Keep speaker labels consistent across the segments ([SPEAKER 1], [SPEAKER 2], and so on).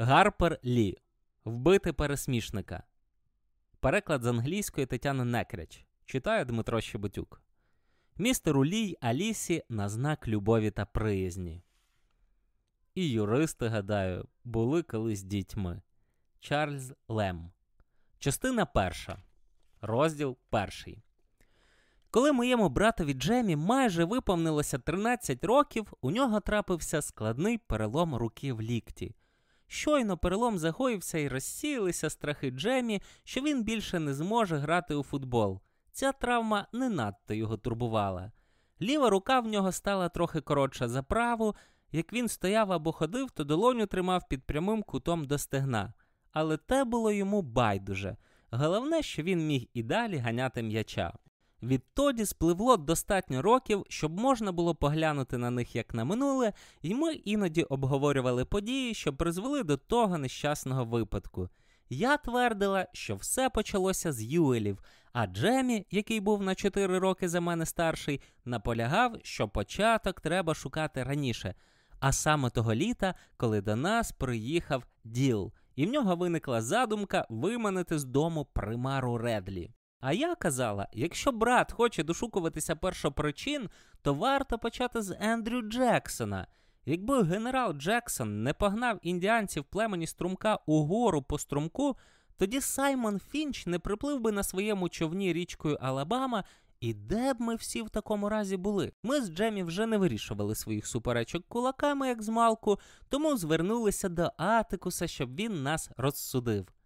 [SPEAKER 1] Гарпер Лі. Вбити пересмішника. Переклад з англійської Тетяни Некряч. Читає Дмитро Щебетюк. Містеру Лій Алісі на знак любові та приязні. І юристи, гадаю, були колись дітьми. Чарльз Лем. Частина перша. Розділ перший. Коли моєму братові Джемі майже виповнилося 13 років, у нього трапився складний перелом руки в лікті. Щойно перелом загоївся і розсіялися страхи Джемі, що він більше не зможе грати у футбол. Ця травма не надто його турбувала. Ліва рука в нього стала трохи коротша за праву. Як він стояв або ходив, то долоню тримав під прямим кутом до стегна. Але те було йому байдуже. Головне, що він міг і далі ганяти м'яча. Відтоді спливло достатньо років, щоб можна було поглянути на них як на минуле, і ми іноді обговорювали події, що призвели до того нещасного випадку. Я твердила, що все почалося з Юелів, а Джемі, який був на 4 роки за мене старший, наполягав, що початок треба шукати раніше, а саме того літа, коли до нас приїхав Діл, і в нього виникла задумка виманити з дому примару Редлі. А я казала, якщо брат хоче дошукуватися першопричин, то варто почати з Ендрю Джексона. Якби генерал Джексон не погнав індіанців племені струмка угору по струмку, тоді Саймон Фінч не приплив би на своєму човні річкою Алабама, і де б ми всі в такому разі були? Ми з Джемі вже не вирішували своїх суперечок кулаками, як з малку, тому звернулися до Атикуса, щоб він нас розсудив.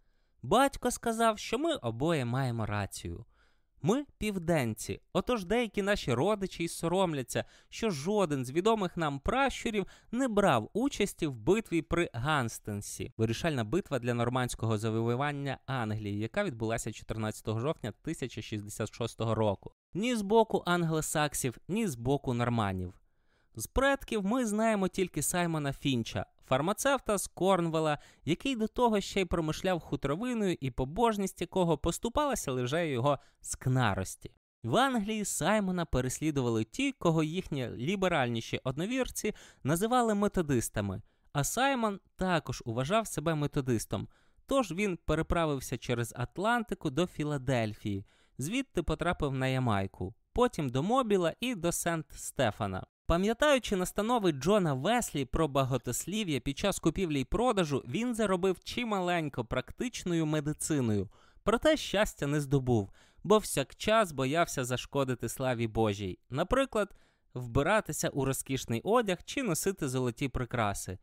[SPEAKER 1] Батько сказав, що ми обоє маємо рацію. Ми південці, отож деякі наші родичі й соромляться, що жоден з відомих нам пращурів не брав участі в битві при Ганстенсі, вирішальна битва для нормандського завоювання Англії, яка відбулася 14 жовтня 1066 року. Ні з боку англосаксів, ні з боку норманів. З предків ми знаємо тільки Саймона Фінча, фармацевта з Корнвелла, який до того ще й промишляв хутровиною і побожність якого поступалася лише його скнарості. В Англії Саймона переслідували ті, кого їхні ліберальніші одновірці називали методистами, а Саймон також уважав себе методистом. Тож він переправився через Атлантику до Філадельфії, звідти потрапив на Ямайку, потім до Мобіла і до Сент Стефана. Пам'ятаючи настанови Джона Веслі про багатослів'я під час купівлі й продажу, він заробив чималенько практичною медициною, проте щастя не здобув, бо всякчас боявся зашкодити славі Божій, наприклад, вбиратися у розкішний одяг чи носити золоті прикраси.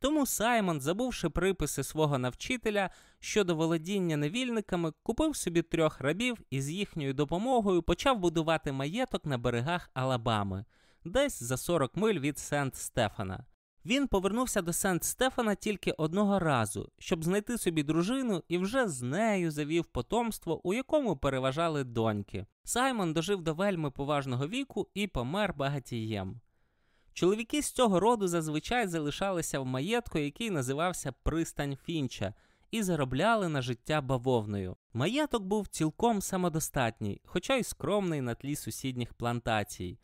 [SPEAKER 1] Тому Саймон, забувши приписи свого навчителя щодо володіння невільниками, купив собі трьох рабів і з їхньою допомогою почав будувати маєток на берегах Алабами десь за 40 миль від Сент Стефана. Він повернувся до Сент Стефана тільки одного разу, щоб знайти собі дружину, і вже з нею завів потомство, у якому переважали доньки. Саймон дожив до вельми поважного віку і помер багатієм. Чоловіки з цього роду зазвичай залишалися в маєтку, який називався Пристань Фінча, і заробляли на життя бавовною. Маєток був цілком самодостатній, хоча й скромний на тлі сусідніх плантацій.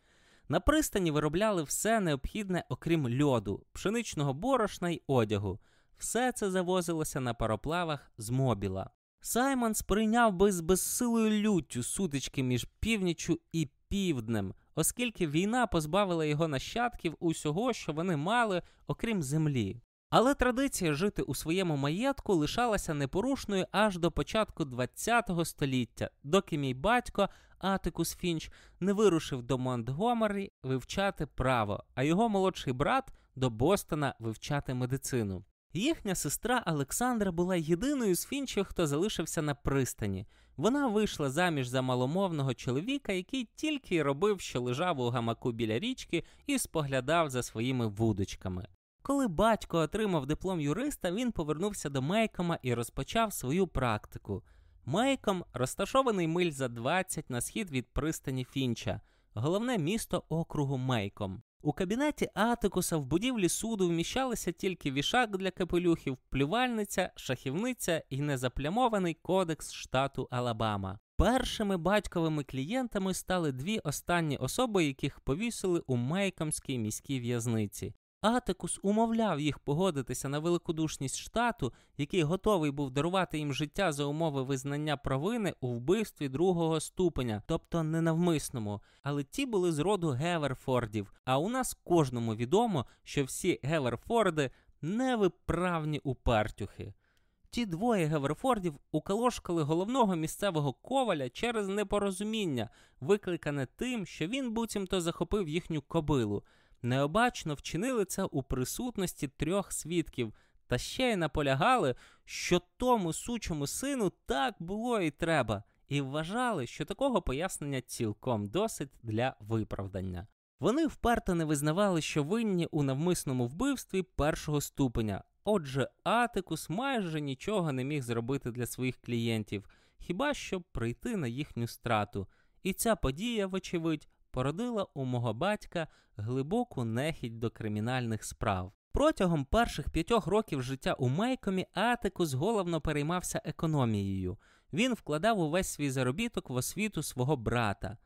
[SPEAKER 1] На пристані виробляли все необхідне, окрім льоду, пшеничного борошна й одягу. Все це завозилося на пароплавах з мобіла. Саймон сприйняв би з безсилою люттю сутички між північю і півднем, оскільки війна позбавила його нащадків усього, що вони мали, окрім землі. Але традиція жити у своєму маєтку лишалася непорушною аж до початку ХХ століття, доки мій батько Атикус Фінч не вирушив до Монтгомері вивчати право, а його молодший брат до Бостона вивчати медицину. Їхня сестра Олександра була єдиною з фінчів, хто залишився на пристані. Вона вийшла заміж за маломовного чоловіка, який тільки й робив, що лежав у гамаку біля річки і споглядав за своїми вудочками. Коли батько отримав диплом юриста, він повернувся до Мейкома і розпочав свою практику. Мейком розташований миль за 20 на схід від пристані Фінча, головне місто округу Мейком. У кабінеті Атикуса в будівлі суду вміщалися тільки вішак для капелюхів, плювальниця, шахівниця і незаплямований кодекс штату Алабама. Першими батьковими клієнтами стали дві останні особи, яких повісили у Мейкомській міській в'язниці. Атикус умовляв їх погодитися на великодушність штату, який готовий був дарувати їм життя за умови визнання провини у вбивстві другого ступеня, тобто ненавмисному. Але ті були з роду Геверфордів. А у нас кожному відомо, що всі Геверфорди невиправні упертюхи. Ті двоє Геверфордів уколошкали головного місцевого коваля через непорозуміння, викликане тим, що він буцімто захопив їхню кобилу. Необачно вчинили це у присутності трьох свідків, та ще й наполягали, що тому сучому сину так було і треба, і вважали, що такого пояснення цілком досить для виправдання. Вони вперто не визнавали, що винні у навмисному вбивстві першого ступеня. Отже, Атикус майже нічого не міг зробити для своїх клієнтів, хіба що прийти на їхню страту. І ця подія, вочевидь, породила у мого батька глибоку нехідь до кримінальних справ. Протягом перших п'ятьох років життя у Мейкомі Атикус головно переймався економією. Він вкладав увесь свій заробіток в освіту свого брата.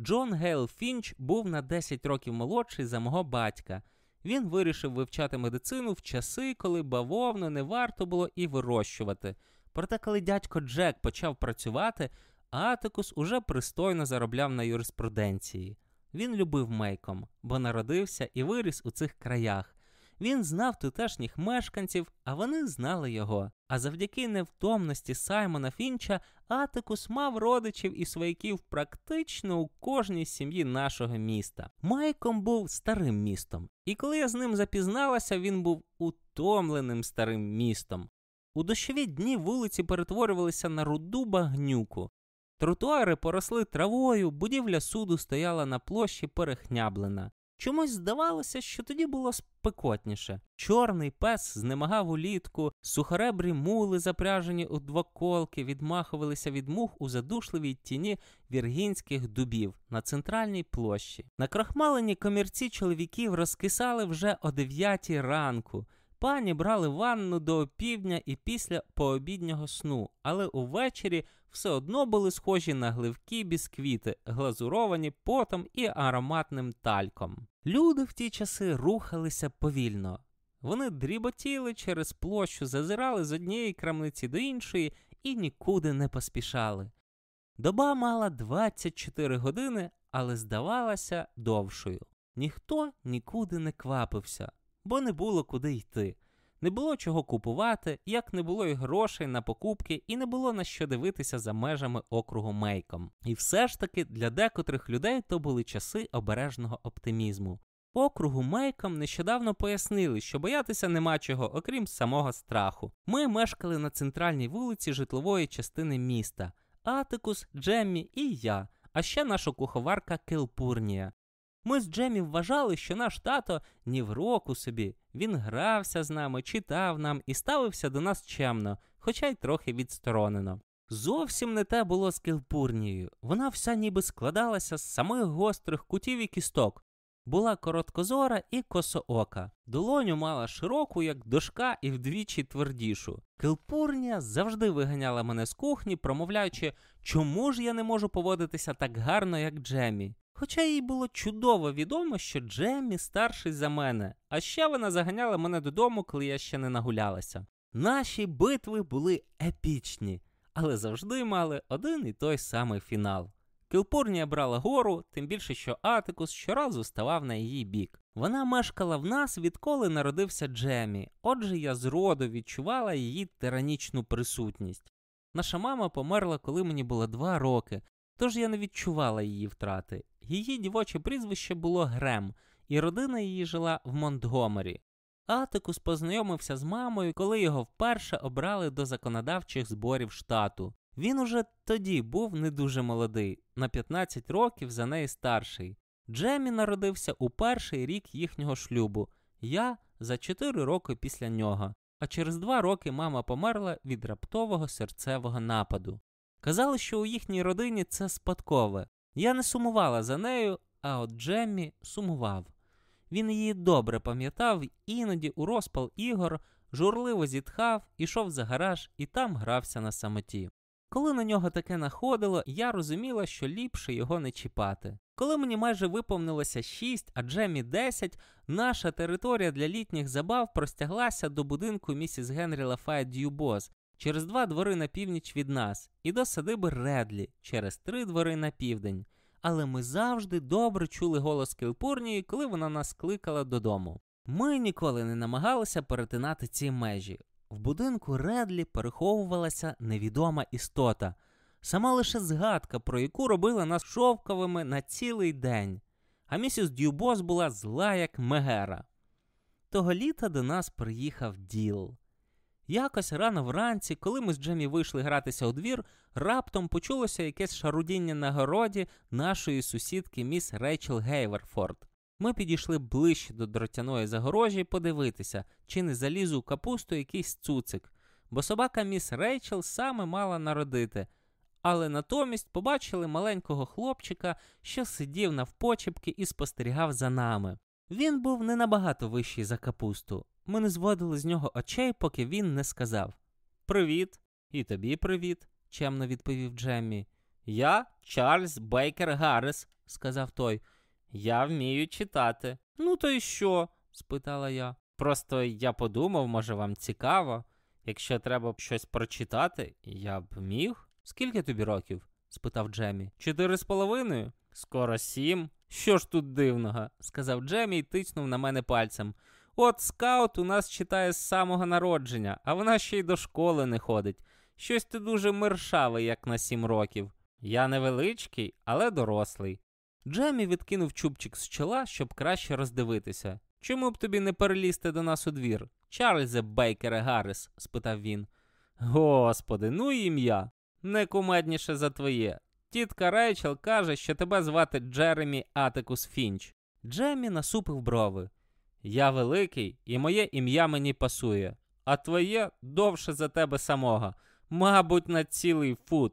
[SPEAKER 1] Джон Гейл Фінч був на 10 років молодший за мого батька. Він вирішив вивчати медицину в часи, коли бавовну не варто було і вирощувати. Проте, коли дядько Джек почав працювати, Атикус уже пристойно заробляв на юриспруденції. Він любив Мейком, бо народився і виріс у цих краях. Він знав тутешніх мешканців, а вони знали його. А завдяки невтомності Саймона Фінча Атикус мав родичів і свояків практично у кожній сім'ї нашого міста. Майком був старим містом, і коли я з ним запізналася, він був утомленим старим містом. У дощові дні вулиці перетворювалися на руду багнюку. Тротуари поросли травою, будівля суду стояла на площі перехняблена. Чомусь здавалося, що тоді було спекотніше. Чорний пес знемагав улітку, сухоребрі мули, запряжені у двоколки, відмахувалися від мух у задушливій тіні віргінських дубів на центральній площі. Накрахмалені комірці чоловіків розкисали вже о дев'ятій ранку. Пані брали ванну до опівдня і після пообіднього сну, але увечері все одно були схожі на гливкі бісквіти, глазуровані потом і ароматним тальком. Люди в ті часи рухалися повільно. Вони дріботіли через площу, зазирали з однієї крамниці до іншої і нікуди не поспішали. Доба мала 24 години, але здавалася довшою. Ніхто нікуди не квапився, бо не було куди йти. Не було чого купувати, як не було й грошей на покупки, і не було на що дивитися за межами округу Мейком. І все ж таки для декотрих людей то були часи обережного оптимізму. Округу Мейком нещодавно пояснили, що боятися нема чого, окрім самого страху. Ми мешкали на центральній вулиці житлової частини міста. Атикус, Джеммі і я, а ще наша куховарка Келпурнія. Ми з Джемі вважали, що наш тато ні в року собі. Він грався з нами, читав нам і ставився до нас чемно, хоча й трохи відсторонено. Зовсім не те було з Келпурнією. Вона вся ніби складалася з самих гострих кутів і кісток. Була короткозора і косоока. Долоню мала широку, як дошка, і вдвічі твердішу. Келпурнія завжди виганяла мене з кухні, промовляючи, чому ж я не можу поводитися так гарно, як Джемі. Хоча їй було чудово відомо, що Джеммі старший за мене, а ще вона заганяла мене додому, коли я ще не нагулялася. Наші битви були епічні, але завжди мали один і той самий фінал. Кілпурнія брала гору, тим більше, що Атикус щоразу ставав на її бік. Вона мешкала в нас, відколи народився Джемі, отже, я зроду відчувала її тиранічну присутність. Наша мама померла, коли мені було два роки, тож я не відчувала її втрати. Її дівоче прізвище було Грем, і родина її жила в Монтгомері. Атикус познайомився з мамою, коли його вперше обрали до законодавчих зборів штату. Він уже тоді був не дуже молодий, на 15 років за неї старший. Джемі народився у перший рік їхнього шлюбу, я за 4 роки після нього. А через два роки мама померла від раптового серцевого нападу. Казали, що у їхній родині це спадкове. Я не сумувала за нею, а от Джеммі сумував. Він її добре пам'ятав, іноді у розпал ігор журливо зітхав, ішов за гараж і там грався на самоті. Коли на нього таке находило, я розуміла, що ліпше його не чіпати. Коли мені майже виповнилося 6, а Джемі 10, наша територія для літніх забав простяглася до будинку місіс Генрі Лафайет Д'Юбоз через два двори на північ від нас, і до садиби Редлі через три двори на південь. Але ми завжди добре чули голос Кілпурнії, коли вона нас кликала додому. Ми ніколи не намагалися перетинати ці межі. В будинку Редлі переховувалася невідома істота, сама лише згадка, про яку робила нас шовковими на цілий день. А місіс Дюбос була зла, як Мегера. Того літа до нас приїхав діл. Якось рано вранці, коли ми з Джемі вийшли гратися у двір, раптом почулося якесь шарудіння на городі нашої сусідки міс Рейчел Гейверфорд. Ми підійшли ближче до дротяної загорожі подивитися, чи не заліз у капусту якийсь цуцик, бо собака міс Рейчел саме мала народити. Але натомість побачили маленького хлопчика, що сидів навпочепки і спостерігав за нами. Він був не набагато вищий за капусту. Ми не зводили з нього очей, поки він не сказав Привіт, і тобі привіт, чемно відповів Джеммі. Я Чарльз Бейкер Гаррес, сказав той. Я вмію читати. Ну, то й що? спитала я. Просто я подумав, може, вам цікаво. Якщо треба щось прочитати, я б міг. Скільки тобі років? спитав Джемі. Чотири з половиною? Скоро сім. Що ж тут дивного? сказав Джемі і тицнув на мене пальцем. От скаут у нас читає з самого народження, а вона ще й до школи не ходить. Щось ти дуже миршавий, як на сім років. Я невеличкий, але дорослий. Джемі відкинув чубчик з чола, щоб краще роздивитися. Чому б тобі не перелізти до нас у двір? Чарльзе Бейкере Гаррис? спитав він. Господи, ну ім'я. Не кумедніше за твоє. Тітка Рейчел каже, що тебе звати Джеремі Атикус Фінч. Джемі насупив брови. Я великий, і моє ім'я мені пасує, а твоє довше за тебе самого, мабуть, на цілий фут.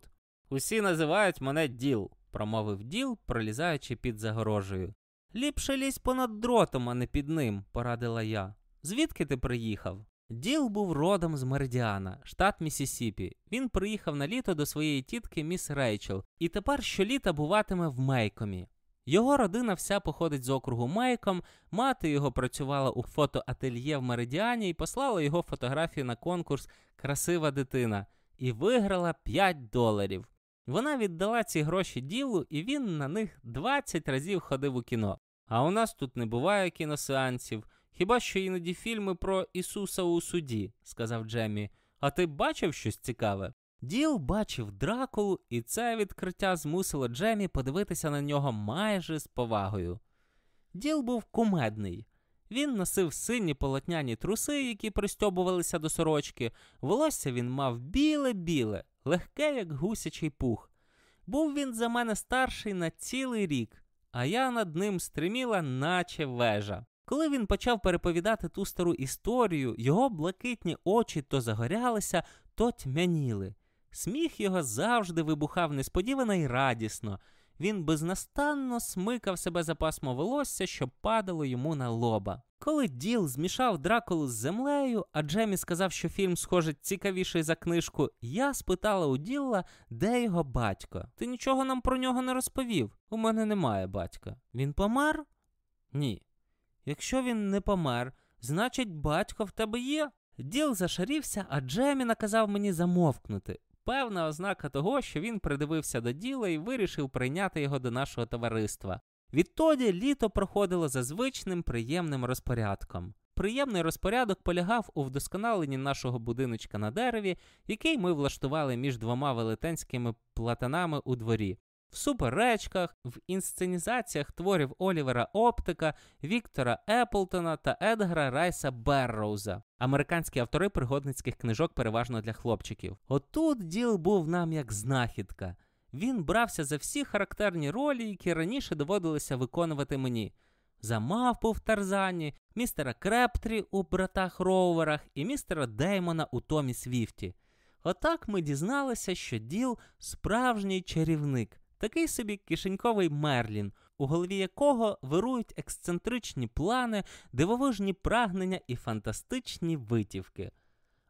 [SPEAKER 1] Усі називають мене Діл, промовив Діл, пролізаючи під загорожею. Ліпше лізь понад дротом, а не під ним, порадила я. Звідки ти приїхав? Діл був родом з Меридіана, штат Місісіпі. Він приїхав на літо до своєї тітки міс Рейчел і тепер щоліта буватиме в Мейкомі. Його родина вся походить з округу Мейком, мати його працювала у фотоательє в Меридіані і послала його фотографію на конкурс Красива дитина і виграла 5 доларів. Вона віддала ці гроші ділу, і він на них 20 разів ходив у кіно. А у нас тут не буває кіносеансів. Хіба що іноді фільми про Ісуса у суді, сказав Джемі. А ти бачив щось цікаве? Діл бачив дракулу, і це відкриття змусило Джемі подивитися на нього майже з повагою. Діл був кумедний. Він носив сині полотняні труси, які пристьобувалися до сорочки, волосся він мав біле-біле, легке, як гусячий пух. Був він за мене старший на цілий рік, а я над ним стриміла, наче вежа. Коли він почав переповідати ту стару історію, його блакитні очі то загорялися, то тьмяніли. Сміх його завжди вибухав несподівано й радісно. Він безнастанно смикав себе за пасмо волосся, що падало йому на лоба. Коли Діл змішав дракулу з землею, а Джемі сказав, що фільм, схоже, цікавіший за книжку, я спитала у Ділла, де його батько. Ти нічого нам про нього не розповів. У мене немає батька. Він помер? Ні. Якщо він не помер, значить батько в тебе є. Діл зашарівся, а Джемі наказав мені замовкнути. Певна ознака того, що він придивився до діла і вирішив прийняти його до нашого товариства. Відтоді літо проходило за звичним приємним розпорядком. Приємний розпорядок полягав у вдосконаленні нашого будиночка на дереві, який ми влаштували між двома велетенськими платанами у дворі в суперечках, в інсценізаціях творів Олівера Оптика, Віктора Еплтона та Едгара Райса Берроуза, американські автори пригодницьких книжок переважно для хлопчиків. Отут діл був нам як знахідка. Він брався за всі характерні ролі, які раніше доводилося виконувати мені. За мавпу в Тарзані, містера Крептрі у братах Роуверах і містера Деймона у Томі Свіфті. Отак ми дізналися, що діл справжній чарівник, такий собі кишеньковий Мерлін, у голові якого вирують ексцентричні плани, дивовижні прагнення і фантастичні витівки.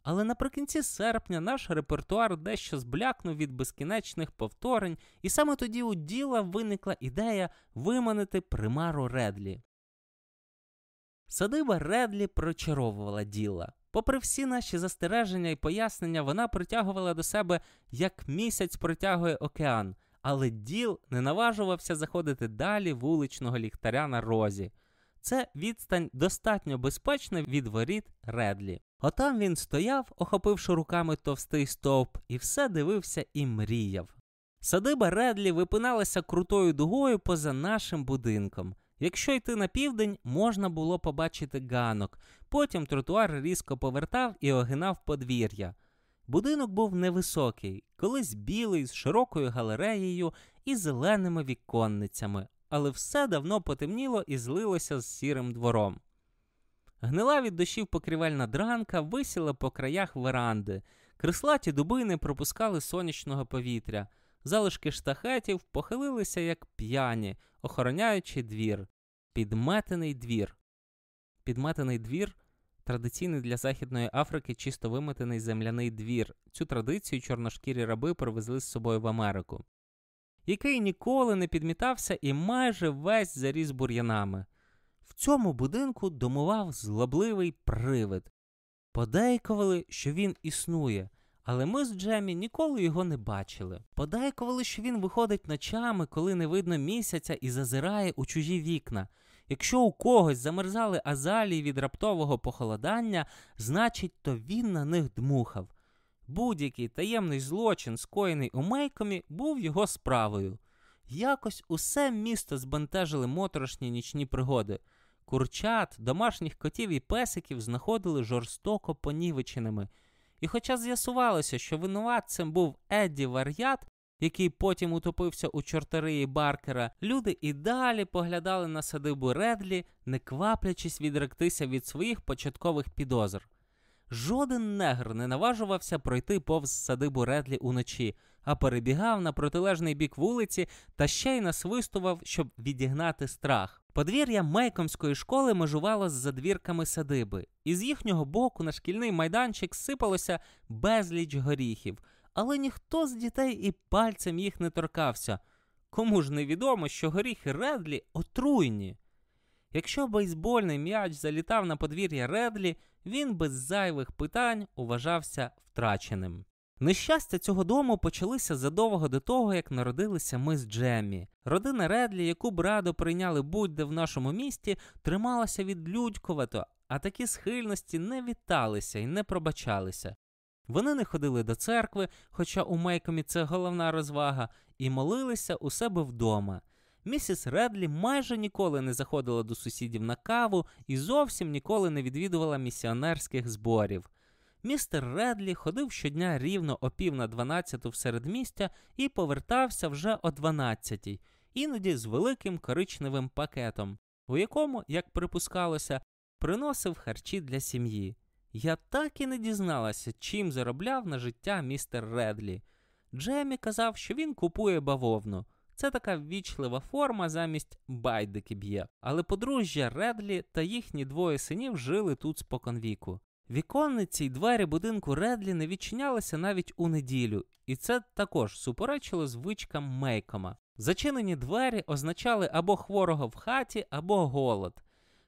[SPEAKER 1] Але наприкінці серпня наш репертуар дещо зблякнув від безкінечних повторень, і саме тоді у діла виникла ідея виманити примару Редлі. Садиба Редлі прочаровувала діла. Попри всі наші застереження і пояснення, вона притягувала до себе, як місяць притягує океан, але діл не наважувався заходити далі вуличного ліхтаря на розі. Це відстань достатньо безпечна від воріт Редлі. Отам він стояв, охопивши руками товстий стовп, і все дивився і мріяв. Садиба Редлі випиналася крутою дугою поза нашим будинком. Якщо йти на південь, можна було побачити ганок, потім тротуар різко повертав і огинав подвір'я. Будинок був невисокий, колись білий, з широкою галереєю і зеленими віконницями, але все давно потемніло і злилося з сірим двором. Гнила від дощів покрівельна дранка висіла по краях веранди, крислаті дуби не пропускали сонячного повітря, залишки штахетів похилилися, як п'яні, охороняючи двір. Підметений двір. Підметений двір традиційний для Західної Африки чисто виметений земляний двір. Цю традицію чорношкірі раби привезли з собою в Америку, який ніколи не підмітався і майже весь заріс бур'янами. В цьому будинку домував злобливий привид. Подейкували, що він існує, але ми з Джемі ніколи його не бачили. Подейкували, що він виходить ночами, коли не видно місяця, і зазирає у чужі вікна. Якщо у когось замерзали азалії від раптового похолодання, значить, то він на них дмухав. Будь-який таємний злочин, скоєний у Мейкомі, був його справою. Якось усе місто збентежили моторошні нічні пригоди. Курчат, домашніх котів і песиків знаходили жорстоко понівеченими. І хоча з'ясувалося, що винуватцем був Едді Вар'ят, який потім утопився у чорториї Баркера, люди і далі поглядали на садибу Редлі, не кваплячись відректися від своїх початкових підозр. Жоден негр не наважувався пройти повз садибу Редлі уночі, а перебігав на протилежний бік вулиці та ще й насвистував, щоб відігнати страх. Подвір'я Мейкомської школи межувало з задвірками садиби, і з їхнього боку на шкільний майданчик сипалося безліч горіхів, але ніхто з дітей і пальцем їх не торкався. Кому ж невідомо, що горіхи Редлі отруйні. Якщо бейсбольний м'яч залітав на подвір'я Редлі, він без зайвих питань уважався втраченим. Нещастя цього дому почалися задовго до того, як народилися ми з Джеммі. Родина Редлі, яку б радо прийняли будь-де в нашому місті, трималася відлюдькувато, а такі схильності не віталися і не пробачалися. Вони не ходили до церкви, хоча у Мейкомі це головна розвага, і молилися у себе вдома. Місіс Редлі майже ніколи не заходила до сусідів на каву і зовсім ніколи не відвідувала місіонерських зборів. Містер Редлі ходив щодня рівно о пів на дванадцяту в середмістя і повертався вже о дванадцятій, іноді з великим коричневим пакетом, у якому, як припускалося, приносив харчі для сім'ї. Я так і не дізналася, чим заробляв на життя містер Редлі. Джемі казав, що він купує бавовну. Це така ввічлива форма замість байдики б'є. Але подружжя Редлі та їхні двоє синів жили тут споконвіку. Віконниці й двері будинку Редлі не відчинялися навіть у неділю, і це також суперечило звичкам Мейкома. Зачинені двері означали або хворого в хаті, або голод.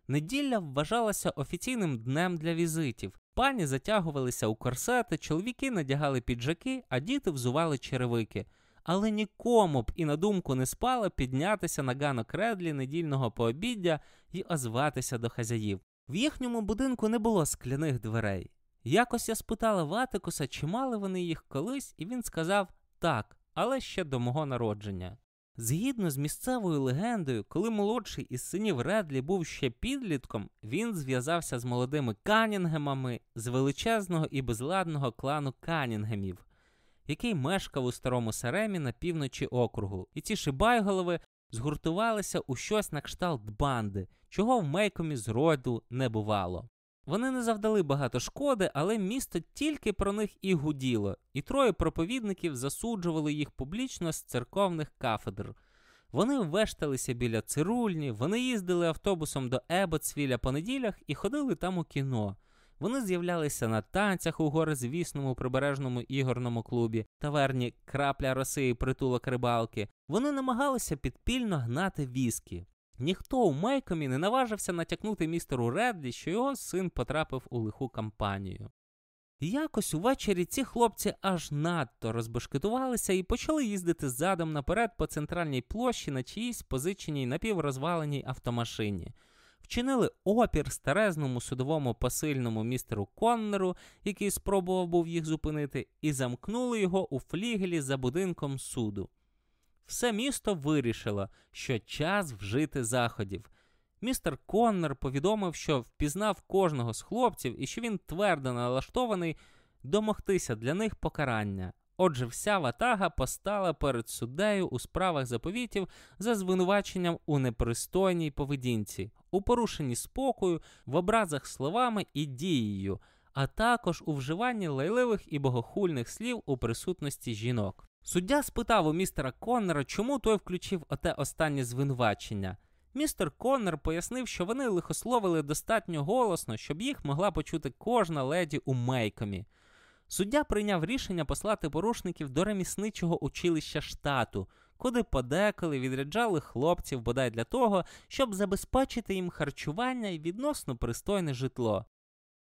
[SPEAKER 1] Неділя вважалася офіційним днем для візитів. Пані затягувалися у корсети, чоловіки надягали піджаки, а діти взували черевики. Але нікому б і на думку не спало піднятися на ганок Редлі недільного пообіддя і озватися до хазяїв. В їхньому будинку не було скляних дверей. Якось я спитала Ватикуса, чи мали вони їх колись, і він сказав так, але ще до мого народження. Згідно з місцевою легендою, коли молодший із синів Редлі був ще підлітком, він зв'язався з молодими Канінгемами з величезного і безладного клану Канінгемів, який мешкав у старому Саремі на півночі округу, і ці шибайголови згуртувалися у щось на кшталт банди, чого в Мейкомі зроду не бувало. Вони не завдали багато шкоди, але місто тільки про них і гуділо, і троє проповідників засуджували їх публічно з церковних кафедр. Вони вешталися біля цирульні, вони їздили автобусом до Ебоцвіля по неділях і ходили там у кіно. Вони з'являлися на танцях у горизвісному прибережному ігорному клубі, таверні крапля роси і притулок рибалки. Вони намагалися підпільно гнати віскі. Ніхто у Мейкомі не наважився натякнути містеру Редлі, що його син потрапив у лиху кампанію. Якось увечері ці хлопці аж надто розбашкетувалися і почали їздити задом наперед по центральній площі на чиїсь позиченій напіврозваленій автомашині. Вчинили опір старезному судовому посильному містеру Коннеру, який спробував був їх зупинити, і замкнули його у флігелі за будинком суду. Все місто вирішило, що час вжити заходів. Містер Коннор повідомив, що впізнав кожного з хлопців і що він твердо налаштований домогтися для них покарання. Отже, вся ватага постала перед суддею у справах заповітів за звинуваченням у непристойній поведінці, у порушенні спокою, в образах словами і дією, а також у вживанні лайливих і богохульних слів у присутності жінок. Суддя спитав у містера Коннора, чому той включив оте останнє звинувачення. Містер Коннор пояснив, що вони лихословили достатньо голосно, щоб їх могла почути кожна леді у Мейкомі. Суддя прийняв рішення послати порушників до ремісничого училища штату, куди подеколи відряджали хлопців бодай для того, щоб забезпечити їм харчування і відносно пристойне житло.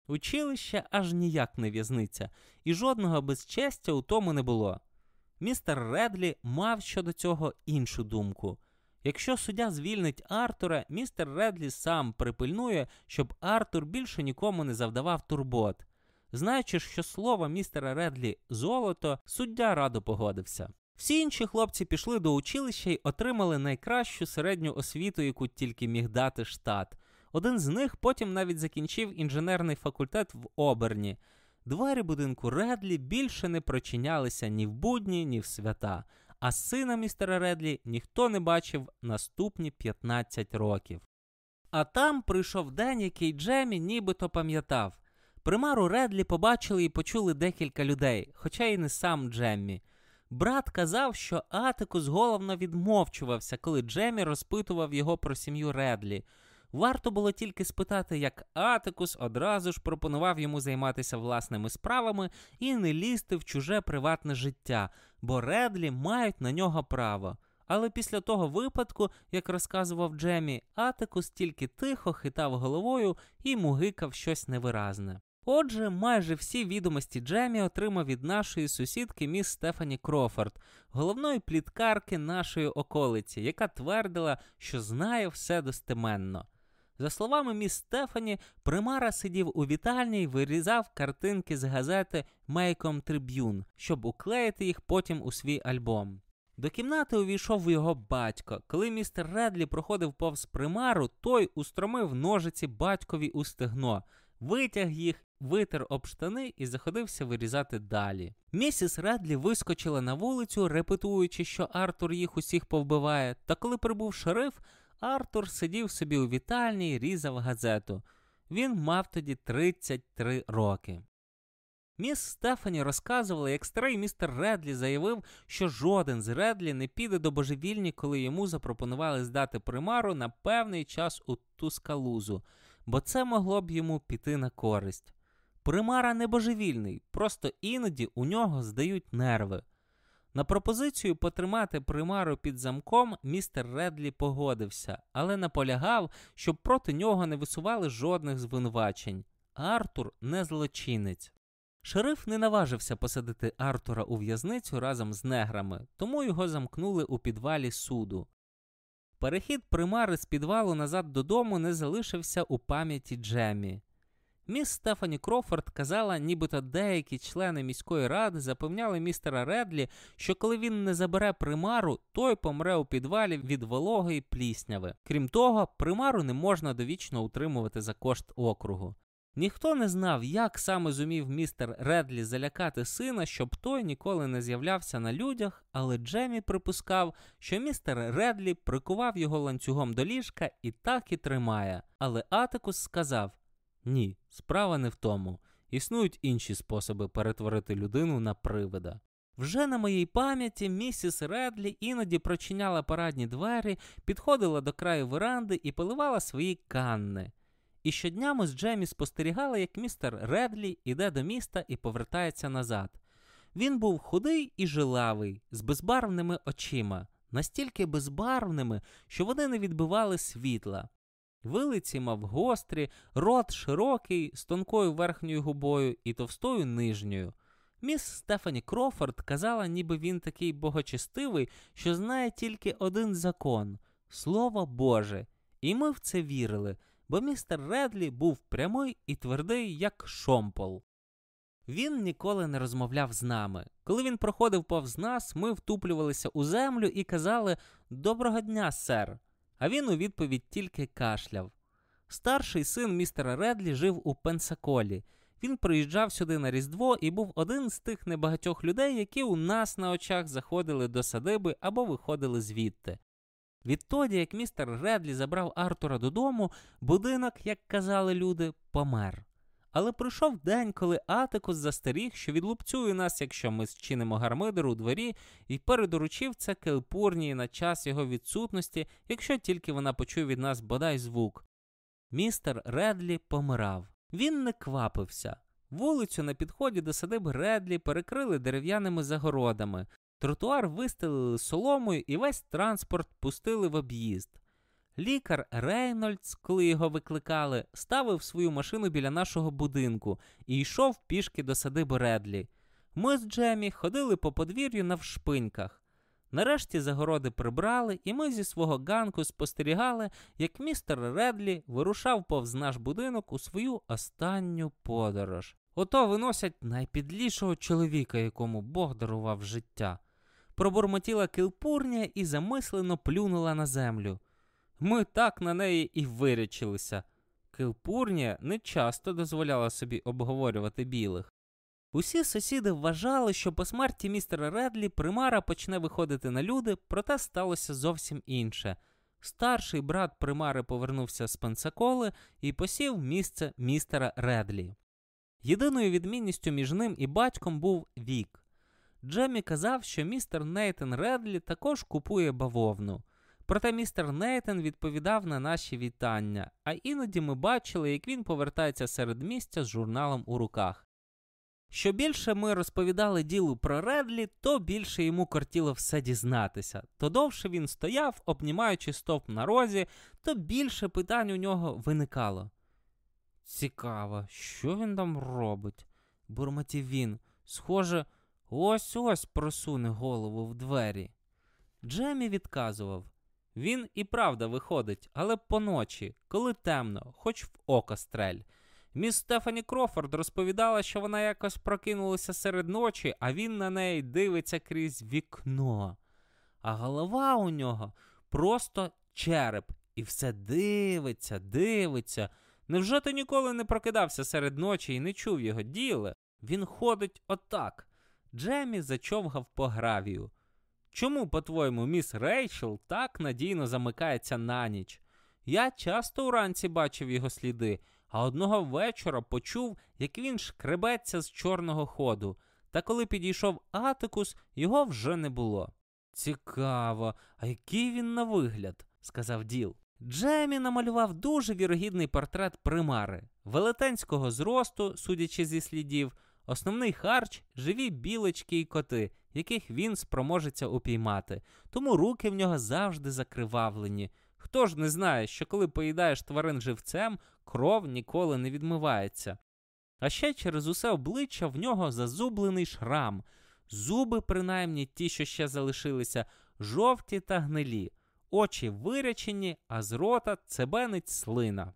[SPEAKER 1] Училище аж ніяк не в'язниця, і жодного безчестя у тому не було. Містер Редлі мав щодо цього іншу думку. Якщо суддя звільнить Артура, містер Редлі сам припильнує, щоб Артур більше нікому не завдавав турбот. Знаючи, що слово містера Редлі золото, суддя радо погодився. Всі інші хлопці пішли до училища й отримали найкращу середню освіту, яку тільки міг дати штат. Один з них потім навіть закінчив інженерний факультет в Оберні. Двері будинку Редлі більше не прочинялися ні в будні, ні в свята, а сина містера Редлі ніхто не бачив наступні 15 років. А там прийшов день, який Джемі нібито пам'ятав. Примару Редлі побачили і почули декілька людей, хоча й не сам Джеммі. Брат казав, що Атикус головно відмовчувався, коли Джеммі розпитував його про сім'ю Редлі. Варто було тільки спитати, як Атикус одразу ж пропонував йому займатися власними справами і не лізти в чуже приватне життя, бо Редлі мають на нього право. Але після того випадку, як розказував Джемі, Атикус тільки тихо хитав головою і мугикав щось невиразне. Отже, майже всі відомості Джемі отримав від нашої сусідки міс Стефані Крофорд, головної пліткарки нашої околиці, яка твердила, що знає все достеменно. За словами міс Стефані, примара сидів у вітальні і вирізав картинки з газети Мейком Триб'юн, щоб уклеїти їх потім у свій альбом. До кімнати увійшов його батько. Коли містер Редлі проходив повз примару, той устромив ножиці батькові у стегно, витяг їх, витер об штани і заходився вирізати далі. Місіс Редлі вискочила на вулицю, репетуючи, що Артур їх усіх повбиває, та коли прибув шериф, Артур сидів собі у вітальні і різав газету. Він мав тоді 33 роки. Міс Стефані розказувала, як старий містер Редлі заявив, що жоден з Редлі не піде до божевільні, коли йому запропонували здати примару на певний час у Тускалузу, бо це могло б йому піти на користь. Примара не божевільний, просто іноді у нього здають нерви. На пропозицію потримати примару під замком містер Редлі погодився, але наполягав, щоб проти нього не висували жодних звинувачень. Артур не злочинець. Шериф не наважився посадити Артура у в'язницю разом з неграми, тому його замкнули у підвалі суду. Перехід примари з підвалу назад додому не залишився у пам'яті Джемі. Міс Стефані Крофорд казала, нібито деякі члени міської ради запевняли містера Редлі, що коли він не забере примару, той помре у підвалі від вологої плісняви. Крім того, примару не можна довічно утримувати за кошт округу. Ніхто не знав, як саме зумів містер Редлі залякати сина, щоб той ніколи не з'являвся на людях, але Джемі припускав, що містер Редлі прикував його ланцюгом до ліжка і так і тримає. Але Атикус сказав: ні, справа не в тому. Існують інші способи перетворити людину на привида. Вже на моїй пам'яті місіс Редлі іноді прочиняла парадні двері, підходила до краю веранди і поливала свої канни. І щодня ми з Джемі спостерігали, як містер Редлі іде до міста і повертається назад. Він був худий і жилавий, з безбарвними очима, настільки безбарвними, що вони не відбивали світла. Вилиці мав гострі, рот широкий, з тонкою верхньою губою і товстою нижньою. Міс Стефані Крофорд казала, ніби він такий богочестивий, що знає тільки один закон Слово Боже. І ми в це вірили, бо містер Редлі був прямий і твердий, як шомпол. Він ніколи не розмовляв з нами. Коли він проходив повз нас, ми втуплювалися у землю і казали Доброго дня, сер. А він у відповідь тільки кашляв. Старший син містера Редлі жив у Пенсаколі. Він приїжджав сюди на Різдво і був один з тих небагатьох людей, які у нас на очах заходили до садиби або виходили звідти. Відтоді, як містер Редлі забрав Артура додому, будинок, як казали люди, помер. Але прийшов день, коли Атикус застеріг, що відлупцює нас, якщо ми зчинимо гармидер у дворі, і передоручив це Келпурнії на час його відсутності, якщо тільки вона почує від нас бодай звук. Містер Редлі помирав. Він не квапився. Вулицю на підході до садиби Редлі перекрили дерев'яними загородами, тротуар вистелили соломою і весь транспорт пустили в об'їзд. Лікар Рейнольдс, коли його викликали, ставив свою машину біля нашого будинку і йшов пішки до садиби Редлі. Ми з Джемі ходили по подвір'ю на вшпиньках. Нарешті загороди прибрали, і ми зі свого ганку спостерігали, як містер Редлі вирушав повз наш будинок у свою останню подорож. Ото виносять найпідлішого чоловіка, якому Бог дарував життя. Пробурмотіла килпурня і замислено плюнула на землю. Ми так на неї і вирячилися. Килпурня не часто дозволяла собі обговорювати білих. Усі сусіди вважали, що по смерті містера Редлі примара почне виходити на люди, проте сталося зовсім інше. Старший брат примари повернувся з Пенсаколи і посів місце містера Редлі. Єдиною відмінністю між ним і батьком був вік. Джемі казав, що містер Нейтен Редлі також купує бавовну. Проте містер Нейтен відповідав на наші вітання, а іноді ми бачили, як він повертається з середмістя з журналом у руках. Що більше ми розповідали ділу про Редлі, то більше йому кортіло все дізнатися. То довше він стояв, обнімаючи стовп на розі, то більше питань у нього виникало. Цікаво, що він там робить? бурмотів він. Схоже, ось ось просуне голову в двері. Джемі відказував він і правда виходить, але поночі, коли темно, хоч в око стрель. Міс Стефані Крофорд розповідала, що вона якось прокинулася серед ночі, а він на неї дивиться крізь вікно. А голова у нього просто череп, і все дивиться, дивиться. Невже ти ніколи не прокидався серед ночі і не чув його діле? Він ходить отак. Джемі зачовгав по гравію. Чому, по-твоєму, міс Рейчел так надійно замикається на ніч? Я часто уранці бачив його сліди, а одного вечора почув, як він шкребеться з чорного ходу, та коли підійшов Атикус, його вже не було. Цікаво, а який він на вигляд, сказав Діл. Джемі намалював дуже вірогідний портрет примари, велетенського зросту, судячи зі слідів, основний харч живі білочки і коти, яких він спроможеться упіймати, тому руки в нього завжди закривавлені. Хто ж не знає, що коли поїдаєш тварин живцем, кров ніколи не відмивається. А ще через усе обличчя в нього зазублений шрам, зуби, принаймні ті, що ще залишилися, жовті та гнилі, очі вирячені, а з рота цебенить слина.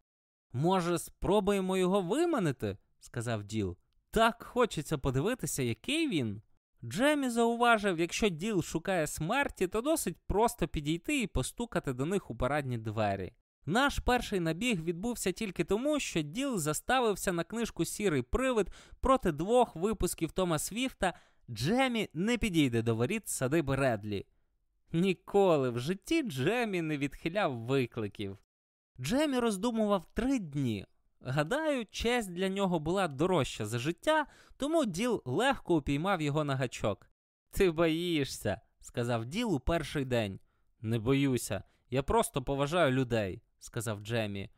[SPEAKER 1] Може, спробуємо його виманити? сказав Діл. Так хочеться подивитися, який він. Джемі зауважив, якщо Діл шукає смерті, то досить просто підійти і постукати до них у парадні двері. Наш перший набіг відбувся тільки тому, що Діл заставився на книжку Сірий привид проти двох випусків Тома Свіфта. Джемі не підійде до воріт садиби Редлі. Ніколи в житті Джемі не відхиляв викликів. Джемі роздумував три дні. Гадаю, честь для нього була дорожча за життя, тому Діл легко упіймав його на гачок. Ти боїшся, сказав Діл у перший день. Не боюся, я просто поважаю людей, сказав Джемі.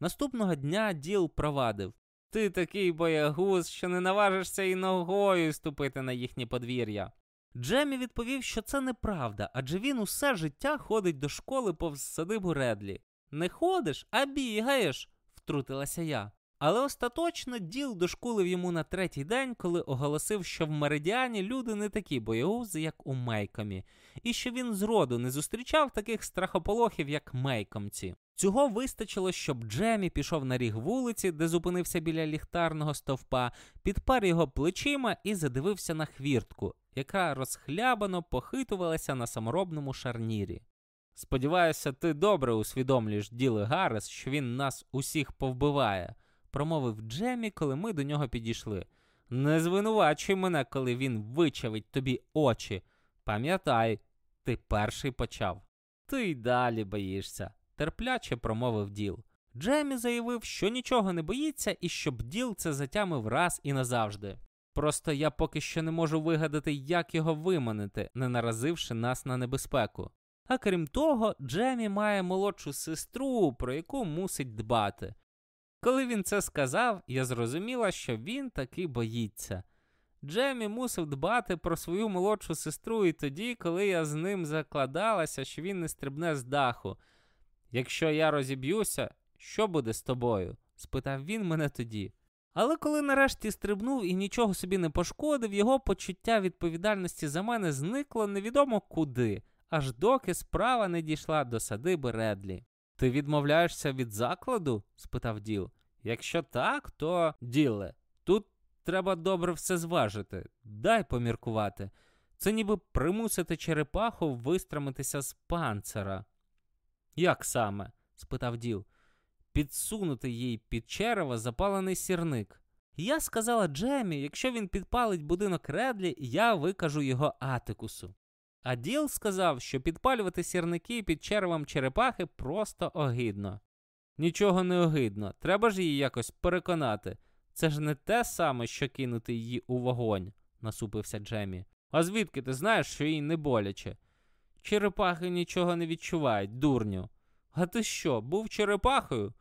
[SPEAKER 1] Наступного дня діл провадив. Ти такий боягуз, що не наважишся і ногою ступити на їхнє подвір'я. Джемі відповів, що це неправда, адже він усе життя ходить до школи повз садибу Редлі. Не ходиш, а бігаєш, втрутилася я. Але остаточно діл дошкулив йому на третій день, коли оголосив, що в Меридіані люди не такі боягузи, як у Мейкомі, і що він зроду не зустрічав таких страхополохів, як Мейкомці. Цього вистачило, щоб Джемі пішов на ріг вулиці, де зупинився біля ліхтарного стовпа, підпар його плечима і задивився на хвіртку, яка розхлябано похитувалася на саморобному шарнірі. Сподіваюся, ти добре усвідомлюєш діли Гаррес, що він нас усіх повбиває промовив Джемі, коли ми до нього підійшли. Не звинувачуй мене, коли він вичавить тобі очі. Пам'ятай, ти перший почав. Ти й далі боїшся, терпляче промовив діл. Джемі заявив, що нічого не боїться і щоб діл це затямив раз і назавжди. Просто я поки що не можу вигадати, як його виманити, не наразивши нас на небезпеку. А крім того, Джемі має молодшу сестру, про яку мусить дбати. Коли він це сказав, я зрозуміла, що він таки боїться. Джемі мусив дбати про свою молодшу сестру і тоді, коли я з ним закладалася, що він не стрибне з даху. Якщо я розіб'юся, що буде з тобою? спитав він мене тоді. Але коли нарешті стрибнув і нічого собі не пошкодив, його почуття відповідальності за мене зникло невідомо куди, аж доки справа не дійшла до садиби Редлі. Ти відмовляєшся від закладу? спитав Діл. Якщо так, то діле. Тут треба добре все зважити. Дай поміркувати. Це ніби примусити черепаху вистрамитися з панцера. Як саме? спитав Діл. Підсунути їй під черево запалений сірник. Я сказала Джемі, якщо він підпалить будинок Редлі, я викажу його Атикусу. А Діл сказав, що підпалювати сірники під червом черепахи просто огидно. Нічого не огидно, треба ж її якось переконати. Це ж не те саме, що кинути її у вогонь, насупився Джемі. А звідки ти знаєш, що їй не боляче? Черепахи нічого не відчувають, дурню. А ти що, був черепахою?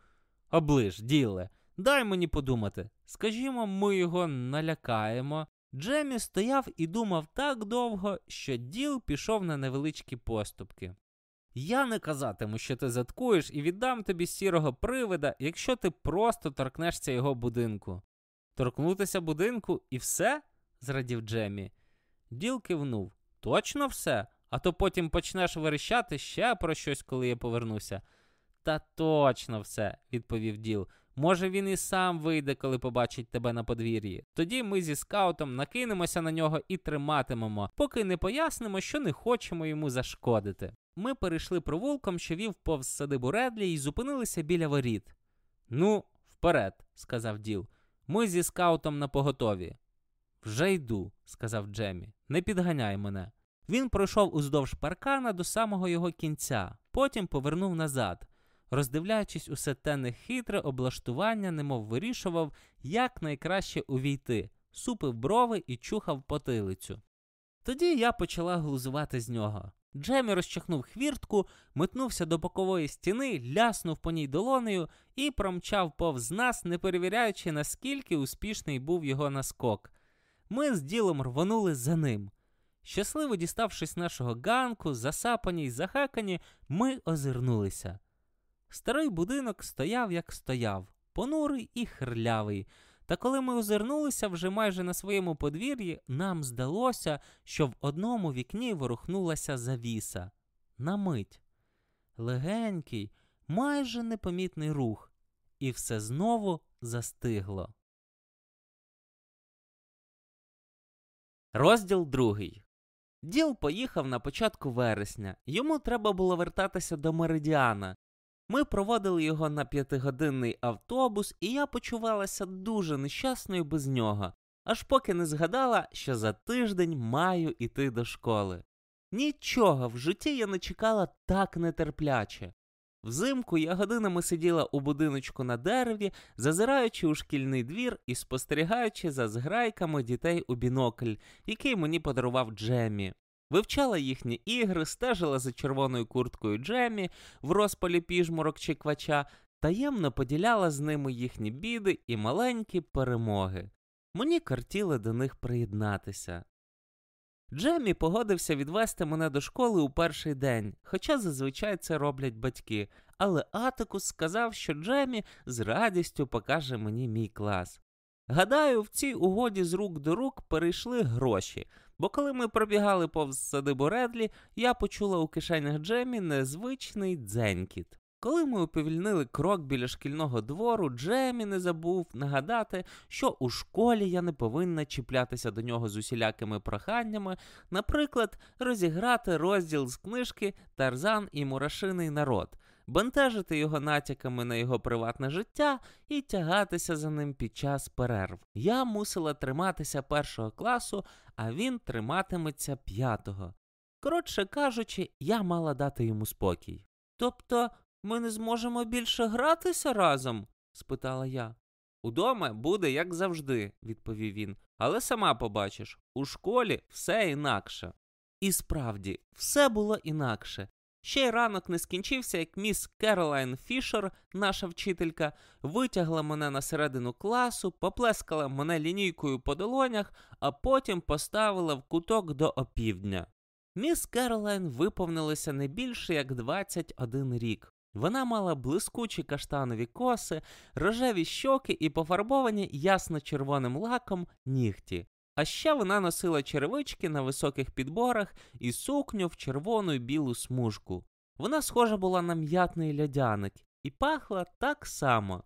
[SPEAKER 1] Оближ, діле, дай мені подумати. Скажімо, ми його налякаємо, Джемі стояв і думав так довго, що діл пішов на невеличкі поступки. Я не казатиму, що ти заткуєш, і віддам тобі сірого привида, якщо ти просто торкнешся його будинку. Торкнутися будинку і все? зрадів Джемі. Діл кивнув. Точно все? А то потім почнеш верещати ще про щось, коли я повернуся. Та точно все, відповів Діл. Може, він і сам вийде, коли побачить тебе на подвір'ї. Тоді ми зі скаутом накинемося на нього і триматимемо, поки не пояснимо, що не хочемо йому зашкодити. Ми перейшли провулком, що вів повз садибу Редлі, і зупинилися біля воріт. Ну, вперед, сказав Діл. Ми зі скаутом на поготові. Вже йду, сказав Джемі. Не підганяй мене. Він пройшов уздовж паркана до самого його кінця, потім повернув назад роздивляючись усе те нехитре облаштування, немов вирішував, як найкраще увійти, супив брови і чухав потилицю. Тоді я почала глузувати з нього. Джемі розчахнув хвіртку, метнувся до бокової стіни, ляснув по ній долонею і промчав повз нас, не перевіряючи, наскільки успішний був його наскок. Ми з ділом рвонули за ним. Щасливо діставшись нашого ганку, засапані й захакані, ми озирнулися. Старий будинок стояв, як стояв, понурий і хрлявий. Та коли ми озирнулися вже майже на своєму подвір'ї, нам здалося, що в одному вікні ворухнулася завіса. На мить. Легенький, майже непомітний рух, і все знову застигло. Розділ другий. Діл поїхав на початку вересня. Йому треба було вертатися до Меридіана, ми проводили його на п'ятигодинний автобус, і я почувалася дуже нещасною без нього, аж поки не згадала, що за тиждень маю іти до школи. Нічого в житті я не чекала так нетерпляче. Взимку я годинами сиділа у будиночку на дереві, зазираючи у шкільний двір і спостерігаючи за зграйками дітей у бінокль, який мені подарував Джемі. Вивчала їхні ігри, стежила за червоною курткою Джемі в розпалі піжмурок чи квача таємно поділяла з ними їхні біди і маленькі перемоги. Мені картіло до них приєднатися. Джемі погодився відвести мене до школи у перший день, хоча зазвичай це роблять батьки, але Атикус сказав, що Джемі з радістю покаже мені мій клас. Гадаю, в цій угоді з рук до рук перейшли гроші, бо коли ми пробігали повз садибу Редлі, я почула у кишенях Джемі незвичний дзенькіт. Коли ми уповільнили крок біля шкільного двору, Джемі не забув нагадати, що у школі я не повинна чіплятися до нього з усілякими проханнями, наприклад, розіграти розділ з книжки Тарзан і Мурашиний народ, бентежити його натяками на його приватне життя і тягатися за ним під час перерв. Я мусила триматися першого класу, а він триматиметься п'ятого. Коротше кажучи, я мала дати йому спокій. Тобто ми не зможемо більше гратися разом? спитала я. Удома буде, як завжди, відповів він. Але сама побачиш, у школі все інакше. І справді, все було інакше. Ще й ранок не скінчився, як міс Керолайн Фішер, наша вчителька, витягла мене на середину класу, поплескала мене лінійкою по долонях, а потім поставила в куток до опівдня. Міс Керолайн виповнилося не більше як 21 рік. Вона мала блискучі каштанові коси, рожеві щоки і пофарбовані ясно-червоним лаком нігті. А ще вона носила черевички на високих підборах і сукню в червону й білу смужку. Вона схожа була на м'ятний льодяник і пахла так само.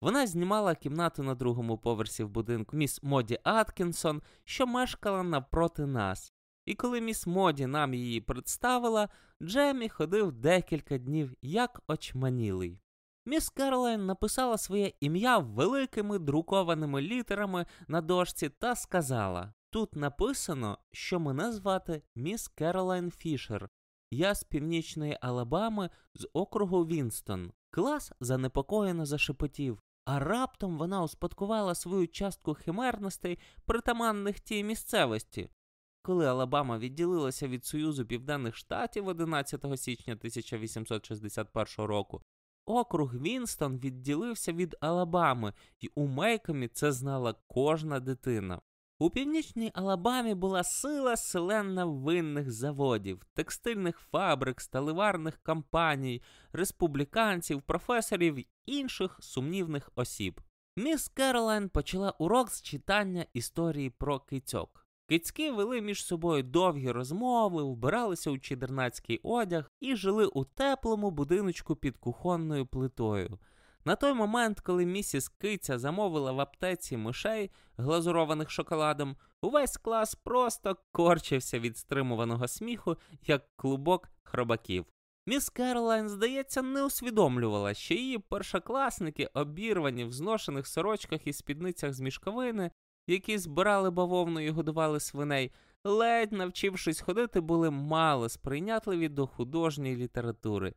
[SPEAKER 1] Вона знімала кімнату на другому поверсі в будинку міс Моді Аткінсон, що мешкала навпроти нас. І коли міс Моді нам її представила, Джемі ходив декілька днів як очманілий. Міс Карлайн написала своє ім'я великими друкованими літерами на дошці та сказала: Тут написано, що мене звати міс Керолайн Фішер. Я з північної Алабами з округу Вінстон. Клас занепокоєно зашепотів, а раптом вона успадкувала свою частку химерностей, притаманних тій місцевості. Коли Алабама відділилася від Союзу Південних Штатів 11 січня 1861 року, округ Вінстон відділився від Алабами, і у Мейкомі це знала кожна дитина. У північній Алабамі була сила селенна винних заводів, текстильних фабрик, сталеварних компаній, республіканців, професорів інших сумнівних осіб. Міс Керолайн почала урок з читання історії про кицьок. Кицьки вели між собою довгі розмови, вбиралися у чідернацький одяг і жили у теплому будиночку під кухонною плитою. На той момент, коли місіс Киця замовила в аптеці мишей, глазурованих шоколадом, увесь клас просто корчився від стримуваного сміху, як клубок хробаків. Міс Керлайн, здається, не усвідомлювала, що її першокласники, обірвані в зношених сорочках і спідницях з мішковини, які збирали бавовну і годували свиней, ледь навчившись ходити, були мало сприйнятливі до художньої літератури.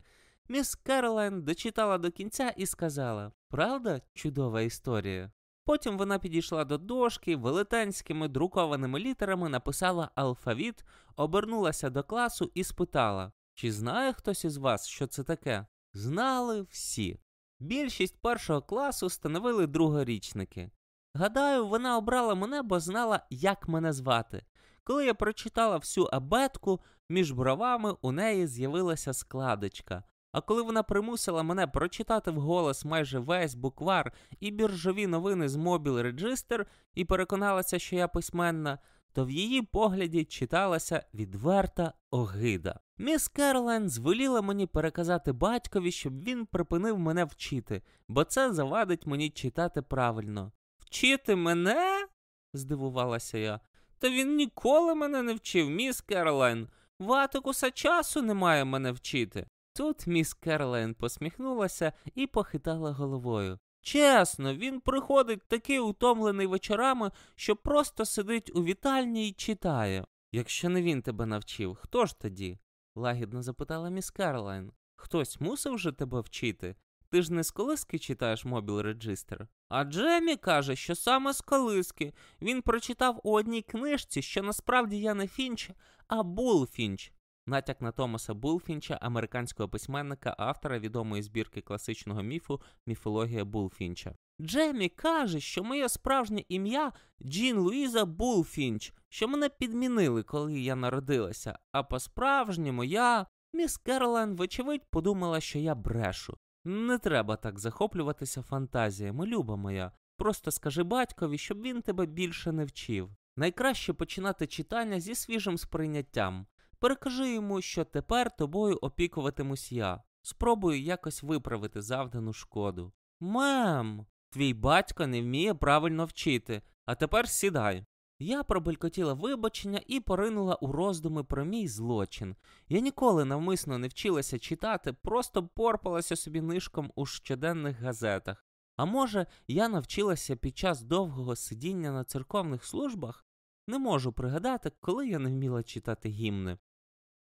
[SPEAKER 1] Міс Керолайн дочитала до кінця і сказала: Правда, чудова історія. Потім вона підійшла до дошки, велетенськими друкованими літерами написала алфавіт, обернулася до класу і спитала: Чи знає хтось із вас, що це таке? Знали всі. Більшість першого класу становили другорічники. Гадаю, вона обрала мене, бо знала, як мене звати. Коли я прочитала всю абетку, між бровами у неї з'явилася складочка. А коли вона примусила мене прочитати вголос майже весь буквар і біржові новини з Mobile Register і переконалася, що я письменна, то в її погляді читалася відверта огида. Міс Керлайн звеліла мені переказати батькові, щоб він припинив мене вчити, бо це завадить мені читати правильно. Вчити мене? здивувалася я. Та він ніколи мене не вчив, міс Керлайн. Ватикуса часу немає мене вчити. Тут міс Керлайн посміхнулася і похитала головою. Чесно, він приходить такий утомлений вечорами, що просто сидить у вітальні і читає. Якщо не він тебе навчив, хто ж тоді? лагідно запитала міс Керлайн. Хтось мусив же тебе вчити? Ти ж не з колиски читаєш Mobile Register? А Джемі каже, що саме з колиски. Він прочитав у одній книжці, що насправді я не Фінч, а Бул Фінч. натяк на Томаса Булфінча, американського письменника, автора відомої збірки класичного міфу Міфологія Булфінча. Джемі каже, що моє справжнє ім'я Джін Луїза Булфінч, що мене підмінили, коли я народилася, а по-справжньому я. Міс Керолайн, вочевидь, подумала, що я брешу. Не треба так захоплюватися фантазіями, люба моя. Просто скажи батькові, щоб він тебе більше не вчив. Найкраще починати читання зі свіжим сприйняттям. Перекажи йому, що тепер тобою опікуватимусь я. Спробую якось виправити завдану шкоду. Мем, твій батько не вміє правильно вчити, а тепер сідай. Я пробелькотіла вибачення і поринула у роздуми про мій злочин. Я ніколи навмисно не вчилася читати, просто порпалася собі нишком у щоденних газетах. А може, я навчилася під час довгого сидіння на церковних службах? Не можу пригадати, коли я не вміла читати гімни.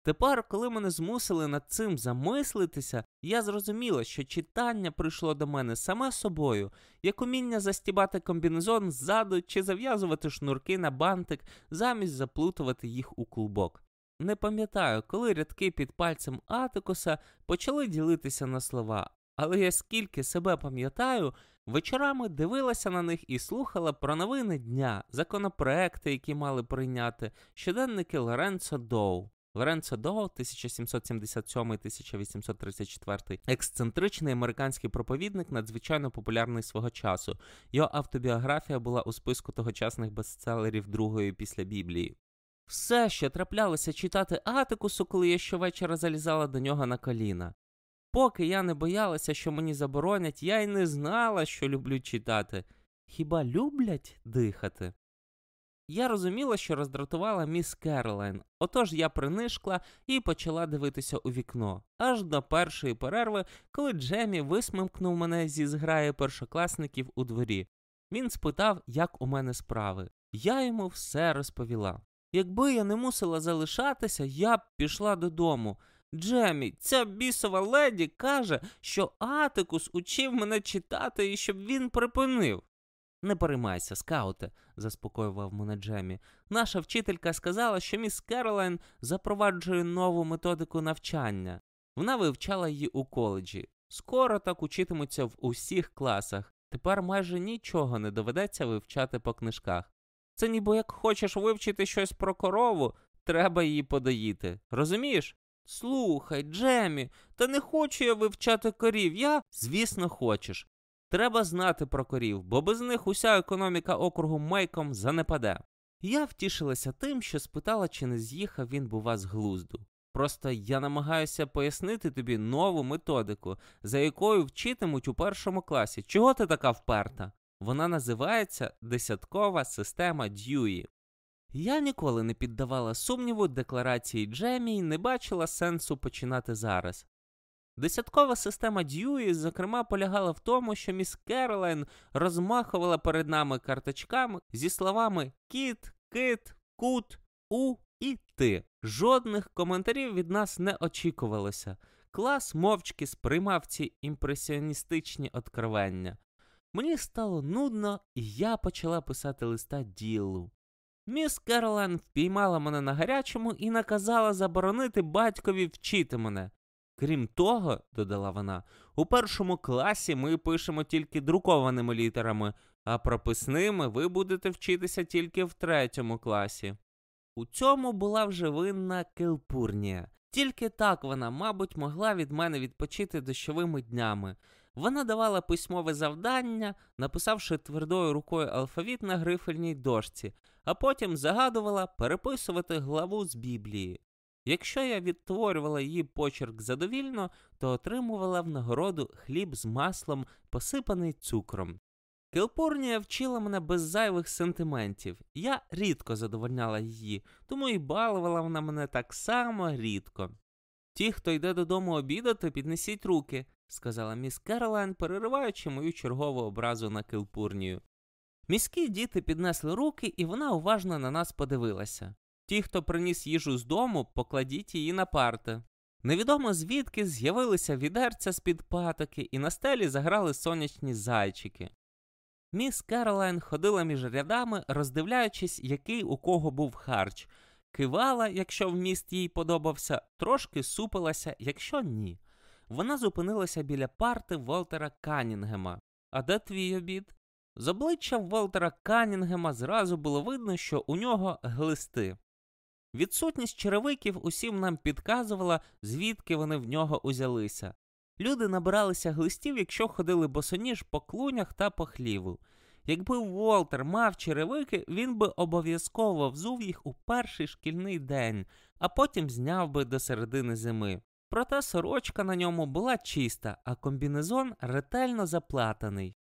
[SPEAKER 1] Тепер, коли мене змусили над цим замислитися, я зрозуміла, що читання прийшло до мене саме собою, як уміння застібати комбінезон ззаду чи зав'язувати шнурки на бантик, замість заплутувати їх у клубок. Не пам'ятаю, коли рядки під пальцем Атикуса почали ділитися на слова, але я скільки себе пам'ятаю, вечорами дивилася на них і слухала про новини дня, законопроекти, які мали прийняти, щоденники Лоренцо Доу. Лоренцо Доу, 1777-1834, ексцентричний американський проповідник, надзвичайно популярний свого часу. Його автобіографія була у списку тогочасних бестселерів другої після Біблії. Все, що траплялося читати Атикусу, коли я щовечора залізала до нього на коліна. Поки я не боялася, що мені заборонять, я й не знала, що люблю читати. Хіба люблять дихати? Я розуміла, що роздратувала міс Керолайн, отож я принишкла і почала дивитися у вікно, аж до першої перерви, коли Джемі висмимкнув мене зі зграї першокласників у дворі. Він спитав, як у мене справи. Я йому все розповіла. Якби я не мусила залишатися, я б пішла додому. Джемі, ця бісова леді каже, що Атикус учив мене читати і щоб він припинив. Не переймайся, скауте, заспокоював мене Джемі. Наша вчителька сказала, що міс Керолайн запроваджує нову методику навчання. Вона вивчала її у коледжі. Скоро так учитимуться в усіх класах. Тепер майже нічого не доведеться вивчати по книжках. Це ніби як хочеш вивчити щось про корову, треба її подоїти. Розумієш? Слухай, Джемі, та не хочу я вивчати корів. Я, звісно, хочеш. Треба знати про корів, бо без них уся економіка округу Мейком занепаде. Я втішилася тим, що спитала, чи не з'їхав він, бува, з глузду. Просто я намагаюся пояснити тобі нову методику, за якою вчитимуть у першому класі. Чого ти така вперта? Вона називається десяткова система Дьюї. Я ніколи не піддавала сумніву декларації Джемі і не бачила сенсу починати зараз. Десяткова система Дьюї, зокрема, полягала в тому, що міс Керолайн розмахувала перед нами карточками зі словами кіт, кит, кут, у і ти. Жодних коментарів від нас не очікувалося. Клас мовчки сприймав ці імпресіоністичні откровення. Мені стало нудно, і я почала писати листа ділу. Міс Керолайн впіймала мене на гарячому і наказала заборонити батькові вчити мене. Крім того, додала вона, у першому класі ми пишемо тільки друкованими літерами, а прописними ви будете вчитися тільки в третьому класі. У цьому була вже винна Келпурнія. Тільки так вона, мабуть, могла від мене відпочити дощовими днями. Вона давала письмове завдання, написавши твердою рукою алфавіт на грифельній дошці, а потім загадувала переписувати главу з Біблії. Якщо я відтворювала її почерк задовільно, то отримувала в нагороду хліб з маслом, посипаний цукром. Келпурнія вчила мене без зайвих сентиментів. Я рідко задовольняла її, тому і балувала вона мене так само рідко. Ті, хто йде додому обідати, піднесіть руки, сказала міс Керолайн, перериваючи мою чергову образу на Келпурнію. Міські діти піднесли руки, і вона уважно на нас подивилася. Ті, хто приніс їжу з дому, покладіть її на парти. Невідомо звідки з'явилися відерця з-під патоки, і на стелі заграли сонячні зайчики. Міс Керолайн ходила між рядами, роздивляючись, який у кого був харч. кивала, якщо вміст їй подобався, трошки супилася, якщо ні. Вона зупинилася біля парти Волтера Канінгема. А де твій обід? З обличчя Волтера Канінгема зразу було видно, що у нього глисти. Відсутність черевиків усім нам підказувала, звідки вони в нього узялися. Люди набиралися глистів, якщо ходили босоніж по клунях та по хліву. Якби Волтер мав черевики, він би обов'язково взув їх у перший шкільний день, а потім зняв би до середини зими. Проте сорочка на ньому була чиста, а комбінезон ретельно заплатаний.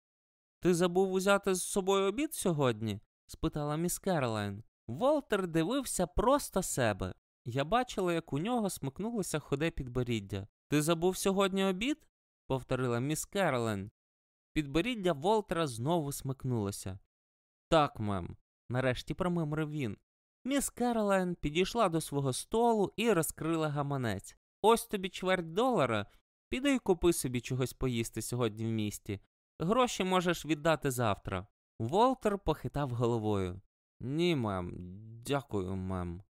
[SPEAKER 1] Ти забув узяти з собою обід сьогодні? спитала міс Керолайн. Волтер дивився просто себе. Я бачила, як у нього смикнулося ходе підборіддя. Ти забув сьогодні обід? повторила міс Керолайн. Підборіддя Волтера знову смикнулося. Так, мем, нарешті промимрив він. Міс Керолайн підійшла до свого столу і розкрила гаманець. Ось тобі чверть долара. Піди й купи собі чогось поїсти сьогодні в місті. Гроші можеш віддати завтра. Волтер похитав головою. Ні, мем, дякую, мем,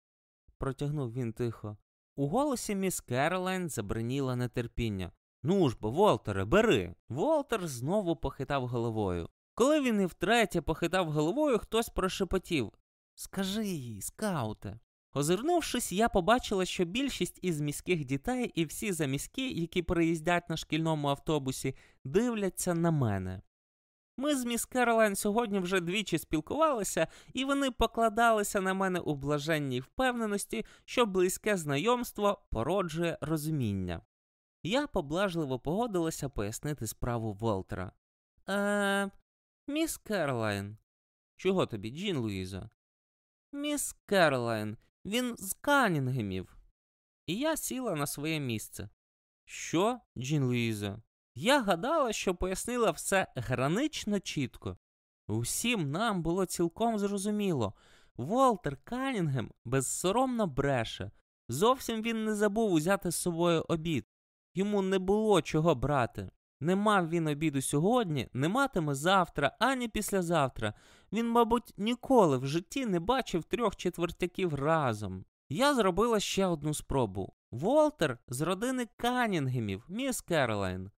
[SPEAKER 1] протягнув він тихо. У голосі міс Керолайн забриніло нетерпіння. Ну ж бо, Волтере, бери. Волтер знову похитав головою. Коли він і втретє похитав головою, хтось прошепотів Скажи їй, скауте. Озирнувшись, я побачила, що більшість із міських дітей і всі заміські, які приїздять на шкільному автобусі, дивляться на мене. Ми з міс Керолайн сьогодні вже двічі спілкувалися, і вони покладалися на мене у блаженній впевненості, що близьке знайомство породжує розуміння. Я поблажливо погодилася пояснити справу Волтера. Е, міс Керолайн. Чого тобі, Джін Луїза? Міс Керолайн, він з Канінгемів. І я сіла на своє місце. Що, Джін Луїза? Я гадала, що пояснила все гранично чітко. Усім нам було цілком зрозуміло. Волтер Канінгем безсоромно бреше. Зовсім він не забув узяти з собою обід. Йому не було чого брати. Не мав він обіду сьогодні, не матиме завтра, ані післязавтра. Він, мабуть, ніколи в житті не бачив трьох четвертяків разом. Я зробила ще одну спробу. Волтер з родини Канінгемів, міс Керолайн.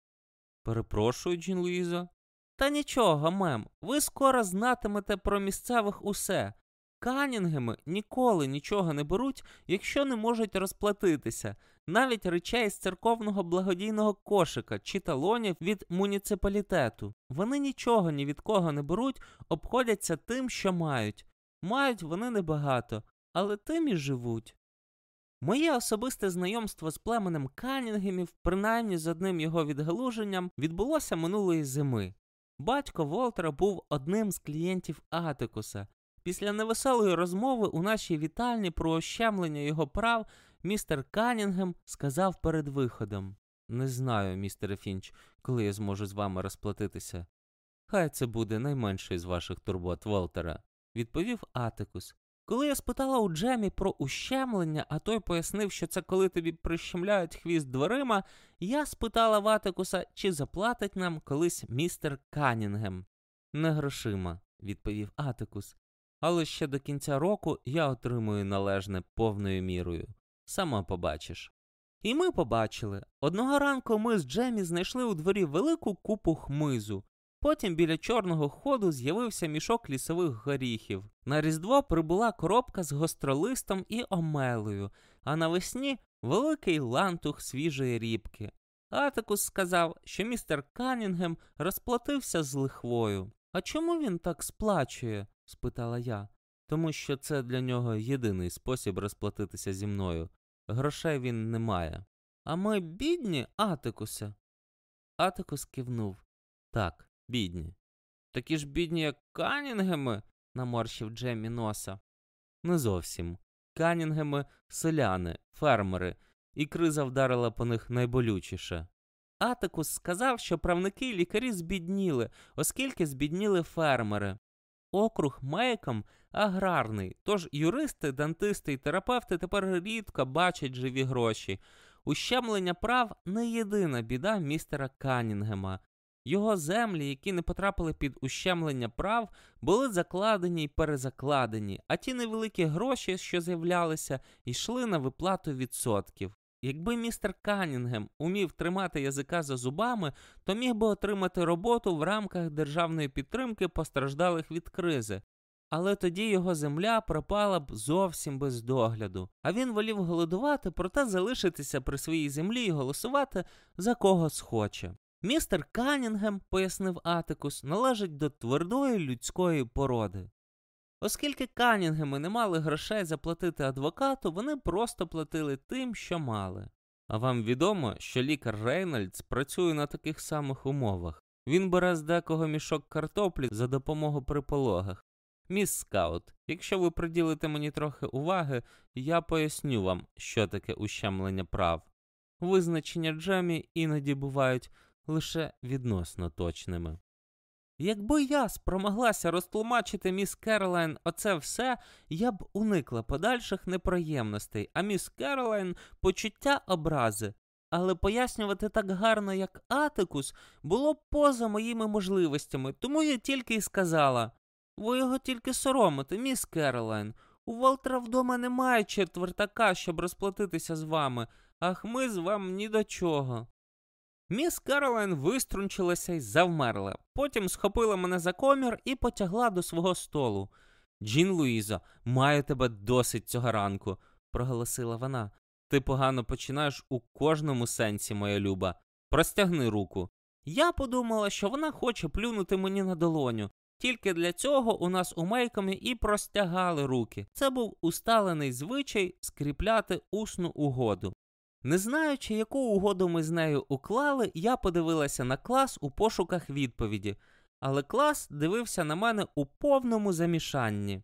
[SPEAKER 1] Перепрошую, Джін Луїза. Та нічого, мем, ви скоро знатимете про місцевих усе. Канінгеми ніколи нічого не беруть, якщо не можуть розплатитися, навіть речей з церковного благодійного кошика чи талонів від муніципалітету. Вони нічого ні від кого не беруть, обходяться тим, що мають. Мають вони небагато, але тим і живуть. Моє особисте знайомство з племенем Канінгемів, принаймні з одним його відгалуженням, відбулося минулої зими. Батько Волтера був одним з клієнтів Атикуса. Після невеселої розмови у нашій вітальні про ощемлення його прав містер Канінгем сказав перед виходом Не знаю, містере Фінч, коли я зможу з вами розплатитися. Хай це буде найменший з ваших турбот, Волтера, відповів Атикус. Коли я спитала у Джемі про ущемлення, а той пояснив, що це коли тобі прищемляють хвіст дверима, я спитала Ватикуса, чи заплатить нам колись містер Канінгем. Не грошима, відповів Атикус. Але ще до кінця року я отримую належне повною мірою. Сама побачиш. І ми побачили. Одного ранку ми з Джемі знайшли у дворі велику купу хмизу. Потім біля чорного ходу з'явився мішок лісових горіхів. На Різдво прибула коробка з гостролистом і омелою, а навесні великий лантух свіжої рібки. Атикус сказав, що містер Канінгем розплатився з лихвою. А чому він так сплачує? спитала я. Тому що це для нього єдиний спосіб розплатитися зі мною. Грошей він не має. А ми бідні, Атикусе. Атикус кивнув. Так, бідні. Такі ж бідні, як Канінгеми, наморщив Джемі носа. Не зовсім. Канінгеми селяни, фермери, і криза вдарила по них найболючіше. Атикус сказав, що правники й лікарі збідніли, оскільки збідніли фермери. Округ Мейком аграрний, тож юристи, дантисти і терапевти тепер рідко бачать живі гроші. Ущемлення прав не єдина біда містера Канінгема. Його землі, які не потрапили під ущемлення прав, були закладені й перезакладені, а ті невеликі гроші, що з'являлися, йшли на виплату відсотків. Якби містер Канінгем умів тримати язика за зубами, то міг би отримати роботу в рамках державної підтримки постраждалих від кризи. Але тоді його земля пропала б зовсім без догляду. А він волів голодувати, проте залишитися при своїй землі і голосувати за кого схоче. Містер Канінгем, пояснив Атикус, належить до твердої людської породи. Оскільки Канінгеми не мали грошей заплатити адвокату, вони просто платили тим, що мали. А вам відомо, що лікар Рейнольдс працює на таких самих умовах. Він бере з декого мішок картоплі за допомогою при пологах. Міс Скаут, якщо ви приділите мені трохи уваги, я поясню вам, що таке ущемлення прав. Визначення Джемі іноді бувають лише відносно точними. Якби я спромоглася розтлумачити міс Керолайн оце все, я б уникла подальших неприємностей, а міс Керолайн почуття образи. Але пояснювати так гарно, як Атикус, було поза моїми можливостями, тому я тільки й сказала ви його тільки соромите, міс Керолайн. У Волтера вдома немає четвертака, щоб розплатитися з вами, а хмиз вам ні до чого. Міс Керолайн виструнчилася й завмерла. Потім схопила мене за комір і потягла до свого столу. Джін Луїзо, маю тебе досить цього ранку, проголосила вона. Ти погано починаєш у кожному сенсі, моя люба. Простягни руку. Я подумала, що вона хоче плюнути мені на долоню. Тільки для цього у нас у Мейкомі і простягали руки. Це був усталений звичай скріпляти усну угоду. Не знаючи, яку угоду ми з нею уклали, я подивилася на клас у пошуках відповіді, але клас дивився на мене у повному замішанні.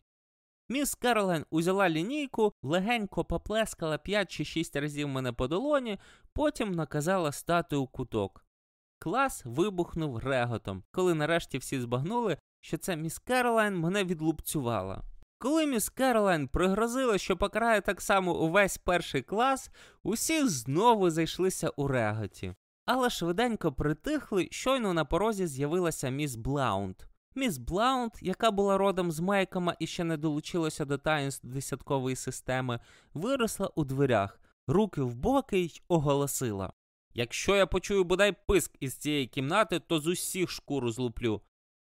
[SPEAKER 1] Міс Керолайн узяла лінійку, легенько поплескала 5 чи 6 разів мене по долоні, потім наказала стати у куток. Клас вибухнув реготом, коли нарешті всі збагнули, що це міс Керолайн мене відлупцювала. Коли міс Керолайн пригрозила, що покарає так само увесь перший клас, усі знову зайшлися у реготі. Але швиденько притихли, щойно на порозі з'явилася міс Блаунт. Міс Блаунт, яка була родом з Мейкома і ще не долучилася до таїнств десяткової системи, виросла у дверях, руки в боки й оголосила: Якщо я почую бодай писк із цієї кімнати, то з усіх шкуру злуплю.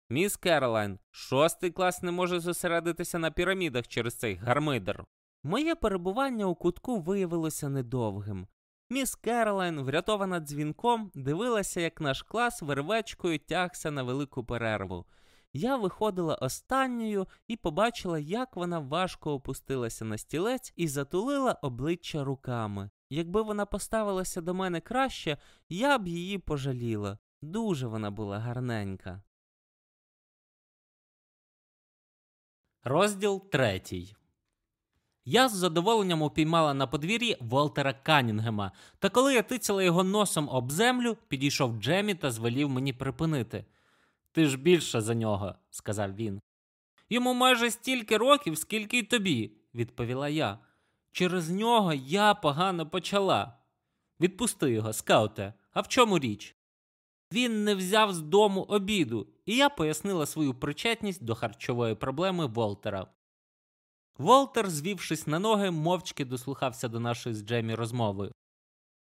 [SPEAKER 1] Міс Керолайн, шостий клас не може зосередитися на пірамідах через цей гармидер. Моє перебування у кутку виявилося недовгим. Міс Керолайн, врятована дзвінком, дивилася, як наш клас вервечкою тягся на велику перерву. Я виходила останньою і побачила, як вона важко опустилася на стілець і затулила обличчя руками. Якби вона поставилася до мене краще, я б її пожаліла. Дуже вона була гарненька. Розділ третій. Я з задоволенням упіймала на подвір'ї Волтера Канінгема, та коли я тицяла його носом об землю, підійшов Джемі та звелів мені припинити. Ти ж більше за нього, сказав він. Йому майже стільки років, скільки й тобі, відповіла я. Через нього я погано почала. Відпусти його, скауте, а в чому річ? Він не взяв з дому обіду, і я пояснила свою причетність до харчової проблеми Волтера. Волтер, звівшись на ноги, мовчки дослухався до нашої з Джемі розмови.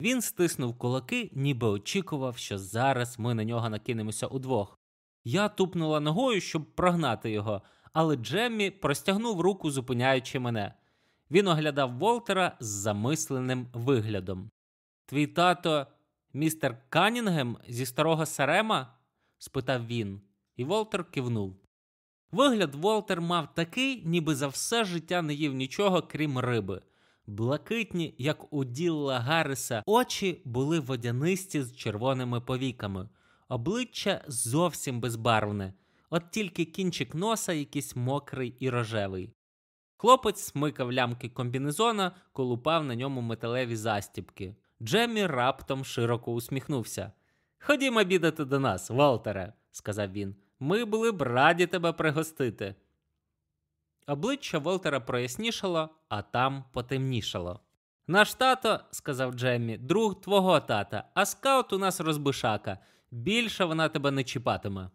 [SPEAKER 1] Він стиснув кулаки, ніби очікував, що зараз ми на нього накинемося удвох. Я тупнула ногою, щоб прогнати його, але Джеммі простягнув руку, зупиняючи мене. Він оглядав Волтера з замисленим виглядом. Твій тато Містер Канінгем зі старого Сарема? спитав він, і Волтер кивнув. Вигляд Волтер мав такий, ніби за все життя не їв нічого, крім риби. Блакитні, як у Ділла Гарриса, очі були водянисті з червоними повіками, обличчя зовсім безбарвне, от тільки кінчик носа якийсь мокрий і рожевий. Хлопець смикав лямки комбінезона, колупав на ньому металеві застібки. Джеммі раптом широко усміхнувся. Ходімо обідати до нас, Волтере, сказав він. Ми були б раді тебе пригостити. Обличчя Волтера прояснішало, а там потемнішало. Наш тато, сказав Джеммі, друг твого тата, а скаут у нас розбишака. більше вона тебе не чіпатиме.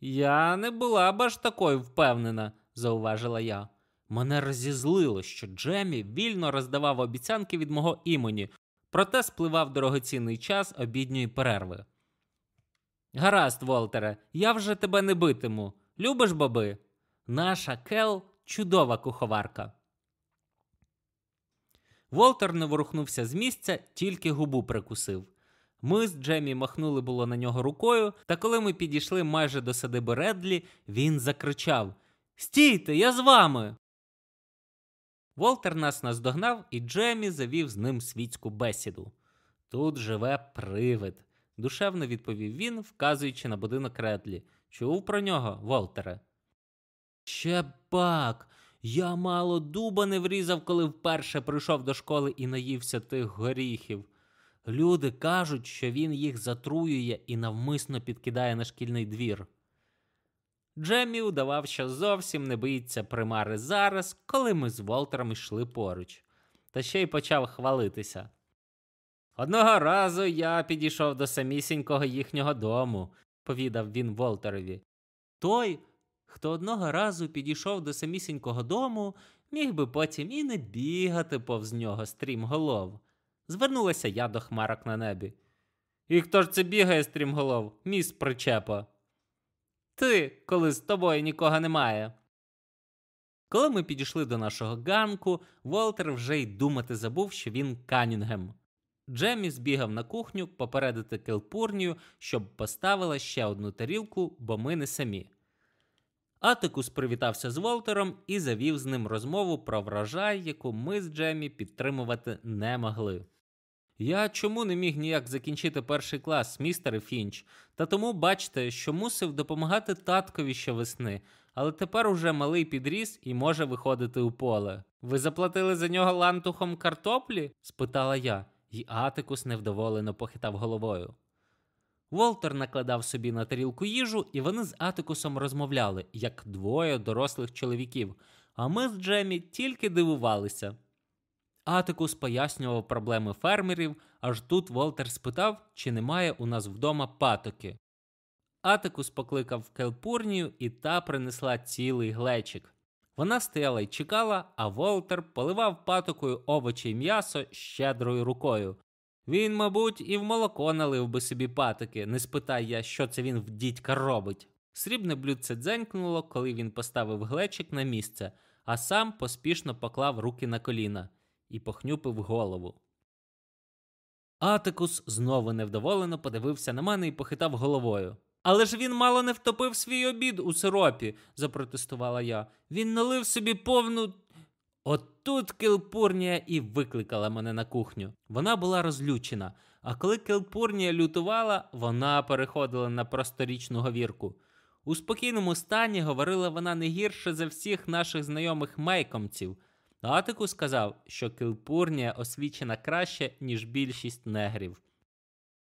[SPEAKER 1] Я не була б аж такою впевнена, зауважила я. Мене розізлило, що Джемі вільно роздавав обіцянки від мого імені, проте спливав дорогоцінний час обідньої перерви. Гаразд, Волтере, я вже тебе не битиму. Любиш баби? Наша Кел чудова куховарка. Волтер не ворухнувся з місця, тільки губу прикусив. Ми з Джемі махнули було на нього рукою, та коли ми підійшли майже до садиби Редлі, він закричав Стійте, я з вами. Волтер нас наздогнав, і Джемі завів з ним світську бесіду. Тут живе привид, душевно відповів він, вказуючи на будинок Редлі. Чув про нього, Волтере? Ще бак. Я мало дуба не врізав, коли вперше прийшов до школи і наївся тих горіхів. Люди кажуть, що він їх затруює і навмисно підкидає на шкільний двір. Джеммі удавав, що зовсім не боїться примари зараз, коли ми з Волтером йшли поруч, та ще й почав хвалитися. Одного разу я підійшов до самісінького їхнього дому, повідав він Волтерові. Той, хто одного разу підійшов до самісінького дому, міг би потім і не бігати повз нього стрімголов. Звернулася я до хмарок на небі. І хто ж це бігає стрімголов, міс причепа? Ти, коли з тобою нікого немає. Коли ми підійшли до нашого ганку, Волтер вже й думати забув, що він Канінгем. Джеммі збігав на кухню попередити Келпурнію, щоб поставила ще одну тарілку, бо ми не самі. Атикус привітався з Волтером і завів з ним розмову про врожай, яку ми з Джеммі підтримувати не могли. Я чому не міг ніяк закінчити перший клас, містер Фінч, та тому бачите, що мусив допомагати таткові щовесни, але тепер уже малий підріс і може виходити у поле. Ви заплатили за нього лантухом картоплі? спитала я, і Атикус невдоволено похитав головою. Волтер накладав собі на тарілку їжу, і вони з Атикусом розмовляли, як двоє дорослих чоловіків, а ми з Джемі тільки дивувалися. Атикус пояснював проблеми фермерів, аж тут Волтер спитав, чи немає у нас вдома патоки. Атикус покликав Келпурнію, і та принесла цілий глечик. Вона стояла й чекала, а Волтер поливав патокою овочі й м'ясо щедрою рукою. Він, мабуть, і в молоко налив би собі патоки, не спитай я, що це він в дідька робить. Срібне блюдце дзенькнуло, коли він поставив глечик на місце, а сам поспішно поклав руки на коліна і похнюпив голову. Атикус знову невдоволено подивився на мене і похитав головою. Але ж він мало не втопив свій обід у сиропі, запротестувала я. Він налив собі повну. От тут Келпурнія і викликала мене на кухню. Вона була розлючена, а коли Келпурнія лютувала, вона переходила на просторічну говірку. У спокійному стані говорила вона не гірше за всіх наших знайомих мейкомців. Атику сказав, що Килпурнія освічена краще, ніж більшість негрів.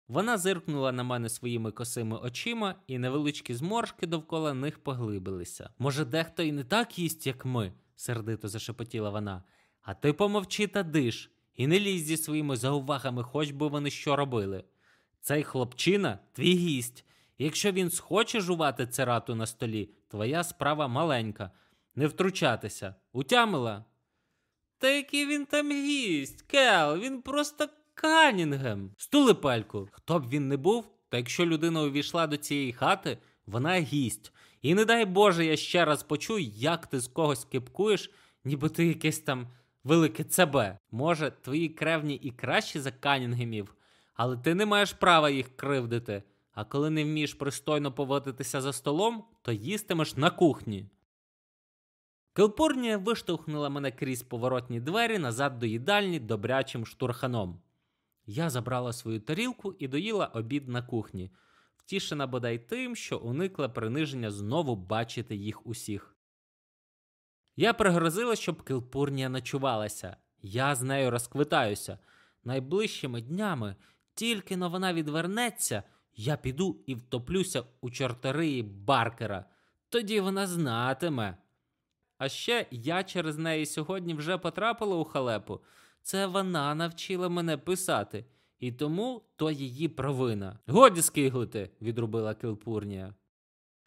[SPEAKER 1] Вона зиркнула на мене своїми косими очима, і невеличкі зморшки довкола них поглибилися. Може, дехто і не так їсть, як ми, сердито зашепотіла вона. А ти помовчи та диш, і не лізь зі своїми заувагами, хоч би вони що робили. Цей хлопчина твій гість. Якщо він схоче жувати церату на столі, твоя справа маленька. Не втручатися. Утямила? Та який він там гість, Кел, він просто Канінгем. Стули пельку. Хто б він не був, та якщо людина увійшла до цієї хати, вона гість. І не дай Боже, я ще раз почую, як ти з когось кипкуєш, ніби ти якесь там велике ЦБ. Може, твої кревні і кращі за Канінгемів, але ти не маєш права їх кривдити. А коли не вмієш пристойно поводитися за столом, то їстимеш на кухні. Келпурнія виштовхнула мене крізь поворотні двері назад до їдальні добрячим штурханом. Я забрала свою тарілку і доїла обід на кухні, втішена бодай тим, що уникла приниження знову бачити їх усіх. Я пригрозила, щоб Келпурнія ночувалася. Я з нею розквитаюся. Найближчими днями, тільки но вона відвернеться, я піду і втоплюся у чорториї Баркера. Тоді вона знатиме. А ще я через неї сьогодні вже потрапила у халепу. Це вона навчила мене писати. І тому то її провина. Годі скиглити, відрубила Кілпурнія.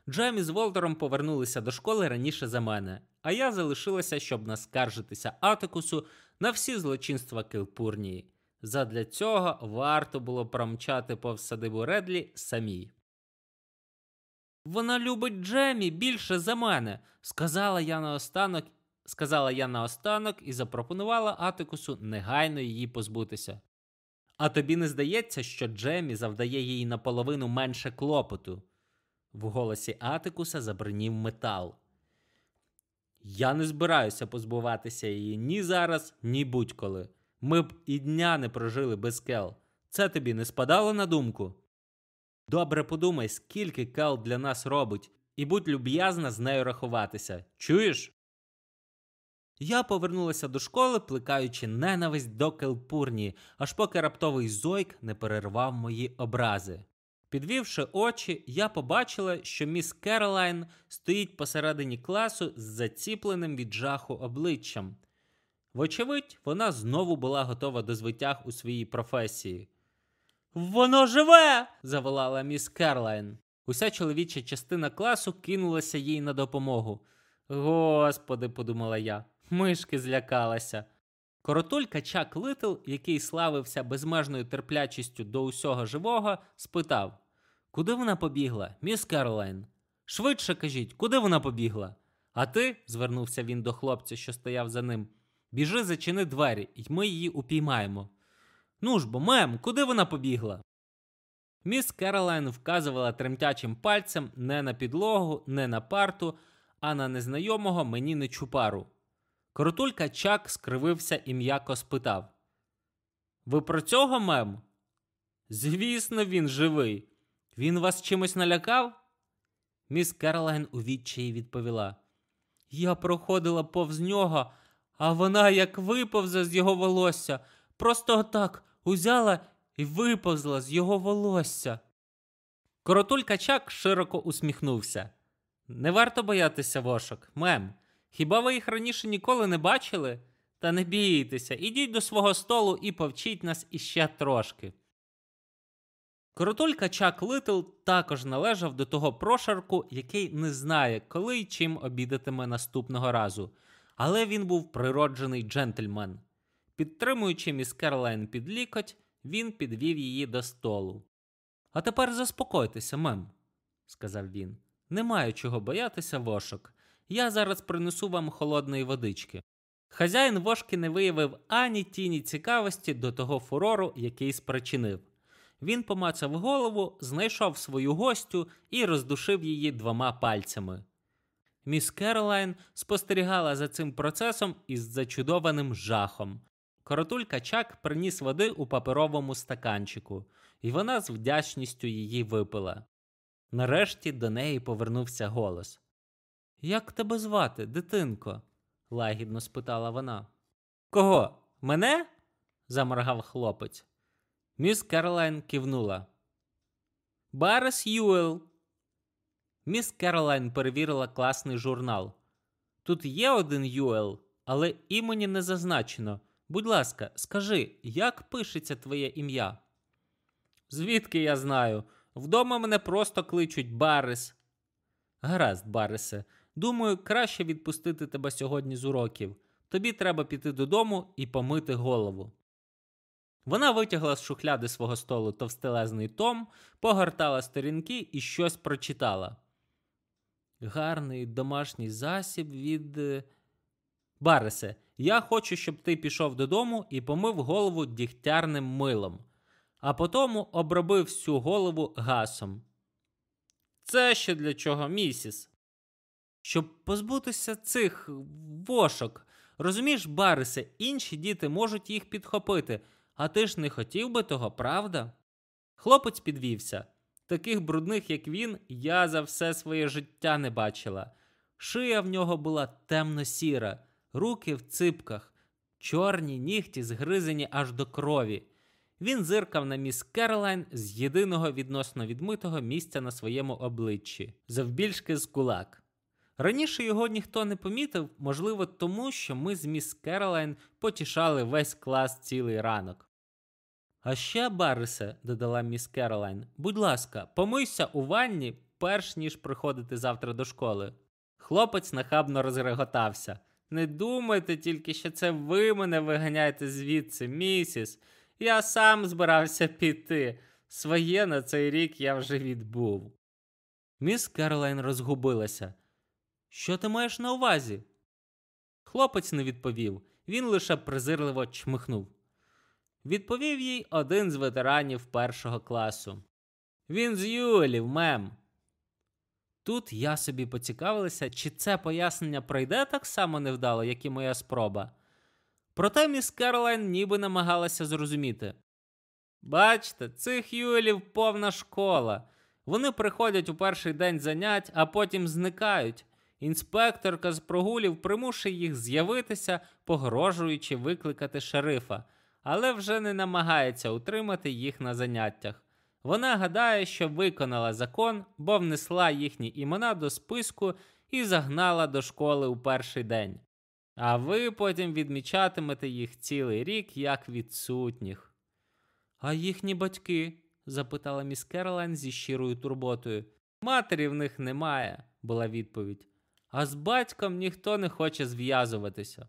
[SPEAKER 1] Джемі з Волтером повернулися до школи раніше за мене, а я залишилася, щоб наскаржитися Атикусу на всі злочинства Кілпурнії. Задля цього варто було промчати повз садибу Редлі самій. Вона любить Джемі більше за мене, сказала я наостанок, сказала я наостанок і запропонувала Атикусу негайно її позбутися. А тобі не здається, що Джемі завдає їй наполовину менше клопоту? В голосі Атикуса забринів метал. Я не збираюся позбуватися її ні зараз, ні будь-коли. Ми б і дня не прожили без Кел. Це тобі не спадало на думку? Добре подумай, скільки Кел для нас робить, і будь люб'язна з нею рахуватися. Чуєш? Я повернулася до школи, плекаючи ненависть до Келпурні, аж поки раптовий зойк не перервав мої образи. Підвівши очі, я побачила, що міс Керолайн стоїть посередині класу з заціпленим від жаху обличчям. Вочевидь, вона знову була готова до звитяг у своїй професії. Воно живе! заволала міс Керлайн. Уся чоловіча частина класу кинулася їй на допомогу. Господи, подумала я, мишки злякалася. Коротулька Чак Литл, який славився безмежною терплячістю до усього живого, спитав Куди вона побігла, міс Керлайн? Швидше кажіть, куди вона побігла? А ти, звернувся він до хлопця, що стояв за ним, біжи, зачини двері, і ми її упіймаємо. Ну ж бо, мем, куди вона побігла? Міс Керолайн вказувала тремтячим пальцем не на підлогу, не на парту, а на незнайомого мені нечупару. Коротулька Чак скривився і м'яко спитав: Ви про цього мем? Звісно, він живий. Він вас чимось налякав? Міс Керлайн у відчаї відповіла. Я проходила повз нього, а вона як виповза з його волосся, просто отак узяла і виповзла з його волосся. Коротулька Чак широко усміхнувся. Не варто боятися вошок, мем. Хіба ви їх раніше ніколи не бачили? Та не бійтеся, ідіть до свого столу і повчіть нас іще трошки. Коротулька Чак Литл також належав до того прошарку, який не знає, коли й чим обідатиме наступного разу, але він був природжений джентльмен. Підтримуючи міс Керлайн під лікоть, він підвів її до столу. А тепер заспокойтеся, мем, сказав він. Немає чого боятися вошок. Я зараз принесу вам холодної водички. Хазяїн вошки не виявив ані тіні цікавості до того фурору, який спричинив. Він помацав голову, знайшов свою гостю і роздушив її двома пальцями. Міс Керолайн спостерігала за цим процесом із зачудованим жахом. Коротулька Чак приніс води у паперовому стаканчику, і вона з вдячністю її випила. Нарешті до неї повернувся голос. Як тебе звати, дитинко? лагідно спитала вона. Кого? Мене? заморгав хлопець. Міс Керолайн кивнула. Барес Юел. Міс Керолайн перевірила класний журнал. Тут є один Юел, але імені не зазначено. Будь ласка, скажи, як пишеться твоє ім'я? Звідки я знаю? Вдома мене просто кличуть Барес. Гаразд, Баресе. Думаю, краще відпустити тебе сьогодні з уроків. Тобі треба піти додому і помити голову. Вона витягла з шухляди свого столу товстелезний том, погортала сторінки і щось прочитала. Гарний домашній засіб від. Е, Баресе, я хочу, щоб ти пішов додому і помив голову дігтярним милом, а потому обробив всю голову гасом. Це ще для чого, місіс? Щоб позбутися цих вошок. Розумієш, Барисе, інші діти можуть їх підхопити, а ти ж не хотів би того, правда? Хлопець підвівся. Таких брудних, як він, я за все своє життя не бачила. Шия в нього була темно сіра, руки в ципках, чорні нігті згризені аж до крові. Він зиркав на міс Керолайн з єдиного відносно відмитого місця на своєму обличчі, завбільшки з кулак. Раніше його ніхто не помітив, можливо, тому що ми з міс Керолайн потішали весь клас цілий ранок. А ще, Баррисе, додала міс Керолайн, будь ласка, помийся у ванні, перш ніж приходити завтра до школи. Хлопець нахабно розреготався. Не думайте тільки, що це ви мене виганяєте звідси, місіс. Я сам збирався піти. Своє на цей рік я вже відбув. Міс Керолайн розгубилася. Що ти маєш на увазі? Хлопець не відповів, він лише презирливо чмихнув. Відповів їй один з ветеранів першого класу. Він з Юлів, мем. Тут я собі поцікавилася, чи це пояснення пройде так само невдало, як і моя спроба. Проте міс Керолайн ніби намагалася зрозуміти. Бачите, цих Юлів повна школа. Вони приходять у перший день занять, а потім зникають. Інспекторка з прогулів примушує їх з'явитися, погрожуючи викликати шерифа, але вже не намагається утримати їх на заняттях. Вона гадає, що виконала закон, бо внесла їхні імена до списку і загнала до школи у перший день. А ви потім відмічатимете їх цілий рік як відсутніх. А їхні батьки? запитала міс Керолайн зі щирою турботою. Матері в них немає, була відповідь. А з батьком ніхто не хоче зв'язуватися.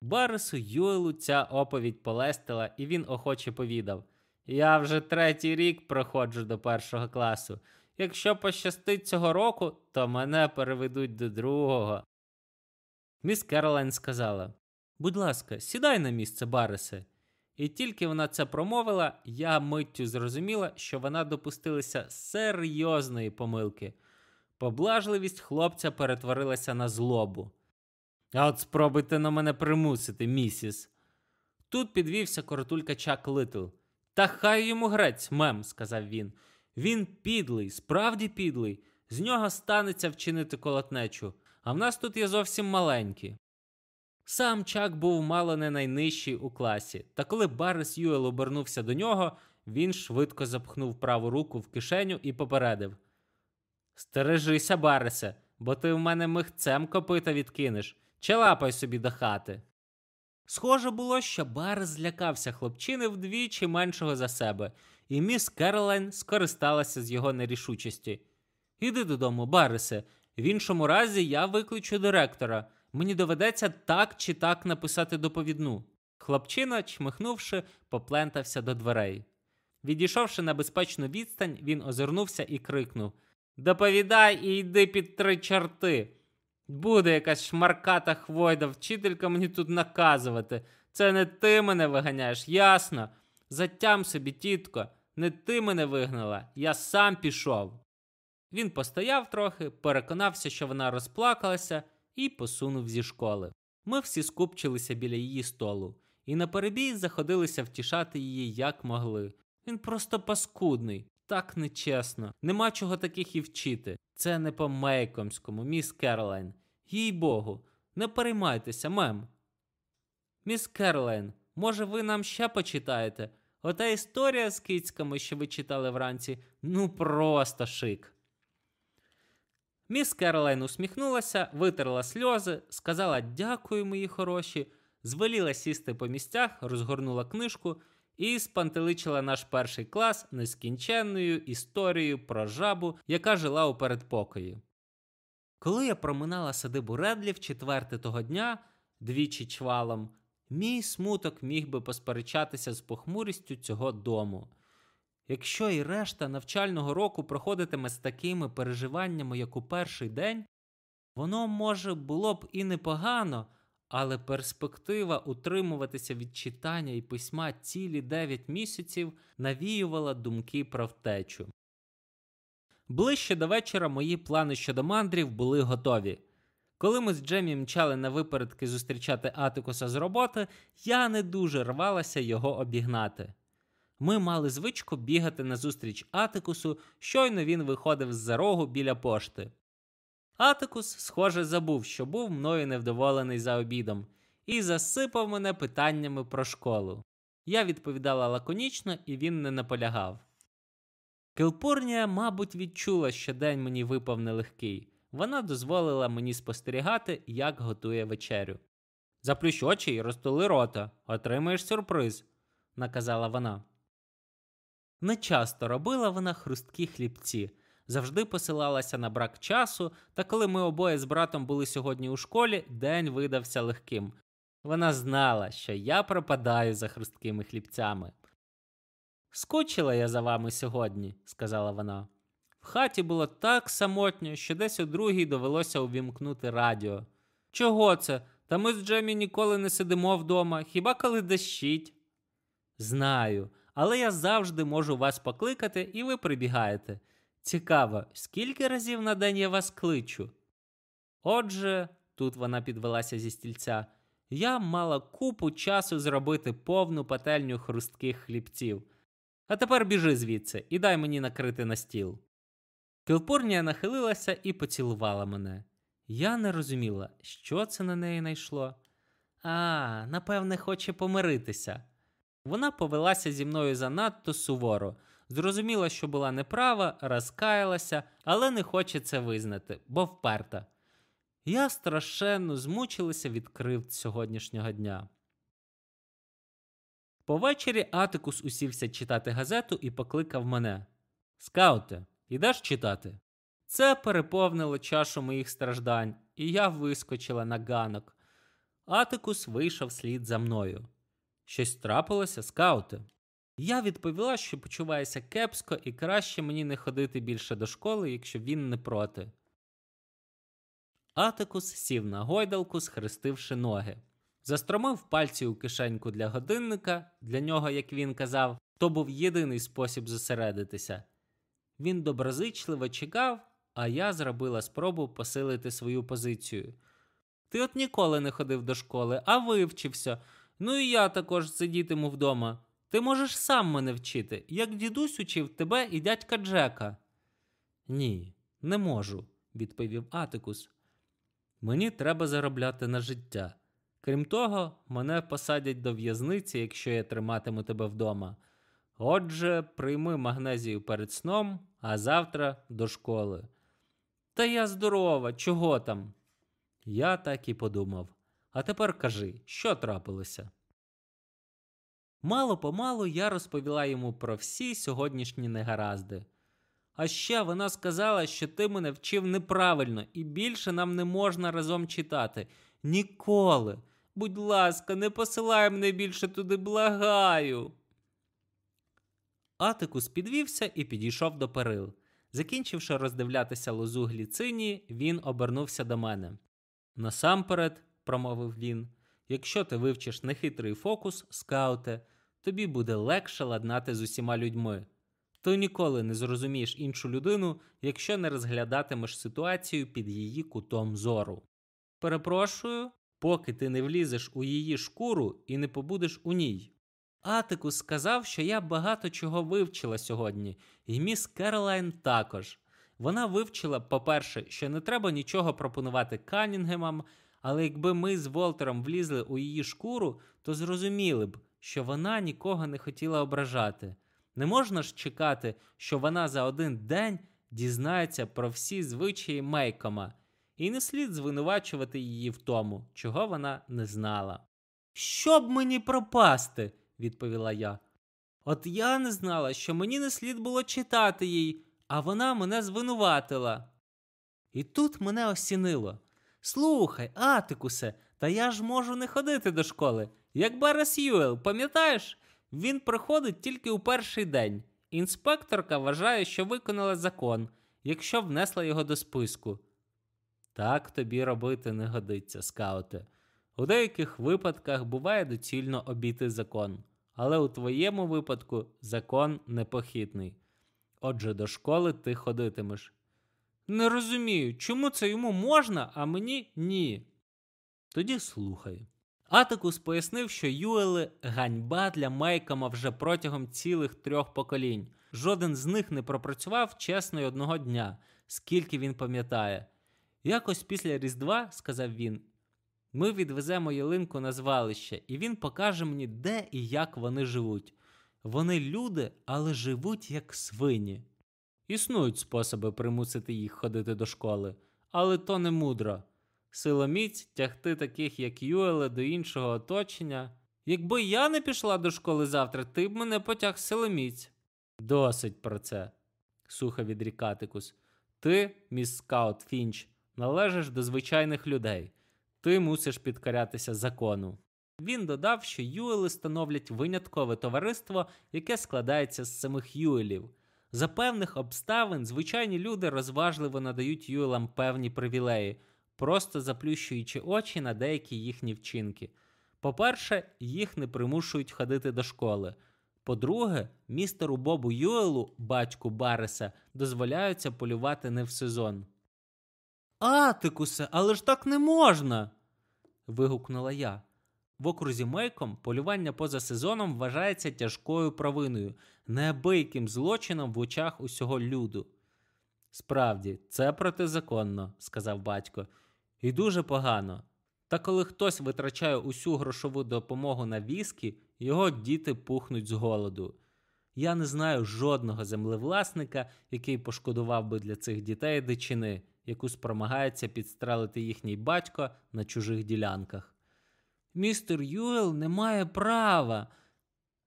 [SPEAKER 1] Барису Юелу ця оповідь полестила, і він охоче повідав. Я вже третій рік проходжу до першого класу. Якщо пощастить цього року, то мене переведуть до другого. Міс Керолайн сказала: Будь ласка, сідай на місце, Барисе. І тільки вона це промовила, я миттю зрозуміла, що вона допустилася серйозної помилки. Поблажливість хлопця перетворилася на злобу. А от спробуйте на мене примусити, місіс. Тут підвівся коротулька Чак Литл. Та хай йому грець, мем, сказав він. Він підлий, справді підлий. З нього станеться вчинити колотнечу, а в нас тут є зовсім маленькі. Сам Чак був мало не найнижчий у класі, та коли Баррес Юел обернувся до нього, він швидко запхнув праву руку в кишеню і попередив: Стережися, Барресе, бо ти в мене михцем копита відкинеш, чи лапай собі до хати. Схоже було, що Баррес злякався хлопчини вдвічі меншого за себе, і міс Керолайн скористалася з його нерішучості. Іди додому, Барресе, в іншому разі я викличу директора. Мені доведеться так чи так написати доповідну. Хлопчина, чмихнувши, поплентався до дверей. Відійшовши на безпечну відстань, він озирнувся і крикнув Доповідай і йди під три чорти. Буде якась шмарката хвойда, вчителька мені тут наказувати. Це не ти мене виганяєш, ясно? Затям собі, тітко, не ти мене вигнала, я сам пішов. Він постояв трохи, переконався, що вона розплакалася, і посунув зі школи. Ми всі скупчилися біля її столу, і на перебій заходилися втішати її, як могли. Він просто паскудний, так нечесно. Нема чого таких і вчити. Це не по мейкомському, міс Керолайн. Їй богу, не переймайтеся, мем. Міс Керолайн, може, ви нам ще почитаєте? Ота історія з кицьками, що ви читали вранці, ну просто шик. Міс Керолайн усміхнулася, витерла сльози, сказала дякую, мої хороші, звеліла сісти по місцях, розгорнула книжку і спантеличила наш перший клас нескінченною історією про жабу, яка жила у передпокої. Коли я проминала садибу Редлів четверте того дня, двічі чвалом, мій смуток міг би посперечатися з похмурістю цього дому. Якщо і решта навчального року проходитиме з такими переживаннями, як у перший день, воно, може, було б і непогано, але перспектива утримуватися від читання і письма цілі 9 місяців навіювала думки про втечу. Ближче до вечора мої плани щодо мандрів були готові. Коли ми з Джемі мчали на випередки зустрічати Атикуса з роботи, я не дуже рвалася його обігнати. Ми мали звичку бігати назустріч Атикусу, щойно він виходив з за рогу біля пошти. Атикус, схоже, забув, що був мною невдоволений за обідом, і засипав мене питаннями про школу. Я відповідала лаконічно, і він не наполягав. Килпурнія, мабуть, відчула, що день мені випав нелегкий. Вона дозволила мені спостерігати, як готує вечерю. Заплющ очі і розтули рота, отримаєш сюрприз. наказала вона. Не часто робила вона хрусткі хлібці, завжди посилалася на брак часу, та коли ми обоє з братом були сьогодні у школі, день видався легким. Вона знала, що я пропадаю за хрусткими хлібцями. Скучила я за вами сьогодні, сказала вона. В хаті було так самотньо, що десь у другій довелося увімкнути радіо. Чого це? Та ми з Джемі ніколи не сидимо вдома, хіба коли дощить? Знаю, але я завжди можу вас покликати, і ви прибігаєте. Цікаво, скільки разів на день я вас кличу? Отже, тут вона підвелася зі стільця, я мала купу часу зробити повну пательню хрустких хлібців. А тепер біжи звідси і дай мені накрити на стіл. Килпурнія нахилилася і поцілувала мене. Я не розуміла, що це на неї найшло. А, напевне, хоче помиритися. Вона повелася зі мною занадто суворо, зрозуміла, що була неправа, розкаялася, але не хоче це визнати, бо вперта. Я страшенно змучилася від кривд сьогоднішнього дня. Повечері Атикус усівся читати газету і покликав мене Скауте, ідеш читати? Це переповнило чашу моїх страждань, і я вискочила на ганок. Атикус вийшов слід за мною. Щось трапилося, скауте. Я відповіла, що почуваюся кепсько і краще мені не ходити більше до школи, якщо він не проти. Атикус сів на гойдалку, схрестивши ноги, застромив пальці у кишеньку для годинника, для нього, як він казав, то був єдиний спосіб зосередитися. Він доброзичливо чекав, а я зробила спробу посилити свою позицію. Ти от ніколи не ходив до школи, а вивчився. Ну і я також сидітиму вдома. Ти можеш сам мене вчити, як дідусь учив тебе і дядька Джека. Ні, не можу, відповів Атикус. Мені треба заробляти на життя. Крім того, мене посадять до в'язниці, якщо я триматиму тебе вдома. Отже, прийми магнезію перед сном, а завтра до школи. Та я здорова, чого там? Я так і подумав. А тепер кажи, що трапилося? Мало помалу я розповіла йому про всі сьогоднішні негаразди. А ще вона сказала, що ти мене вчив неправильно і більше нам не можна разом читати. Ніколи. Будь ласка, не посилай мене більше туди, благаю. Атикус підвівся і підійшов до перил. Закінчивши роздивлятися лозу гліцині, він обернувся до мене. Насамперед, промовив він, якщо ти вивчиш нехитрий фокус, скауте, тобі буде легше ладнати з усіма людьми. Ти ніколи не зрозумієш іншу людину, якщо не розглядатимеш ситуацію під її кутом зору. Перепрошую, поки ти не влізеш у її шкуру і не побудеш у ній. Атикус сказав, що я багато чого вивчила сьогодні, і міс Керолайн також. Вона вивчила, по-перше, що не треба нічого пропонувати Канінгемам, але якби ми з Волтером влізли у її шкуру, то зрозуміли б, що вона нікого не хотіла ображати. Не можна ж чекати, що вона за один день дізнається про всі звичаї Мейкома, і не слід звинувачувати її в тому, чого вона не знала. Щоб мені пропасти, відповіла я. От я не знала, що мені не слід було читати їй, а вона мене звинуватила. І тут мене осінило. Слухай, Атикусе, та я ж можу не ходити до школи. Як Барес Юел, пам'ятаєш? Він приходить тільки у перший день. Інспекторка вважає, що виконала закон, якщо внесла його до списку. Так тобі робити не годиться, скауте. У деяких випадках буває доцільно обійти закон, але у твоєму випадку закон непохитний. Отже, до школи ти ходитимеш. Не розумію, чому це йому можна, а мені ні. Тоді слухай. Атикус пояснив, що Юели ганьба для Мейкома вже протягом цілих трьох поколінь. Жоден з них не пропрацював чесно й одного дня, скільки він пам'ятає. Якось після Різдва, сказав він, ми відвеземо ялинку на звалище, і він покаже мені, де і як вони живуть. Вони люди, але живуть як свині. Існують способи примусити їх ходити до школи, але то не мудро. Силоміць тягти таких, як Юеле, до іншого оточення. Якби я не пішла до школи завтра, ти б мене потяг силоміць. Досить про це, сухо відрік Атикус. Ти, міс Скаут Фінч, належиш до звичайних людей. Ти мусиш підкорятися закону. Він додав, що Юели становлять виняткове товариство, яке складається з самих Юелів. За певних обставин звичайні люди розважливо надають Юелам певні привілеї, просто заплющуючи очі на деякі їхні вчинки. По-перше, їх не примушують ходити до школи. По-друге, містеру Бобу Юелу, батьку Бареса, дозволяються полювати не в сезон. Атикусе, але ж так не можна. вигукнула я. В окрузі Мейком полювання поза сезоном вважається тяжкою провиною, неабияким злочином в очах усього люду. Справді, це протизаконно, сказав батько, і дуже погано. Та коли хтось витрачає усю грошову допомогу на віскі, його діти пухнуть з голоду. Я не знаю жодного землевласника, який пошкодував би для цих дітей дичини, яку спромагається підстрелити їхній батько на чужих ділянках. Містер Юел не має права.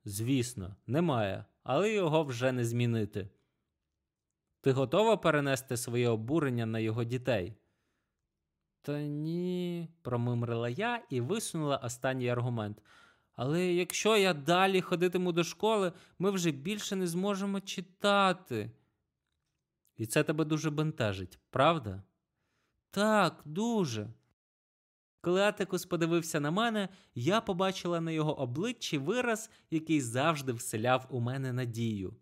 [SPEAKER 1] Звісно, немає, але його вже не змінити. Ти готова перенести своє обурення на його дітей? Та ні, промимрила я і висунула останній аргумент. Але якщо я далі ходитиму до школи, ми вже більше не зможемо читати. І це тебе дуже бентежить, правда? Так, дуже. Коли Атикус подивився на мене, я побачила на його обличчі вираз, який завжди вселяв у мене надію.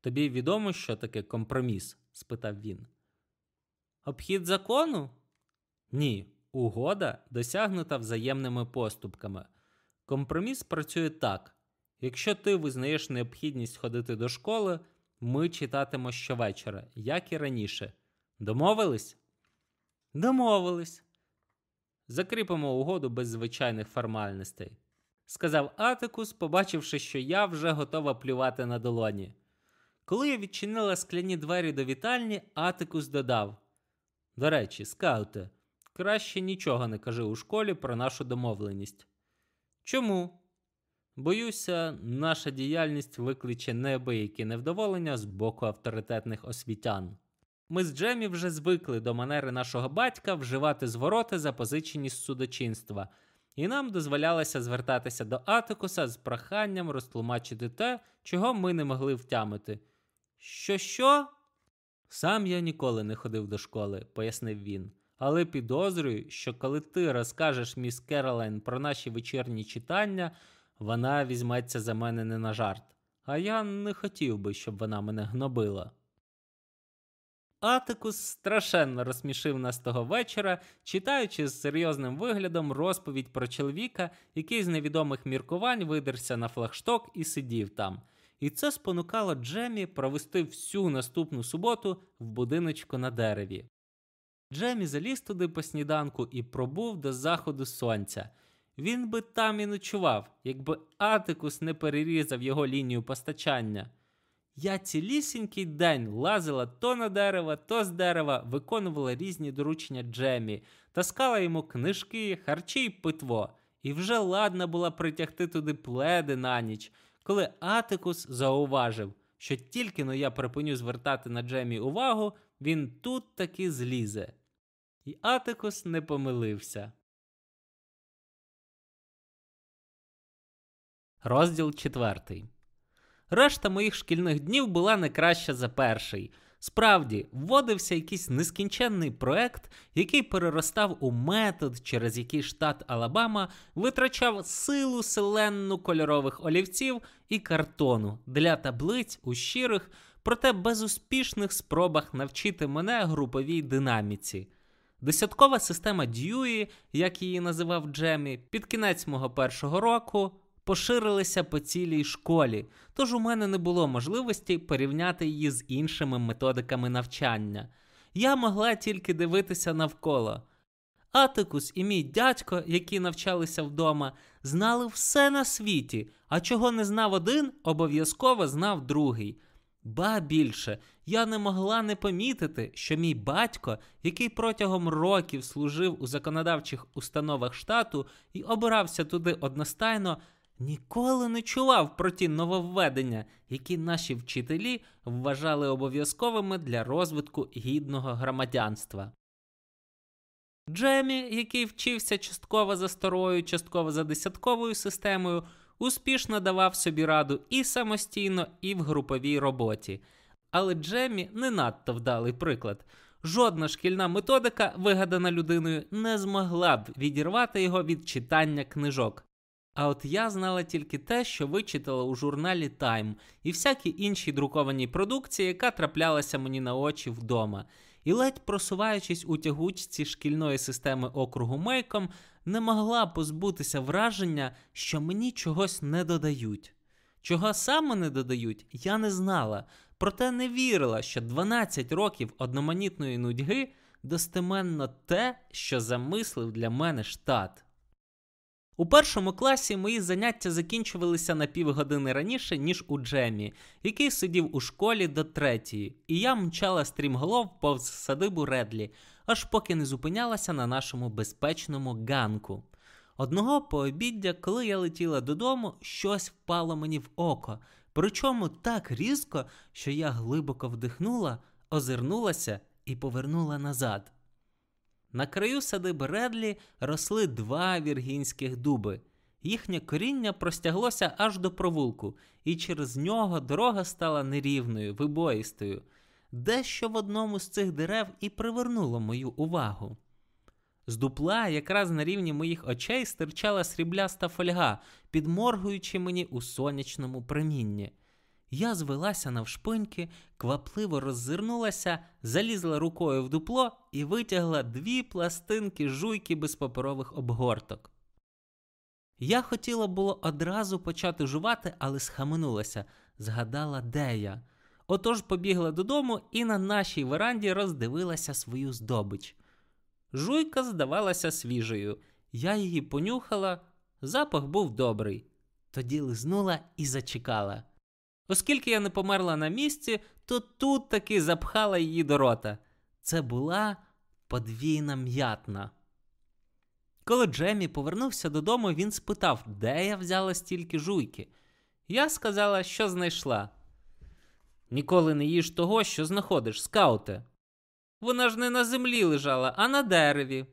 [SPEAKER 1] Тобі відомо, що таке компроміс? спитав він. Обхід закону? Ні. Угода досягнута взаємними поступками. Компроміс працює так: якщо ти визнаєш необхідність ходити до школи, ми читатимо щовечора, як і раніше. Домовились? Домовились. Закріпимо угоду без звичайних формальностей, сказав Атикус, побачивши, що я вже готова плювати на долоні. Коли я відчинила скляні двері до вітальні, Атикус додав: До речі, скауте, краще нічого не кажи у школі про нашу домовленість. Чому? Боюся, наша діяльність викличе неабиякі невдоволення з боку авторитетних освітян. Ми з Джемі вже звикли до манери нашого батька вживати звороти, запозичені з судочинства, і нам дозволялося звертатися до Атикуса з проханням розтлумачити те, чого ми не могли втямити. Що, що? Сам я ніколи не ходив до школи, пояснив він. Але підозрюю, що коли ти розкажеш міс Керолайн про наші вечірні читання, вона візьметься за мене не на жарт. А я не хотів би, щоб вона мене гнобила. Атикус страшенно розсмішив нас того вечора, читаючи з серйозним виглядом розповідь про чоловіка, який з невідомих міркувань видерся на флагшток і сидів там. І це спонукало Джемі провести всю наступну суботу в будиночку на дереві. Джемі заліз туди по сніданку і пробув до заходу сонця. Він би там і ночував, якби Атикус не перерізав його лінію постачання. Я цілісінький день лазила то на дерево, то з дерева, виконувала різні доручення Джемі, таскала йому книжки, харчі й питво, і вже ладна була притягти туди пледи на ніч, коли Атикус зауважив, що тільки но я припиню звертати на Джемі увагу, він тут таки злізе. І Атикус не помилився. Розділ четвертий. Решта моїх шкільних днів була не краща за перший. Справді, вводився якийсь нескінченний проект, який переростав у метод, через який штат Алабама витрачав силу селенну кольорових олівців і картону для таблиць у щирих, проте безуспішних спробах навчити мене груповій динаміці. Десяткова система Дьюї, як її називав Джемі, під кінець мого першого року поширилися по цілій школі, тож у мене не було можливості порівняти її з іншими методиками навчання. Я могла тільки дивитися навколо. Атикус і мій дядько, які навчалися вдома, знали все на світі, а чого не знав один, обов'язково знав другий. Ба більше, я не могла не помітити, що мій батько, який протягом років служив у законодавчих установах штату і обирався туди одностайно, ніколи не чував про ті нововведення, які наші вчителі вважали обов'язковими для розвитку гідного громадянства. Джемі, який вчився частково за старою, частково за десятковою системою, успішно давав собі раду і самостійно, і в груповій роботі. Але Джемі не надто вдалий приклад. Жодна шкільна методика, вигадана людиною, не змогла б відірвати його від читання книжок. А от я знала тільки те, що вичитала у журналі Time і всякій іншій друкованій продукції, яка траплялася мені на очі вдома. І ледь просуваючись у тягучці шкільної системи округу Мейком, не могла позбутися враження, що мені чогось не додають. Чого саме не додають, я не знала, проте не вірила, що 12 років одноманітної нудьги достеменно те, що замислив для мене штат. У першому класі мої заняття закінчувалися на півгодини раніше, ніж у Джемі, який сидів у школі до третьої, і я мчала стрімголов повз садибу Редлі, аж поки не зупинялася на нашому безпечному ганку. Одного пообіддя, коли я летіла додому, щось впало мені в око, причому так різко, що я глибоко вдихнула, озирнулася і повернула назад. На краю садиби Редлі росли два віргінських дуби. Їхнє коріння простяглося аж до провулку, і через нього дорога стала нерівною, вибоїстою. Дещо в одному з цих дерев і привернуло мою увагу. З дупла, якраз на рівні моїх очей, стирчала срібляста фольга, підморгуючи мені у сонячному промінні. Я звелася навшпиньки, квапливо роззирнулася, залізла рукою в дупло і витягла дві пластинки жуйки без паперових обгорток. Я хотіла було одразу почати жувати, але схаменулася, згадала, де я. Отож побігла додому і на нашій веранді роздивилася свою здобич. Жуйка здавалася свіжою. Я її понюхала, запах був добрий. Тоді лизнула і зачекала. Оскільки я не померла на місці, то тут таки запхала її до рота. Це була подвійна м'ятна. Коли Джемі повернувся додому, він спитав, де я взяла стільки жуйки. Я сказала, що знайшла. Ніколи не їж того, що знаходиш, скауте. Вона ж не на землі лежала, а на дереві.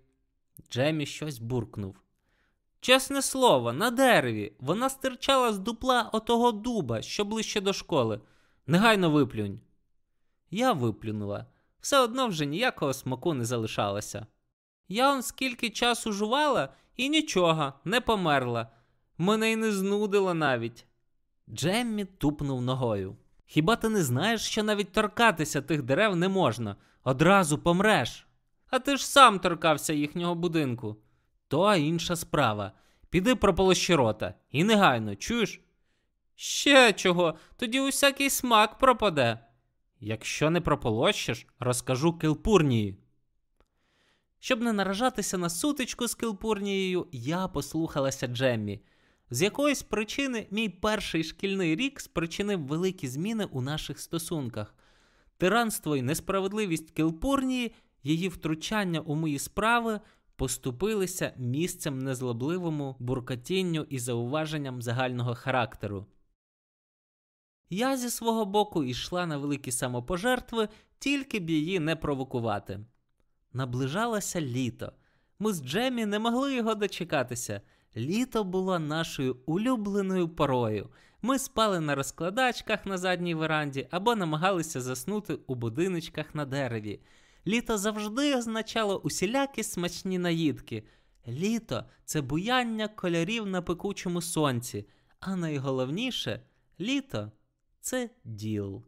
[SPEAKER 1] Джемі щось буркнув. Чесне слово, на дереві. Вона стирчала з дупла отого дуба, що ближче до школи. Негайно виплюнь. Я виплюнула. Все одно вже ніякого смаку не залишалося. Я он скільки часу жувала і нічого, не померла. Мене й не знудило навіть. Джеммі тупнув ногою. Хіба ти не знаєш, що навіть торкатися тих дерев не можна? Одразу помреш. А ти ж сам торкався їхнього будинку. То інша справа. Піди прополощи рота. І негайно, чуєш? Ще чого, тоді усякий смак пропаде. Якщо не прополощиш, розкажу Килпурнії. Щоб не наражатися на сутичку з Килпурнією, я послухалася Джеммі. З якоїсь причини мій перший шкільний рік спричинив великі зміни у наших стосунках. Тиранство і несправедливість Килпурнії, її втручання у мої справи поступилися місцем незлобливому буркатінню і зауваженням загального характеру. Я зі свого боку йшла на великі самопожертви, тільки б її не провокувати. Наближалося літо. Ми з Джемі не могли його дочекатися. Літо було нашою улюбленою порою. Ми спали на розкладачках на задній веранді або намагалися заснути у будиночках на дереві. Літо завжди означало усілякі смачні наїдки. Літо це буяння кольорів на пекучому сонці, а найголовніше літо це діл.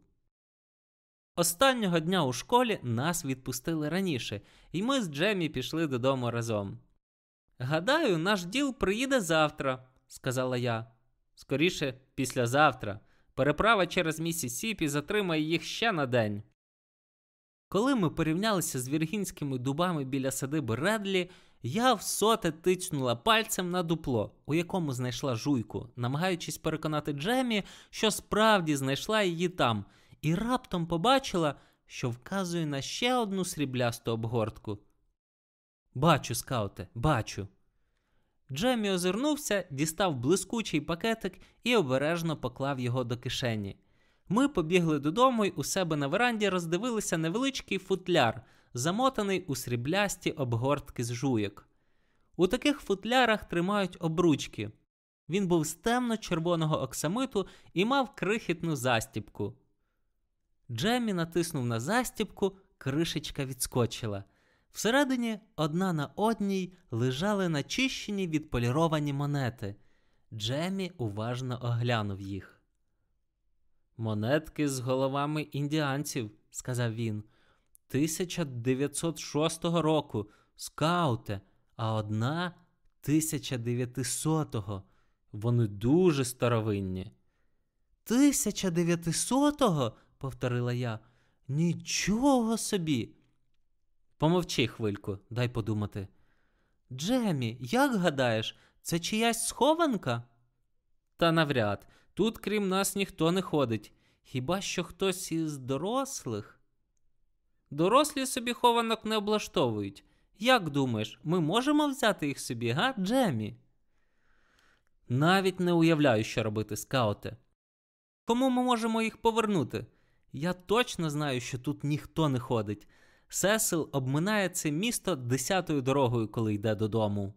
[SPEAKER 1] Останнього дня у школі нас відпустили раніше, і ми з Джемі пішли додому разом. Гадаю, наш діл приїде завтра, сказала я. Скоріше, післязавтра. Переправа через Місісіпі затримає їх ще на день. Коли ми порівнялися з віргінськими дубами біля садиби Редлі, я всоте тицнула пальцем на дупло, у якому знайшла жуйку, намагаючись переконати Джемі, що справді знайшла її там, і раптом побачила, що вказує на ще одну сріблясту обгортку. Бачу, скауте, бачу. Джемі озирнувся, дістав блискучий пакетик і обережно поклав його до кишені. Ми побігли додому й у себе на веранді роздивилися невеличкий футляр, замотаний у сріблясті обгортки з жуйок. У таких футлярах тримають обручки. Він був з темно-червоного оксамиту і мав крихітну застіпку. Джемі натиснув на застіпку, кришечка відскочила. Всередині одна на одній лежали начищені відполіровані монети. Джемі уважно оглянув їх. Монетки з головами індіанців, сказав він, 1906 року, скауте, а одна 1900-го. Вони дуже старовинні. 1900-го? повторила я. Нічого собі. Помовчи хвильку, дай подумати. Джемі, як гадаєш, це чиясь схованка? Та навряд. Тут, крім нас, ніхто не ходить. Хіба що хтось із дорослих? Дорослі собі хованок не облаштовують. Як думаєш, ми можемо взяти їх собі, га, Джемі? Навіть не уявляю, що робити, скауте. Кому ми можемо їх повернути? Я точно знаю, що тут ніхто не ходить. Сесил обминає це місто десятою дорогою, коли йде додому.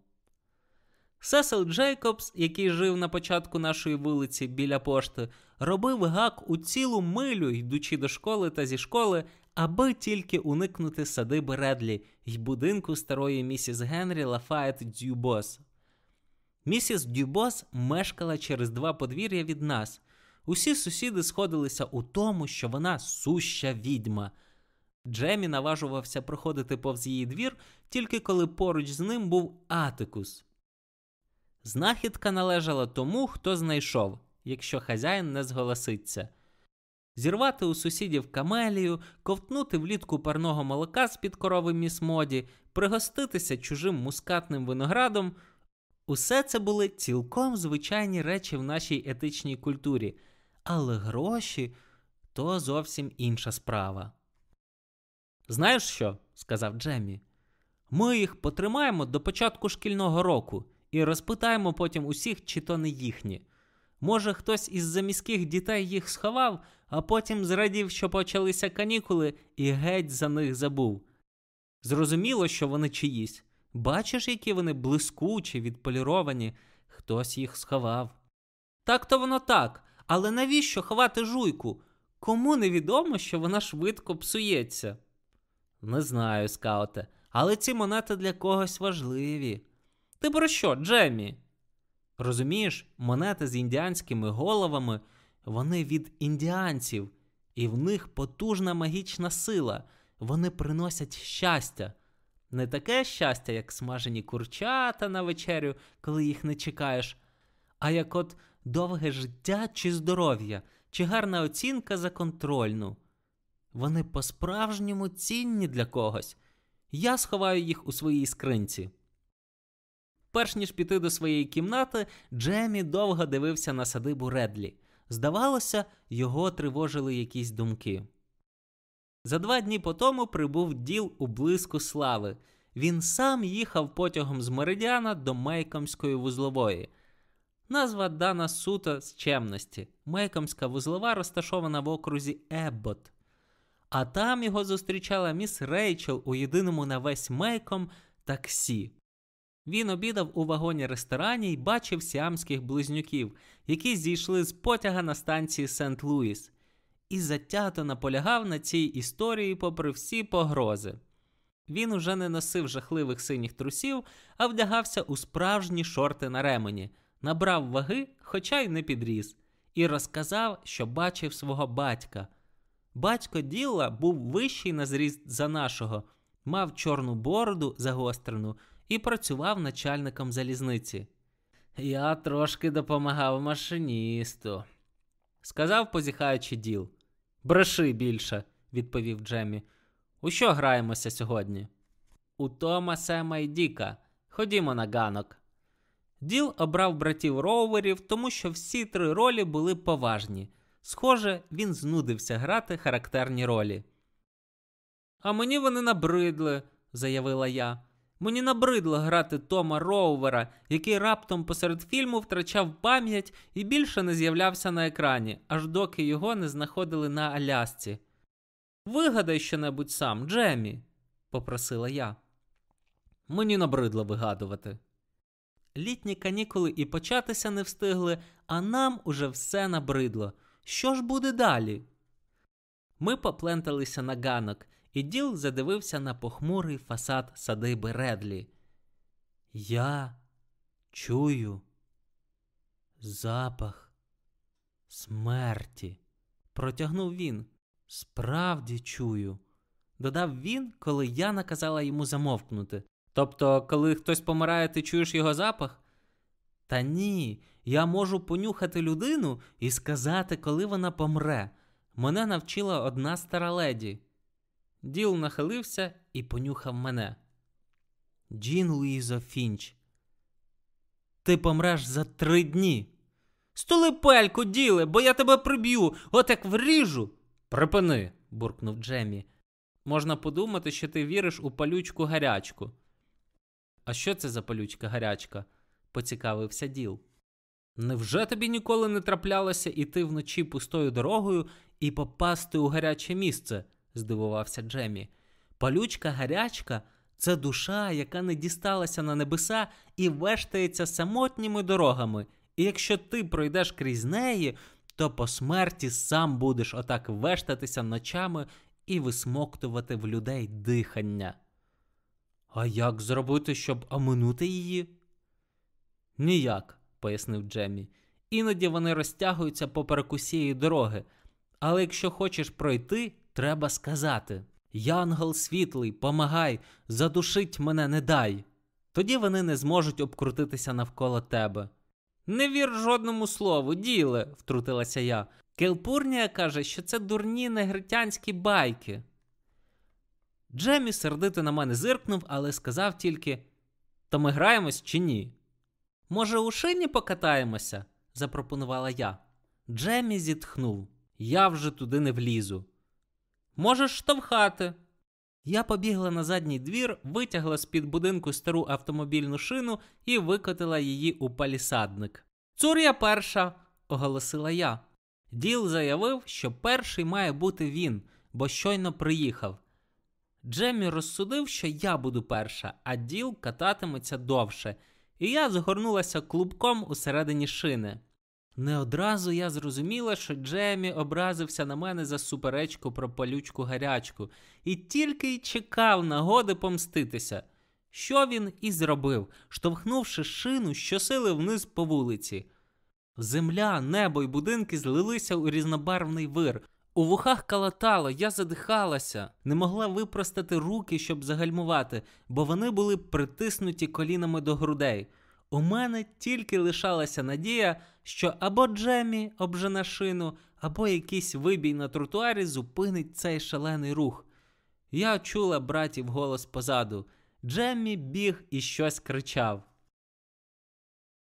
[SPEAKER 1] Сесил Джейкобс, який жив на початку нашої вулиці біля пошти, робив гак у цілу милю, йдучи до школи та зі школи, аби тільки уникнути садиби Редлі й будинку старої місіс Генрі Лафайет Дюбос. Місіс Дюбос мешкала через два подвір'я від нас. Усі сусіди сходилися у тому, що вона суща відьма. Джемі наважувався проходити повз її двір, тільки коли поруч з ним був Атикус. Знахідка належала тому, хто знайшов, якщо хазяїн не зголоситься. Зірвати у сусідів камелію, ковтнути влітку парного молока з під корови міс моді, пригоститися чужим мускатним виноградом усе це були цілком звичайні речі в нашій етичній культурі, але гроші то зовсім інша справа. Знаєш що? сказав Джеммі. Ми їх потримаємо до початку шкільного року і розпитаємо потім усіх, чи то не їхні. Може, хтось із заміських дітей їх сховав, а потім зрадів, що почалися канікули, і геть за них забув. Зрозуміло, що вони чиїсь. Бачиш, які вони блискучі, відполіровані, хтось їх сховав. Так то воно так, але навіщо ховати жуйку? Кому невідомо, що вона швидко псується? Не знаю, скауте, але ці монети для когось важливі. Ти про що, Джеммі? Розумієш, монети з індіанськими головами, вони від індіанців, і в них потужна магічна сила. Вони приносять щастя. Не таке щастя, як смажені курчата на вечерю, коли їх не чекаєш, а як от довге життя чи здоров'я, чи гарна оцінка за контрольну. Вони по-справжньому цінні для когось. Я сховаю їх у своїй скринці. Перш ніж піти до своєї кімнати, Джемі довго дивився на садибу Редлі. Здавалося, його тривожили якісь думки. За два дні по тому прибув діл у блиску слави. Він сам їхав потягом з Меридіана до Мейкомської вузлової. Назва дана суто з чемності. Мейкомська вузлова розташована в окрузі Еббот. А там його зустрічала міс Рейчел у єдиному на весь Мейком таксі. Він обідав у вагоні ресторані і бачив сіамських близнюків, які зійшли з потяга на станції Сент Луїс, і затято наполягав на цій історії попри всі погрози. Він уже не носив жахливих синіх трусів, а вдягався у справжні шорти на ремені, набрав ваги, хоча й не підріс, і розказав, що бачив свого батька. Батько Ділла був вищий на зріст за нашого, мав чорну бороду загострену і працював начальником залізниці. Я трошки допомагав машиністу, сказав, позіхаючи діл. Бреши більше, відповів Джемі. У що граємося сьогодні? У Тома Сема і Діка. Ходімо на ганок. Діл обрав братів роуверів, тому що всі три ролі були поважні. Схоже, він знудився грати характерні ролі. А мені вони набридли, заявила я. Мені набридло грати Тома Роувера, який раптом посеред фільму втрачав пам'ять і більше не з'являвся на екрані, аж доки його не знаходили на Алясці. Вигадай щонебудь сам, Джемі, попросила я. Мені набридло вигадувати. Літні канікули і початися не встигли, а нам уже все набридло. Що ж буде далі? Ми попленталися на ганок, і діл задивився на похмурий фасад садиби Редлі. Я чую запах смерті, протягнув він. Справді чую, додав він, коли я наказала йому замовкнути. Тобто, коли хтось помирає, ти чуєш його запах? Та ні, я можу понюхати людину і сказати, коли вона помре. Мене навчила одна стара леді. Діл нахилився і понюхав мене. Джін Луїзо Фінч. Ти помреш за три дні. Столи пельку, діле, бо я тебе приб'ю, от як вріжу. Припини, буркнув Джемі. Можна подумати, що ти віриш у палючку гарячку. А що це за палючка гарячка? поцікавився діл. Невже тобі ніколи не траплялося іти вночі пустою дорогою і попасти у гаряче місце? Здивувався Джемі. Палючка гарячка це душа, яка не дісталася на небеса і вештається самотніми дорогами. І якщо ти пройдеш крізь неї, то по смерті сам будеш отак вештатися ночами і висмоктувати в людей дихання. А як зробити, щоб оминути її? Ніяк, пояснив Джемі. Іноді вони розтягуються поперек усієї дороги. Але якщо хочеш пройти, треба сказати Янгол світлий, помагай, задушить мене не дай. Тоді вони не зможуть обкрутитися навколо тебе. Не вір жодному слову, діле, втрутилася я. Келпурнія каже, що це дурні негритянські байки. Джемі сердито на мене зиркнув, але сказав тільки: То ми граємось чи ні? Може, у шині покатаємося? запропонувала я. Джемі зітхнув. Я вже туди не влізу. Можеш штовхати. Я побігла на задній двір, витягла з під будинку стару автомобільну шину і викотила її у палісадник. Цур я перша, оголосила я. Діл заявив, що перший має бути він, бо щойно приїхав. Джемі розсудив, що я буду перша, а діл кататиметься довше, і я згорнулася клубком усередині шини. Не одразу я зрозуміла, що Джемі образився на мене за суперечку про палючку гарячку, і тільки й чекав нагоди помститися. Що він і зробив, штовхнувши шину щосили вниз по вулиці. Земля, небо й будинки злилися у різнобарвний вир. У вухах калатало, я задихалася, не могла випростати руки, щоб загальмувати, бо вони були притиснуті колінами до грудей. У мене тільки лишалася надія, що або Джемі обжене шину, або якийсь вибій на тротуарі зупинить цей шалений рух. Я чула братів голос позаду. Джеммі біг і щось кричав.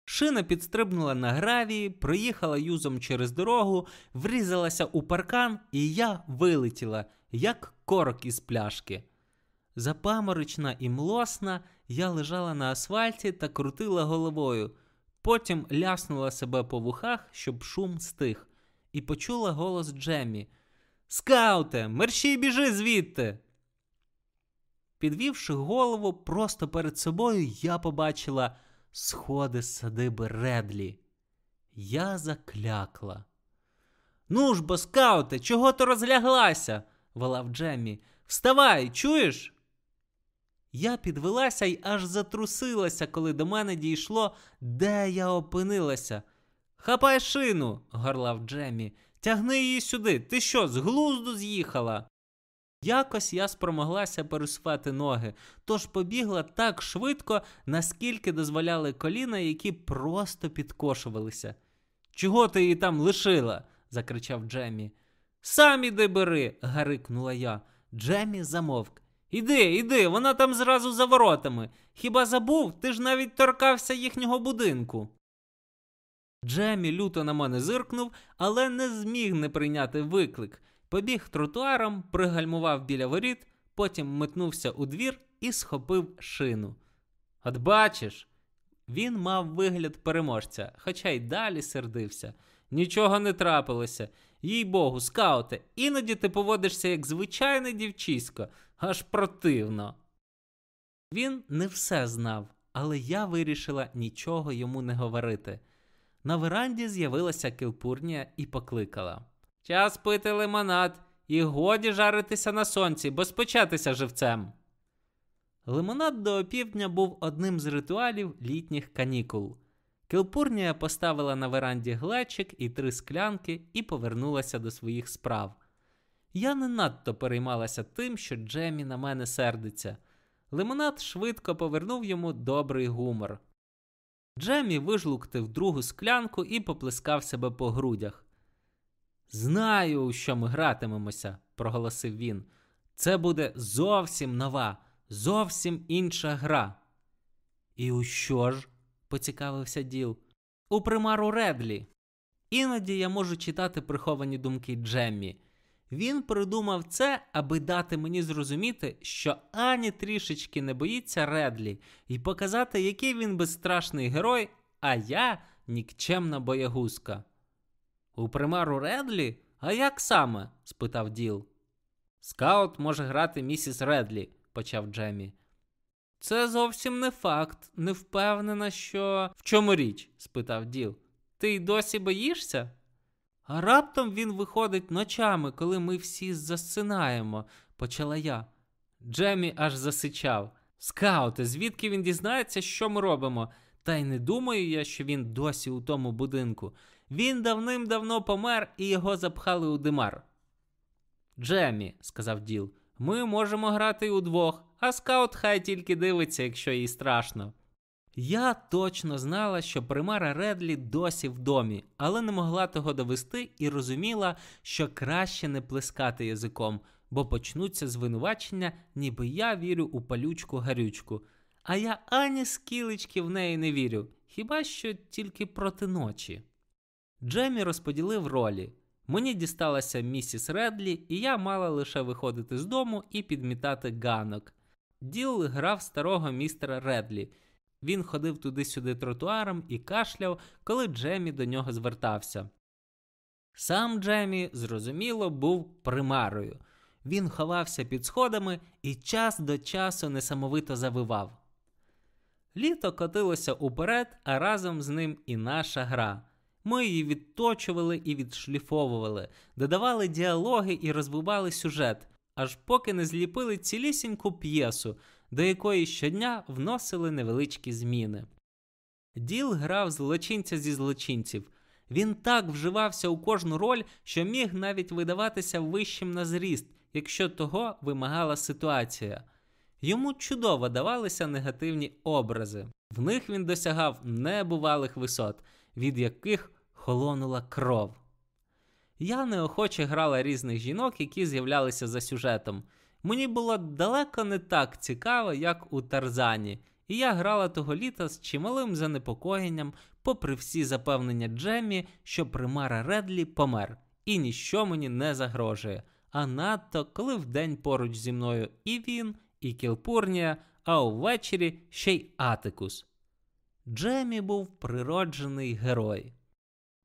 [SPEAKER 1] Шина підстрибнула на гравії, проїхала юзом через дорогу, врізалася у паркан, і я вилетіла, як корок із пляшки. Запаморочна і млосна, я лежала на асфальті та крутила головою. Потім ляснула себе по вухах, щоб шум стих, і почула голос Джемі. Скауте, мерщій біжи звідти. Підвівши голову просто перед собою, я побачила сходи садиби Редлі. Я заклякла. Ну ж бо, скауте, чого ти розляглася? волав Джеммі. Вставай, чуєш? Я підвелася й аж затрусилася, коли до мене дійшло, де я опинилася. Хапай шину, горлав Джеммі. Тягни її сюди. Ти що, з глузду з'їхала? Якось я спромоглася пересувати ноги, тож побігла так швидко, наскільки дозволяли коліна, які просто підкошувалися. Чого ти її там лишила? закричав Джеммі. Сам іди бери, гарикнула я. Джеммі замовк. Іди, іди, вона там зразу за воротами. Хіба забув? Ти ж навіть торкався їхнього будинку. Джемі люто на мене зиркнув, але не зміг не прийняти виклик. Побіг тротуаром, пригальмував біля воріт, потім метнувся у двір і схопив шину. От бачиш, він мав вигляд переможця, хоча й далі сердився. Нічого не трапилося. Їй богу, скауте, іноді ти поводишся як звичайне дівчисько, аж противно. Він не все знав, але я вирішила нічого йому не говорити. На веранді з'явилася кілпурнія і покликала: Час пити лимонад, і годі жаритися на сонці, бо спечатися живцем. Лимонад до опівдня був одним з ритуалів літніх канікул. Кілпурнія поставила на веранді глечик і три склянки і повернулася до своїх справ. Я не надто переймалася тим, що Джемі на мене сердиться. Лимонад швидко повернув йому добрий гумор. Джемі вижлуктив другу склянку і поплескав себе по грудях. Знаю, у що ми гратимемося, проголосив він. Це буде зовсім нова, зовсім інша гра. І у що ж? Поцікавився Діл. У примару Редлі. Іноді я можу читати приховані думки Джеммі. Він придумав це, аби дати мені зрозуміти, що ані трішечки не боїться Редлі, і показати, який він безстрашний герой, а я нікчемна боягузка. У примару Редлі? А як саме? спитав Діл. Скаут може грати місіс Редлі, почав Джемі. Це зовсім не факт. Не впевнена, що. В чому річ? спитав Діл. Ти й досі боїшся? А раптом він виходить ночами, коли ми всі засинаємо, почала я. Джемі аж засичав. Скауте, звідки він дізнається, що ми робимо? Та й не думаю я, що він досі у тому будинку. Він давним-давно помер і його запхали у димар. Джемі, сказав Діл, ми можемо грати удвох, а скаут хай тільки дивиться, якщо їй страшно. Я точно знала, що примара Редлі досі в домі, але не могла того довести і розуміла, що краще не плескати язиком, бо почнуться звинувачення, ніби я вірю у палючку гарючку. А я ані скілечки в неї не вірю, хіба що тільки проти ночі. Джемі розподілив ролі. Мені дісталася місіс Редлі, і я мала лише виходити з дому і підмітати ганок. Діл грав старого містера Редлі. Він ходив туди-сюди тротуаром і кашляв, коли Джемі до нього звертався. Сам Джемі, зрозуміло, був примарою. Він ховався під сходами і час до часу несамовито завивав. Літо котилося уперед, а разом з ним і наша гра. Ми її відточували і відшліфовували, додавали діалоги і розвивали сюжет, аж поки не зліпили цілісіньку п'єсу, до якої щодня вносили невеличкі зміни. Діл грав злочинця зі злочинців. Він так вживався у кожну роль, що міг навіть видаватися вищим на зріст, якщо того вимагала ситуація. Йому чудово давалися негативні образи. В них він досягав небувалих висот, від яких холонула кров. Я неохоче грала різних жінок, які з'являлися за сюжетом. Мені було далеко не так цікаво, як у Тарзані, і я грала того літа з чималим занепокоєнням, попри всі запевнення Джеммі, що примара Редлі помер, і ніщо мені не загрожує. А надто коли вдень поруч зі мною і він, і Кілпурнія, а увечері ще й Атикус. Джемі був природжений герой.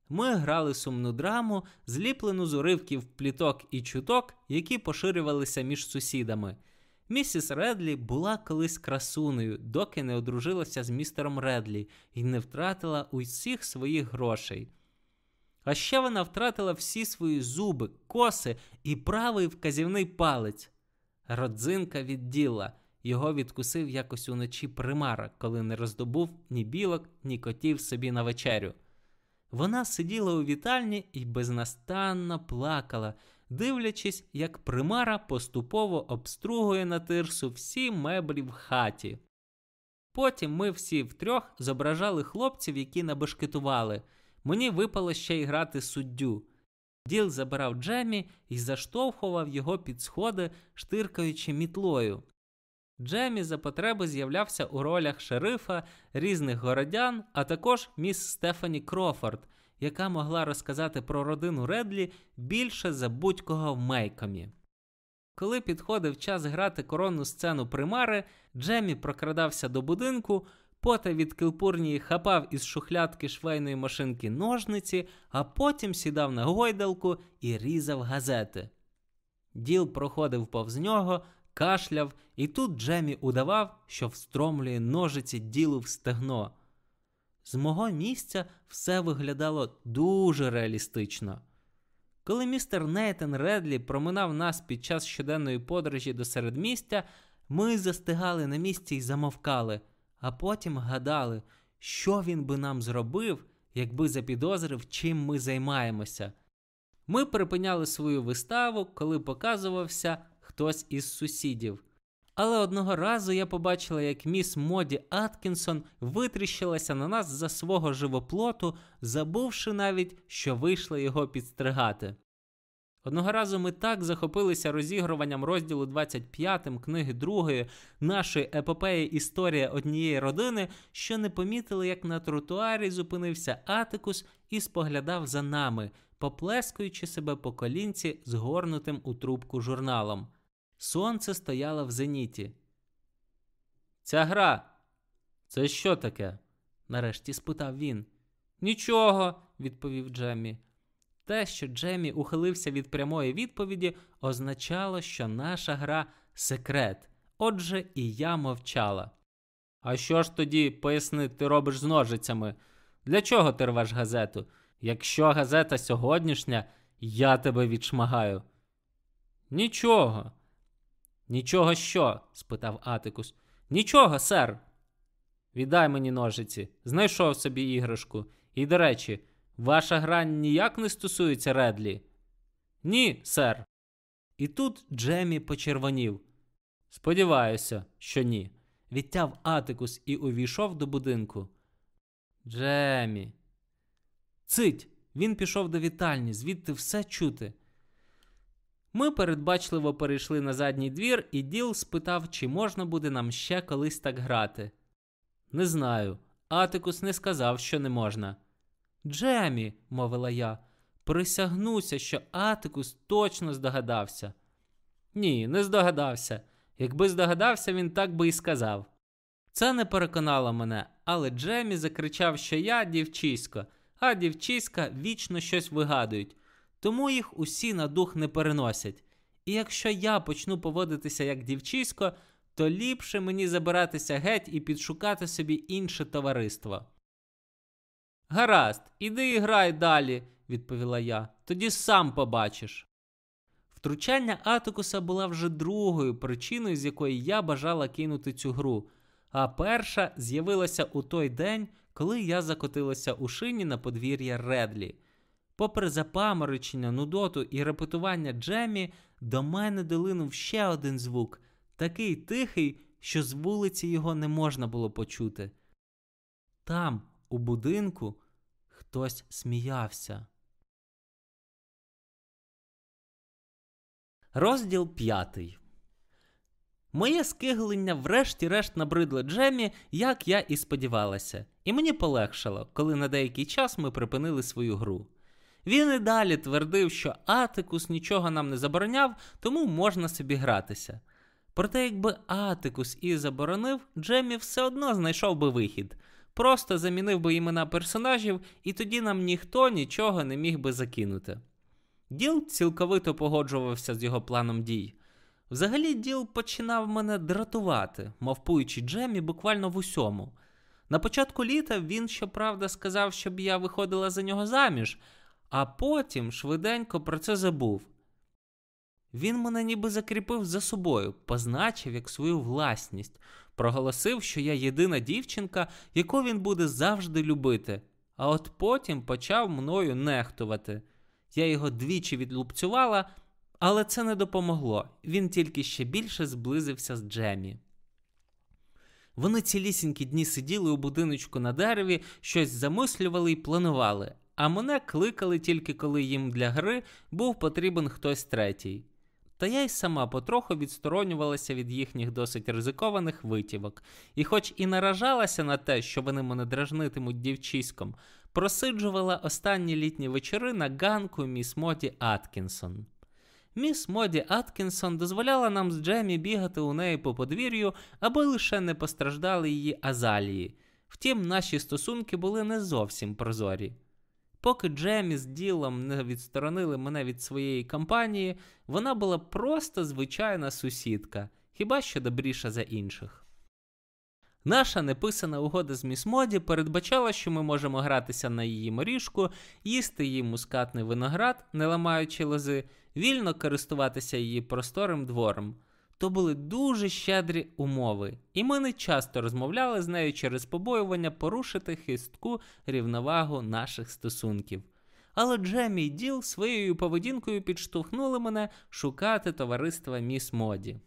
[SPEAKER 1] Ми грали сумну драму, зліплену з уривків пліток і чуток, які поширювалися між сусідами. Місіс Редлі була колись красунею, доки не одружилася з містером Редлі і не втратила усіх своїх грошей. А ще вона втратила всі свої зуби, коси і правий вказівний палець. Родзинка відділа, його відкусив якось уночі примара, коли не роздобув ні білок, ні котів собі на вечерю. Вона сиділа у вітальні і безнастанно плакала, дивлячись, як примара поступово обстругує на тирсу всі меблі в хаті. Потім ми всі втрьох зображали хлопців, які набешкетували. Мені випало ще й грати суддю. Діл забирав Джемі і заштовхував його під сходи, штиркаючи мітлою. Джемі за потреби з'являвся у ролях шерифа, різних городян, а також міс Стефані Крофорд, яка могла розказати про родину Редлі більше за будь-кого в Мейкомі. Коли підходив час грати коронну сцену примари, Джемі прокрадався до будинку, пота від килпурнії хапав із шухлядки швейної машинки ножниці, а потім сідав на гойдалку і різав газети. Діл проходив повз нього, кашляв, і тут Джемі удавав, що встромлює ножиці ділу в стегно. З мого місця все виглядало дуже реалістично. Коли містер Нейтан Редлі проминав нас під час щоденної подорожі до середмістя, ми застигали на місці і замовкали, а потім гадали, що він би нам зробив, якби запідозрив, чим ми займаємося. Ми припиняли свою виставу, коли показувався хтось із сусідів. Але одного разу я побачила, як міс Моді Аткінсон витріщилася на нас за свого живоплоту, забувши навіть, що вийшла його підстригати. Одного разу ми так захопилися розігруванням розділу 25 книги другої нашої епопеї Історія однієї родини, що не помітили, як на тротуарі зупинився Атикус і споглядав за нами, поплескуючи себе по колінці згорнутим у трубку журналом. Сонце стояло в зеніті. Ця гра. Це що таке? нарешті спитав він. Нічого, відповів Джеммі. Те, що Джеммі ухилився від прямої відповіді, означало, що наша гра секрет. Отже, і я мовчала. А що ж тоді, поясни, ти робиш з ножицями? Для чого ти рвеш газету? Якщо газета сьогоднішня, я тебе відшмагаю. Нічого. Нічого що? спитав Атикус. Нічого, сер. Віддай мені ножиці, знайшов собі іграшку. І, до речі, ваша гра ніяк не стосується Редлі? Ні, сер. І тут Джемі почервонів. Сподіваюся, що ні. Відтяв Атикус і увійшов до будинку. Джемі. Цить! Він пішов до вітальні, звідти все чути. Ми передбачливо перейшли на задній двір, і Діл спитав, чи можна буде нам ще колись так грати. Не знаю. Атикус не сказав, що не можна. Джемі, мовила я, присягнуся, що Атикус точно здогадався. Ні, не здогадався. Якби здогадався, він так би і сказав. Це не переконало мене, але Джемі закричав, що я дівчисько, а дівчиська вічно щось вигадують тому їх усі на дух не переносять. І якщо я почну поводитися як дівчисько, то ліпше мені забиратися геть і підшукати собі інше товариство. Гаразд, іди і грай далі, відповіла я, тоді сам побачиш. Втручання Атикуса була вже другою причиною, з якої я бажала кинути цю гру, а перша з'явилася у той день, коли я закотилася у шині на подвір'я Редлі. Попри запаморочення, нудоту і репетування Джемі, до мене долинув ще один звук, такий тихий, що з вулиці його не можна було почути. Там, у будинку, хтось сміявся. Розділ п'ятий. Моє скиглення врешті-решт набридло Джемі, як я і сподівалася, і мені полегшало, коли на деякий час ми припинили свою гру. Він і далі твердив, що Атикус нічого нам не забороняв, тому можна собі гратися. Проте, якби Атикус і заборонив, Джемі все одно знайшов би вихід, просто замінив би імена персонажів, і тоді нам ніхто нічого не міг би закинути. Діл цілковито погоджувався з його планом дій. Взагалі, Діл починав мене дратувати, мовпуючи Джемі буквально в усьому. На початку літа він, щоправда, сказав, щоб я виходила за нього заміж, а потім швиденько про це забув. Він мене ніби закріпив за собою, позначив як свою власність, проголосив, що я єдина дівчинка, яку він буде завжди любити, а от потім почав мною нехтувати. Я його двічі відлупцювала, але це не допомогло. Він тільки ще більше зблизився з Джемі. Вони цілісінькі дні сиділи у будиночку на дереві, щось замислювали і планували, а мене кликали тільки коли їм для гри був потрібен хтось третій. Та я й сама потроху відсторонювалася від їхніх досить ризикованих витівок, і, хоч і наражалася на те, що вони мене дражнитимуть дівчиськом, просиджувала останні літні вечори на ганку міс Моді Аткінсон. Міс Моді Аткінсон дозволяла нам з Джемі бігати у неї по подвір'ю, аби лише не постраждали її азалії. Втім, наші стосунки були не зовсім прозорі. Поки Джемі з ділом не відсторонили мене від своєї компанії, вона була просто звичайна сусідка, хіба що добріша за інших. Наша неписана угода з міс Моді передбачала, що ми можемо гратися на її моріжку, їсти її мускатний виноград, не ламаючи лози, вільно користуватися її просторим двором. То були дуже щедрі умови, і ми не часто розмовляли з нею через побоювання порушити хистку рівновагу наших стосунків. Але Джемі і Діл своєю поведінкою підштовхнули мене шукати товариства міс Моді.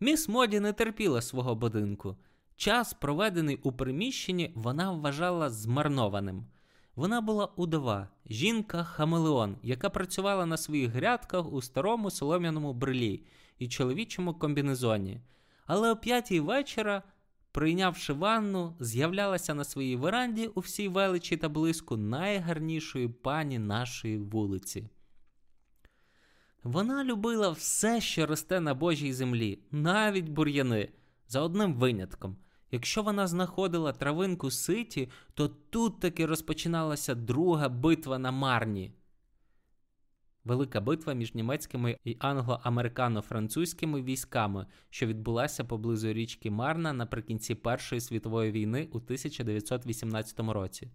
[SPEAKER 1] Міс Моді не терпіла свого будинку. Час, проведений у приміщенні, вона вважала змарнованим. Вона була удова, жінка Хамелеон, яка працювала на своїх грядках у старому солом'яному брилі і чоловічому комбінезоні. Але о п'ятій вечора, прийнявши ванну, з'являлася на своїй веранді у всій величі та блиску найгарнішої пані нашої вулиці. Вона любила все, що росте на Божій землі, навіть бур'яни, за одним винятком. Якщо вона знаходила травинку ситі, то тут таки розпочиналася друга битва на Марні. Велика битва між німецькими і англо-американо-французькими військами, що відбулася поблизу річки Марна наприкінці Першої світової війни у 1918 році.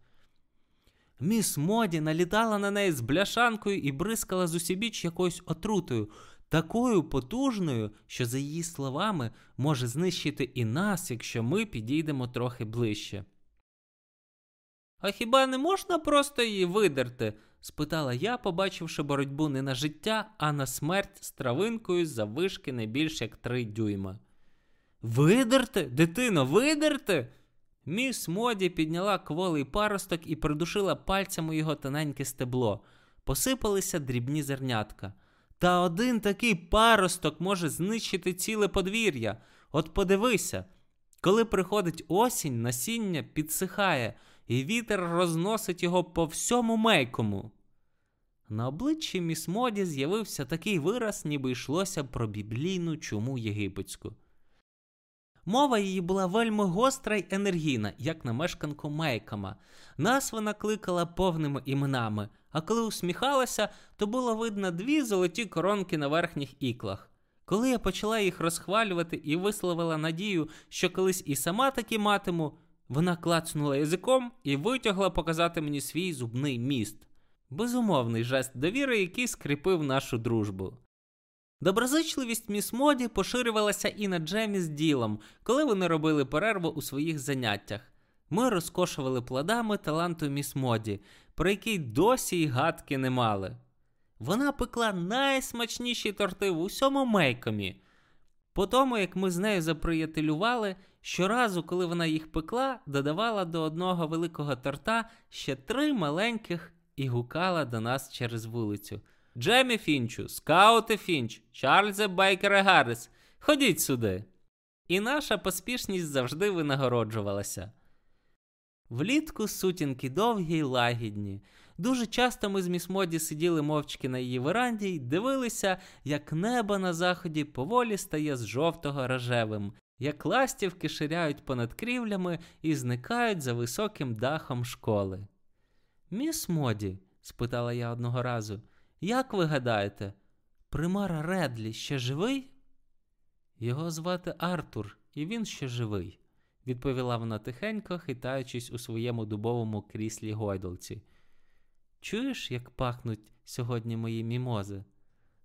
[SPEAKER 1] Міс Моді налітала на неї з бляшанкою і бризкала з усібіч якоюсь отрутою, такою потужною, що, за її словами, може знищити і нас, якщо ми підійдемо трохи ближче. А хіба не можна просто її видерти? спитала я, побачивши боротьбу не на життя, а на смерть з травинкою за вишки не більш як три дюйма. Видерти, дитино, видерти? Міс Моді підняла кволий паросток і придушила пальцями його тоненьке стебло. Посипалися дрібні зернятка. Та один такий паросток може знищити ціле подвір'я. От подивися, коли приходить осінь, насіння підсихає, і вітер розносить його по всьому мейкому. На обличчі міс Моді з'явився такий вираз, ніби йшлося про біблійну чуму єгипетську. Мова її була вельми гостра й енергійна, як на мешканку Мейкама. Нас вона кликала повними іменами, а коли усміхалася, то було видно дві золоті коронки на верхніх іклах. Коли я почала їх розхвалювати і висловила надію, що колись і сама таки матиму, вона клацнула язиком і витягла показати мені свій зубний міст. Безумовний жест довіри, який скріпив нашу дружбу. Доброзичливість міс Моді поширювалася і на Джемі з ділом, коли вони робили перерву у своїх заняттях. Ми розкошували плодами таланту міс Моді, про який досі й гадки не мали. Вона пекла найсмачніші торти в усьому мейкомі. По тому, як ми з нею заприятелювали, щоразу, коли вона їх пекла, додавала до одного великого торта ще три маленьких і гукала до нас через вулицю. Джемі Фінчу, Скауте Фінч, Чарльзе Байкере Гарріс, ходіть сюди. І наша поспішність завжди винагороджувалася. Влітку сутінки довгі й лагідні. Дуже часто ми з міс Моді сиділи мовчки на її веранді й дивилися, як небо на заході поволі стає з жовтого рожевим, як ластівки ширяють понад крівлями і зникають за високим дахом школи. Міс Моді? спитала я одного разу. Як ви гадаєте, примара Редлі ще живий? Його звати Артур, і він ще живий, відповіла вона тихенько, хитаючись у своєму дубовому кріслі гойдолці. Чуєш, як пахнуть сьогодні мої мімози?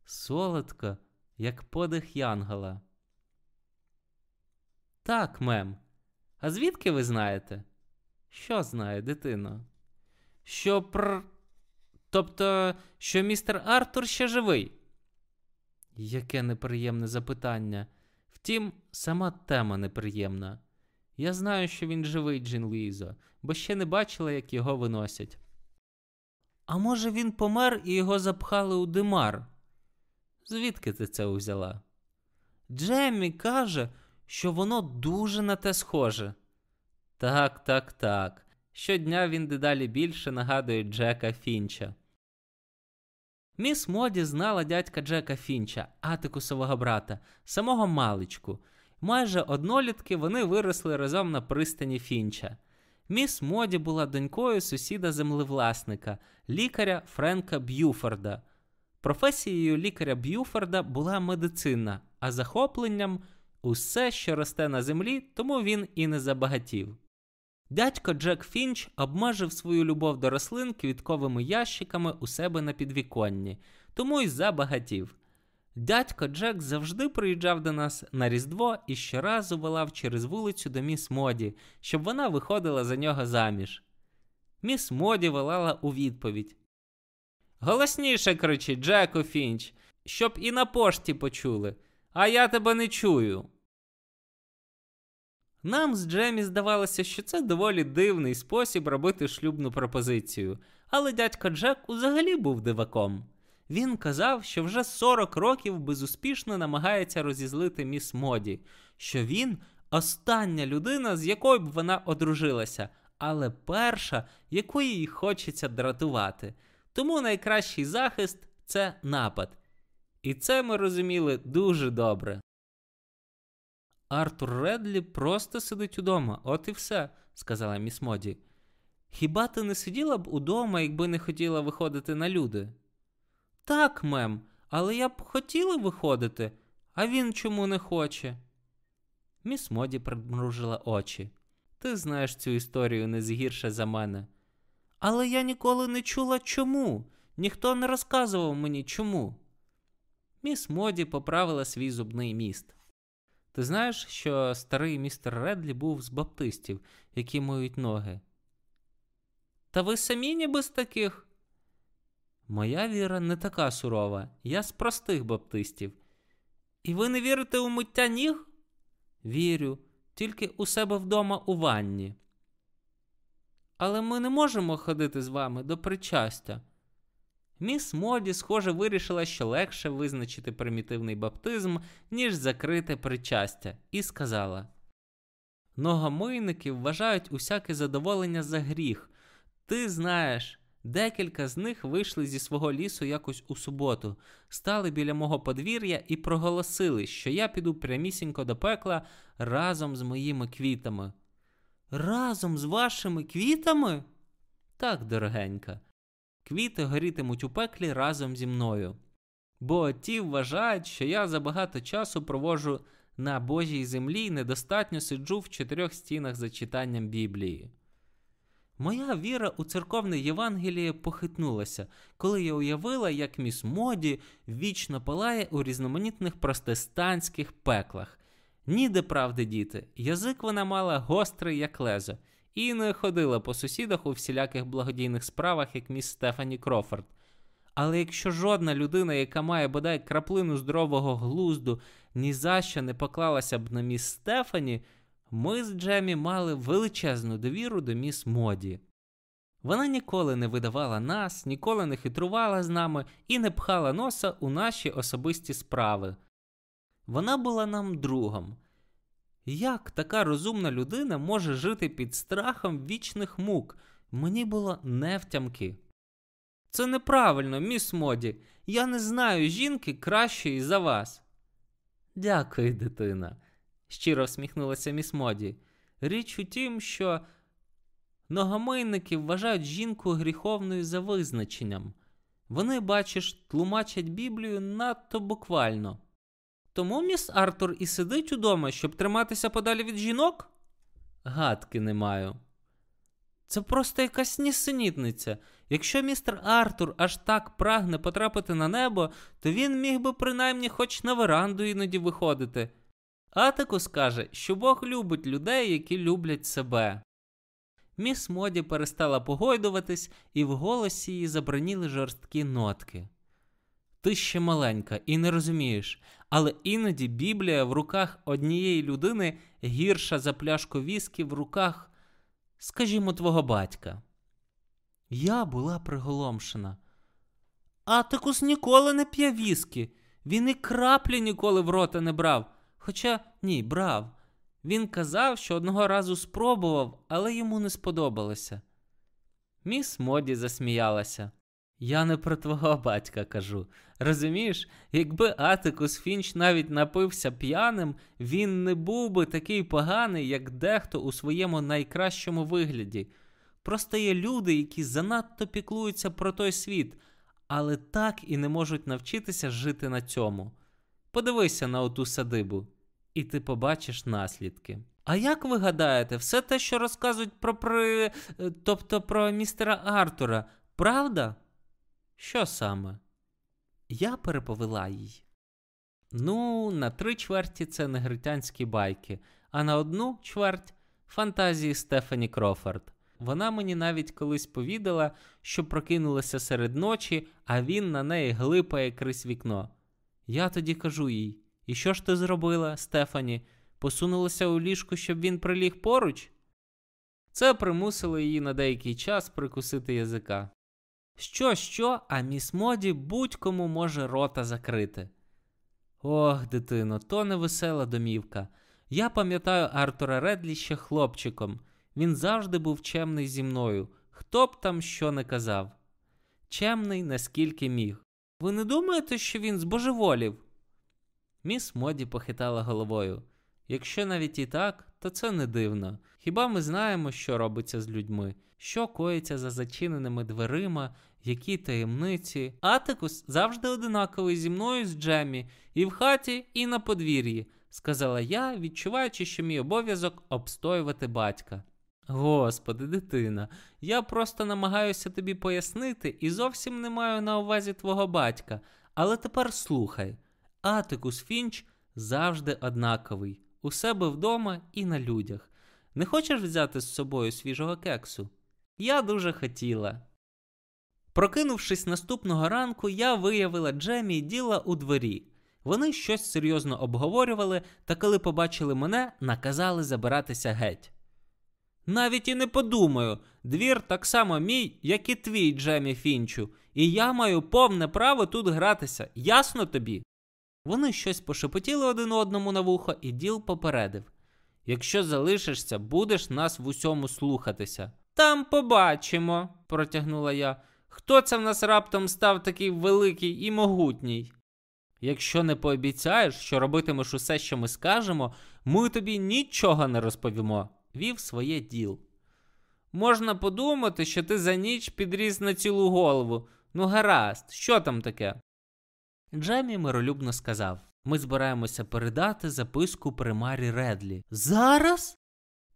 [SPEAKER 1] Солодко, як подих Янгела. Так, мем. А звідки ви знаєте? Що знає, дитино? Що пр. Тобто, що містер Артур ще живий? Яке неприємне запитання. Втім, сама тема неприємна. Я знаю, що він живий, Джин Луїзо, бо ще не бачила, як його виносять. А може, він помер і його запхали у димар? Звідки ти це узяла? Джеммі каже, що воно дуже на те схоже. Так, так, так. Щодня він дедалі більше нагадує Джека Фінча. Міс Моді знала дядька Джека Фінча, Атикусового брата, самого маличку. Майже однолітки вони виросли разом на пристані Фінча. Міс Моді була донькою сусіда землевласника, лікаря Френка Б'юфорда. Професією лікаря Б'юфорда була медицина, а захопленням усе, що росте на землі, тому він і не забагатів. Дядько Джек Фінч обмежив свою любов до рослин квітковими ящиками у себе на підвіконні, тому й забагатів. Дядько Джек завжди приїжджав до нас на Різдво і щоразу волав через вулицю до міс Моді, щоб вона виходила за нього заміж. Міс Моді волала у відповідь. Голосніше кричи, Джеку Фінч, щоб і на пошті почули, а я тебе не чую. Нам з Джемі здавалося, що це доволі дивний спосіб робити шлюбну пропозицію, але дядько Джек взагалі був диваком. Він казав, що вже 40 років безуспішно намагається розізлити міс Моді, що він остання людина, з якою б вона одружилася, але перша, якої їй хочеться дратувати. Тому найкращий захист це напад. І це ми розуміли дуже добре. Артур Редлі просто сидить удома, от і все, сказала міс Моді. Хіба ти не сиділа б удома, якби не хотіла виходити на люди? Так, мем, але я б хотіла виходити, а він чому не хоче? Міс Моді примружила очі. Ти знаєш цю історію не згірше за мене. Але я ніколи не чула чому. Ніхто не розказував мені чому. Міс Моді поправила свій зубний міст. Ти знаєш, що старий містер Редлі був з баптистів, які миють ноги? Та ви самі ніби з таких? Моя віра не така сурова, я з простих баптистів. І ви не вірите у миття ніг? Вірю, тільки у себе вдома у ванні. Але ми не можемо ходити з вами до причастя. Міс Моді, схоже, вирішила, що легше визначити примітивний баптизм, ніж закрите причастя, і сказала: Ногомийники вважають усяке задоволення за гріх. Ти знаєш, декілька з них вийшли зі свого лісу якось у суботу, стали біля мого подвір'я і проголосили, що я піду прямісінько до пекла разом з моїми квітами. Разом з вашими квітами? Так, дорогенька. Квіти горітимуть у пеклі разом зі мною. Бо ті вважають, що я забагато часу проводжу на Божій землі і недостатньо сиджу в чотирьох стінах за читанням Біблії. Моя віра у церковне Євангеліє похитнулася, коли я уявила, як міс Моді вічно палає у різноманітних протестантських пеклах. Ніде правди, діти, язик вона мала гострий, як лезо, і не ходила по сусідах у всіляких благодійних справах, як міс Стефані Крофорд. Але якщо жодна людина, яка має бодай краплину здорового глузду, ні за що не поклалася б на міс Стефані, ми з Джемі мали величезну довіру до міс Моді. Вона ніколи не видавала нас, ніколи не хитрувала з нами і не пхала носа у наші особисті справи. Вона була нам другом. Як така розумна людина може жити під страхом вічних мук? Мені було невтямки. Це неправильно, міс Моді. Я не знаю жінки кращої за вас. Дякую, дитина, щиро всміхнулася міс Моді. Річ у тім, що ногомийники вважають жінку гріховною за визначенням. Вони, бачиш, тлумачать Біблію надто буквально. Тому міс Артур і сидить удома, щоб триматися подалі від жінок? Гадки не маю. Це просто якась нісенітниця. Якщо містер Артур аж так прагне потрапити на небо, то він міг би принаймні хоч на веранду іноді виходити. Атику скаже, що Бог любить людей, які люблять себе. Міс Моді перестала погойдуватись, і в голосі її забраніли жорсткі нотки. Ти ще маленька і не розумієш, але іноді Біблія в руках однієї людини гірша за пляшку віскі в руках, скажімо, твого батька. Я була приголомшена. Атикус ніколи не п'є віскі. Він і краплі ніколи в рота не брав. Хоча ні, брав. Він казав, що одного разу спробував, але йому не сподобалося. Міс Моді засміялася. Я не про твого батька кажу. Розумієш, якби Атикус Фінч навіть напився п'яним, він не був би такий поганий, як дехто у своєму найкращому вигляді. Просто є люди, які занадто піклуються про той світ, але так і не можуть навчитися жити на цьому. Подивися на оту садибу, і ти побачиш наслідки. А як ви гадаєте, все те, що розказують про при... Е, тобто про містера Артура, правда? Що саме? Я переповіла їй. Ну, на три чверті це негритянські байки, а на одну чверть фантазії Стефані Крофорд. Вона мені навіть колись повідала, що прокинулася серед ночі, а він на неї глипає крізь вікно. Я тоді кажу їй: І що ж ти зробила, Стефані? Посунулася у ліжку, щоб він приліг поруч? Це примусило її на деякий час прикусити язика. Що, що, а міс Моді будь-кому може рота закрити. Ох, дитино, то невесела домівка. Я пам'ятаю Артура Редлі ще хлопчиком. Він завжди був чемний зі мною, хто б там що не казав. Чемний, наскільки міг. Ви не думаєте, що він збожеволів? Міс Моді похитала головою. Якщо навіть і так, то це не дивно. Хіба ми знаємо, що робиться з людьми, що коїться за зачиненими дверима, які таємниці. Атикус завжди одинаковий зі мною з Джемі, і в хаті, і на подвір'ї, сказала я, відчуваючи, що мій обов'язок обстоювати батька. Господи, дитина, я просто намагаюся тобі пояснити і зовсім не маю на увазі твого батька. Але тепер слухай: Атикус Фінч завжди однаковий, у себе вдома і на людях. Не хочеш взяти з собою свіжого кексу? Я дуже хотіла. Прокинувшись наступного ранку, я виявила Джемі діла у дворі. Вони щось серйозно обговорювали, та коли побачили мене, наказали забиратися геть. Навіть і не подумаю, двір так само мій, як і твій, Джемі Фінчу, і я маю повне право тут гратися, ясно тобі? Вони щось пошепотіли один одному на вухо, і діл попередив якщо залишишся, будеш нас в усьому слухатися. Там побачимо, протягнула я. Хто це в нас раптом став такий великий і могутній? Якщо не пообіцяєш, що робитимеш усе, що ми скажемо, ми тобі нічого не розповімо, вів своє діл. Можна подумати, що ти за ніч підріс на цілу голову. Ну, гаразд, що там таке? Джемі миролюбно сказав: ми збираємося передати записку примарі Редлі. Зараз?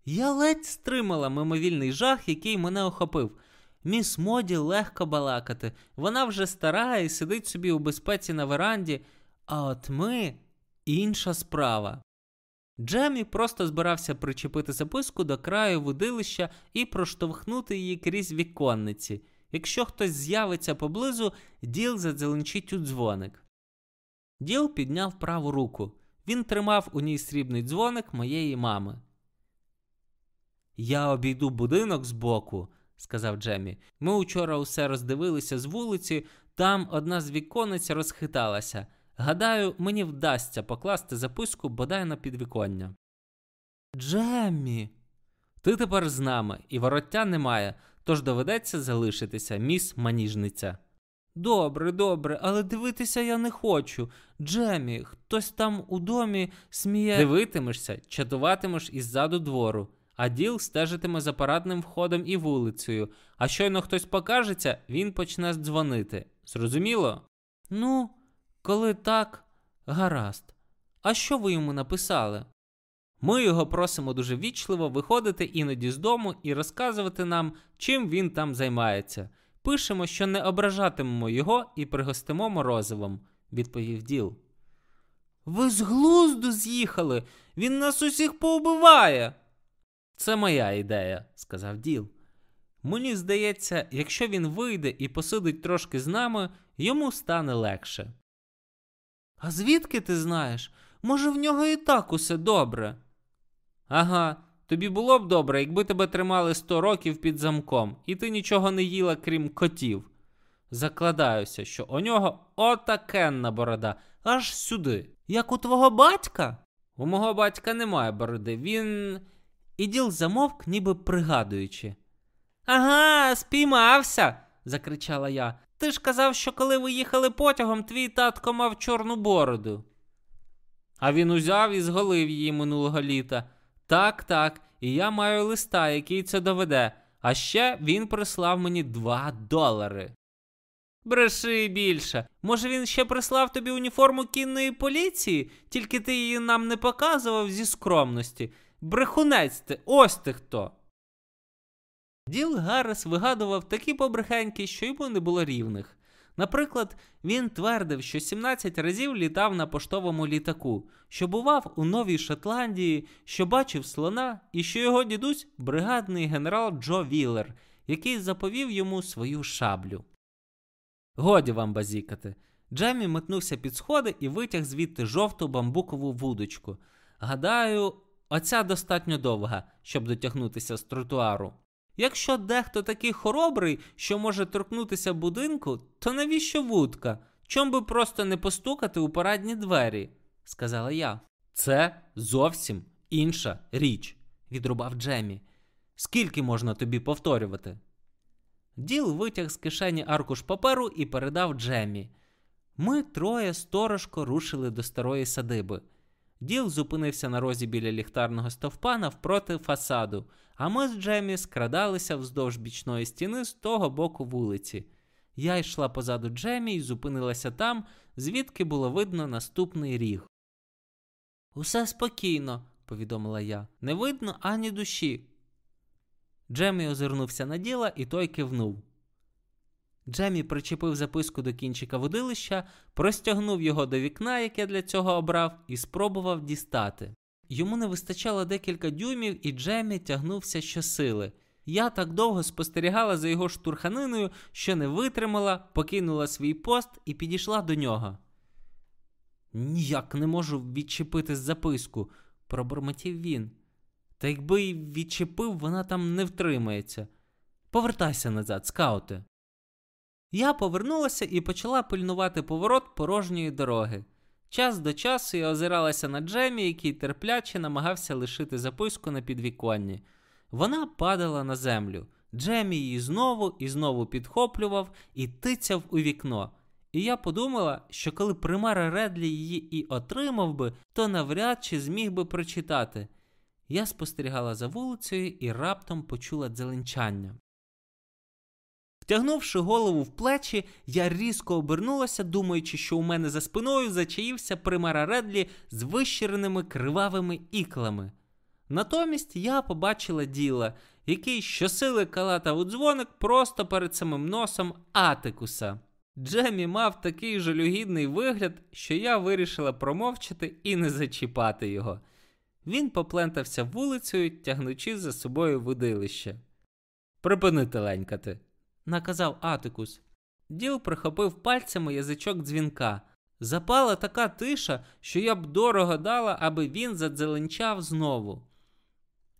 [SPEAKER 1] Я ледь стримала мимовільний жах, який мене охопив. Міс Моді легко балакати. Вона вже стара і сидить собі у безпеці на веранді, а от ми інша справа. Джемі просто збирався причепити записку до краю водилища і проштовхнути її крізь віконниці. Якщо хтось з'явиться поблизу, діл задзеленчить у дзвоник. Діл підняв праву руку. Він тримав у ній срібний дзвоник моєї мами. Я обійду будинок збоку, сказав Джемі. Ми учора усе роздивилися з вулиці, там одна з віконниць розхиталася. Гадаю, мені вдасться покласти записку бодай на підвіконня. Джеммі, ти тепер з нами, і вороття немає, тож доведеться залишитися, міс маніжниця. Добре, добре, але дивитися я не хочу. Джемі, хтось там у домі сміє. Дивитимешся, чатуватимеш іззаду двору а діл стежитиме за парадним входом і вулицею, а щойно хтось покажеться, він почне дзвонити. Зрозуміло? Ну, коли так, гаразд. А що ви йому написали? Ми його просимо дуже вічливо виходити іноді з дому і розказувати нам, чим він там займається. Пишемо, що не ображатимемо його і пригостимо морозивом, відповів діл. Ви з глузду з'їхали, він нас усіх поубиває. Це моя ідея, сказав Діл. Мені здається, якщо він вийде і посидить трошки з нами, йому стане легше. А звідки ти знаєш? Може, в нього і так усе добре? Ага, тобі було б добре, якби тебе тримали сто років під замком, і ти нічого не їла, крім котів. Закладаюся, що у нього отакенна борода, аж сюди. Як у твого батька? У мого батька немає бороди. Він. І діл замовк, ніби пригадуючи. Ага, спіймався, закричала я. Ти ж казав, що коли ви їхали потягом, твій татко мав чорну бороду. А він узяв і зголив її минулого літа. Так, так, і я маю листа, який це доведе. А ще він прислав мені два долари. Бреши більше. Може, він ще прислав тобі уніформу кінної поліції, тільки ти її нам не показував зі скромності. Брехунець ти, ось ти хто. Діл Гаррес вигадував такі побрехеньки, що йому не було рівних. Наприклад, він твердив, що 17 разів літав на поштовому літаку, що бував у Новій Шотландії, що бачив слона, і що його дідусь бригадний генерал Джо Віллер, який заповів йому свою шаблю. Годі вам базікати. Джемі метнувся під сходи і витяг звідти жовту бамбукову вудочку. Гадаю, оця достатньо довга, щоб дотягнутися з тротуару. Якщо дехто такий хоробрий, що може торкнутися будинку, то навіщо вудка? Чом би просто не постукати у парадні двері? сказала я. Це зовсім інша річ, відрубав Джемі. Скільки можна тобі повторювати? Діл витяг з кишені аркуш паперу і передав Джемі. Ми троє сторожко рушили до старої садиби. Діл зупинився на розі біля ліхтарного стовпа навпроти фасаду, а ми з Джемі скрадалися вздовж бічної стіни з того боку вулиці. Я йшла позаду Джемі і зупинилася там, звідки було видно наступний ріг. Усе спокійно, повідомила я, не видно ані душі. Джемі озирнувся на діла, і той кивнув. Джемі причепив записку до кінчика водилища, простягнув його до вікна, яке для цього обрав, і спробував дістати. Йому не вистачало декілька дюймів, і Джемі тягнувся щосили. Я так довго спостерігала за його штурханиною, що не витримала, покинула свій пост і підійшла до нього. Ніяк не можу відчепити записку, пробормотів він. Та якби й відчепив, вона там не втримається. Повертайся назад, скауте. Я повернулася і почала пильнувати поворот порожньої дороги. Час до часу я озиралася на Джемі, який терпляче намагався лишити записку на підвіконні. Вона падала на землю. Джемі її знову і знову підхоплював і тицяв у вікно. І я подумала, що коли примара Редлі її і отримав би, то навряд чи зміг би прочитати. Я спостерігала за вулицею і раптом почула дзеленчання. Втягнувши голову в плечі, я різко обернулася, думаючи, що у мене за спиною зачаївся примара Редлі з вищиреними кривавими іклами. Натомість я побачила діла, який щосили калатав у дзвоник просто перед самим носом Атикуса. Джемі мав такий жалюгідний вигляд, що я вирішила промовчати і не зачіпати його. Він поплентався вулицею, тягнучи за собою видилище. Припини теленькати, наказав Атикус. Діл прихопив пальцями язичок дзвінка. Запала така тиша, що я б дорого дала, аби він задзеленчав знову.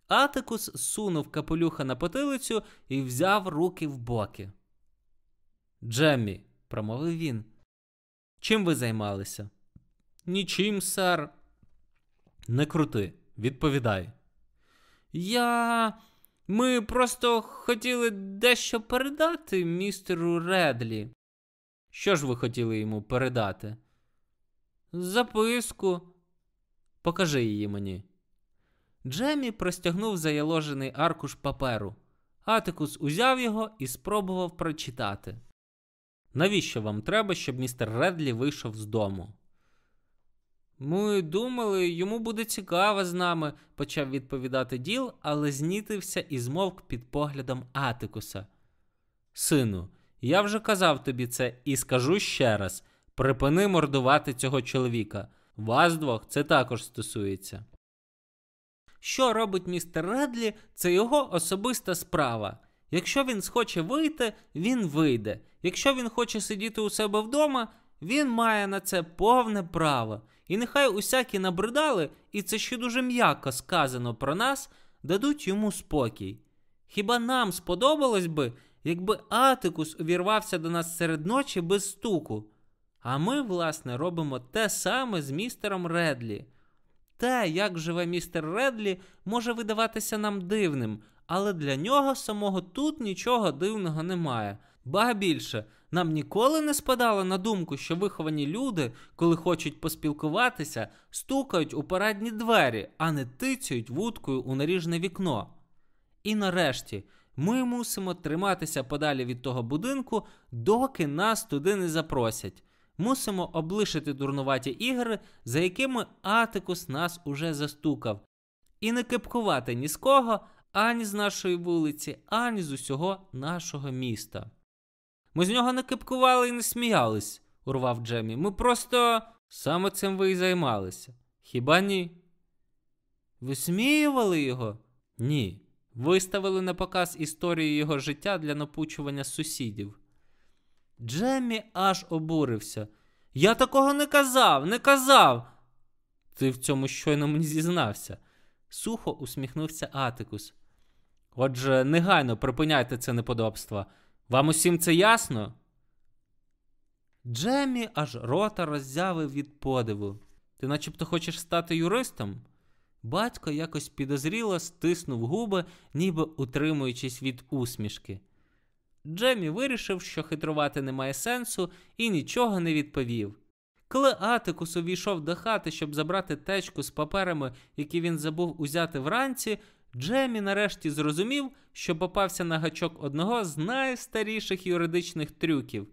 [SPEAKER 1] Атикус сунув капелюха на потилицю і взяв руки в боки. Джеммі, промовив він. Чим ви займалися? Нічим, сер. Не крути, відповідай. Я. Ми просто хотіли дещо передати містеру Редлі. Що ж ви хотіли йому передати? Записку. Покажи її мені. Джемі простягнув заяложений аркуш паперу. Атикус узяв його і спробував прочитати. Навіщо вам треба, щоб містер Редлі вийшов з дому? Ми думали, йому буде цікаво з нами, почав відповідати діл, але знітився і змовк під поглядом Атикуса. Сину, я вже казав тобі це і скажу ще раз: припини мордувати цього чоловіка. Вас двох це також стосується. Що робить містер Редлі, це його особиста справа. Якщо він схоче вийти, він вийде. Якщо він хоче сидіти у себе вдома, він має на це повне право. І нехай усякі набридали, і це ще дуже м'яко сказано про нас, дадуть йому спокій. Хіба нам сподобалось би, якби Атикус увірвався до нас серед ночі без стуку. А ми, власне, робимо те саме з містером Редлі. Те, як живе містер Редлі, може видаватися нам дивним, але для нього самого тут нічого дивного немає. Ба більше, нам ніколи не спадало на думку, що виховані люди, коли хочуть поспілкуватися, стукають у парадні двері, а не тицюють вудкою у наріжне вікно. І нарешті ми мусимо триматися подалі від того будинку, доки нас туди не запросять. Мусимо облишити дурнуваті ігри, за якими Атикус нас уже застукав, і не кипкувати ні з кого, ані з нашої вулиці, ані з усього нашого міста. Ми з нього не кипкували і не сміялись, урвав Джемі. Ми просто саме цим ви і займалися. Хіба ні? Висміювали його? Ні. Виставили на показ історію його життя для напучування сусідів. Джеммі аж обурився. Я такого не казав, не казав. Ти в цьому щойно мені зізнався. Сухо усміхнувся Атикус. Отже, негайно припиняйте це неподобство. Вам усім це ясно? Джеммі аж рота роззявив від подиву. Ти начебто хочеш стати юристом? Батько якось підозріло стиснув губи, ніби утримуючись від усмішки. Джемі вирішив, що хитрувати немає сенсу, і нічого не відповів. Коли Атикус увійшов до хати, щоб забрати течку з паперами, які він забув узяти вранці, Джемі нарешті зрозумів, що попався на гачок одного з найстаріших юридичних трюків.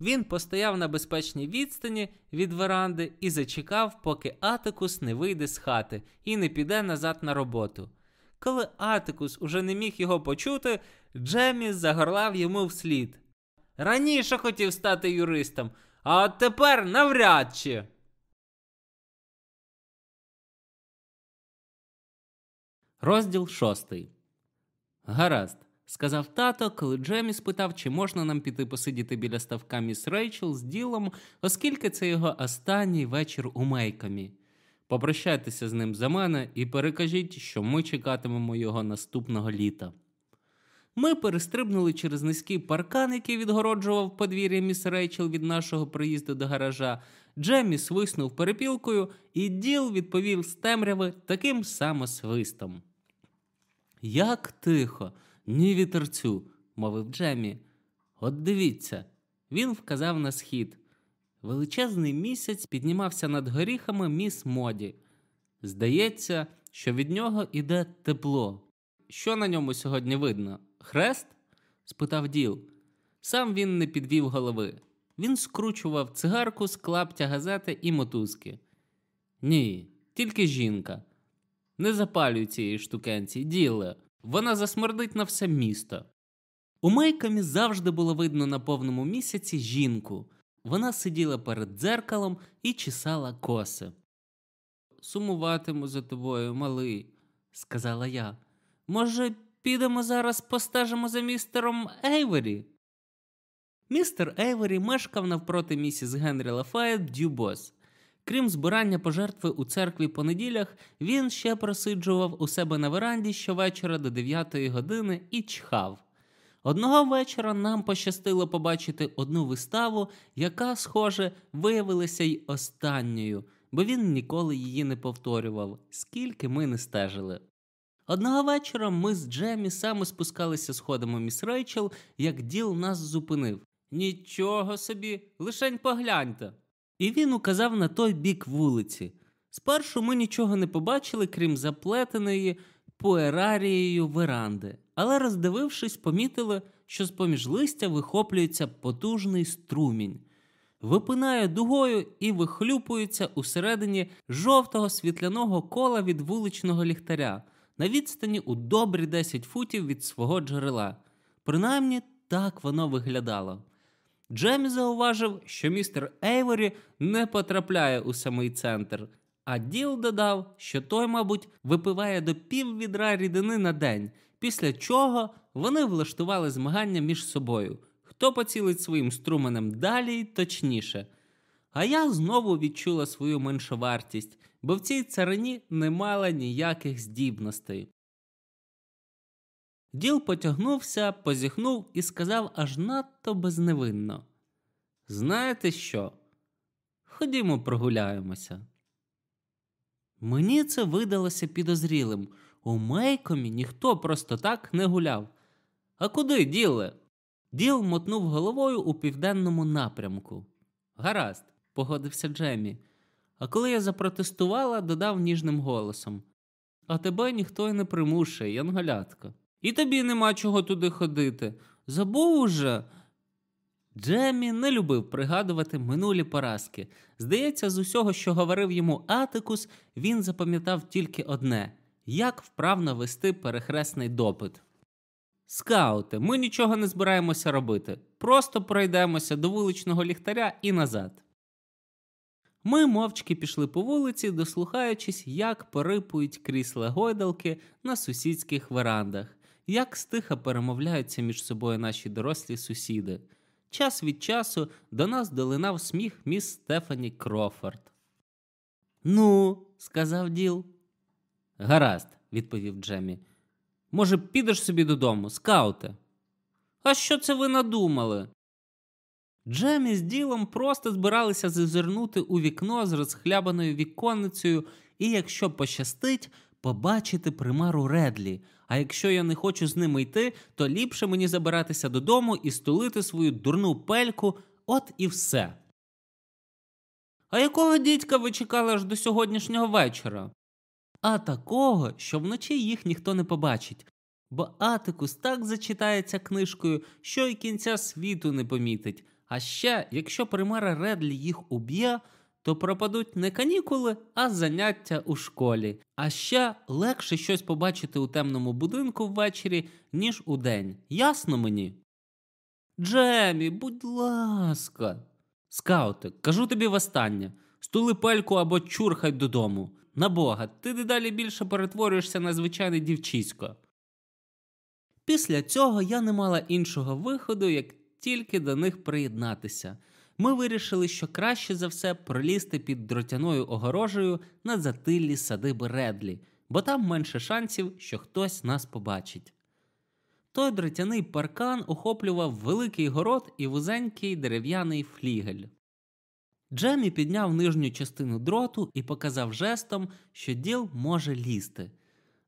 [SPEAKER 1] Він постояв на безпечній відстані від веранди і зачекав, поки Атикус не вийде з хати і не піде назад на роботу. Коли Атикус уже не міг його почути, Джемі загорлав йому вслід. Раніше хотів стати юристом, а от тепер навряд чи. Розділ шостий. Гаразд, сказав тато, коли Джемі спитав, чи можна нам піти посидіти біля ставка міс Рейчел з ділом, оскільки це його останній вечір у Мейкамі. Попрощайтеся з ним за мене і перекажіть, що ми чекатимемо його наступного літа. Ми перестрибнули через низький паркан, який відгороджував подвір'я міс Рейчел від нашого приїзду до гаража. Джеммі свиснув перепілкою, і діл відповів з темряви таким само свистом. Як тихо, ні вітерцю, мовив Джеммі. От дивіться, він вказав на схід. Величезний місяць піднімався над горіхами міс Моді. Здається, що від нього іде тепло. Що на ньому сьогодні видно? Хрест? спитав діл. Сам він не підвів голови. Він скручував цигарку з клаптя газети і мотузки. Ні, тільки жінка. Не запалюй цієї штукенці, Діле. Вона засмердить на все місто. У Мейкомі завжди було видно на повному місяці жінку. Вона сиділа перед дзеркалом і чесала коси. Сумуватиму за тобою, малий, сказала я. Може, підемо зараз постежимо за містером Ейвері? Містер Ейвері мешкав навпроти місіс Генрі Лафайет Дюбос. Крім збирання пожертви у церкві по неділях, він ще просиджував у себе на веранді щовечора до 9 години і чхав. Одного вечора нам пощастило побачити одну виставу, яка, схоже, виявилася й останньою, бо він ніколи її не повторював, скільки ми не стежили. Одного вечора ми з Джемі саме спускалися сходами міс Рейчел, як діл нас зупинив. Нічого собі, лишень погляньте. І він указав на той бік вулиці. Спершу ми нічого не побачили, крім заплетеної поерарією веранди, але, роздивившись, помітили, що з поміж листя вихоплюється потужний струмінь, випинає дугою і вихлюпується усередині жовтого світляного кола від вуличного ліхтаря на відстані у добрі 10 футів від свого джерела. Принаймні так воно виглядало. Джемі зауважив, що містер Ейворі не потрапляє у самий центр, а Діл додав, що той, мабуть, випиває до пів відра рідини на день, після чого вони влаштували змагання між собою, хто поцілить своїм струменем далі й точніше. А я знову відчула свою меншовартість, бо в цій царині не мала ніяких здібностей. Діл потягнувся, позіхнув і сказав аж надто безневинно. Знаєте що? Ходімо, прогуляємося. Мені це видалося підозрілим. У Мейкомі ніхто просто так не гуляв. А куди, діле? Діл мотнув головою у південному напрямку. Гаразд, погодився Джемі. А коли я запротестувала, додав ніжним голосом: А тебе ніхто й не примушує, янголятка. І тобі нема чого туди ходити. Забув уже. Джемі не любив пригадувати минулі поразки. Здається, з усього, що говорив йому Атикус, він запам'ятав тільки одне як вправно вести перехресний допит. Скаути, ми нічого не збираємося робити. Просто пройдемося до вуличного ліхтаря і назад. Ми мовчки пішли по вулиці, дослухаючись, як порипують крісла гойдалки на сусідських верандах, як стиха перемовляються між собою наші дорослі сусіди. Час від часу до нас долинав сміх міс Стефані Крофорд. Ну, сказав Діл. Гаразд, відповів Джемі. Може, підеш собі додому, скауте? А що це ви надумали? Джемі з ділом просто збиралися зазирнути у вікно з розхлябаною віконницею і, якщо пощастить, побачити примару Редлі. А якщо я не хочу з ними йти, то ліпше мені забиратися додому і стулити свою дурну пельку, от і все. А якого дідька ви чекали аж до сьогоднішнього вечора? А такого, що вночі їх ніхто не побачить, бо Атикус так зачитається книжкою, що й кінця світу не помітить. А ще, якщо примара Редлі їх уб'є, то пропадуть не канікули, а заняття у школі. А ще легше щось побачити у темному будинку ввечері, ніж у день. Ясно мені? Джемі, будь ласка. Скаути, кажу тобі востаннє стули пельку або чурхай додому. На Бога, ти дедалі більше перетворюєшся на звичайне дівчисько. Після цього я не мала іншого виходу, як тільки до них приєднатися. Ми вирішили, що краще за все пролізти під дротяною огорожею на затиллі садиби Редлі, бо там менше шансів, що хтось нас побачить. Той дротяний паркан охоплював великий город і вузенький дерев'яний флігель. Джемі підняв нижню частину дроту і показав жестом, що діл може лізти.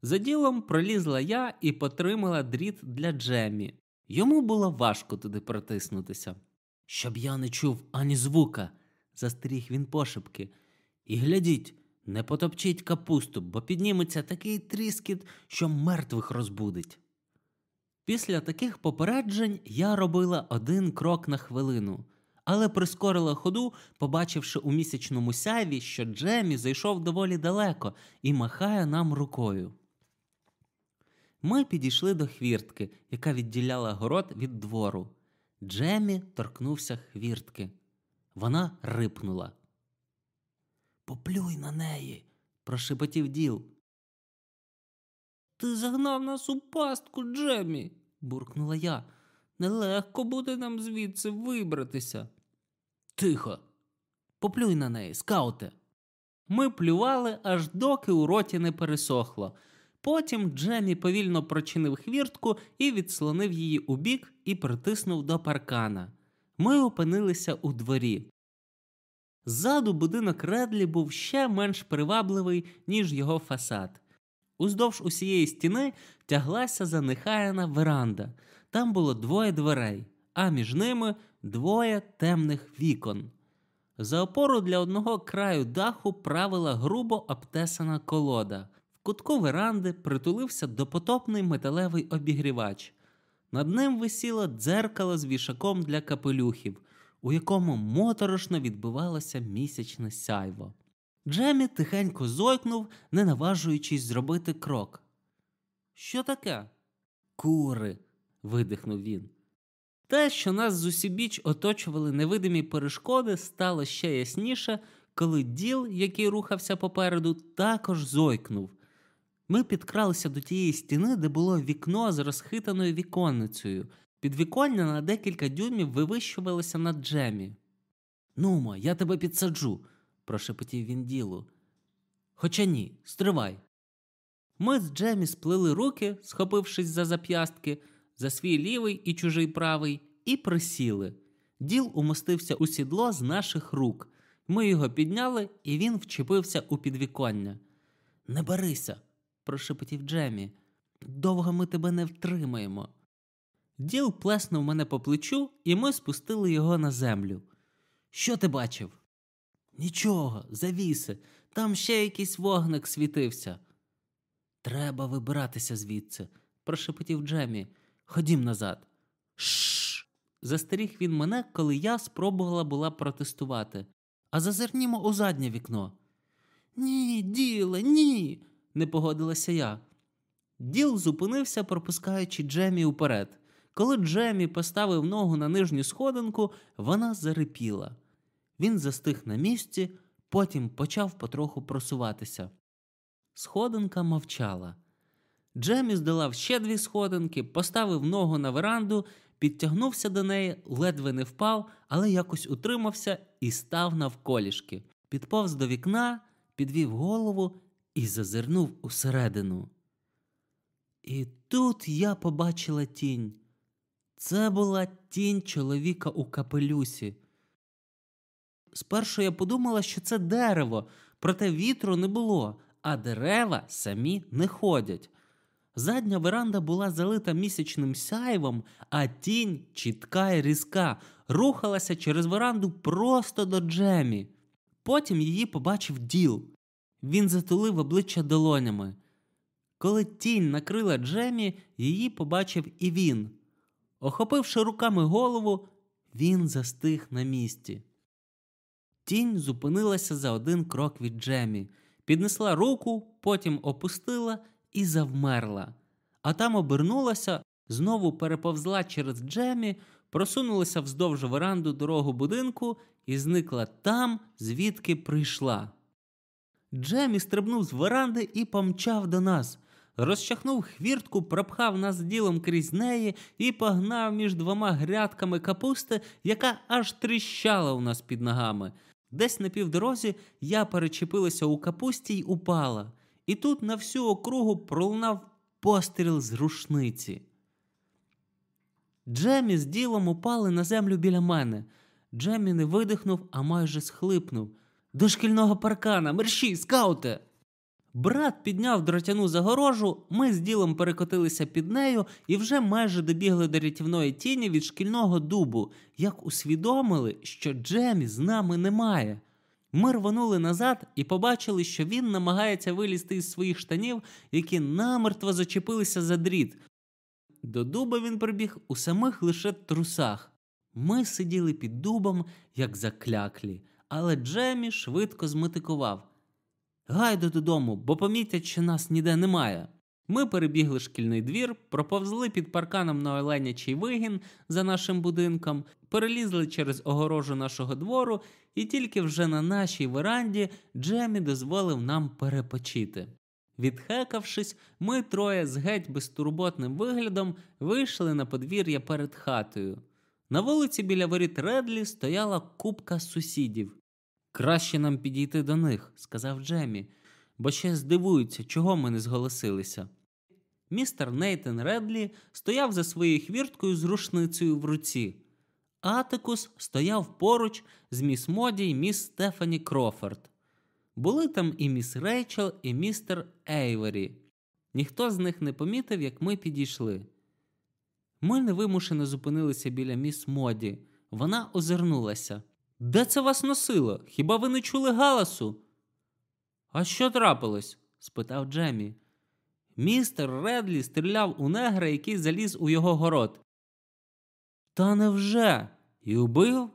[SPEAKER 1] За ділом пролізла я і потримала дріт для Джемі. Йому було важко туди протиснутися. Щоб я не чув ані звука, застеріг він пошепки. І глядіть, не потопчіть капусту, бо підніметься такий тріскіт, що мертвих розбудить. Після таких попереджень я робила один крок на хвилину, але прискорила ходу, побачивши у місячному сяйві, що Джемі зайшов доволі далеко і махає нам рукою. Ми підійшли до хвіртки, яка відділяла город від двору. Джемі торкнувся хвіртки. Вона рипнула. Поплюй на неї, прошепотів діл. Ти загнав нас у пастку, Джемі, буркнула я. Нелегко буде нам звідси вибратися. Тихо, поплюй на неї, скауте. Ми плювали, аж доки у роті не пересохло. Потім Джемі повільно прочинив хвіртку і відслонив її у бік і притиснув до паркана. Ми опинилися у дворі. Ззаду будинок Редлі був ще менш привабливий, ніж його фасад. Уздовж усієї стіни тяглася занехаяна веранда. Там було двоє дверей, а між ними двоє темних вікон. За опору для одного краю даху правила грубо обтесана колода кутку веранди притулився допотопний металевий обігрівач. Над ним висіло дзеркало з вішаком для капелюхів, у якому моторошно відбивалося місячне сяйво. Джемі тихенько зойкнув, не наважуючись зробити крок. Що таке? Кури. видихнув він. Те, що нас зусібіч оточували невидимі перешкоди, стало ще ясніше, коли діл, який рухався попереду, також зойкнув. Ми підкралися до тієї стіни, де було вікно з розхитаною віконницею. Підвіконня на декілька дюймів вивищувалося над Джемі. Нумо, я тебе підсаджу, прошепотів він ділу. Хоча ні, стривай. Ми з Джемі сплили руки, схопившись за зап'ястки, за свій лівий і чужий правий, і присіли. Діл умостився у сідло з наших рук. Ми його підняли, і він вчепився у підвіконня. Не барися, прошепотів Джемі. Довго ми тебе не втримаємо. Діл плеснув мене по плечу, і ми спустили його на землю. Що ти бачив? Нічого, завіси, там ще якийсь вогник світився. Треба вибиратися звідси, прошепотів Джемі. Ходім назад. Шш. Застеріг він мене, коли я спробувала була протестувати. А зазирнімо у заднє вікно. Ні, діле, ні, не погодилася я. Діл зупинився, пропускаючи Джемі уперед. Коли Джемі поставив ногу на нижню сходинку, вона зарипіла. Він застиг на місці, потім почав потроху просуватися. Сходинка мовчала. Джемі здолав ще дві сходинки, поставив ногу на веранду, підтягнувся до неї, ледве не впав, але якось утримався і став навколішки. Підповз до вікна, підвів голову і зазирнув усередину. І тут я побачила тінь. Це була тінь чоловіка у капелюсі. Спершу я подумала, що це дерево, проте вітру не було, а дерева самі не ходять. Задня веранда була залита місячним сяйвом, а тінь, чітка і різка, рухалася через веранду просто до Джемі. Потім її побачив діл. Він затулив обличчя долонями. Коли тінь накрила Джемі, її побачив і він. Охопивши руками голову, він застиг на місці. Тінь зупинилася за один крок від Джемі, піднесла руку, потім опустила і завмерла. А там обернулася, знову переповзла через Джемі, просунулася вздовж веранду дорогу будинку і зникла там, звідки прийшла. Джемі стрибнув з веранди і помчав до нас. Розчахнув хвіртку, пропхав нас ділом крізь неї і погнав між двома грядками капусти, яка аж тріщала у нас під ногами. Десь на півдорозі я перечепилася у капусті й упала, і тут на всю округу пролунав постріл з рушниці. Джемі з ділом упали на землю біля мене. Джемі не видихнув, а майже схлипнув. До шкільного паркана, мерщій, скауте! Брат підняв дротяну загорожу, ми з ділом перекотилися під нею і вже майже добігли до рятівної тіні від шкільного дубу, як усвідомили, що Джемі з нами немає. Ми рванули назад і побачили, що він намагається вилізти із своїх штанів, які намертво зачепилися за дріт. До дуба він прибіг у самих лише трусах. Ми сиділи під дубом, як закляклі, але Джемі швидко зметикував. Гайду додому, бо помітять, що нас ніде немає. Ми перебігли шкільний двір, проповзли під парканом на Оленячий вигін за нашим будинком, перелізли через огорожу нашого двору, і тільки вже на нашій веранді Джемі дозволив нам перепочити. Відхекавшись, ми троє з геть безтурботним виглядом вийшли на подвір'я перед хатою. На вулиці біля воріт Редлі стояла купка сусідів. Краще нам підійти до них, сказав Джемі, бо ще здивуються, чого ми не зголосилися. Містер Нейтан Редлі стояв за своєю хвірткою з рушницею в руці. Атикус стояв поруч з міс Моді і міс Стефані Крофорд. Були там і міс Рейчел, і містер Ейвері. Ніхто з них не помітив, як ми підійшли. Ми невимушено зупинилися біля міс Моді. Вона озирнулася. Де це вас носило? Хіба ви не чули галасу? А що трапилось? спитав Джемі. Містер Редлі стріляв у негра, який заліз у його город. Та невже? І убив?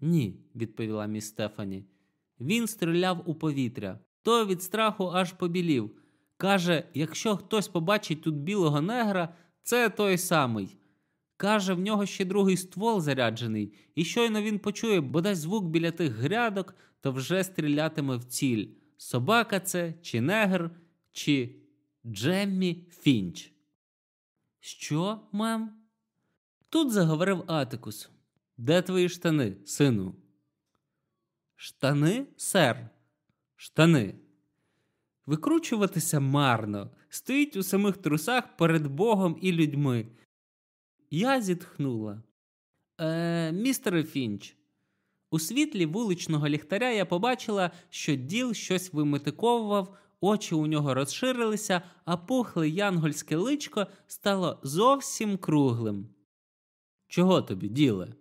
[SPEAKER 1] Ні, відповіла міс Стефані. Він стріляв у повітря. Той від страху аж побілів. Каже, якщо хтось побачить тут білого негра, це той самий. Каже, в нього ще другий ствол заряджений, і щойно він почує бодай звук біля тих грядок, то вже стрілятиме в ціль. Собака це, чи негр, чи Джеммі Фінч. Що, мем? Тут заговорив Атикус. Де твої штани, сину? Штани, сер? Штани.
[SPEAKER 2] Викручуватися марно, стоїть у самих трусах перед Богом і людьми. Я зітхнула. Е, Містере Фінч, у світлі вуличного ліхтаря я побачила, що діл щось виметиковував, очі у нього розширилися, а пухле янгольське личко стало зовсім круглим. Чого тобі, діле?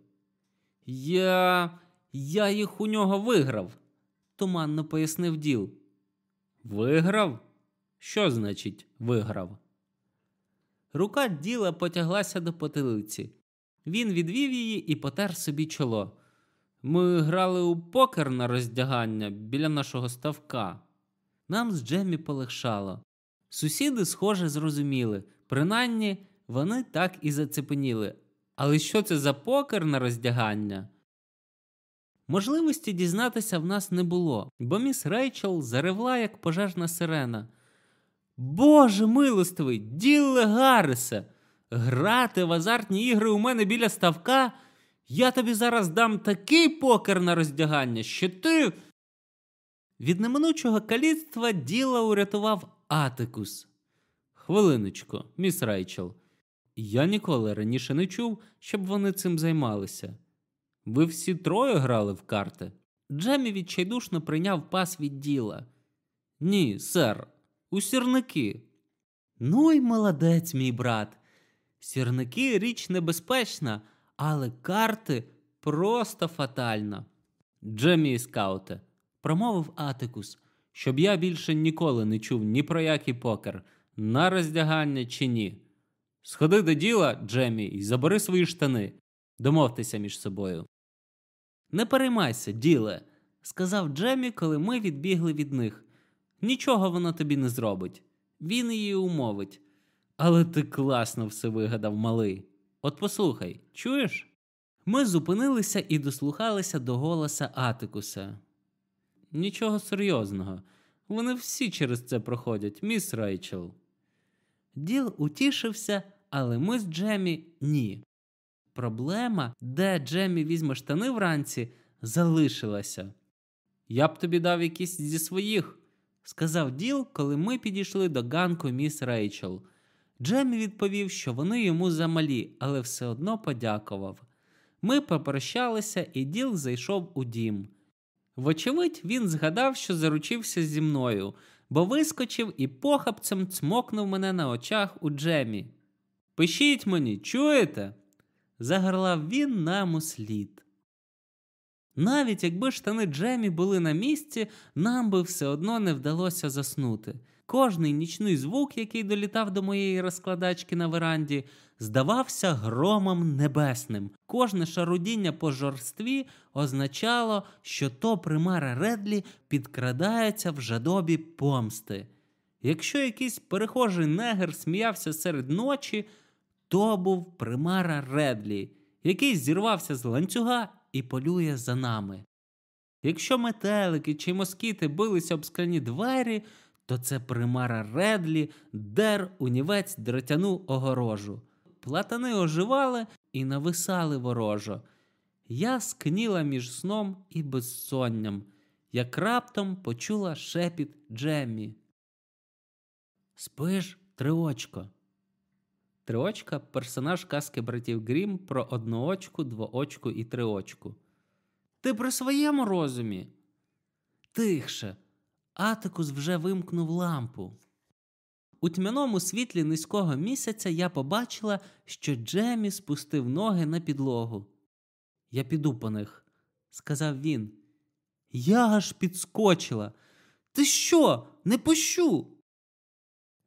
[SPEAKER 2] Я. Я їх у нього виграв, туманно пояснив діл. Виграв? Що значить виграв? Рука діла потяглася до потилиці. Він відвів її і потер собі чоло. Ми грали у покер на роздягання біля нашого ставка. Нам з Джемі полегшало. Сусіди, схоже, зрозуміли, принаймні вони так і зацепеніли. Але що це за покер на роздягання? Можливості дізнатися в нас не було, бо міс Рейчел заревла, як пожежна сирена. Боже милостивий, діле Гаррисе, грати в азартні ігри у мене біля ставка. Я тобі зараз дам такий покер на роздягання, що ти. Від неминучого каліцтва діла урятував Атикус. Хвилиночку, міс Рейчел. Я ніколи раніше не чув, щоб вони цим займалися. Ви всі троє грали в карти? Джемі відчайдушно прийняв пас від діла. Ні, сер, у сірники. Ну й молодець, мій брат. Сірники річ небезпечна, але карти просто фатальна. Джемі скауте, промовив Атикус, щоб я більше ніколи не чув ні про який покер, на роздягання чи ні. Сходи до діла, Джемі, і забери свої штани. Домовтеся між собою. Не переймайся, діле, сказав Джемі, коли ми відбігли від них. Нічого вона тобі не зробить. Він її умовить. Але ти класно все вигадав, малий. От послухай, чуєш? Ми зупинилися і дослухалися до голоса Атикуса. Нічого серйозного. Вони всі через це проходять, міс Рейчел. Діл утішився, але ми з Джемі ні. Проблема, де Джемі візьме штани вранці, залишилася. Я б тобі дав якісь зі своїх, сказав Діл, коли ми підійшли до ганку міс Рейчел. Джемі відповів, що вони йому замалі, але все одно подякував. Ми попрощалися, і Діл зайшов у дім. Вочевидь, він згадав, що заручився зі мною, бо вискочив і похапцем цмокнув мене на очах у Джемі. Пишіть мені, чуєте? загорлав він нам у слід. Навіть якби штани Джемі були на місці, нам би все одно не вдалося заснути. Кожний нічний звук, який долітав до моєї розкладачки на веранді, здавався громом небесним. Кожне шарудіння по жорстві означало, що то примара Редлі підкрадається в жадобі помсти. Якщо якийсь перехожий негр сміявся серед ночі, то був примара Редлі, який зірвався з ланцюга і полює за нами. Якщо метелики чи москіти билися об скляні двері, то це примара Редлі дер унівець дротяну огорожу. Платани оживали і нависали ворожо. Я скніла між сном і безсонням, як раптом почула шепіт Джеммі. Спиш, триочко. Триочка персонаж казки братів Грім про одноочку, двоочку і триочку. Ти при своєму розумі? Тихше. Атикус вже вимкнув лампу. У тьмяному світлі низького місяця я побачила, що Джемі спустив ноги на підлогу. Я піду по них, сказав він. Я аж підскочила. Ти що? Не пущу?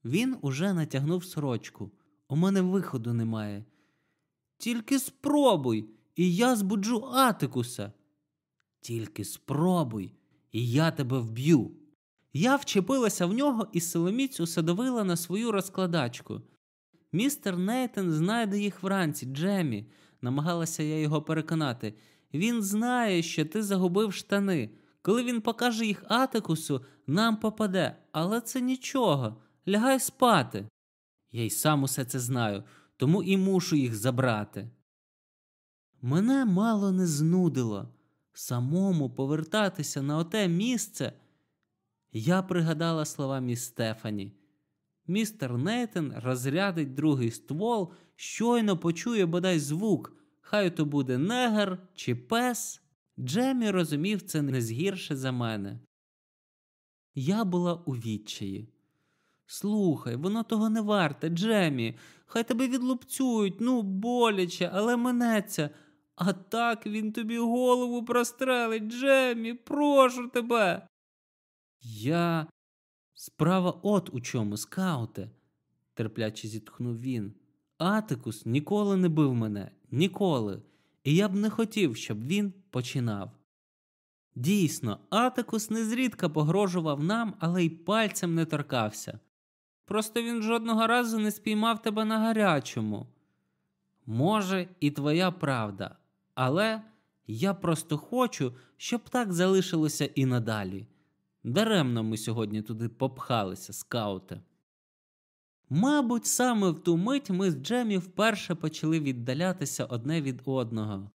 [SPEAKER 2] Він уже натягнув сорочку. У мене виходу немає. Тільки спробуй, і я збуджу Атикуса. Тільки спробуй, і я тебе вб'ю. Я вчепилася в нього і силоміць усадовила на свою розкладачку. Містер Нейтен знайде їх вранці, Джемі, намагалася я його переконати. Він знає, що ти загубив штани. Коли він покаже їх Атикусу, нам попаде, але це нічого. Лягай спати. Я й сам усе це знаю, тому і мушу їх забрати. Мене мало не знудило самому повертатися на оте місце. Я пригадала слова міс Стефані. Містер Нейтен розрядить другий ствол, щойно почує бодай звук, хай то буде негер чи пес. Джемі розумів це не згірше за мене. Я була у відчаї. Слухай, воно того не варте, Джемі. Хай тебе відлупцюють, ну, боляче, але минеться. А так він тобі голову прострелить, Джемі, прошу тебе. Я. Справа от у чому, скауте, терпляче зітхнув він. Атикус ніколи не бив мене, ніколи, і я б не хотів, щоб він починав. Дійсно, Атикус незрідка погрожував нам, але й пальцем не торкався. Просто він жодного разу не спіймав тебе на гарячому. Може, і твоя правда, але я просто хочу, щоб так залишилося і надалі. Даремно ми сьогодні туди попхалися, скаути. Мабуть, саме в ту мить ми з Джемі вперше почали віддалятися одне від одного.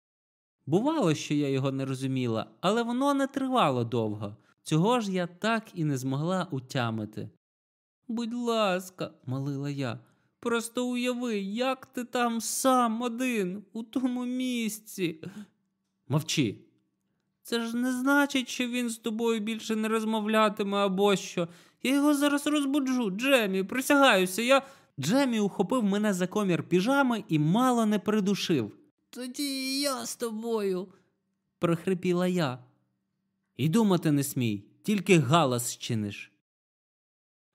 [SPEAKER 2] Бувало, що я його не розуміла, але воно не тривало довго. Цього ж я так і не змогла утямити. Будь ласка, молила я, просто уяви, як ти там сам один, у тому місці. Мовчи. Це ж не значить, що він з тобою більше не розмовлятиме або що. Я його зараз розбуджу, Джемі, присягаюся, я. Джемі ухопив мене за комір піжами і мало не придушив. Тоді я з тобою, прохрипіла я. І думати не смій, тільки галас чиниш.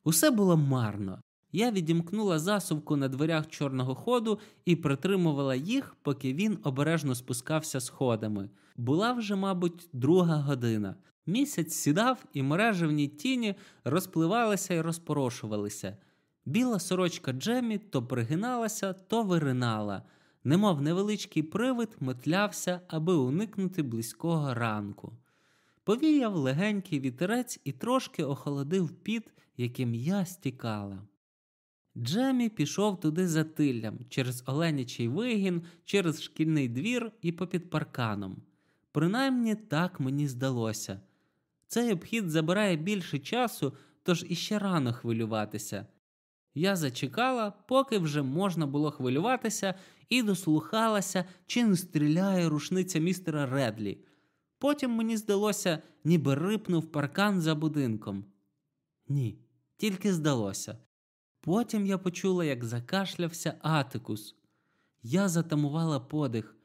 [SPEAKER 2] Усе було марно. Я відімкнула засувку на дверях чорного ходу і притримувала їх, поки він обережно спускався сходами. Була вже, мабуть, друга година. Місяць сідав, і мережевні тіні розпливалися і розпорошувалися. Біла сорочка Джемі то пригиналася, то виринала, немов невеличкий привид метлявся, аби уникнути близького ранку. Повіяв легенький вітерець і трошки охолодив піт, яким я стікала. Джемі пішов туди за тиллям, через оленячий вигін, через шкільний двір і попід парканом. Принаймні так мені здалося. Цей обхід забирає більше часу, тож іще рано хвилюватися. Я зачекала, поки вже можна було хвилюватися, і дослухалася, чи не стріляє рушниця містера Редлі. Потім мені здалося, ніби рипнув паркан за будинком. Ні, тільки здалося. Потім я почула, як закашлявся Атикус. Я затамувала подих.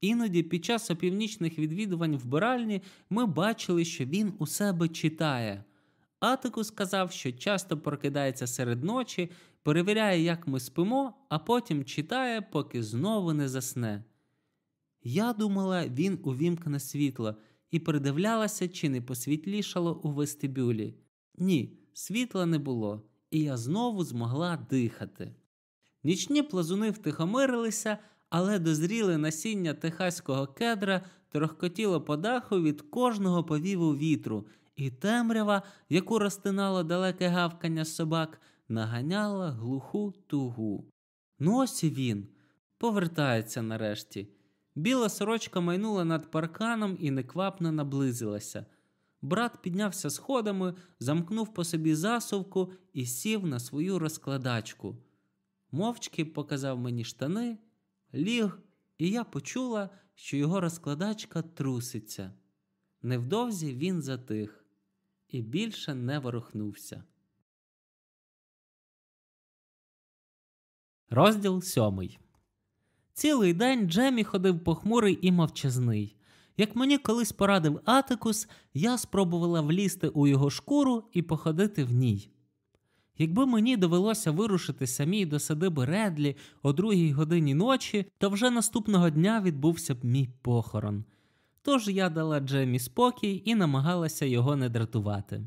[SPEAKER 2] Іноді під час опівнічних відвідувань вбиральні ми бачили, що він у себе читає. Атикус сказав, що часто прокидається серед ночі, перевіряє, як ми спимо, а потім читає, поки знову не засне. Я думала, він увімкне світло і придивлялася, чи не посвітлішало у вестибюлі. Ні, світла не було, і я знову змогла дихати. Нічні плазуни втихомирилися, але дозріле насіння техаського кедра трохкотіло по даху від кожного повіву вітру, і темрява, яку розтинало далеке гавкання собак, наганяла глуху тугу. Ну ось і він повертається нарешті. Біла сорочка майнула над парканом і неквапно наблизилася. Брат піднявся сходами, замкнув по собі засувку і сів на свою розкладачку. Мовчки показав мені штани, ліг, і я почула, що його розкладачка труситься. Невдовзі він затих і більше не ворухнувся. Розділ сьомий. Цілий день Джемі ходив похмурий і мовчазний. Як мені колись порадив Атикус, я спробувала влізти у його шкуру і походити в ній. Якби мені довелося вирушити самій до садиби Редлі о другій годині ночі, то вже наступного дня відбувся б мій похорон. Тож я дала Джемі спокій і намагалася його не дратувати.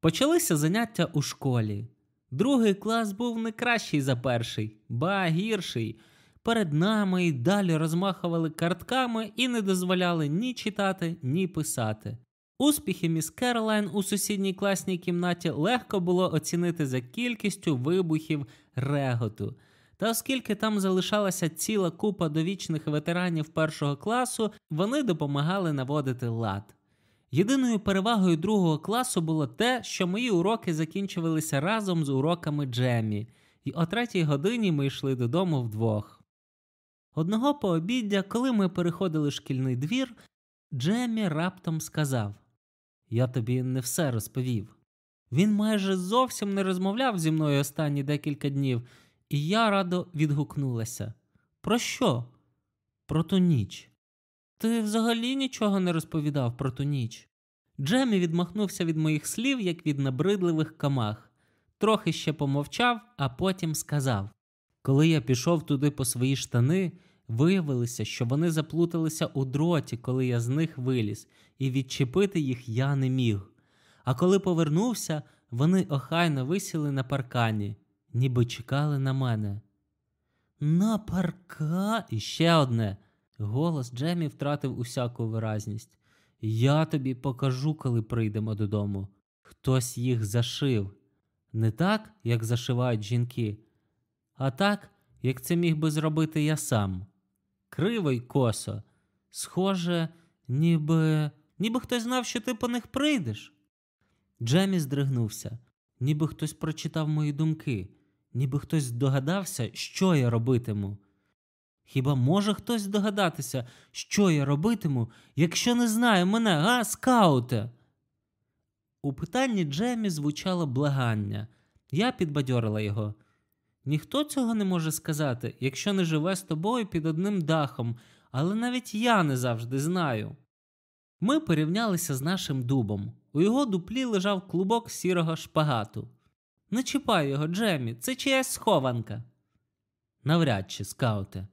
[SPEAKER 2] Почалися заняття у школі. Другий клас був не кращий за перший, ба гірший. Перед нами й далі розмахували картками і не дозволяли ні читати, ні писати. Успіхи міс Керолайн у сусідній класній кімнаті легко було оцінити за кількістю вибухів реготу. Та оскільки там залишалася ціла купа довічних ветеранів першого класу, вони допомагали наводити лад. Єдиною перевагою другого класу було те, що мої уроки закінчувалися разом з уроками Джемі, і о третій годині ми йшли додому вдвох. Одного пообіддя, коли ми переходили шкільний двір, Джемі раптом сказав: Я тобі не все розповів. Він майже зовсім не розмовляв зі мною останні декілька днів, і я радо відгукнулася. Про що? Про ту ніч. Ти взагалі нічого не розповідав про ту ніч. Джемі відмахнувся від моїх слів, як від набридливих камах, трохи ще помовчав, а потім сказав: Коли я пішов туди по свої штани, виявилося, що вони заплуталися у дроті, коли я з них виліз, і відчепити їх я не міг. А коли повернувся, вони охайно висіли на паркані, ніби чекали на мене. На парка і ще одне. Голос Джемі втратив усяку виразність. Я тобі покажу, коли прийдемо додому. Хтось їх зашив. Не так, як зашивають жінки, а так, як це міг би зробити я сам. Криво й косо. Схоже, ніби ніби хтось знав, що ти по них прийдеш. Джемі здригнувся, ніби хтось прочитав мої думки, ніби хтось здогадався, що я робитиму. Хіба може хтось здогадатися, що я робитиму, якщо не знає мене, га, скауте? У питанні Джемі звучало благання. Я підбадьорила його. Ніхто цього не може сказати, якщо не живе з тобою під одним дахом, але навіть я не завжди знаю. Ми порівнялися з нашим дубом. У його дуплі лежав клубок сірого шпагату. Не чіпай його, Джемі, це чиясь схованка. Навряд чи, скауте.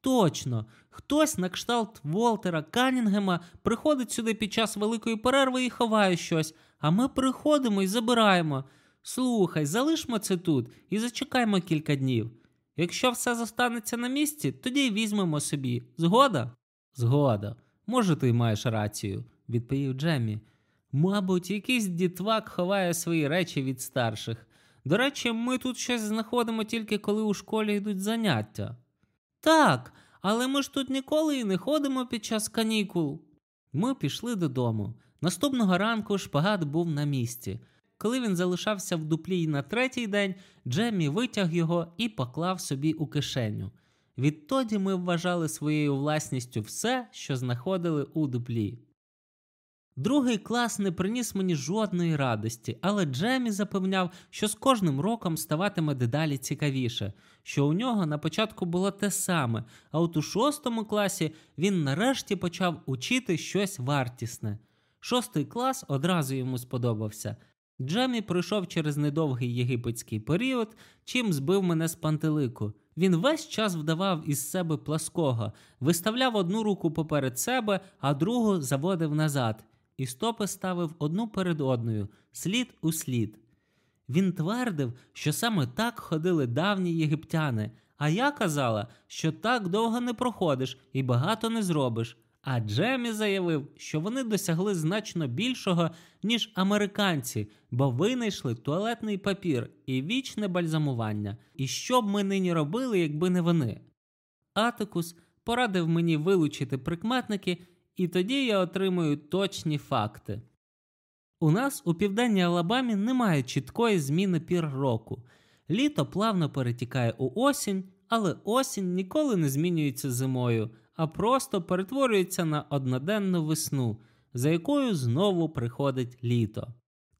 [SPEAKER 2] Точно, хтось на кшталт Волтера Канінгема приходить сюди під час великої перерви і ховає щось, а ми приходимо і забираємо. Слухай, залишмо це тут і зачекаймо кілька днів. Якщо все зостанеться на місці, тоді й візьмемо собі. Згода? Згода. Може, ти маєш рацію, відповів Джеммі. Мабуть, якийсь дітвак ховає свої речі від старших. До речі, ми тут щось знаходимо тільки коли у школі йдуть заняття. Так, але ми ж тут ніколи і не ходимо під час канікул. Ми пішли додому. Наступного ранку шпагат був на місці. Коли він залишався в дуплі й на третій день, Джеммі витяг його і поклав собі у кишеню. Відтоді ми вважали своєю власністю все, що знаходили у дуплі. Другий клас не приніс мені жодної радості, але Джемі запевняв, що з кожним роком ставатиме дедалі цікавіше, що у нього на початку було те саме, а от у шостому класі він нарешті почав учити щось вартісне. Шостий клас одразу йому сподобався. Джемі пройшов через недовгий єгипетський період, чим збив мене з пантелику. Він весь час вдавав із себе плаского, виставляв одну руку поперед себе, а другу заводив назад і стопи ставив одну перед одною, слід у слід. Він твердив, що саме так ходили давні єгиптяни, а я казала, що так довго не проходиш і багато не зробиш. А Джемі заявив, що вони досягли значно більшого, ніж американці, бо винайшли туалетний папір і вічне бальзамування. І що б ми нині робили, якби не вони. Атикус порадив мені вилучити прикметники і тоді я отримую точні факти. У нас у південній Алабамі немає чіткої зміни пір року. Літо плавно перетікає у осінь, але осінь ніколи не змінюється зимою, а просто перетворюється на одноденну весну, за якою знову приходить літо.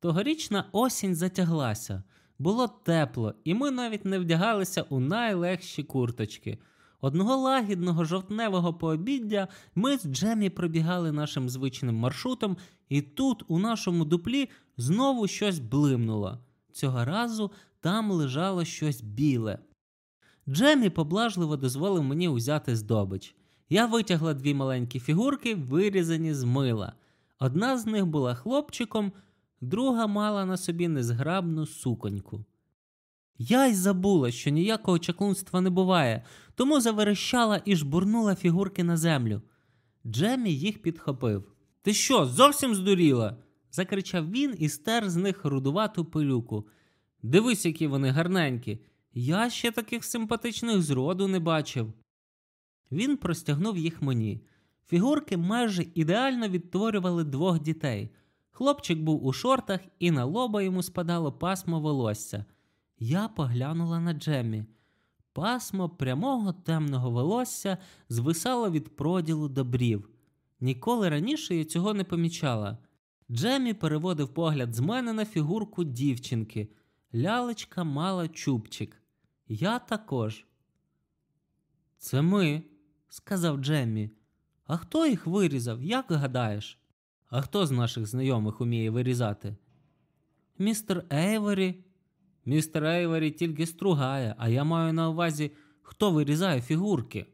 [SPEAKER 2] Тогорічна осінь затяглася, було тепло, і ми навіть не вдягалися у найлегші курточки. Одного лагідного жовтневого пообіддя ми з Джемі пробігали нашим звичним маршрутом, і тут, у нашому дуплі, знову щось блимнуло. Цього разу там лежало щось біле. Джемі поблажливо дозволив мені узяти здобич. Я витягла дві маленькі фігурки, вирізані з мила. Одна з них була хлопчиком, друга мала на собі незграбну суконьку. Я й забула, що ніякого чаклунства не буває, тому заверещала і жбурнула фігурки на землю. Джемі їх підхопив. Ти що, зовсім здуріла? закричав він і стер з них рудувату пилюку. Дивись, які вони гарненькі. Я ще таких симпатичних зроду не бачив. Він простягнув їх мені. Фігурки майже ідеально відтворювали двох дітей. Хлопчик був у шортах, і на лоба йому спадало пасмо волосся. Я поглянула на Джемі. Пасмо прямого темного волосся звисало від проділу до брів. Ніколи раніше я цього не помічала. Джемі переводив погляд з мене на фігурку дівчинки. Лялечка мала чубчик. Я також. Це ми, сказав Джемі. А хто їх вирізав, як гадаєш? А хто з наших знайомих уміє вирізати? Містер Ейворі. Містер Ейворі тільки стругає, а я маю на увазі, хто вирізає фігурки.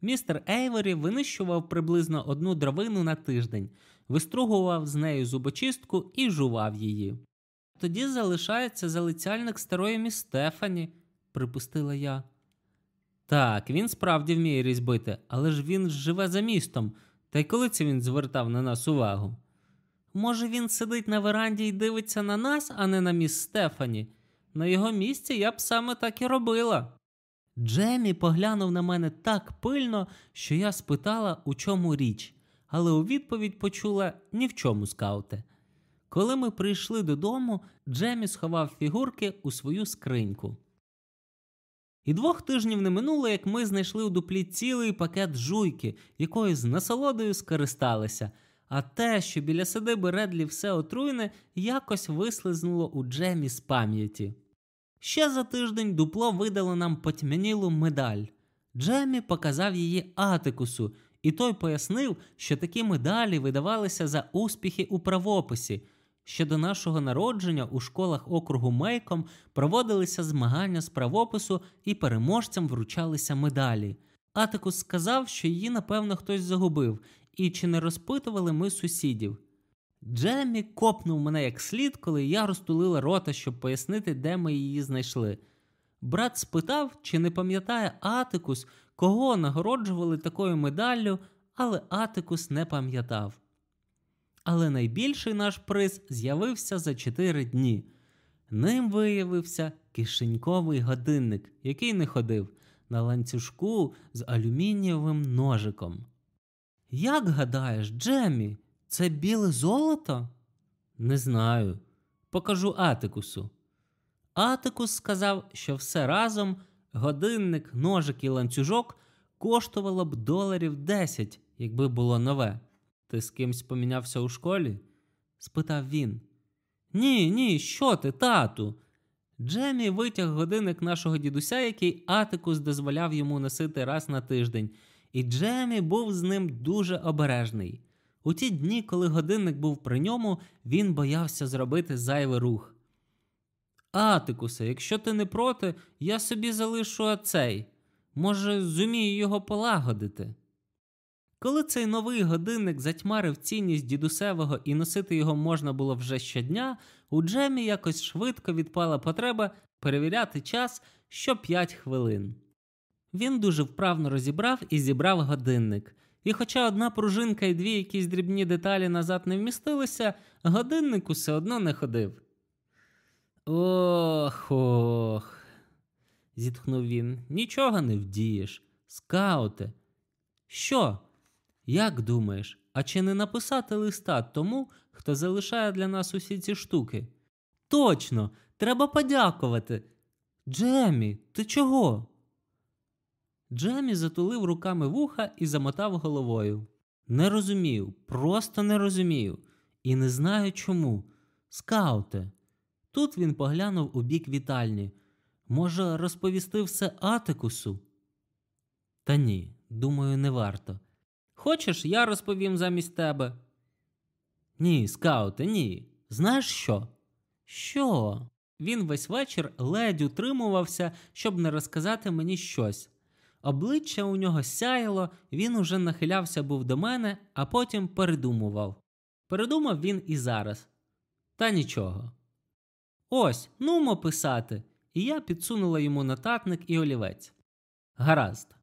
[SPEAKER 2] Містер Ейворі винищував приблизно одну дровину на тиждень, вистругував з нею зубочистку і жував її. Тоді залишається залицяльник старої міс Стефані, припустила я. Так, він справді вміє різьбити, але ж він живе за містом, та й коли це він звертав на нас увагу? Може, він сидить на веранді і дивиться на нас, а не на міс Стефані. На його місці я б саме так і робила. Джемі поглянув на мене так пильно, що я спитала, у чому річ, але у відповідь почула ні в чому скауте. Коли ми прийшли додому, Джемі сховав фігурки у свою скриньку. І двох тижнів не минуло, як ми знайшли у дуплі цілий пакет жуйки, якою з насолодою скористалися, а те, що біля садиби Редлі все отруйне, якось вислизнуло у Джемі з пам'яті. Ще за тиждень дупло видало нам потьмянілу медаль. Джемі показав її Атикусу, і той пояснив, що такі медалі видавалися за успіхи у правописі. Ще до нашого народження у школах округу Мейком проводилися змагання з правопису і переможцям вручалися медалі. Атикус сказав, що її, напевно, хтось загубив, і чи не розпитували ми сусідів. Джеммі копнув мене як слід, коли я розтулила рота, щоб пояснити, де ми її знайшли. Брат спитав, чи не пам'ятає Атикус, кого нагороджували такою медаллю, але Атикус не пам'ятав. Але найбільший наш приз з'явився за чотири дні. Ним виявився кишеньковий годинник, який не ходив, на ланцюжку з алюмінієвим ножиком. Як гадаєш, Джемі, це біле золото? Не знаю. Покажу Атикусу. Атикус сказав, що все разом годинник, ножик і ланцюжок коштувало б доларів 10, якби було нове. Ти з кимсь помінявся у школі? спитав він. Ні, ні, що ти, тату? Джемі витяг годинник нашого дідуся, який Атикус дозволяв йому носити раз на тиждень, і Джемі був з ним дуже обережний. У ті дні, коли годинник був при ньому, він боявся зробити зайвий рух. Атикусе, якщо ти не проти, я собі залишу оцей. Може, зумію його полагодити. Коли цей новий годинник затьмарив цінність дідусевого і носити його можна було вже щодня, у Джемі якось швидко відпала потреба перевіряти час що 5 хвилин. Він дуже вправно розібрав і зібрав годинник. І хоча одна пружинка і дві якісь дрібні деталі назад не вмістилися, годинник усе одно не ходив. Ох ох, зітхнув він. Нічого не вдієш. Скауте. Що? Як думаєш, а чи не написати листа тому, хто залишає для нас усі ці штуки? Точно, треба подякувати. Джемі, ти чого? Джемі затулив руками вуха і замотав головою. Не розумію, просто не розумію. І не знаю чому. Скауте. Тут він поглянув у бік вітальні. Може, розповісти все Атикусу? Та ні, думаю, не варто. Хочеш, я розповім замість тебе? Ні, скауте, ні. Знаєш що? Що? Він весь вечір ледь утримувався, щоб не розказати мені щось. Обличчя у нього сяяло, він уже нахилявся був до мене, а потім передумував. Передумав він і зараз. Та нічого. Ось, нумо писати. І я підсунула йому нотатник і олівець. Гаразд.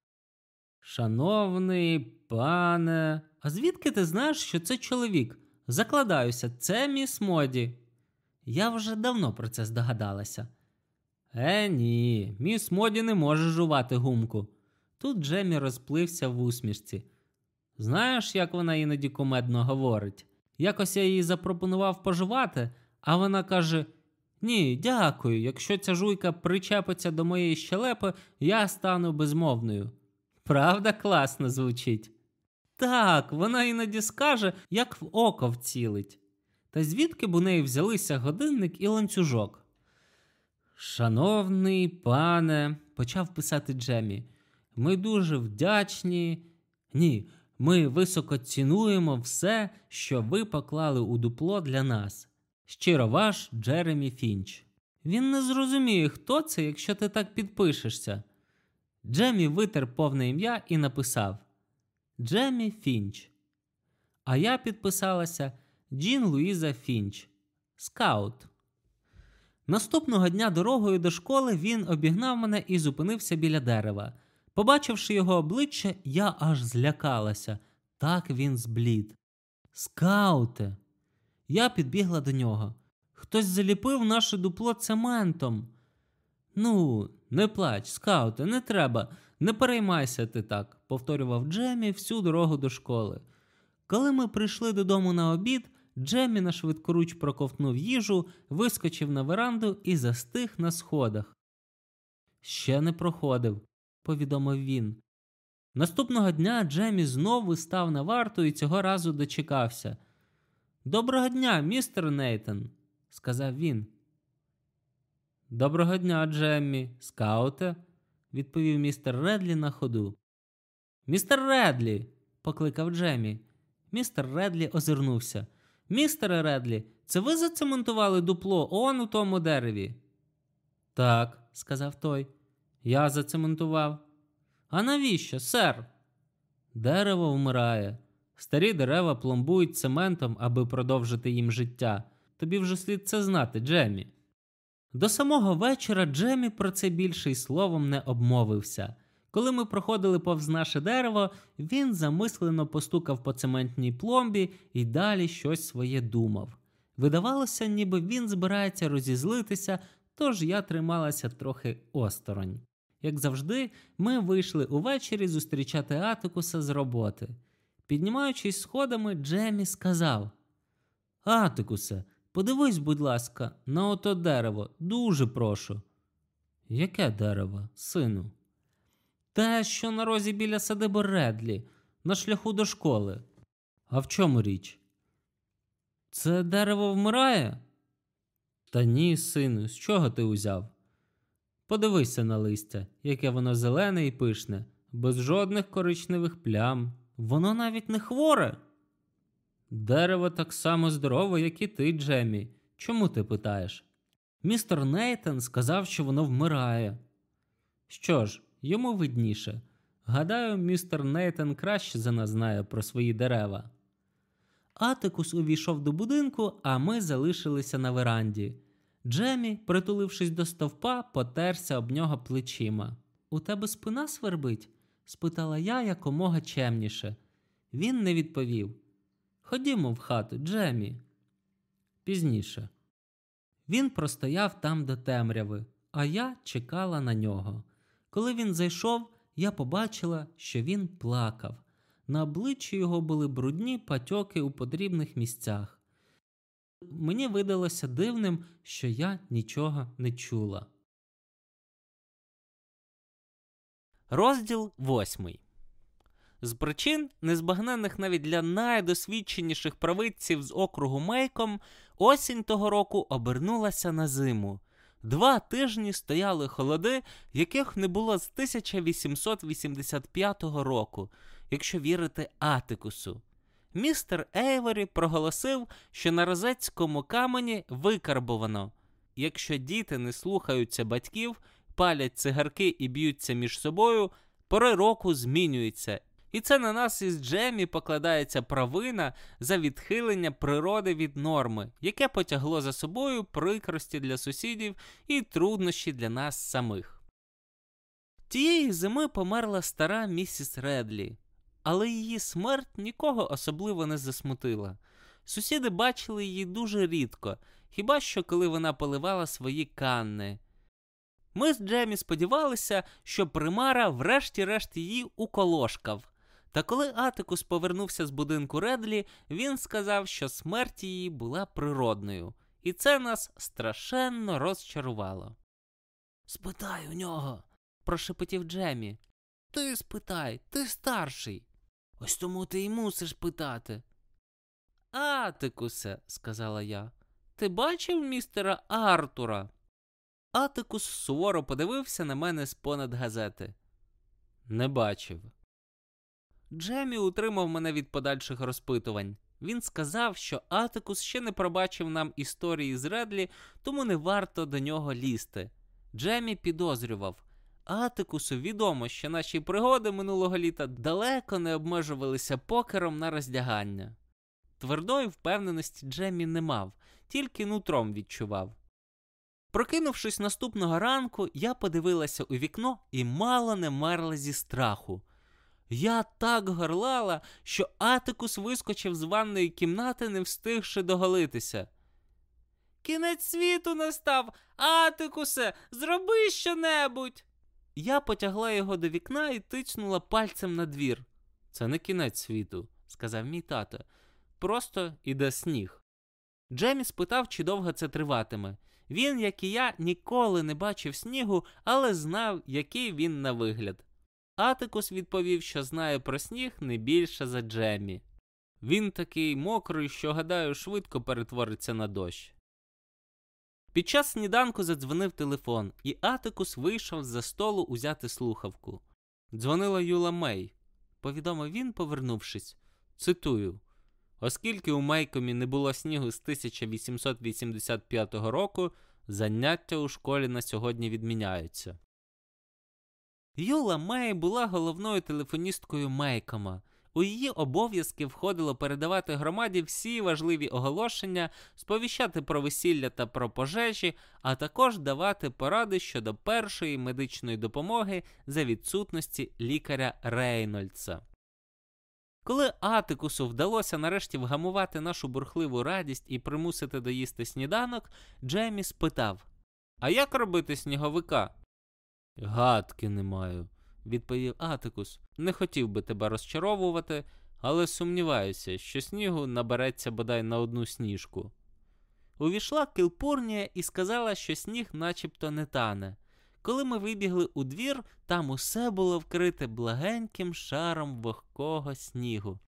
[SPEAKER 2] Шановний пане, а звідки ти знаєш, що це чоловік? Закладаюся, це міс Моді. Я вже давно про це здогадалася. Е, ні, міс Моді не може жувати гумку. Тут Джемі розплився в усмішці. Знаєш, як вона іноді кумедно говорить? Якось я їй запропонував поживати, а вона каже: Ні, дякую. Якщо ця жуйка причепиться до моєї щелепи, я стану безмовною. Правда, класно звучить? Так, вона іноді скаже, як в око вцілить. Та звідки б у неї взялися годинник і ланцюжок? Шановний пане, почав писати Джемі, ми дуже вдячні. Ні, ми високо цінуємо все, що ви поклали у дупло для нас. Щиро ваш Джеремі Фінч. Він не зрозуміє, хто це, якщо ти так підпишешся. Джемі витер повне ім'я і написав Джемі Фінч. А я підписалася Джін Луїза Фінч. Скаут. Наступного дня дорогою до школи він обігнав мене і зупинився біля дерева. Побачивши його обличчя, я аж злякалася. Так він зблід. Скауте. Я підбігла до нього. Хтось заліпив наше дупло цементом. Ну, не плач, скауте, не треба, не переймайся ти так, повторював Джемі всю дорогу до школи. Коли ми прийшли додому на обід, Джемі на швидкоруч проковтнув їжу, вискочив на веранду і застиг на сходах. Ще не проходив, повідомив він. Наступного дня Джемі знову став на варту і цього разу дочекався. Доброго дня, містер Нейтан, сказав він. Доброго дня, Джеммі, скауте, відповів містер Редлі на ходу. Містер Редлі, покликав Джеммі. Містер Редлі озирнувся. Містере Редлі, це ви зацементували дупло он у тому дереві? Так, сказав той. Я зацементував. А навіщо, сер? Дерево вмирає. Старі дерева пломбують цементом, аби продовжити їм життя. Тобі вже слід це знати, Джемі. До самого вечора Джемі про це більше й словом не обмовився. Коли ми проходили повз наше дерево, він замислено постукав по цементній пломбі і далі щось своє думав. Видавалося, ніби він збирається розізлитися, тож я трималася трохи осторонь. Як завжди, ми вийшли увечері зустрічати Атикуса з роботи. Піднімаючись сходами, Джемі сказав: Атикусе, подивись, будь ласка, на ото дерево, дуже прошу. Яке дерево, сину? Те, що на розі біля садиби Редлі, на шляху до школи. А в чому річ? Це дерево вмирає? Та ні, сину, з чого ти узяв? Подивися на листя, яке воно зелене і пишне, без жодних коричневих плям. Воно навіть не хворе. Дерево так само здорове, як і ти, Джемі. Чому ти питаєш? Містер Нейтан сказав, що воно вмирає. Що ж, йому видніше. Гадаю, містер Нейтан краще за нас знає про свої дерева. Атикус увійшов до будинку, а ми залишилися на веранді. Джемі, притулившись до стовпа, потерся об нього плечима. У тебе спина свербить? спитала я якомога чемніше. Він не відповів. Ходімо в хату, Джемі. Пізніше. Він простояв там до темряви, а я чекала на нього. Коли він зайшов, я побачила, що він плакав. На обличчі його були брудні патьоки у потрібних місцях. Мені видалося дивним, що я нічого не чула.
[SPEAKER 1] Розділ восьмий. З причин, незбагненних навіть для найдосвідченіших правиців з округу Мейком, осінь того року обернулася на зиму. Два тижні стояли холоди, яких не було з 1885 року, якщо вірити Атикусу. Містер Ейворі проголосив, що на розецькому камені викарбовано. Якщо діти не слухаються батьків, палять цигарки і б'ються між собою, пори року змінюються. І це на нас із Джемі покладається провина за відхилення природи від норми, яке потягло за собою прикрості для сусідів і труднощі для нас самих. Тієї зими померла стара місіс Редлі, але її смерть нікого особливо не засмутила. Сусіди бачили її дуже рідко, хіба що коли вона поливала свої канни. Ми з Джемі сподівалися, що примара врешті-решт її уколошкав. Та коли Атикус повернувся з будинку Редлі, він сказав, що смерть її була природною, і це нас страшенно розчарувало. Спитай у нього, прошепотів Джемі. Ти спитай, ти старший. Ось тому ти й мусиш питати. Атикусе, сказала я, ти бачив містера Артура? Атикус суворо подивився на мене з понад газети. Не бачив. Джемі утримав мене від подальших розпитувань. Він сказав, що Атикус ще не пробачив нам історії з Редлі, тому не варто до нього лізти. Джемі підозрював. Атикусу відомо, що наші пригоди минулого літа далеко не обмежувалися покером на роздягання. Твердої впевненості Джемі не мав, тільки нутром відчував. Прокинувшись наступного ранку, я подивилася у вікно і мало не мерла зі страху. Я так горлала, що Атикус вискочив з ванної кімнати, не встигши доголитися. Кінець світу настав, Атикусе, зроби щонебудь. Я потягла його до вікна і тицнула пальцем на двір. Це не кінець світу, сказав мій тато. Просто іде сніг. Джемі спитав, чи довго це триватиме. Він, як і я, ніколи не бачив снігу, але знав, який він на вигляд. Атикус відповів, що знає про сніг не більше за Джемі. Він такий мокрий, що, гадаю, швидко перетвориться на дощ. Під час сніданку задзвонив телефон, і Атикус вийшов з-за столу узяти слухавку. Дзвонила Юла Мей. Повідомив він, повернувшись. Цитую. Оскільки у Мейкомі не було снігу з 1885 року, заняття у школі на сьогодні відміняються. Юла Мей була головною телефоністкою Мейкома. У її обов'язки входило передавати громаді всі важливі оголошення, сповіщати про весілля та про пожежі, а також давати поради щодо першої медичної допомоги за відсутності лікаря Рейнольдса. Коли Атикусу вдалося нарешті вгамувати нашу бурхливу радість і примусити доїсти сніданок, Джемі спитав А як робити сніговика? Гадки не маю, відповів Атикус. Не хотів би тебе розчаровувати, але сумніваюся, що снігу набереться бодай на одну сніжку. Увійшла Килпурнія і сказала, що сніг начебто не тане. Коли ми вибігли у двір, там усе було вкрите благеньким шаром вогкого снігу.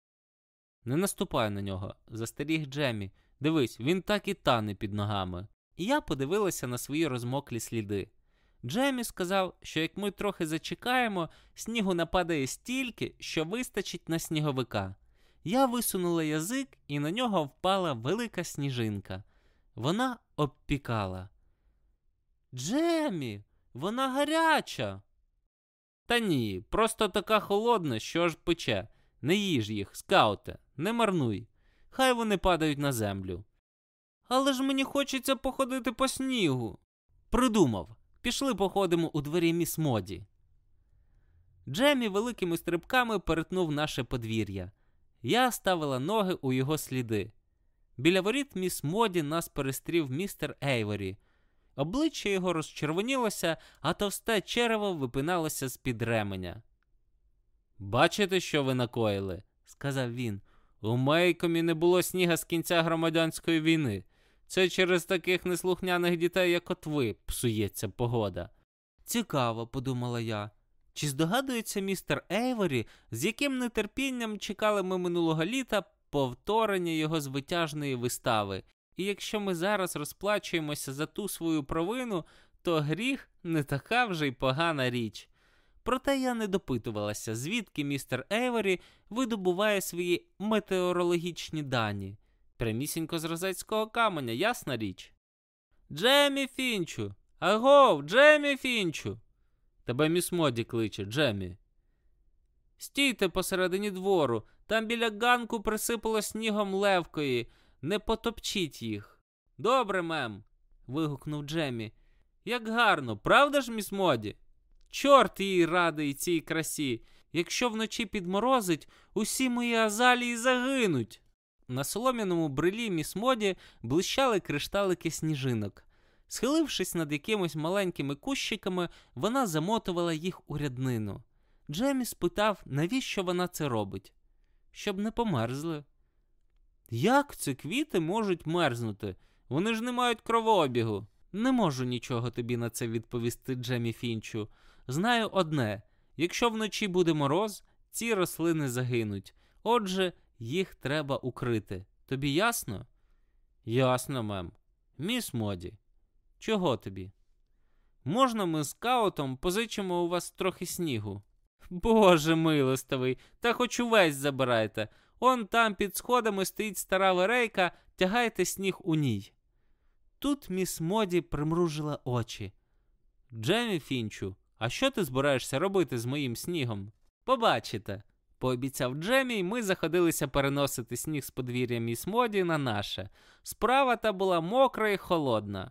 [SPEAKER 1] Не наступай на нього, застеріг Джемі. Дивись, він так і тане під ногами. І я подивилася на свої розмоклі сліди. Джемі сказав, що як ми трохи зачекаємо, снігу нападає стільки, що вистачить на сніговика. Я висунула язик, і на нього впала велика сніжинка. Вона обпікала. Джемі, вона гаряча. Та ні, просто така холодна, що аж пече. Не їж їх, скауте, не марнуй. Хай вони падають на землю. Але ж мені хочеться походити по снігу. Придумав. Пішли походимо у дворі міс Моді. Джемі великими стрибками перетнув наше подвір'я. Я ставила ноги у його сліди. Біля воріт міс Моді нас перестрів містер Ейворі. Обличчя його розчервонілося, а товсте черево випиналося з під ременя. Бачите, що ви накоїли? сказав він. У Мейкомі не було сніга з кінця громадянської війни. Це через таких неслухняних дітей, як от ви, псується погода. Цікаво, подумала я. Чи здогадується містер Ейворі, з яким нетерпінням чекали ми минулого літа повторення його звитяжної вистави, і якщо ми зараз розплачуємося за ту свою провину, то гріх не така вже й погана річ. Проте я не допитувалася, звідки містер Ейворі видобуває свої метеорологічні дані. Прямісінько з розецького каменя, ясна річ. Джемі Фінчу. Агов, Джемі Фінчу. Тебе міс Моді кличе, Джемі. Стійте посередині двору, там біля ганку присипало снігом левкої. Не потопчіть їх. Добре, мем. вигукнув Джемі. Як гарно, правда ж, міс Моді? Чорт їй радий цій красі. Якщо вночі підморозить, усі мої азалії загинуть. На солом'яному брилі міс Моді блищали кришталики сніжинок. Схилившись над якимось маленькими кущиками, вона замотувала їх у ряднину. Джемі спитав, навіщо вона це робить, щоб не померзли. Як це квіти можуть мерзнути? Вони ж не мають кровообігу. Не можу нічого тобі на це відповісти, Джемі Фінчу. Знаю одне: якщо вночі буде мороз, ці рослини загинуть. Отже, їх треба укрити. Тобі ясно? Ясно, мем. Міс Моді. Чого тобі? Можна ми з каутом позичимо у вас трохи снігу? Боже милостивий, та хоч увесь забирайте. Он там під сходами стоїть стара верейка, тягайте сніг у ній. Тут міс Моді примружила очі. Джемі Фінчу, а що ти збираєшся робити з моїм снігом? Побачите, пообіцяв Джемі, і ми заходилися переносити сніг з подвір'я міс Моді на наше. Справа та була мокра і холодна.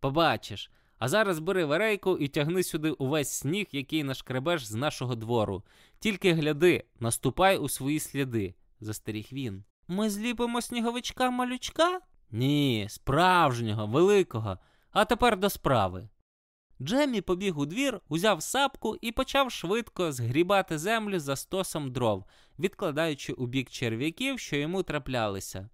[SPEAKER 1] Побачиш, а зараз бери верейку і тягни сюди увесь сніг, який нашкребеш з нашого двору. Тільки гляди, наступай у свої сліди, застеріг він. Ми зліпимо сніговичка малючка? Ні, справжнього, великого. А тепер до справи. Джеммі побіг у двір, узяв сапку і почав швидко згрібати землю за стосом дров, відкладаючи у бік черв'яків, що йому траплялися.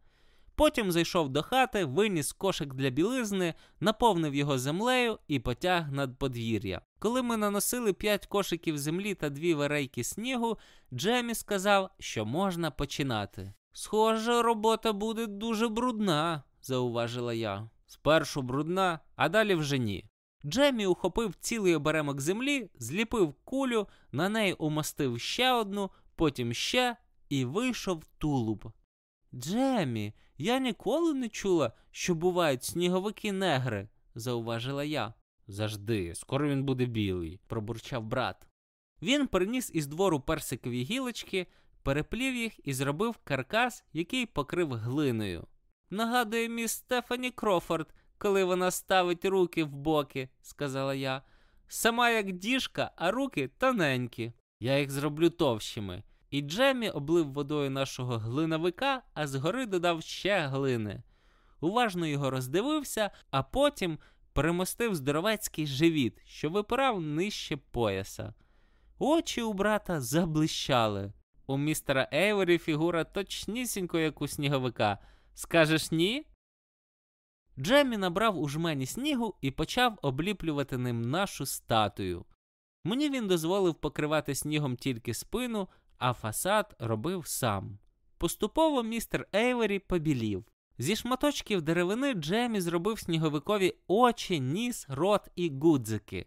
[SPEAKER 1] Потім зайшов до хати, виніс кошик для білизни, наповнив його землею і потяг над подвір'я. Коли ми наносили п'ять кошиків землі та дві верейки снігу, Джемі сказав, що можна починати. Схоже, робота буде дуже брудна, зауважила я. Спершу брудна, а далі вже ні. Джемі ухопив цілий оберемок землі, зліпив кулю, на неї умастив ще одну, потім ще і вийшов тулуб. Джемі, я ніколи не чула, що бувають сніговики негри, зауважила я. Завжди, скоро він буде білий, пробурчав брат. Він приніс із двору персикові гілочки, переплів їх і зробив каркас, який покрив глиною. Нагадує міс Стефані Крофорд, коли вона ставить руки в боки, сказала я. Сама як діжка, а руки тоненькі. Я їх зроблю товщими. І Джемі облив водою нашого глиновика, а згори додав ще глини. Уважно його роздивився, а потім перемостив здоровецький живіт, що випирав нижче пояса. Очі у брата заблищали. У містера Ейвері фігура точнісінько, як у сніговика. Скажеш ні? Джемі набрав у жмені снігу і почав обліплювати ним нашу статую. Мені він дозволив покривати снігом тільки спину, а фасад робив сам. Поступово містер Ейвері побілів. Зі шматочків деревини Джемі зробив сніговикові очі, ніс, рот і гудзики.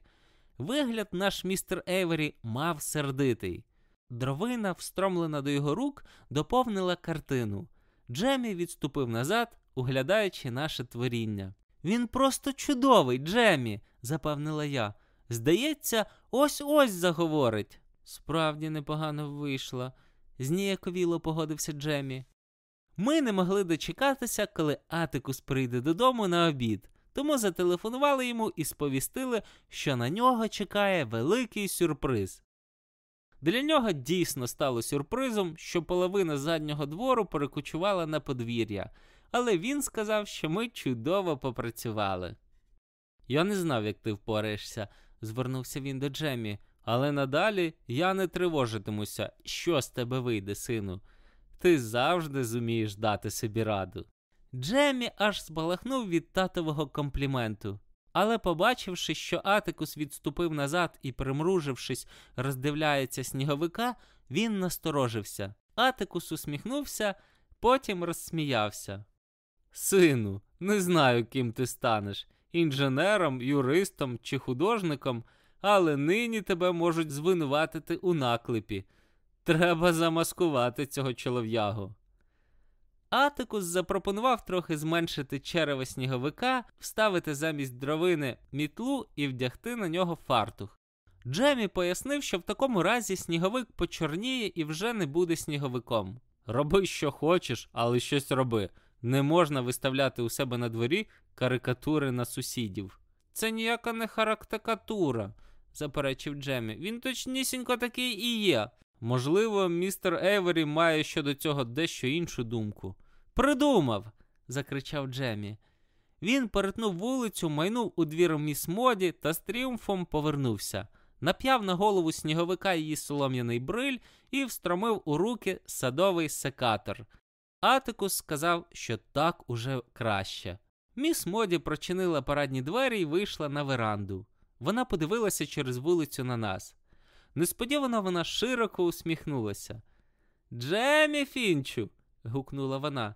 [SPEAKER 1] Вигляд наш містер Ейвері мав сердитий. Дровина, встромлена до його рук, доповнила картину. Джемі відступив назад, углядаючи наше творіння. Він просто чудовий, Джемі, запевнила я. Здається, ось ось заговорить. Справді непогано вийшло, зніяковіло погодився Джемі. Ми не могли дочекатися, коли Атикус прийде додому на обід, тому зателефонували йому і сповістили, що на нього чекає великий сюрприз. Для нього дійсно стало сюрпризом, що половина заднього двору перекочувала на подвір'я, але він сказав, що ми чудово попрацювали. Я не знав, як ти впораєшся, звернувся він до Джемі, але надалі я не тривожитимуся, що з тебе вийде, сину. Ти завжди зумієш дати собі раду. Джемі аж збалахнув від татового компліменту. Але, побачивши, що Атикус відступив назад і, примружившись, роздивляється сніговика, він насторожився. Атикус усміхнувся, потім розсміявся. Сину, не знаю, ким ти станеш інженером, юристом чи художником, але нині тебе можуть звинуватити у наклепі. Треба замаскувати цього чолов'ягу. Атикус запропонував трохи зменшити черево сніговика, вставити замість дровини мітлу і вдягти на нього фартух. Джемі пояснив, що в такому разі сніговик почорніє і вже не буде сніговиком. Роби, що хочеш, але щось роби. Не можна виставляти у себе на дворі карикатури на сусідів. Це ніяка не характикатура, заперечив Джемі. Він точнісінько такий і є. Можливо, містер Ейвері має щодо цього дещо іншу думку. Придумав, закричав Джемі. Він перетнув вулицю, майнув у двір міс моді та з тріумфом повернувся. Нап'яв на голову сніговика її солом'яний бриль і встромив у руки садовий секатор. Атикус сказав, що так уже краще. Міс Моді прочинила парадні двері і вийшла на веранду. Вона подивилася через вулицю на нас. Несподівано вона широко усміхнулася. Джемі Фінчу. гукнула вона.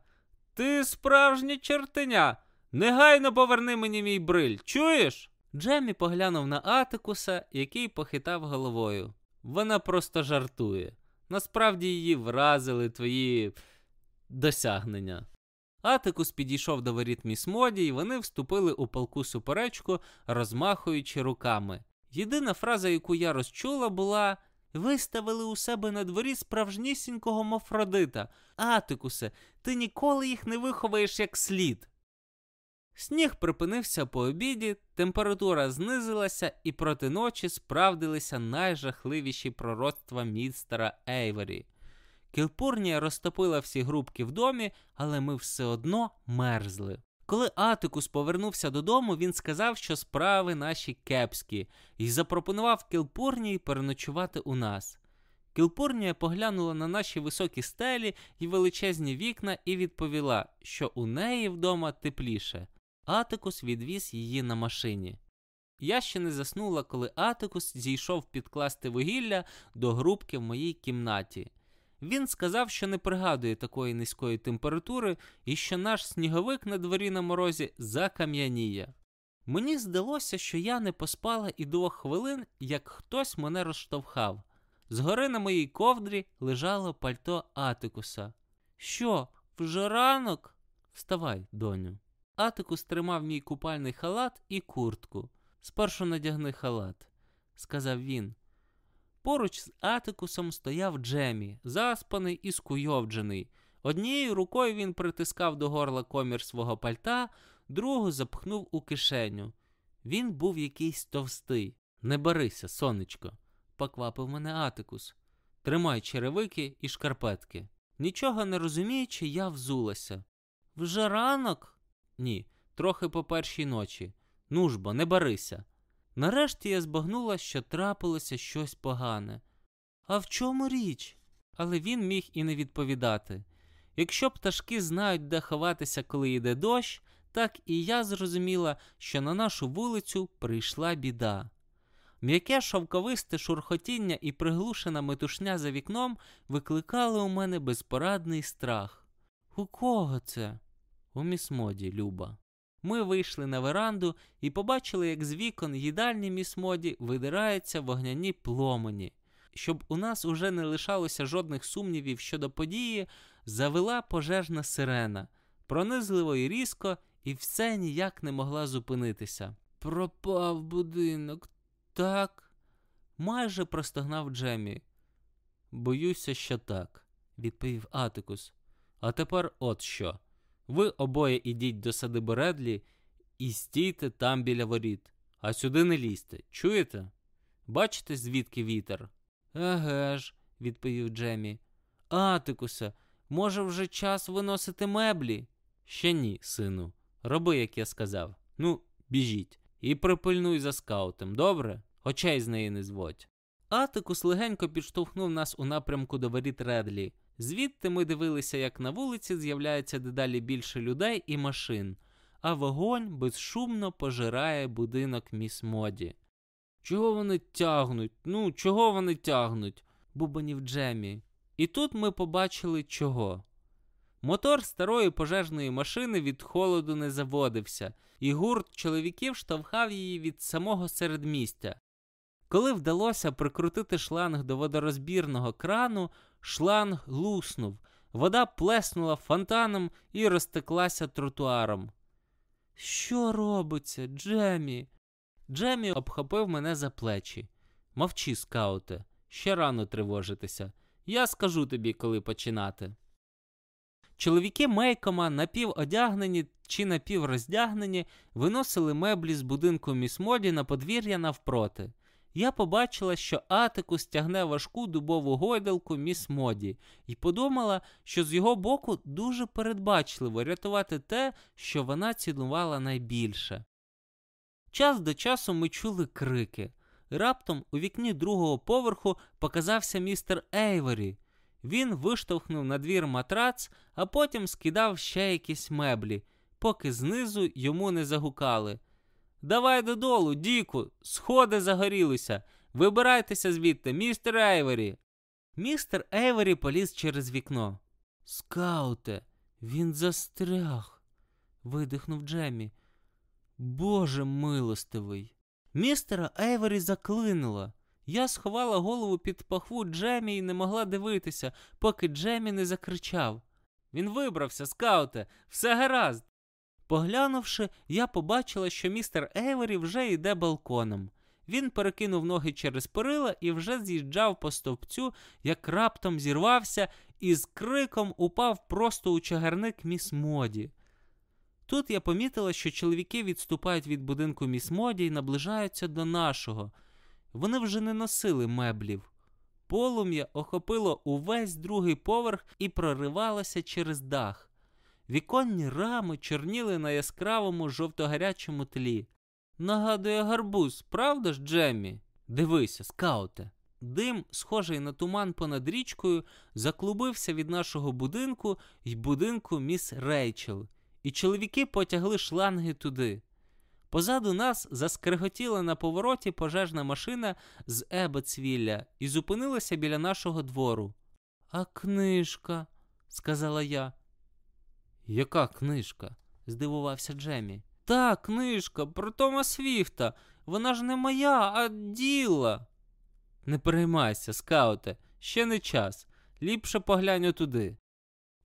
[SPEAKER 1] Ти справжнє чертеня. Негайно поверни мені мій бриль, чуєш? Джемі поглянув на Атикуса, який похитав головою. Вона просто жартує. Насправді її вразили твої досягнення. Атикус підійшов до воріт міс Моді, і вони вступили у палку суперечку, розмахуючи руками. Єдина фраза, яку я розчула, була виставили у себе на дворі справжнісінького Мофродита. Атикусе, ти ніколи їх не виховаєш як слід. Сніг припинився по обіді, температура знизилася, і проти ночі справдилися найжахливіші пророцтва містера Ейвері. Кілпурнія розтопила всі грубки в домі, але ми все одно мерзли. Коли Атикус повернувся додому, він сказав, що справи наші кепські, і запропонував Кілпурнії переночувати у нас. Кілпурнія поглянула на наші високі стелі і величезні вікна і відповіла, що у неї вдома тепліше. Атикус відвіз її на машині. Я ще не заснула, коли Атикус зійшов підкласти вугілля до грубки в моїй кімнаті. Він сказав, що не пригадує такої низької температури і що наш сніговик на дворі на морозі закам'яніє. Мені здалося, що я не поспала і двох хвилин, як хтось мене розштовхав. Згори на моїй ковдрі лежало пальто Атикуса. Що, вже ранок? Вставай, доню. Атикус тримав мій купальний халат і куртку. Спершу надягни халат, сказав він. Поруч з Атикусом стояв Джемі, заспаний і скуйовджений. Однією рукою він притискав до горла комір свого пальта, другу запхнув у кишеню. Він був якийсь товстий. Не барися, сонечко, поквапив мене Атикус. Тримай черевики і шкарпетки. Нічого не розуміючи, я взулася. Вже ранок? Ні, трохи по першій ночі. Ну ж бо, не барися. Нарешті я збагнула, що трапилося щось погане. А в чому річ? Але він міг і не відповідати. Якщо пташки знають, де ховатися, коли йде дощ, так і я зрозуміла, що на нашу вулицю прийшла біда. М'яке шовковисте шурхотіння і приглушена метушня за вікном викликали у мене безпорадний страх. У кого це? У місмоді, Люба. Ми вийшли на веранду і побачили, як з вікон їдальні місмоді видираються вогняні пломені. Щоб у нас уже не лишалося жодних сумнівів щодо події, завела пожежна сирена, пронизливо і різко, і все ніяк не могла зупинитися. Пропав будинок, так? майже простогнав Джемі. Боюся, що так, відповів Атикус. А тепер от що. Ви обоє ідіть до садиби Редлі і стійте там біля воріт, а сюди не лізьте. Чуєте? Бачите, звідки вітер? Еге ж, відповів Джемі. Атикусе, може, вже час виносити меблі? Ще ні, сину. Роби, як я сказав. Ну, біжіть. І припильнуй за скаутом, добре? Очей з неї не зводь. Атикус легенько підштовхнув нас у напрямку до воріт Редлі. Звідти ми дивилися, як на вулиці з'являється дедалі більше людей і машин, а вогонь безшумно пожирає будинок міс Моді. Чого вони тягнуть? Ну, чого вони тягнуть? бубанів Джемі. І тут ми побачили чого. Мотор старої пожежної машини від холоду не заводився, і гурт чоловіків штовхав її від самого середмістя. Коли вдалося прикрутити шланг до водорозбірного крану, шланг луснув, вода плеснула фонтаном і розтеклася тротуаром. Що робиться, Джемі? Джемі обхопив мене за плечі. Мовчи, скауте, ще рано тривожитися. Я скажу тобі, коли починати. Чоловіки Мейкома, напіводягнені чи напівроздягнені, виносили меблі з будинку міс Моді на подвір'я навпроти. Я побачила, що Атикус тягне важку дубову гойдалку міс Моді, і подумала, що з його боку дуже передбачливо рятувати те, що вона цінувала найбільше. Час до часу ми чули крики. Раптом у вікні другого поверху показався містер Ейворі. Він виштовхнув на двір матрац, а потім скидав ще якісь меблі, поки знизу йому не загукали. Давай додолу, Діку, сходи загорілися. Вибирайтеся звідти, містер Ейворі. Містер Ейворі поліз через вікно. Скауте, він застряг, видихнув Джемі. Боже милостивий. Містера Ейворі заклинило. Я сховала голову під пахву Джемі і не могла дивитися, поки Джемі не закричав. Він вибрався, Скауте, все гаразд. Поглянувши, я побачила, що містер Ейворі вже йде балконом. Він перекинув ноги через перила і вже з'їжджав по стовпцю, як раптом зірвався і з криком упав просто у чагарник міс Моді. Тут я помітила, що чоловіки відступають від будинку міс Моді і наближаються до нашого. Вони вже не носили меблів. Полум'я охопило увесь другий поверх і проривалося через дах. Віконні рами чорніли на яскравому жовтогарячому тлі. Нагадує гарбуз, правда ж, Джеммі? Дивися, скауте. Дим, схожий на туман понад річкою, заклубився від нашого будинку й будинку міс Рейчел, і чоловіки потягли шланги туди. Позаду нас заскриготіла на повороті пожежна машина з Ебецвілля і зупинилася біля нашого двору. А книжка, сказала я. Яка книжка? здивувався Джемі. Та книжка про Тома Свіфта. Вона ж не моя, а діла. Не переймайся, скауте, ще не час. Ліпше поглянь туди.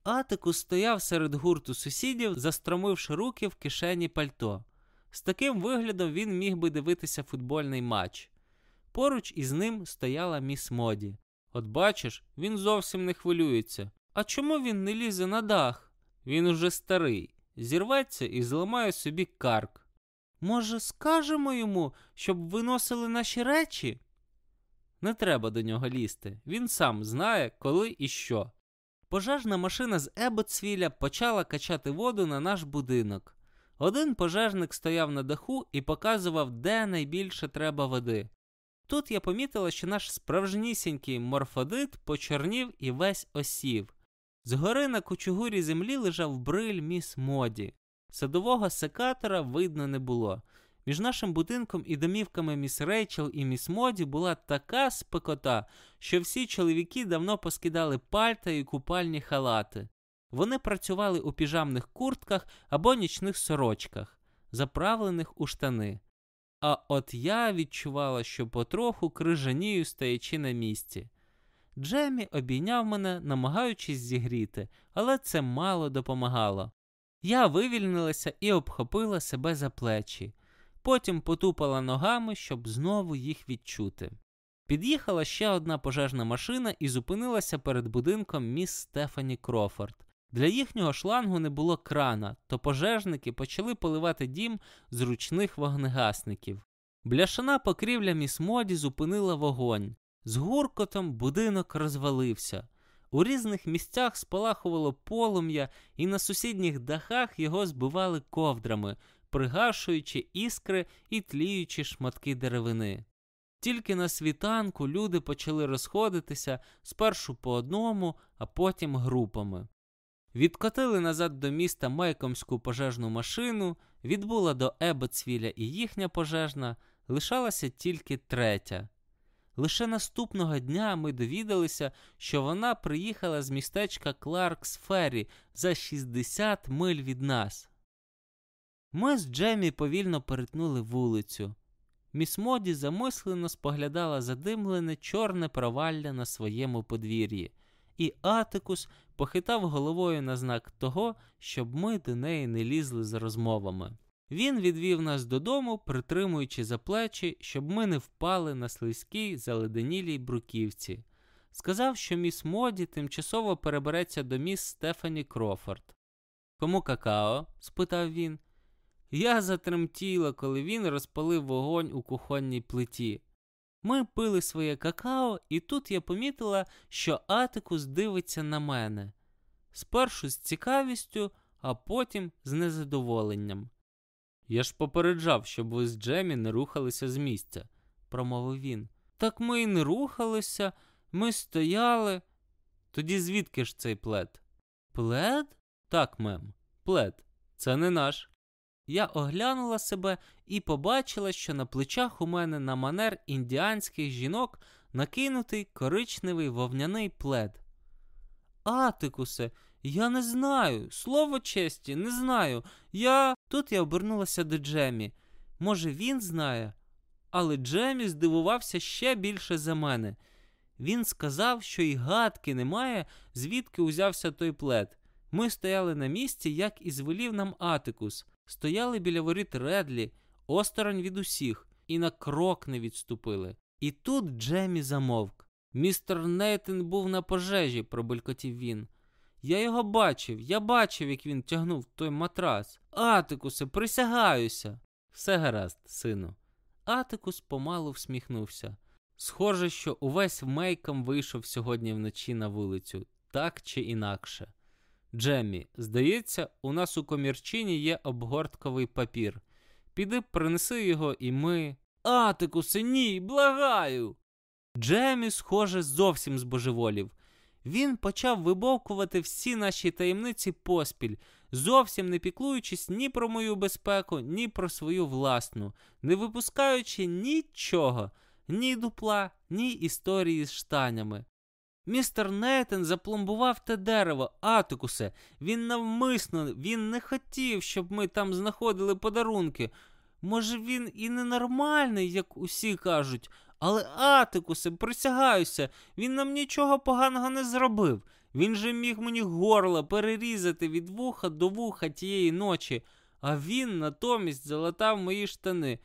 [SPEAKER 1] Атикус стояв серед гурту сусідів, застромивши руки в кишені пальто. З таким виглядом він міг би дивитися футбольний матч. Поруч із ним стояла міс Моді. От бачиш, він зовсім не хвилюється. А чому він не лізе на дах? Він уже старий, зірветься і зламає собі карк. Може, скажемо йому, щоб виносили наші речі? Не треба до нього лізти. Він сам знає, коли і що. Пожежна машина з Ебоцвіля почала качати воду на наш будинок. Один пожежник стояв на даху і показував, де найбільше треба води. Тут я помітила, що наш справжнісінький морфодит почорнів і весь осів. Згори на кучугурі землі лежав бриль міс Моді. Садового секатора видно не було. Між нашим будинком і домівками міс Рейчел і міс Моді була така спекота, що всі чоловіки давно поскидали пальта і купальні халати. Вони працювали у піжамних куртках або нічних сорочках, заправлених у штани. А от я відчувала, що потроху крижанію стоячи на місці. Джемі обійняв мене, намагаючись зігріти, але це мало допомагало. Я вивільнилася і обхопила себе за плечі, потім потупала ногами, щоб знову їх відчути. Під'їхала ще одна пожежна машина і зупинилася перед будинком міс Стефані Крофорд. Для їхнього шлангу не було крана, то пожежники почали поливати дім з ручних вогнегасників. Бляшана покрівля міс Моді зупинила вогонь. З гуркотом будинок розвалився. У різних місцях спалахувало полум'я, і на сусідніх дахах його збивали ковдрами, пригашуючи іскри і тліючи шматки деревини. Тільки на світанку люди почали розходитися спершу по одному, а потім групами. Відкотили назад до міста Майкомську пожежну машину, відбула до Ебоцвіля і їхня пожежна, лишалася тільки третя. Лише наступного дня ми довідалися, що вона приїхала з містечка Кларкс Феррі за 60 миль від нас. Ми з Джемі повільно перетнули вулицю. Міс Моді замислено споглядала задимлене чорне провалля на своєму подвір'ї, і Атикус похитав головою на знак того, щоб ми до неї не лізли з розмовами. Він відвів нас додому, притримуючи за плечі, щоб ми не впали на слизькій заледенілій бруківці. Сказав, що міс Моді тимчасово перебереться до міс Стефані Крофорд. Кому какао? спитав він. Я затремтіла, коли він розпалив вогонь у кухонній плиті.
[SPEAKER 2] Ми пили своє какао, і тут я помітила, що Атикус дивиться на мене. Спершу з цікавістю, а потім з незадоволенням. Я ж попереджав, щоб ви з Джемі не рухалися з місця, промовив він. Так ми й не рухалися, ми стояли. Тоді звідки ж цей плед? Плед? Так, мем, плед. Це не наш. Я оглянула себе і побачила, що на плечах у мене на манер індіанських жінок накинутий коричневий вовняний плед. Атикусе, я не знаю. Слово честі, не знаю. Я. Тут я обернулася до Джемі. Може, він знає? Але Джемі здивувався ще більше за мене. Він сказав, що й гадки немає, звідки узявся той плед. Ми стояли на місці, як і звелів нам Атикус, стояли біля воріт Редлі, осторонь від усіх, і на крок не відступили. І тут Джемі замовк. Містер Нейтен був на пожежі, пробелькотів він. Я його бачив, я бачив, як він тягнув той матрас. Атикусе, присягаюся. Все гаразд, сину. Атикус помалу всміхнувся. Схоже, що увесь мейком вийшов сьогодні вночі на вулицю, так чи інакше. Джеммі, здається, у нас у комірчині є обгортковий папір. Піди принеси його, і ми. Атикусе, ні, благаю. Джеммі, схоже, зовсім збожеволів. Він почав вибовкувати всі наші таємниці поспіль, зовсім не піклуючись ні про мою безпеку, ні про свою власну, не випускаючи нічого, ні дупла, ні історії з штанями. Містер Нейтен запломбував те дерево, Атикусе. Він навмисно, він не хотів, щоб ми там знаходили подарунки. Може, він і ненормальний, як усі кажуть, але Атикусе, присягаюся, він нам нічого поганого не зробив. Він же міг мені горло перерізати від вуха до вуха тієї ночі, а він натомість залатав мої штани.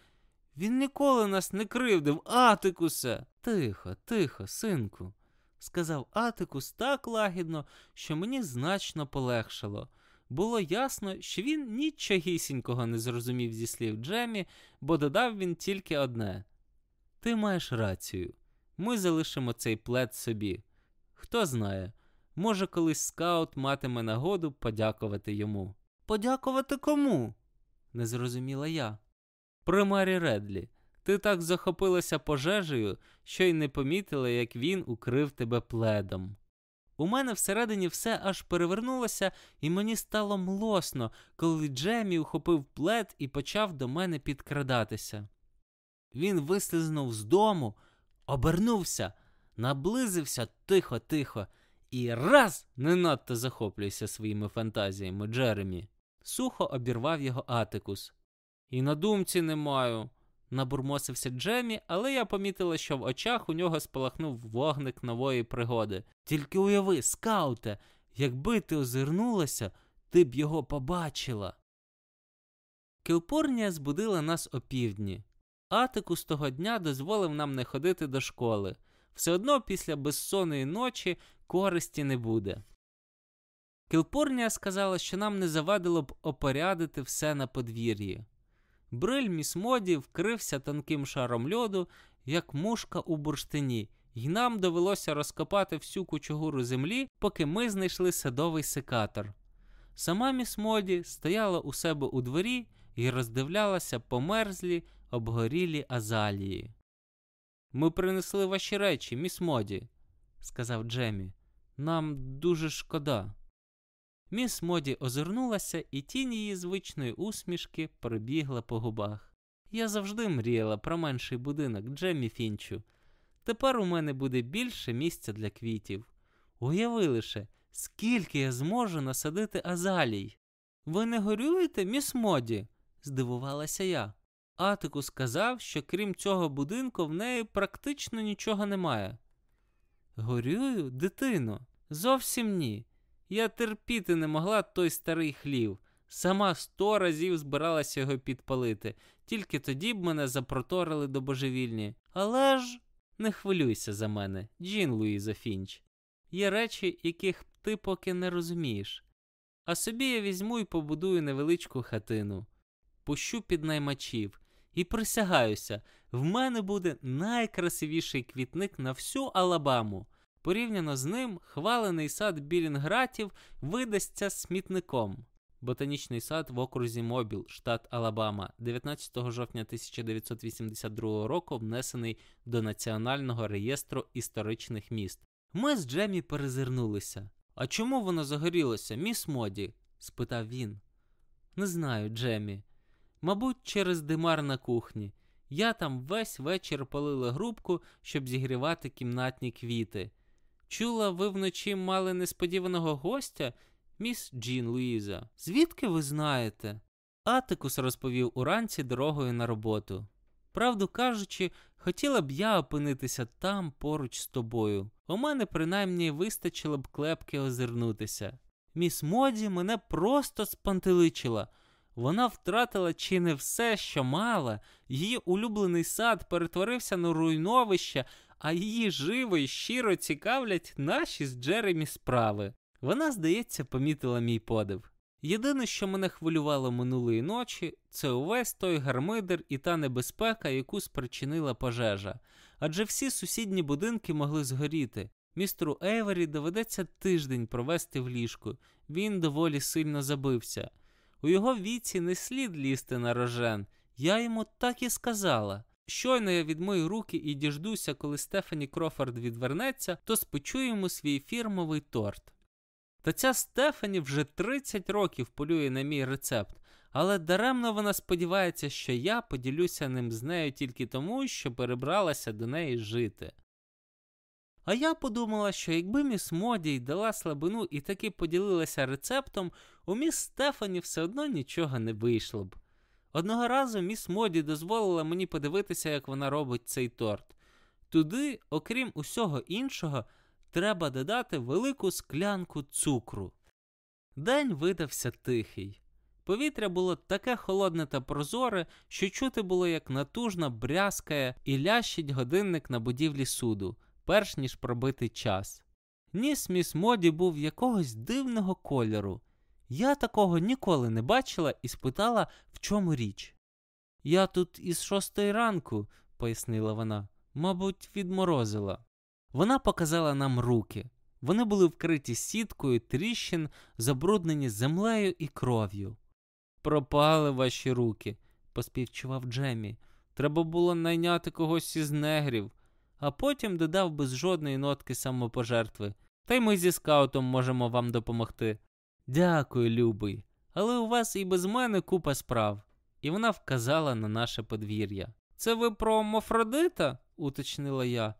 [SPEAKER 2] Він ніколи нас не кривдив, Атикусе. Тихо, тихо, синку, сказав Атикус так лагідно, що мені значно полегшало. Було ясно, що він нічогісінького не зрозумів зі слів Джемі, бо додав він тільки одне. Ти маєш рацію. Ми залишимо цей плед собі. Хто знає, може, колись скаут матиме нагоду подякувати йому. Подякувати кому? не зрозуміла я. Примарі Редлі, ти так захопилася пожежею, що й не помітила, як він укрив тебе пледом. У мене всередині все аж перевернулося, і мені стало млосно, коли Джемі ухопив плед і почав до мене підкрадатися. Він вислизнув з дому, обернувся, наблизився тихо-тихо і раз не надто захоплюйся своїми фантазіями, Джеремі. Сухо обірвав його Атикус. І на думці не маю, набурмосився Джемі, але я помітила, що в очах у нього спалахнув вогник нової пригоди. Тільки уяви, скауте, якби ти озирнулася, ти б його побачила. Кілпурнія збудила нас опівдні. Атикус того дня дозволив нам не ходити до школи. Все одно після безсонної ночі користі не буде. Кілпурнія сказала, що нам не завадило б опорядити все на подвір'ї. Бриль міс моді вкрився тонким шаром льоду, як мушка у бурштині, і нам довелося розкопати всю кучугуру землі, поки ми знайшли садовий секатор. Сама міс моді стояла у себе у дворі і роздивлялася померзлі, обгорілі азалії. Ми принесли ваші речі, міс Моді, сказав Джемі. Нам дуже шкода. Міс Моді озирнулася, і тінь її звичної усмішки пробігла по губах. Я завжди мріяла про менший будинок Джемі Фінчу. Тепер у мене буде більше місця для квітів. Уяви лише, скільки я зможу насадити азалій. Ви не горюєте, міс Моді? здивувалася я. Атику сказав, що крім цього будинку в неї практично нічого немає. Горюю, дитино, зовсім ні. Я терпіти не могла той старий хлів. Сама сто разів збиралася його підпалити, тільки тоді б мене запроторили до божевільні. Але ж не хвилюйся за мене, Джін Луїза Фінч. Є речі, яких ти поки не розумієш. А собі я візьму і побудую невеличку хатину, пущу під наймачів,
[SPEAKER 1] І присягаюся, в мене буде найкрасивіший квітник на всю Алабаму. Порівняно з ним, хвалений сад Білінгратів видасться смітником. Ботанічний сад в окрузі Мобіл, штат Алабама, 19 жовтня 1982 року внесений до Національного реєстру історичних міст. Ми з Джемі перезирнулися. А чому воно загорілося, міс Моді? спитав він. Не знаю, Джемі. Мабуть, через димар на кухні. Я там весь вечір палила грубку, щоб зігрівати кімнатні квіти. Чула, ви вночі мали несподіваного гостя, міс Джін Луїза. Звідки ви знаєте? Атикус розповів уранці дорогою на роботу. Правду кажучи, хотіла б я опинитися там поруч з тобою. У мене принаймні вистачило б клепки озирнутися. Міс Моді мене просто спантеличила. Вона втратила чи не все, що мала, її улюблений сад перетворився на руйновище, а її живо і щиро цікавлять наші з Джеремі справи. Вона, здається, помітила мій подив. Єдине, що мене хвилювало минулої ночі, це увесь той гармидер і та небезпека, яку спричинила пожежа. Адже всі сусідні будинки могли згоріти. Містеру Ейвері доведеться тиждень провести в ліжку. Він доволі сильно забився. У його віці не слід лізти на рожен. Я йому так і сказала. Щойно я відмию руки і діждуся, коли Стефані Крофорд відвернеться, то спечу йому свій фірмовий торт. Та ця Стефані вже 30 років полює на мій рецепт, але даремно вона сподівається, що я поділюся ним з нею тільки тому, що перебралася до неї жити. А я подумала, що якби міс Моді дала слабину і таки поділилася рецептом, у міс Стефані все одно нічого не вийшло б. Одного разу міс Моді дозволила мені подивитися, як вона робить цей торт. Туди, окрім усього іншого, треба додати велику склянку цукру. День видався тихий. Повітря було таке холодне та прозоре, що чути було, як натужно брязкає і лящить годинник на будівлі суду, перш ніж пробити час. Ніс міс Моді був якогось дивного кольору. Я такого ніколи не бачила і спитала, в чому річ. Я тут із шостої ранку, пояснила вона, мабуть, відморозила. Вона показала нам руки. Вони були вкриті сіткою тріщин, забруднені землею і кров'ю. Пропали ваші руки, поспівчував Джемі. Треба було найняти когось із негрів, а потім додав без жодної нотки самопожертви. Та й ми зі скаутом можемо вам допомогти. Дякую, любий, але у вас і без мене купа справ. І вона вказала на наше подвір'я. Це ви про Мофродита? уточнила я.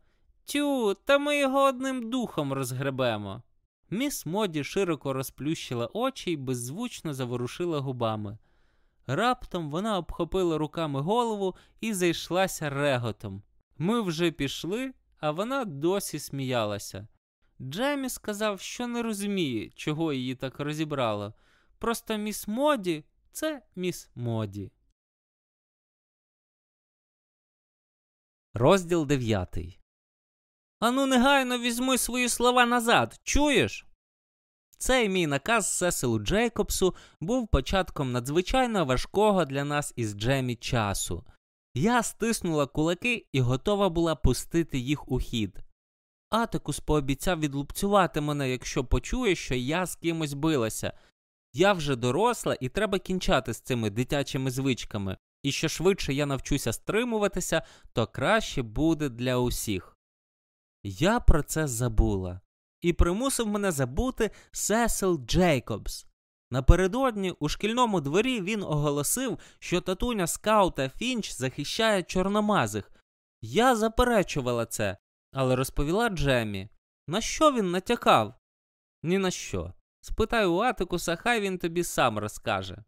[SPEAKER 1] Тю, та ми його одним духом розгребемо. Міс Моді широко розплющила очі й беззвучно заворушила губами. Раптом вона обхопила руками голову і зайшлася реготом. Ми вже пішли, а вона досі сміялася. Джемі сказав, що не розуміє, чого її так розібрало. Просто міс Моді це міс Моді. Розділ дев'ятий. Ану, негайно візьми свої слова назад, чуєш? Цей мій наказ Сесилу Джейкобсу був початком надзвичайно важкого для нас із Джемі часу. Я стиснула кулаки і готова була пустити їх у хід. Атикус пообіцяв відлупцювати мене, якщо почує, що я з кимось билася. Я вже доросла і треба кінчати з цими дитячими звичками, і що швидше я навчуся стримуватися, то краще буде для усіх. Я про це забула і примусив мене забути Сесил Джейкобс. Напередодні у шкільному дворі він оголосив, що татуньо Скаута Фінч захищає чорномазих. Я заперечувала це, але розповіла Джемі. На що він натякав? Ні на що. Спитай у Атикуса, хай він тобі сам розкаже.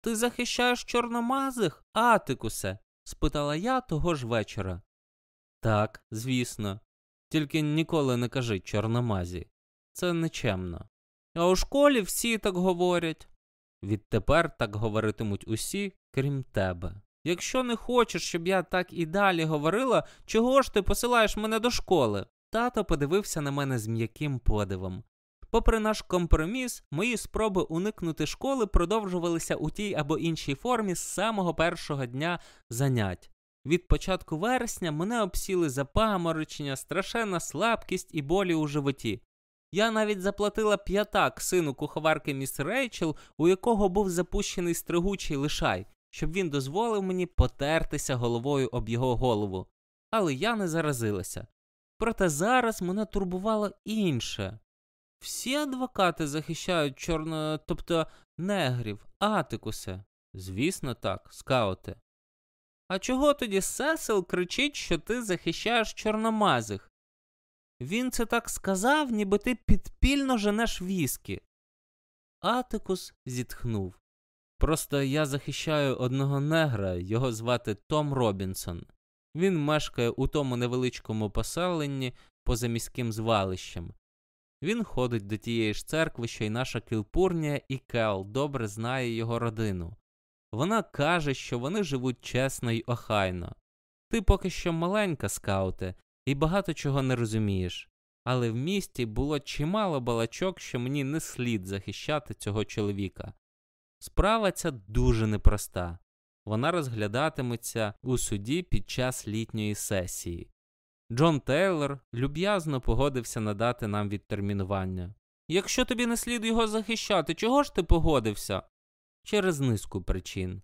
[SPEAKER 1] Ти захищаєш чорномазих, Атикусе? спитала я того ж вечора. Так, звісно. Тільки ніколи не кажи чорномазі. Це нечемно. А у школі всі так говорять. Відтепер так говоритимуть усі, крім тебе. Якщо не хочеш, щоб я так і далі говорила, чого ж ти посилаєш мене до школи? Тато подивився на мене з м'яким подивом. Попри наш компроміс, мої спроби уникнути школи продовжувалися у тій або іншій формі з самого першого дня занять. Від початку вересня мене обсіли запаморочення, страшенна слабкість і болі у животі. Я навіть заплатила п'ятак сину куховарки міс Рейчел, у якого був запущений стригучий лишай, щоб він дозволив мені потертися головою об його голову. Але я не заразилася. Проте зараз мене турбувало інше. Всі адвокати захищають чорно, тобто негрів, атикусе. Звісно, так, скаути. А чого тоді Сесил кричить, що ти захищаєш чорномазих? Він це так сказав, ніби ти підпільно женеш віскі. Атикус зітхнув. Просто я захищаю одного негра, його звати Том Робінсон. Він мешкає у тому невеличкому поселенні поза міським звалищем. Він ходить до тієї ж церкви, що й наша Кілпурнія, і Кел добре знає його родину. Вона каже, що вони живуть чесно й охайно. Ти поки що маленька, скауте, і багато чого не розумієш. Але в місті було чимало балачок, що мені не слід захищати цього чоловіка. Справа ця дуже непроста. Вона розглядатиметься у суді під час літньої сесії. Джон Тейлор люб'язно погодився надати нам відтермінування. Якщо тобі не слід його захищати, чого ж ти погодився? Через низку причин.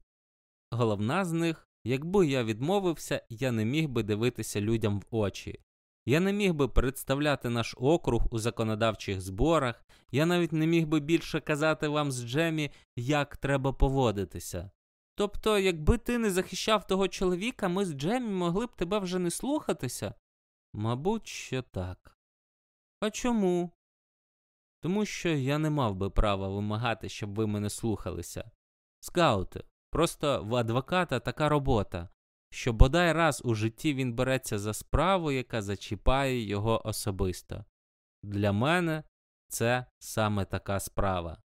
[SPEAKER 1] Головна з них, якби я відмовився, я не міг би дивитися людям в очі. Я не міг би представляти наш округ у законодавчих зборах, я навіть не міг би більше казати вам з Джемі, як треба поводитися. Тобто, якби ти не захищав того чоловіка, ми з Джемі могли б тебе вже не слухатися? Мабуть, що так. А чому? Тому що я не мав би права вимагати, щоб ви мене слухалися. Скаути, просто в адвоката така робота, що бодай раз у житті він береться за справу, яка зачіпає його особисто. Для мене це саме така справа.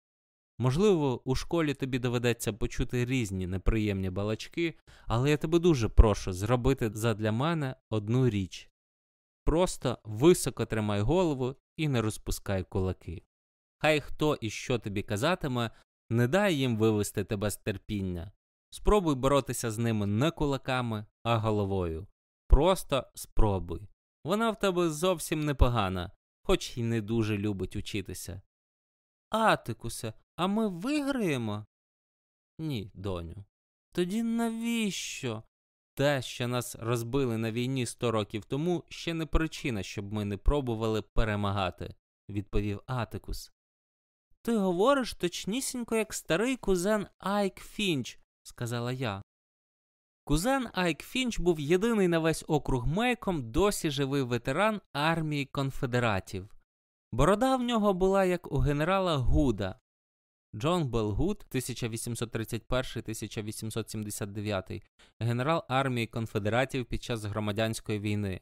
[SPEAKER 1] Можливо, у школі тобі доведеться почути різні неприємні балачки, але я тебе дуже прошу зробити задля мене одну річ. Просто високо тримай голову і не розпускай кулаки. Хай хто і що тобі казатиме, не дай їм вивести тебе з терпіння. Спробуй боротися з ними не кулаками, а головою. Просто спробуй. Вона в тебе зовсім непогана, хоч й не дуже любить учитися. Атикусе, а ми виграємо? Ні, доню. Тоді навіщо? Те, що нас розбили на війні сто років тому, ще не причина, щоб ми не пробували перемагати, відповів Атикус. Ти говориш точнісінько, як старий кузен Айк Фінч, сказала я. Кузен Айк Фінч був єдиний на весь округ Мейком досі живий ветеран армії конфедератів. Борода в нього була як у генерала Гуда. Джон Белл Гуд, 1831-1879, генерал армії конфедератів під час громадянської війни.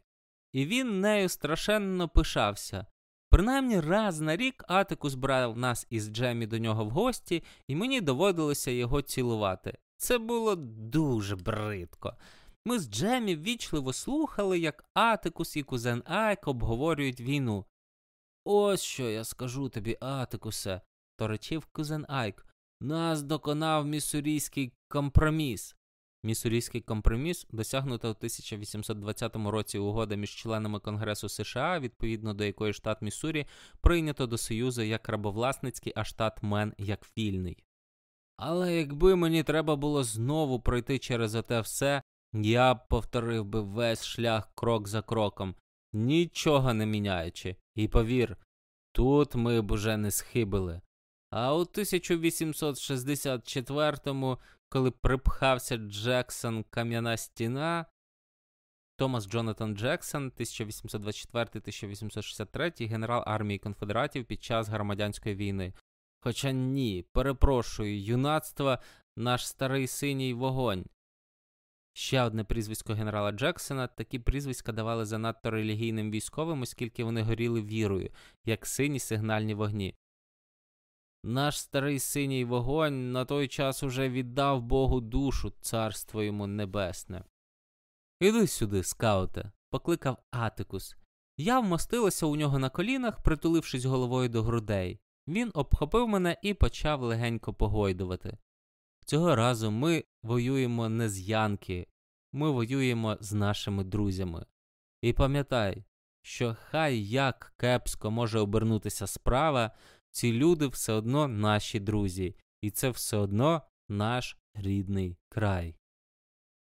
[SPEAKER 1] І він нею страшенно пишався. Принаймні раз на рік Атикус брав нас із Джемі до нього в гості, і мені доводилося його цілувати. Це було дуже бридко. Ми з Джемі ввічливо слухали, як Атикус і кузен Айк обговорюють війну. Ось що я скажу тобі, Атикусе, торочив кузен Айк. Нас доконав міссурійський компроміс. Міссурійський компроміс досягнута у 1820 році угода між членами Конгресу США, відповідно до якої штат Міссурі прийнято до Союзу як рабовласницький, а штат Мен як вільний. Але якби мені треба було знову пройти через оте все, я б повторив би весь шлях крок за кроком, нічого не міняючи. І повір, тут ми б уже не схибили. А у 1864-му, коли припхався Джексон Кам'яна стіна, Томас Джонатан Джексон, 1824-1863, генерал армії конфедератів під час громадянської війни. Хоча ні, перепрошую, юнацтво наш старий синій вогонь. Ще одне прізвисько генерала Джексона, такі прізвиська давали занадто релігійним військовим, оскільки вони горіли вірою, як сині сигнальні вогні. Наш старий синій вогонь на той час уже віддав Богу душу, царство йому небесне. Іди сюди, скауте, покликав Атикус. Я вмостилася у нього на колінах, притулившись головою до грудей. Він обхопив мене і почав легенько погойдувати. Цього разу ми воюємо не з Янки, ми воюємо з нашими друзями. І пам'ятай, що хай як кепсько може обернутися справа, ці люди все одно наші друзі, і це все одно наш рідний край.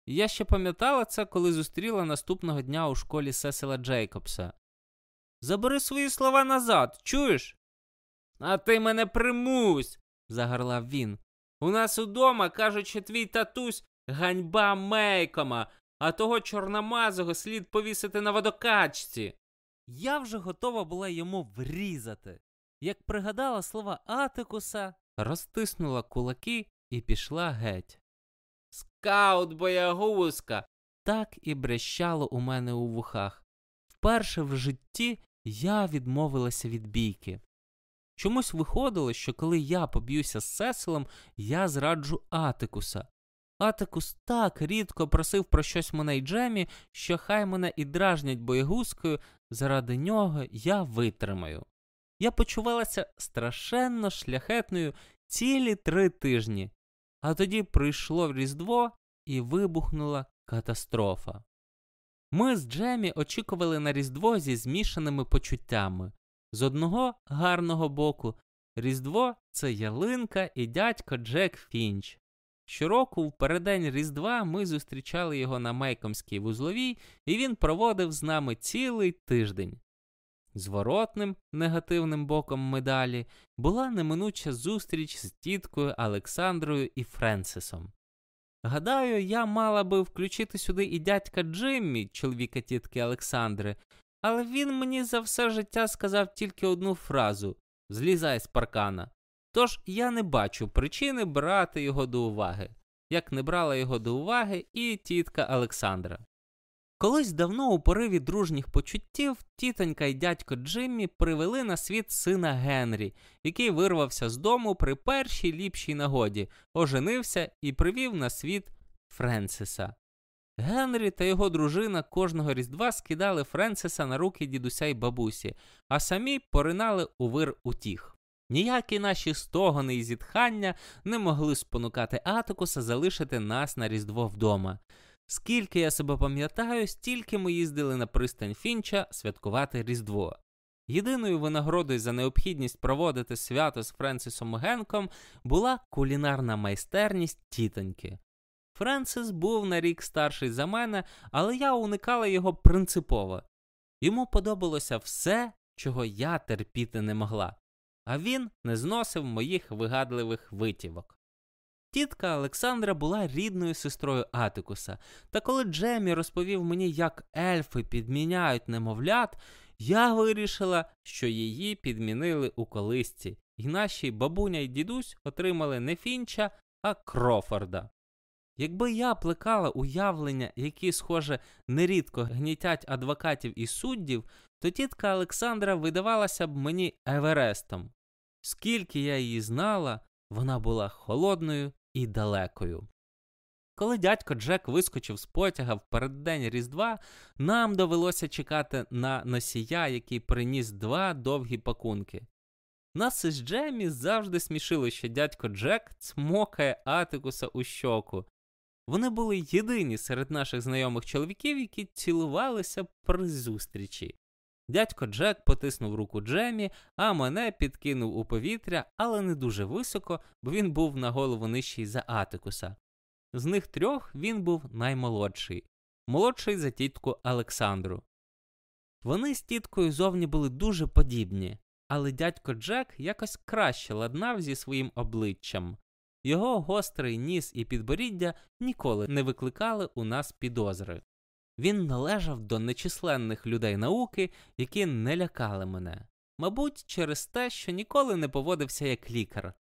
[SPEAKER 1] Я ще пам'ятала це, коли зустріла наступного дня у школі Сесила Джейкобса. Забери свої слова назад, чуєш? А ти мене примусь, загорлав він. У нас удома кажуть, що твій татусь ганьба мейкома, а того чорномазого слід повісити на водокачці. Я вже готова була йому врізати. Як пригадала слова Атикуса, розтиснула кулаки і пішла геть. Скаут боягузка! Так і брещало у мене у вухах. Вперше в житті я відмовилася від бійки. Чомусь виходило, що коли я поб'юся з Сесилом, я зраджу Атикуса. Атикус так рідко просив про щось мене й Джемі, що хай мене і дражнять боягузкою, заради нього я витримаю. Я почувалася страшенно шляхетною цілі три тижні, а тоді прийшло Різдво і вибухнула катастрофа. Ми з Джемі очікували на Різдво зі змішаними почуттями. З одного гарного боку, Різдво це ялинка і дядько Джек Фінч. Щороку, в переддень Різдва, ми зустрічали його на Мейкомській вузловій, і він проводив з нами цілий тиждень. Зворотним негативним боком медалі була неминуча зустріч з тіткою Олександрою і Френсисом. Гадаю, я мала би включити сюди і дядька Джиммі, чоловіка тітки Олександри, але він мені за все життя сказав тільки одну фразу злізай з паркана. Тож я не бачу причини брати його до уваги, як не брала його до уваги і тітка Олександра. Колись давно у пориві дружніх почуттів тітонька і дядько Джиммі привели на світ сина Генрі, який вирвався з дому при першій ліпшій нагоді, оженився і привів на світ Френсиса. Генрі та його дружина кожного різдва скидали Френсиса на руки дідуся й бабусі, а самі поринали у вир утіх. Ніякі наші стогони і зітхання не могли спонукати Атикуса залишити нас на Різдво вдома. Скільки я себе пам'ятаю, стільки ми їздили на пристань Фінча святкувати Різдво. Єдиною винагородою за необхідність проводити свято з Френсисом Генком була кулінарна майстерність тітоньки. Френсис був на рік старший за мене, але я уникала його принципово. Йому подобалося все, чого я терпіти не могла, а він не зносив моїх вигадливих витівок. Тітка Олександра була рідною сестрою Атикуса, та коли Джемі розповів мені, як ельфи підміняють немовлят, я вирішила, що її підмінили у колисці, і наші бабуня й дідусь отримали не Фінча, а Крофорда. Якби я плекала уявлення, які, схоже, нерідко гнітять адвокатів і суддів, то тітка Олександра видавалася б мені Еверестом. Скільки я її знала, вона була холодною і далекою. Коли дядько Джек вискочив з потяга в переддень Різдва, нам довелося чекати на носія, який приніс два довгі пакунки. Нас із Джемі завжди смішило, що дядько Джек цмокає Атикуса у щоку. Вони були єдині серед наших знайомих чоловіків, які цілувалися при зустрічі. Дядько Джек потиснув руку Джемі, а мене підкинув у повітря, але не дуже високо, бо він був на голову нижчий за Атикуса. З них трьох він був наймолодший, молодший за тітку Олександру. Вони з тіткою зовні були дуже подібні, але дядько Джек якось краще ладнав зі своїм обличчям. Його гострий ніс і підборіддя ніколи не викликали у нас підозри. Він належав до нечисленних людей науки, які не лякали мене, мабуть, через те, що ніколи не поводився як лікар.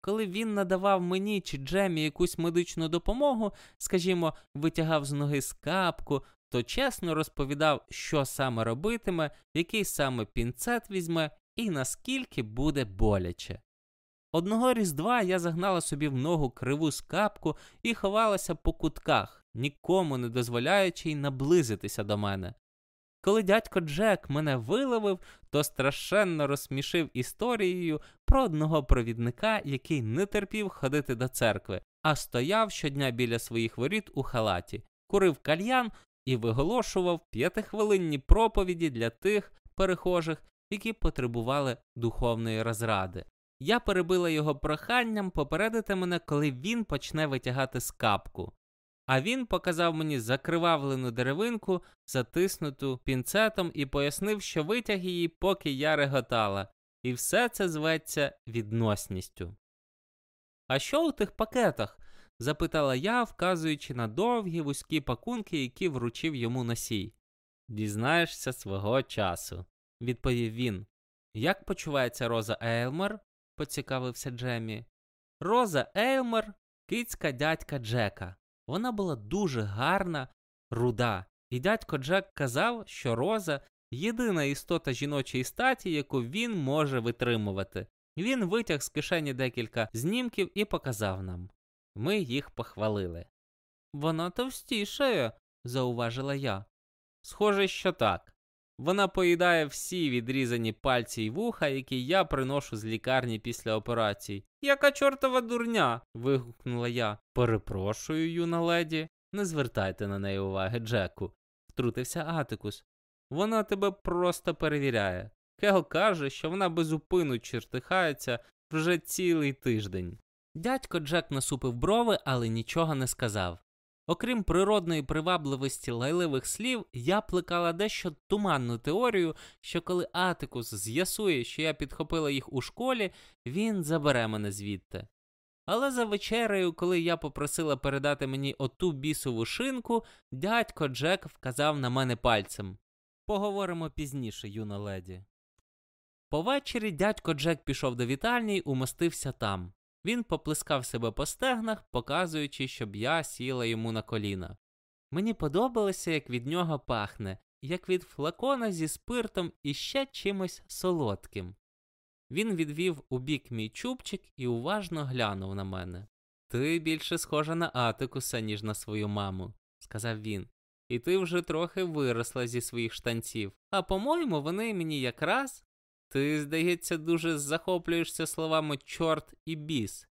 [SPEAKER 1] Коли він надавав мені чи Джемі якусь медичну допомогу, скажімо, витягав з ноги скапку, то чесно розповідав, що саме робитиме, який саме пінцет візьме і наскільки буде боляче. Одного різдва я загнала собі в ногу криву скапку і ховалася по кутках, нікому не дозволяючи й наблизитися до мене. Коли дядько Джек мене виловив, то страшенно розсмішив історією про одного провідника, який не терпів ходити до церкви, а стояв щодня біля своїх воріт у халаті, курив кальян і виголошував п'ятихвилинні проповіді для тих перехожих, які потребували духовної розради. Я перебила його проханням попередити мене, коли він почне витягати скапку. А він показав мені закривавлену деревинку, затиснуту пінцетом, і пояснив, що витяг її, поки я реготала, і все це зветься відносністю. А що у тих пакетах? запитала я, вказуючи на довгі вузькі пакунки, які вручив йому носій. Дізнаєшся свого часу, відповів він. Як почувається Роза Ейлмер? поцікавився Джемі. Роза Ейлмер кицька дядька Джека. Вона була дуже гарна, руда, і дядько Джек казав, що Роза єдина істота жіночої статі, яку він може витримувати. Він витяг з кишені декілька знімків і показав нам. Ми їх похвалили. Вона товстішає, зауважила я. Схоже, що так. Вона поїдає всі відрізані пальці й вуха, які я приношу з лікарні після операції. Яка чортова дурня. вигукнула я. Перепрошую, юна леді. Не звертайте на неї уваги, Джеку, втрутився Атикус. Вона тебе просто перевіряє. Кел каже, що вона безупину чертихається вже цілий тиждень. Дядько Джек насупив брови, але нічого не сказав. Окрім природної привабливості лайливих слів, я плекала дещо туманну теорію, що коли Атикус з'ясує, що я підхопила їх у школі, він забере мене звідти. Але за вечерею, коли я попросила передати мені оту бісову шинку, дядько Джек вказав на мене пальцем. Поговоримо пізніше, юна леді. Повечері дядько Джек пішов до вітальні й умостився там. Він поплескав себе по стегнах, показуючи, щоб я сіла йому на коліна. Мені подобалося, як від нього пахне, як від флакона зі спиртом і ще чимось солодким. Він відвів у бік мій чубчик і уважно глянув на мене. Ти більше схожа на Атикуса, ніж на свою маму, сказав він. І ти вже трохи виросла зі своїх штанців. А по-моєму, вони мені якраз ти, здається, дуже захоплюєшся словами чорт і біс.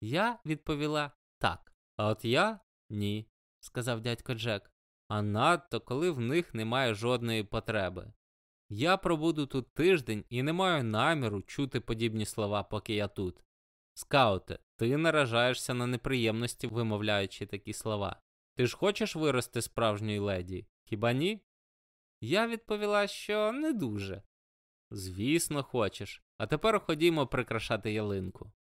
[SPEAKER 1] Я відповіла так. А от я ні, сказав дядько Джек. А надто коли в них немає жодної потреби. Я пробуду тут тиждень і не маю наміру чути подібні слова, поки я тут. Скауте, ти наражаєшся на неприємності, вимовляючи такі слова. Ти ж хочеш вирости справжньої леді? Хіба ні? Я відповіла, що не дуже. Звісно, хочеш. А тепер ходімо прикрашати ялинку.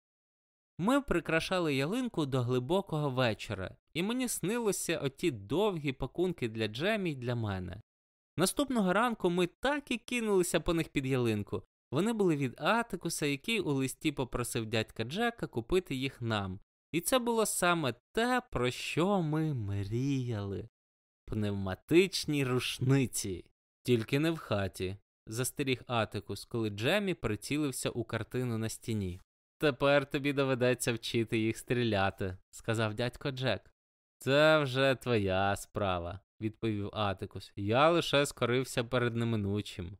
[SPEAKER 1] Ми прикрашали ялинку до глибокого вечора, і мені снилося оті довгі пакунки для Джемі й для мене. Наступного ранку ми так і кинулися по них під ялинку. Вони були від Атикуса, який у листі попросив дядька Джека купити їх нам. І це було саме те, про що ми мріяли. Пневматичні рушниці, тільки не в хаті, застеріг Атикус, коли Джемі прицілився у картину на стіні. Тепер тобі доведеться вчити їх стріляти, сказав дядько Джек. Це вже твоя справа, відповів Атикус. Я лише скорився перед неминучим.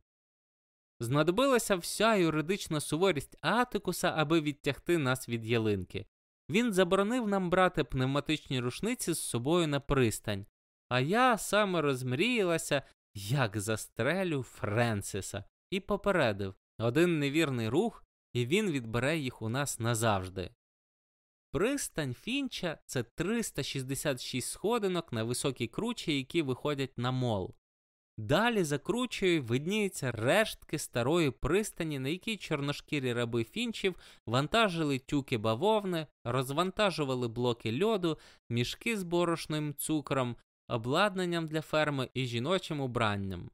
[SPEAKER 1] Знадобилася вся юридична суворість Атикуса, аби відтягти нас від ялинки. Він заборонив нам брати пневматичні рушниці з собою на пристань, а я саме розмріялася, як застрелю Френсиса, і попередив один невірний рух, і він відбере їх у нас назавжди. Пристань Фінча це 366 сходинок на високій кручі, які виходять на мол. Далі за кручею видніються рештки старої пристані, на якій чорношкірі раби фінчів вантажили тюки бавовни, розвантажували блоки льоду, мішки з борошним цукром, обладнанням для ферми і жіночим убранням.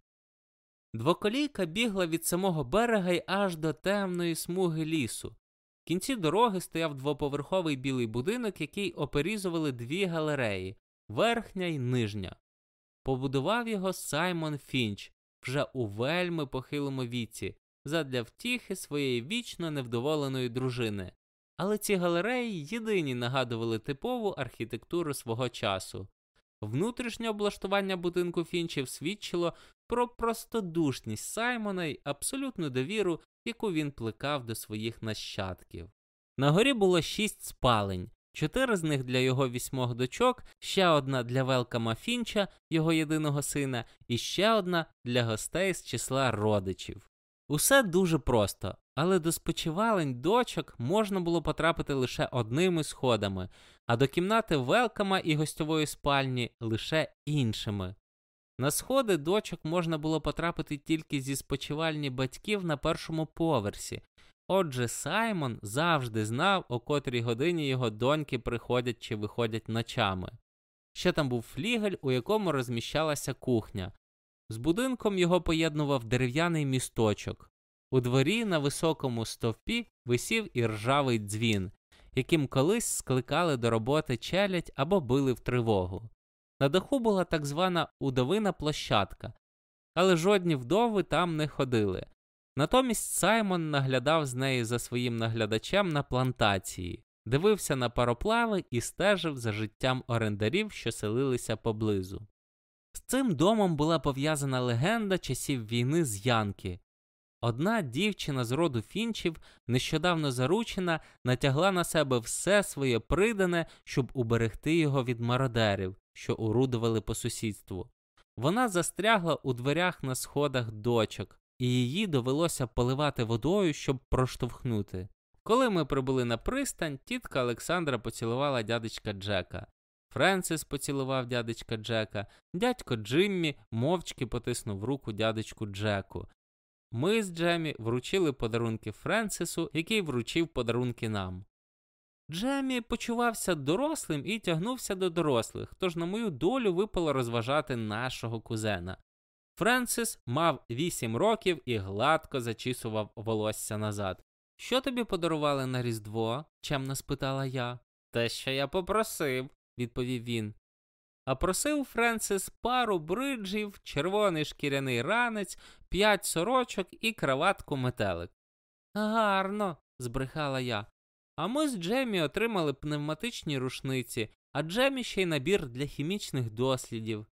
[SPEAKER 1] Двоколійка бігла від самого берега й аж до темної смуги лісу. В кінці дороги стояв двоповерховий білий будинок, який оперізували дві галереї верхня й нижня. Побудував його Саймон Фінч вже у вельми похилому віці, задля втіхи своєї вічно невдоволеної дружини. Але ці галереї єдині нагадували типову архітектуру свого часу. Внутрішнє облаштування будинку Фінчів свідчило про простодушність Саймона й абсолютну довіру, яку він плекав до своїх нащадків. На горі було шість спалень, чотири з них для його вісьмох дочок, ще одна для Велкама Фінча, його єдиного сина, і ще одна для гостей з числа родичів. Усе дуже просто, але до спочивалень дочок можна було потрапити лише одними сходами, а до кімнати Велкама і гостьової спальні лише іншими. На сходи дочок можна було потрапити тільки зі спочивальні батьків на першому поверсі. Отже, Саймон завжди знав, о котрій годині його доньки приходять чи виходять ночами. Ще там був флігель, у якому розміщалася кухня. З будинком його поєднував дерев'яний місточок. У дворі на високому стовпі висів і ржавий дзвін, яким колись скликали до роботи челядь або били в тривогу. На даху була так звана удовина площадка, але жодні вдови там не ходили. Натомість Саймон наглядав з неї за своїм наглядачем на плантації, дивився на пароплави і стежив за життям орендарів, що селилися поблизу. З цим домом була пов'язана легенда часів війни з Янки. Одна дівчина з роду фінчів, нещодавно заручена, натягла на себе все своє придане, щоб уберегти його від мародерів, що орудували по сусідству. Вона застрягла у дверях на сходах дочок, і її довелося поливати водою, щоб проштовхнути. Коли ми прибули на пристань, тітка Олександра поцілувала дядечка Джека. Френсис поцілував дядечка Джека, дядько Джиммі мовчки потиснув руку дядечку Джеку. Ми з Джемі вручили подарунки Френсису, який вручив подарунки нам. Джемі почувався дорослим і тягнувся до дорослих, тож на мою долю випало розважати нашого кузена. Френсис мав вісім років і гладко зачісував волосся назад. Що тобі подарували на Різдво? чемно спитала я. Те, що я попросив, відповів він. А просив Френсис пару бриджів, червоний шкіряний ранець, п'ять сорочок і краватку метелик. Гарно, збрехала я. А ми з Джемі отримали пневматичні рушниці, а Джемі ще й набір для хімічних дослідів.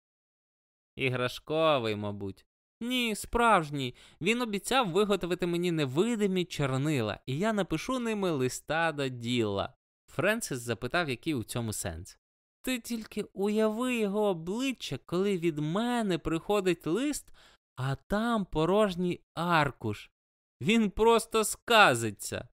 [SPEAKER 1] Іграшковий, мабуть. Ні, справжній. Він обіцяв виготовити мені невидимі чорнила, і я напишу ними листа до діла. Френсис запитав, який у цьому сенс. Ти тільки уяви його обличчя, коли від мене приходить лист, а там порожній аркуш. Він просто сказиться.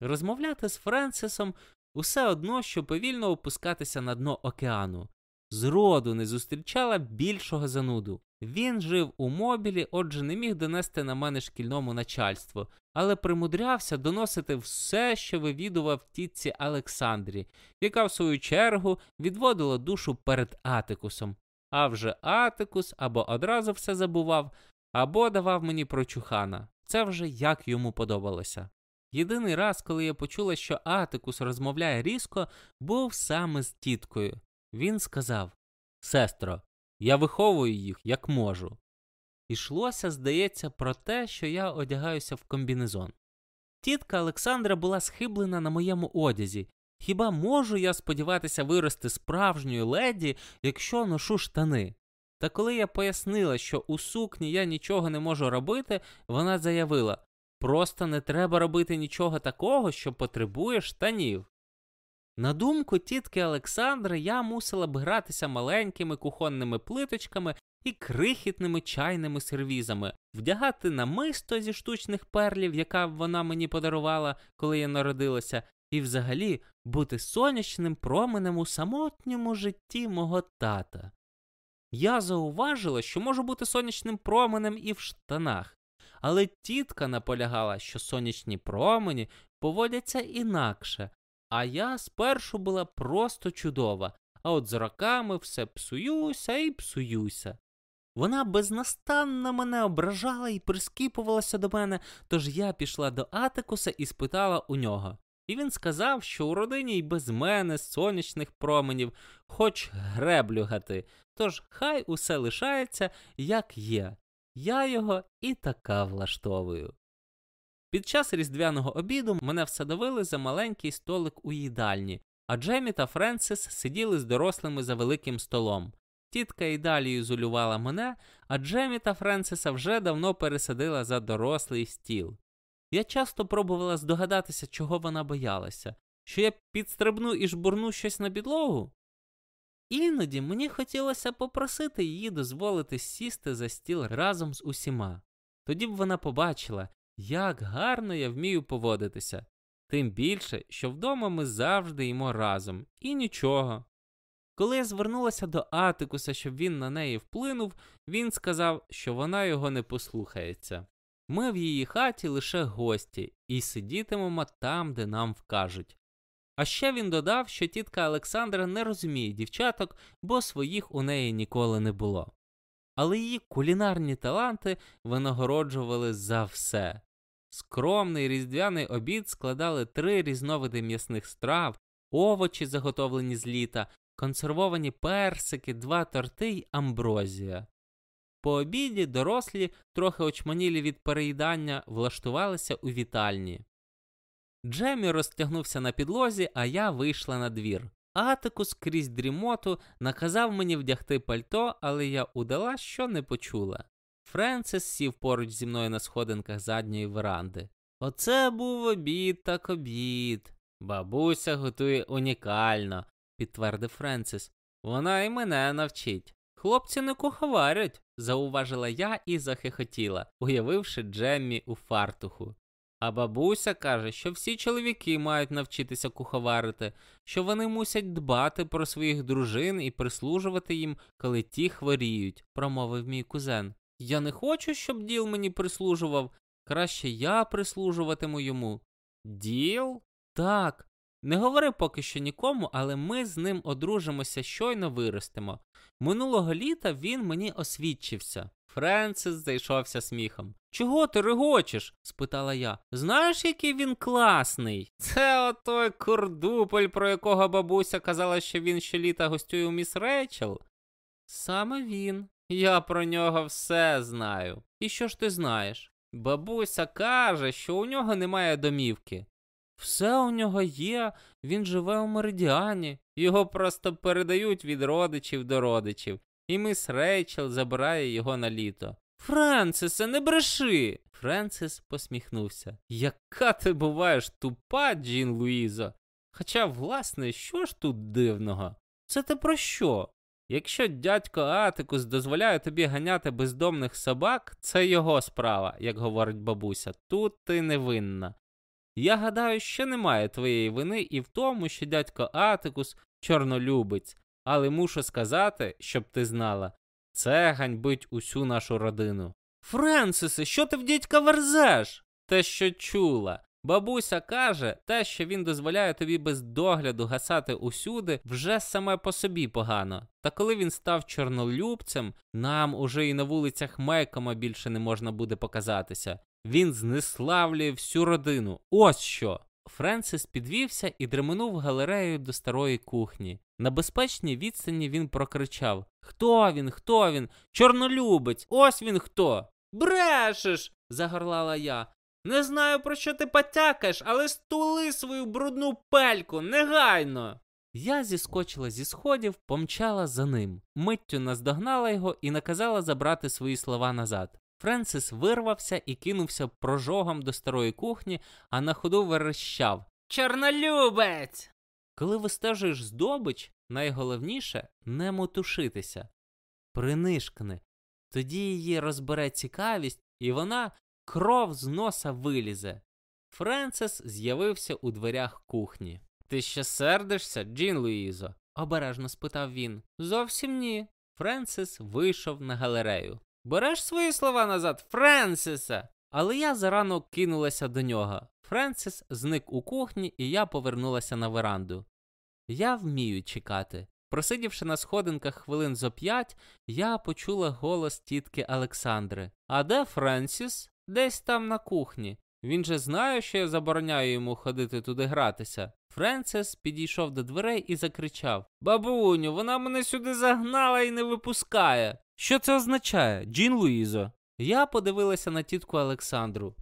[SPEAKER 1] Розмовляти з Френсисом усе одно, що повільно опускатися на дно океану. Зроду не зустрічала більшого зануду. Він жив у мобілі, отже, не міг донести на мене шкільному начальству, але примудрявся доносити все, що вивідував тітці Олександрі, яка в свою чергу відводила душу перед Атикусом. А вже Атикус або одразу все забував, або давав мені прочухана. Це вже як йому подобалося. Єдиний раз, коли я почула, що Атикус розмовляє різко, був саме з тіткою. Він сказав Сестро, я виховую їх як можу. Ішлося, здається, про те, що я одягаюся в комбінезон. Тітка Олександра була схиблена на моєму одязі. Хіба можу я сподіватися вирости справжньою леді, якщо ношу штани? Та коли я пояснила, що у сукні я нічого не можу робити, вона заявила просто не треба робити нічого такого, що потребує штанів. На думку тітки Олександри, я мусила б гратися маленькими кухонними плиточками і крихітними чайними сервізами, вдягати намисто зі штучних перлів, яка вона мені подарувала, коли я народилася, і взагалі бути сонячним променем у самотньому житті мого тата. Я зауважила, що можу бути сонячним променем і в штанах, але тітка наполягала, що сонячні промені поводяться інакше, а я спершу була просто чудова, а от з роками все псуюся і псуюся. Вона безнастанно мене ображала і прискіпувалася до мене, тож я пішла до Атикуса і спитала у нього. І він сказав, що у родині й без мене сонячних променів, хоч греблю гати, тож хай усе лишається, як є. Я його і така влаштовую. Під час різдвяного обіду мене всадовили за маленький столик у їдальні, а Джемі та Френсис сиділи з дорослими за великим столом. Тітка і далі ізолювала мене, а Джемі та Френсиса вже давно пересадила за дорослий стіл. Я часто пробувала здогадатися, чого вона боялася, що я підстрибну і жбурну щось на підлогу. Іноді мені хотілося попросити її дозволити сісти за стіл разом з усіма. Тоді б вона побачила, як гарно я вмію поводитися, тим більше, що вдома ми завжди ймо разом, і нічого. Коли я звернулася до Атикуса, щоб він на неї вплинув, він сказав, що вона його не послухається. Ми в її хаті лише гості і сидітимемо там, де нам вкажуть. А ще він додав, що тітка Олександра не розуміє дівчаток, бо своїх у неї ніколи не було. Але її кулінарні таланти винагороджували за все. Скромний різдвяний обід складали три різновиди м'ясних страв, овочі, заготовлені з літа, консервовані персики, два торти й амброзія. По обіді дорослі, трохи очманілі від переїдання, влаштувалися у вітальні. Джемі розтягнувся на підлозі, а я вийшла на двір. Атикус крізь дрімоту наказав мені вдягти пальто, але я удала, що не почула. Френсис сів поруч зі мною на сходинках задньої веранди. Оце був обід так обід. Бабуся готує унікально, підтвердив Френсис. Вона і мене навчить. Хлопці не куховарять, зауважила я і захихотіла, уявивши Джеммі у фартуху. А бабуся каже, що всі чоловіки мають навчитися куховарити, що вони мусять дбати про своїх дружин і прислужувати їм, коли ті хворіють, промовив мій кузен. Я не хочу, щоб діл мені прислужував. Краще я прислужуватиму йому. Діл? Так. Не говори поки що нікому, але ми з ним одружимося, щойно виростемо. Минулого літа він мені освідчився. Френсис зайшовся сміхом. Чого ти регочеш? спитала я. Знаєш, який він класний? Це отой курдуполь, про якого бабуся казала, що він щоліта гостює у міс Рейчел. Саме він. Я про нього все знаю. І що ж ти знаєш? Бабуся каже, що у нього немає домівки. Все у нього є, він живе у меридіані, його просто передають від родичів до родичів, і мис Рейчел забирає його на літо. Френсисе, не бреши. Френсис посміхнувся. Яка ти буваєш тупа, Джін Луїзо? Хоча, власне, що ж тут дивного? Це ти про що? Якщо дядько Атикус дозволяє тобі ганяти бездомних собак, це його справа, як говорить бабуся. Тут ти невинна. Я гадаю, що немає твоєї вини і в тому, що дядько Атикус чорнолюбець, але мушу сказати, щоб ти знала, це ганьбить усю нашу родину. Френсисе, що ти в дядька верзеш? Те, що чула. Бабуся каже, те, що він дозволяє тобі без догляду гасати усюди, вже саме по собі погано. Та коли він став чорнолюбцем, нам уже і на вулицях Мейкома більше не можна буде показатися. Він знеславлює всю родину. Ось що. Френсис підвівся і дременув галереєю до старої кухні. На безпечній відстані він прокричав Хто він? Хто він? Чорнолюбець! Ось він хто. Брешеш. загорлала я. Не знаю, про що ти потякаєш, але стули свою брудну пельку, негайно. Я зіскочила зі сходів, помчала за ним. Миттю наздогнала його і наказала забрати свої слова назад. Френсис вирвався і кинувся прожогом до старої кухні, а на ходу верещав Чорнолюбець! Коли вистежуєш здобич, найголовніше не мотушитися. Принишкни. Тоді її розбере цікавість, і вона кров з носа вилізе. Френсис з'явився у дверях кухні. Ти ще сердишся, Джін Луїзо? обережно спитав він. Зовсім ні. Френсис вийшов на галерею. Береш свої слова назад, Френсисе. Але я зарано кинулася до нього. Френсис зник у кухні, і я повернулася на веранду. Я вмію чекати. Просидівши на сходинках хвилин зо п'ять, я почула голос тітки Олександри. А де Френсіс? Десь там на кухні. Він же знає, що я забороняю йому ходити туди гратися. Френсис підійшов до дверей і закричав Бабуню, вона мене сюди загнала і не випускає. Що це означає, Джін Луїзо? Я подивилася на тітку Олександру.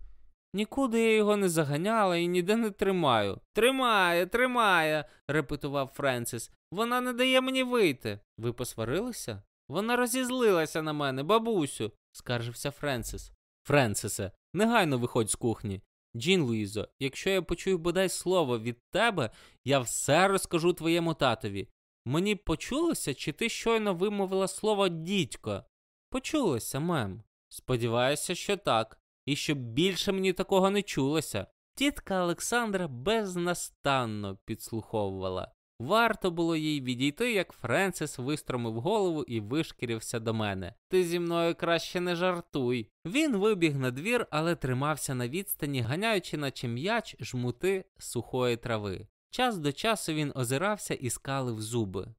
[SPEAKER 1] Нікуди я його не заганяла і ніде не тримаю. Тримає, тримає, репетував Френсис. Вона не дає мені вийти. Ви посварилися? Вона розізлилася на мене, бабусю, скаржився Френсис. Френсисе, негайно виходь з кухні. Джін Луїзо, якщо я почую бодай слово від тебе, я все розкажу твоєму татові. Мені почулося, чи ти щойно вимовила слово дідько? Почулося, мем. Сподіваюся, що так. І щоб більше мені такого не чулося. Тітка Олександра безнастанно підслуховувала. Варто було їй відійти, як Френсис вистромив голову і вишкірився до мене. Ти зі мною краще не жартуй. Він вибіг на двір, але тримався на відстані, ганяючи, наче м'яч жмути сухої трави. Час до часу він озирався і скалив зуби.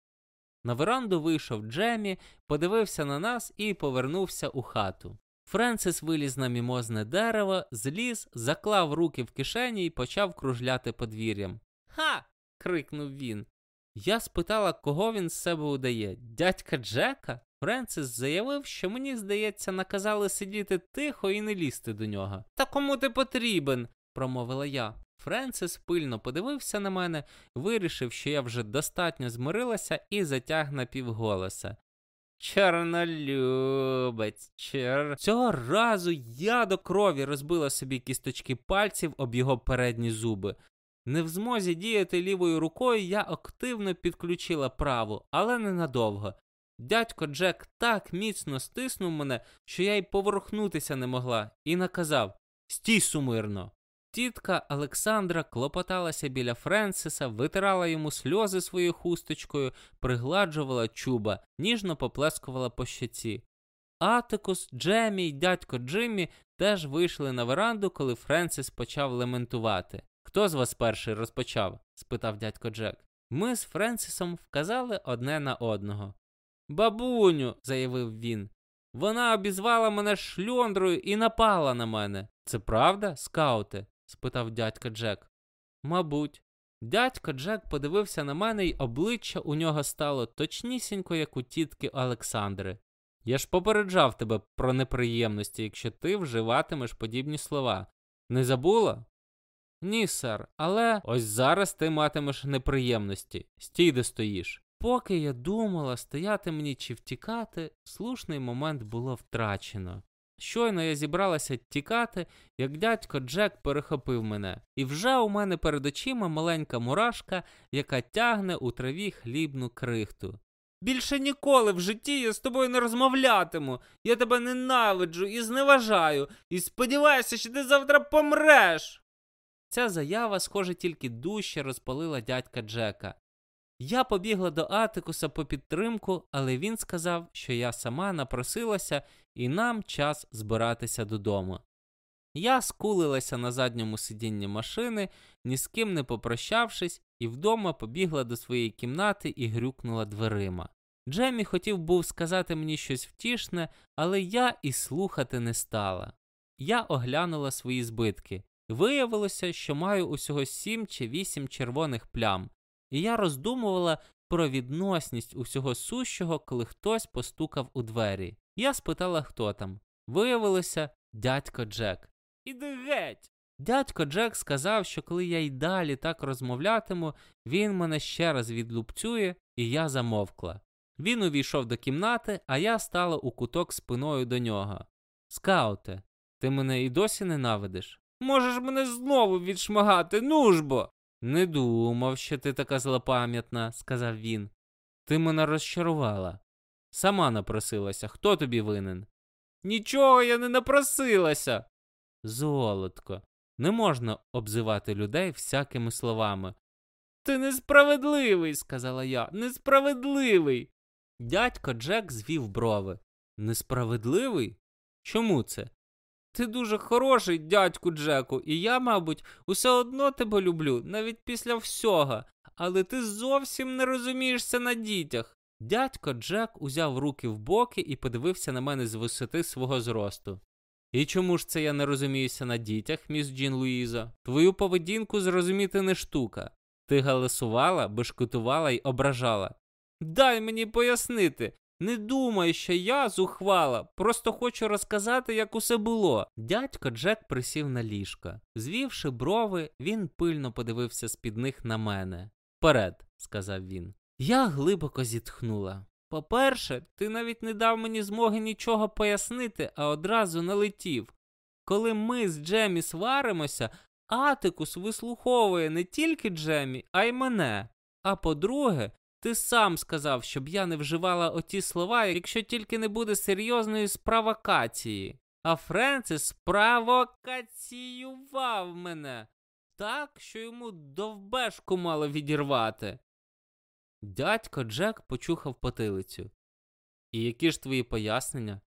[SPEAKER 1] На веранду вийшов Джемі, подивився на нас і повернувся у хату. Френсис виліз на мімозне дерево, зліз, заклав руки в кишені і почав кружляти подвір'ям. Ха! крикнув він. Я спитала, кого він з себе удає, дядька Джека? Френсис заявив, що мені, здається, наказали сидіти тихо і не лізти до нього. Та кому ти потрібен? промовила я. Френсис пильно подивився на мене, вирішив, що я вже достатньо змирилася, і затяг на півголоса. Чорнолюбець, чор. Цього разу я до крові розбила собі кісточки пальців об його передні зуби. Не в змозі діяти лівою рукою я активно підключила праву, але ненадовго. Дядько Джек так міцно стиснув мене, що я й поворухнутися не могла, і наказав Стій сумирно. Тітка Олександра клопоталася біля Френсиса, витирала йому сльози своєю хусточкою, пригладжувала чуба, ніжно поплескувала по щеці. Атикус, Джемі й дядько Джиммі теж вийшли на веранду, коли Френсис почав лементувати. Хто з вас перший розпочав? спитав дядько Джек. Ми з Френсисом вказали одне на одного. Бабуню, заявив він. Вона обізвала мене шльондрою і напала на мене. Це правда, скауте? Спитав дядько Джек. Мабуть. Дядько Джек подивився на мене, й обличчя у нього стало точнісінько, як у тітки Олександри. Я ж попереджав тебе про неприємності, якщо ти вживатимеш подібні слова. Не забула? Ні, сер, але ось зараз ти матимеш неприємності. Стій, де стоїш. Поки я думала, стояти мені чи втікати, слушний момент було втрачено. Щойно я зібралася тікати, як дядько Джек перехопив мене, і вже у мене перед очима маленька мурашка, яка тягне у траві хлібну крихту. Більше ніколи в житті я з тобою не розмовлятиму. Я тебе ненавиджу і зневажаю, і сподіваюся, що ти завтра помреш. Ця заява, схоже, тільки дужче розпалила дядька Джека. Я побігла до Атикуса по підтримку, але він сказав, що я сама напросилася і нам час збиратися додому. Я скулилася на задньому сидінні машини, ні з ким не попрощавшись, і вдома побігла до своєї кімнати і грюкнула дверима. Джемі хотів був сказати мені щось втішне, але я і слухати не стала. Я оглянула свої збитки. Виявилося, що маю усього сім чи вісім червоних плям, і я роздумувала про відносність усього сущого, коли хтось постукав у двері. Я спитала, хто там. Виявилося дядько Джек. Іди геть! Дядько Джек сказав, що коли я й далі так розмовлятиму, він мене ще раз відлупцює, і я замовкла. Він увійшов до кімнати, а я стала у куток спиною до нього. Скауте, ти мене і досі ненавидиш? Можеш мене знову відшмагати, ну ж бо. Не думав, що ти така злопам'ятна, сказав він. Ти мене розчарувала. Сама напросилася. Хто тобі винен? Нічого я не напросилася. Золотко, не можна обзивати людей всякими словами. Ти несправедливий, сказала я, несправедливий. Дядько Джек звів брови. Несправедливий? Чому це? Ти дуже хороший, дядьку Джеку, і я, мабуть, усе одно тебе люблю, навіть після всього, але ти зовсім не розумієшся на дітях. Дядько Джек узяв руки в боки і подивився на мене з висоти свого зросту. І чому ж це я не розуміюся на дітях, міс Джін Луїза? Твою поведінку зрозуміти не штука. Ти галасувала, бешкутувала й ображала. Дай мені пояснити. Не думай, що я зухвала, просто хочу розказати, як усе було. Дядько Джек присів на ліжко. Звівши брови, він пильно подивився з під них на мене. Вперед, сказав він. Я глибоко зітхнула.
[SPEAKER 2] По-перше, ти навіть не дав мені змоги нічого пояснити, а одразу налетів. Коли ми з Джемі сваримося, Атикус вислуховує не тільки Джемі, а й мене. А по-друге, ти сам сказав, щоб я не вживала оті слова, якщо тільки не буде серйозної спровокації. А Френсис провокаціював мене так, що йому довбешку мало відірвати. Дядько Джек почухав потилицю. І які ж твої пояснення?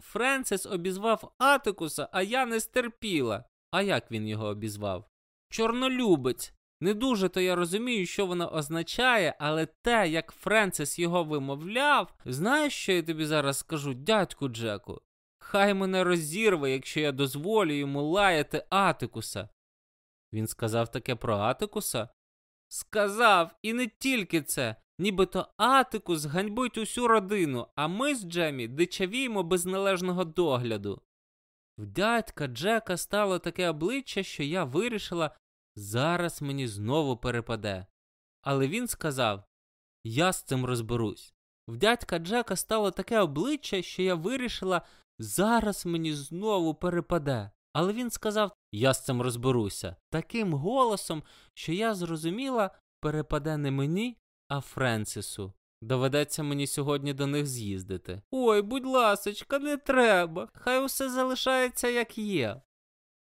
[SPEAKER 2] Френсис обізвав Атикуса, а я не стерпіла. А як він його обізвав? Чорнолюбець. Не дуже то я розумію, що воно означає, але те, як Френсис його вимовляв, знаєш, що я тобі зараз скажу, дядьку Джеку? Хай мене розірве, якщо я дозволю йому лаяти Атикуса. Він сказав таке про Атикуса? Сказав, і не тільки це. Нібито Атикус ганьбить усю родину, а ми з Джемі дичавіємо без належного догляду. В дядька Джека стало таке обличчя, що я вирішила, зараз мені знову перепаде. Але він сказав Я з цим розберусь. В дядька Джека стало таке обличчя, що я вирішила, зараз мені знову перепаде. Але він сказав Я з цим розберуся таким голосом, що я зрозуміла, перепаде не мені, а Френсису. Доведеться мені сьогодні до них з'їздити. Ой, будь ласочка, не треба. Хай усе залишається як є.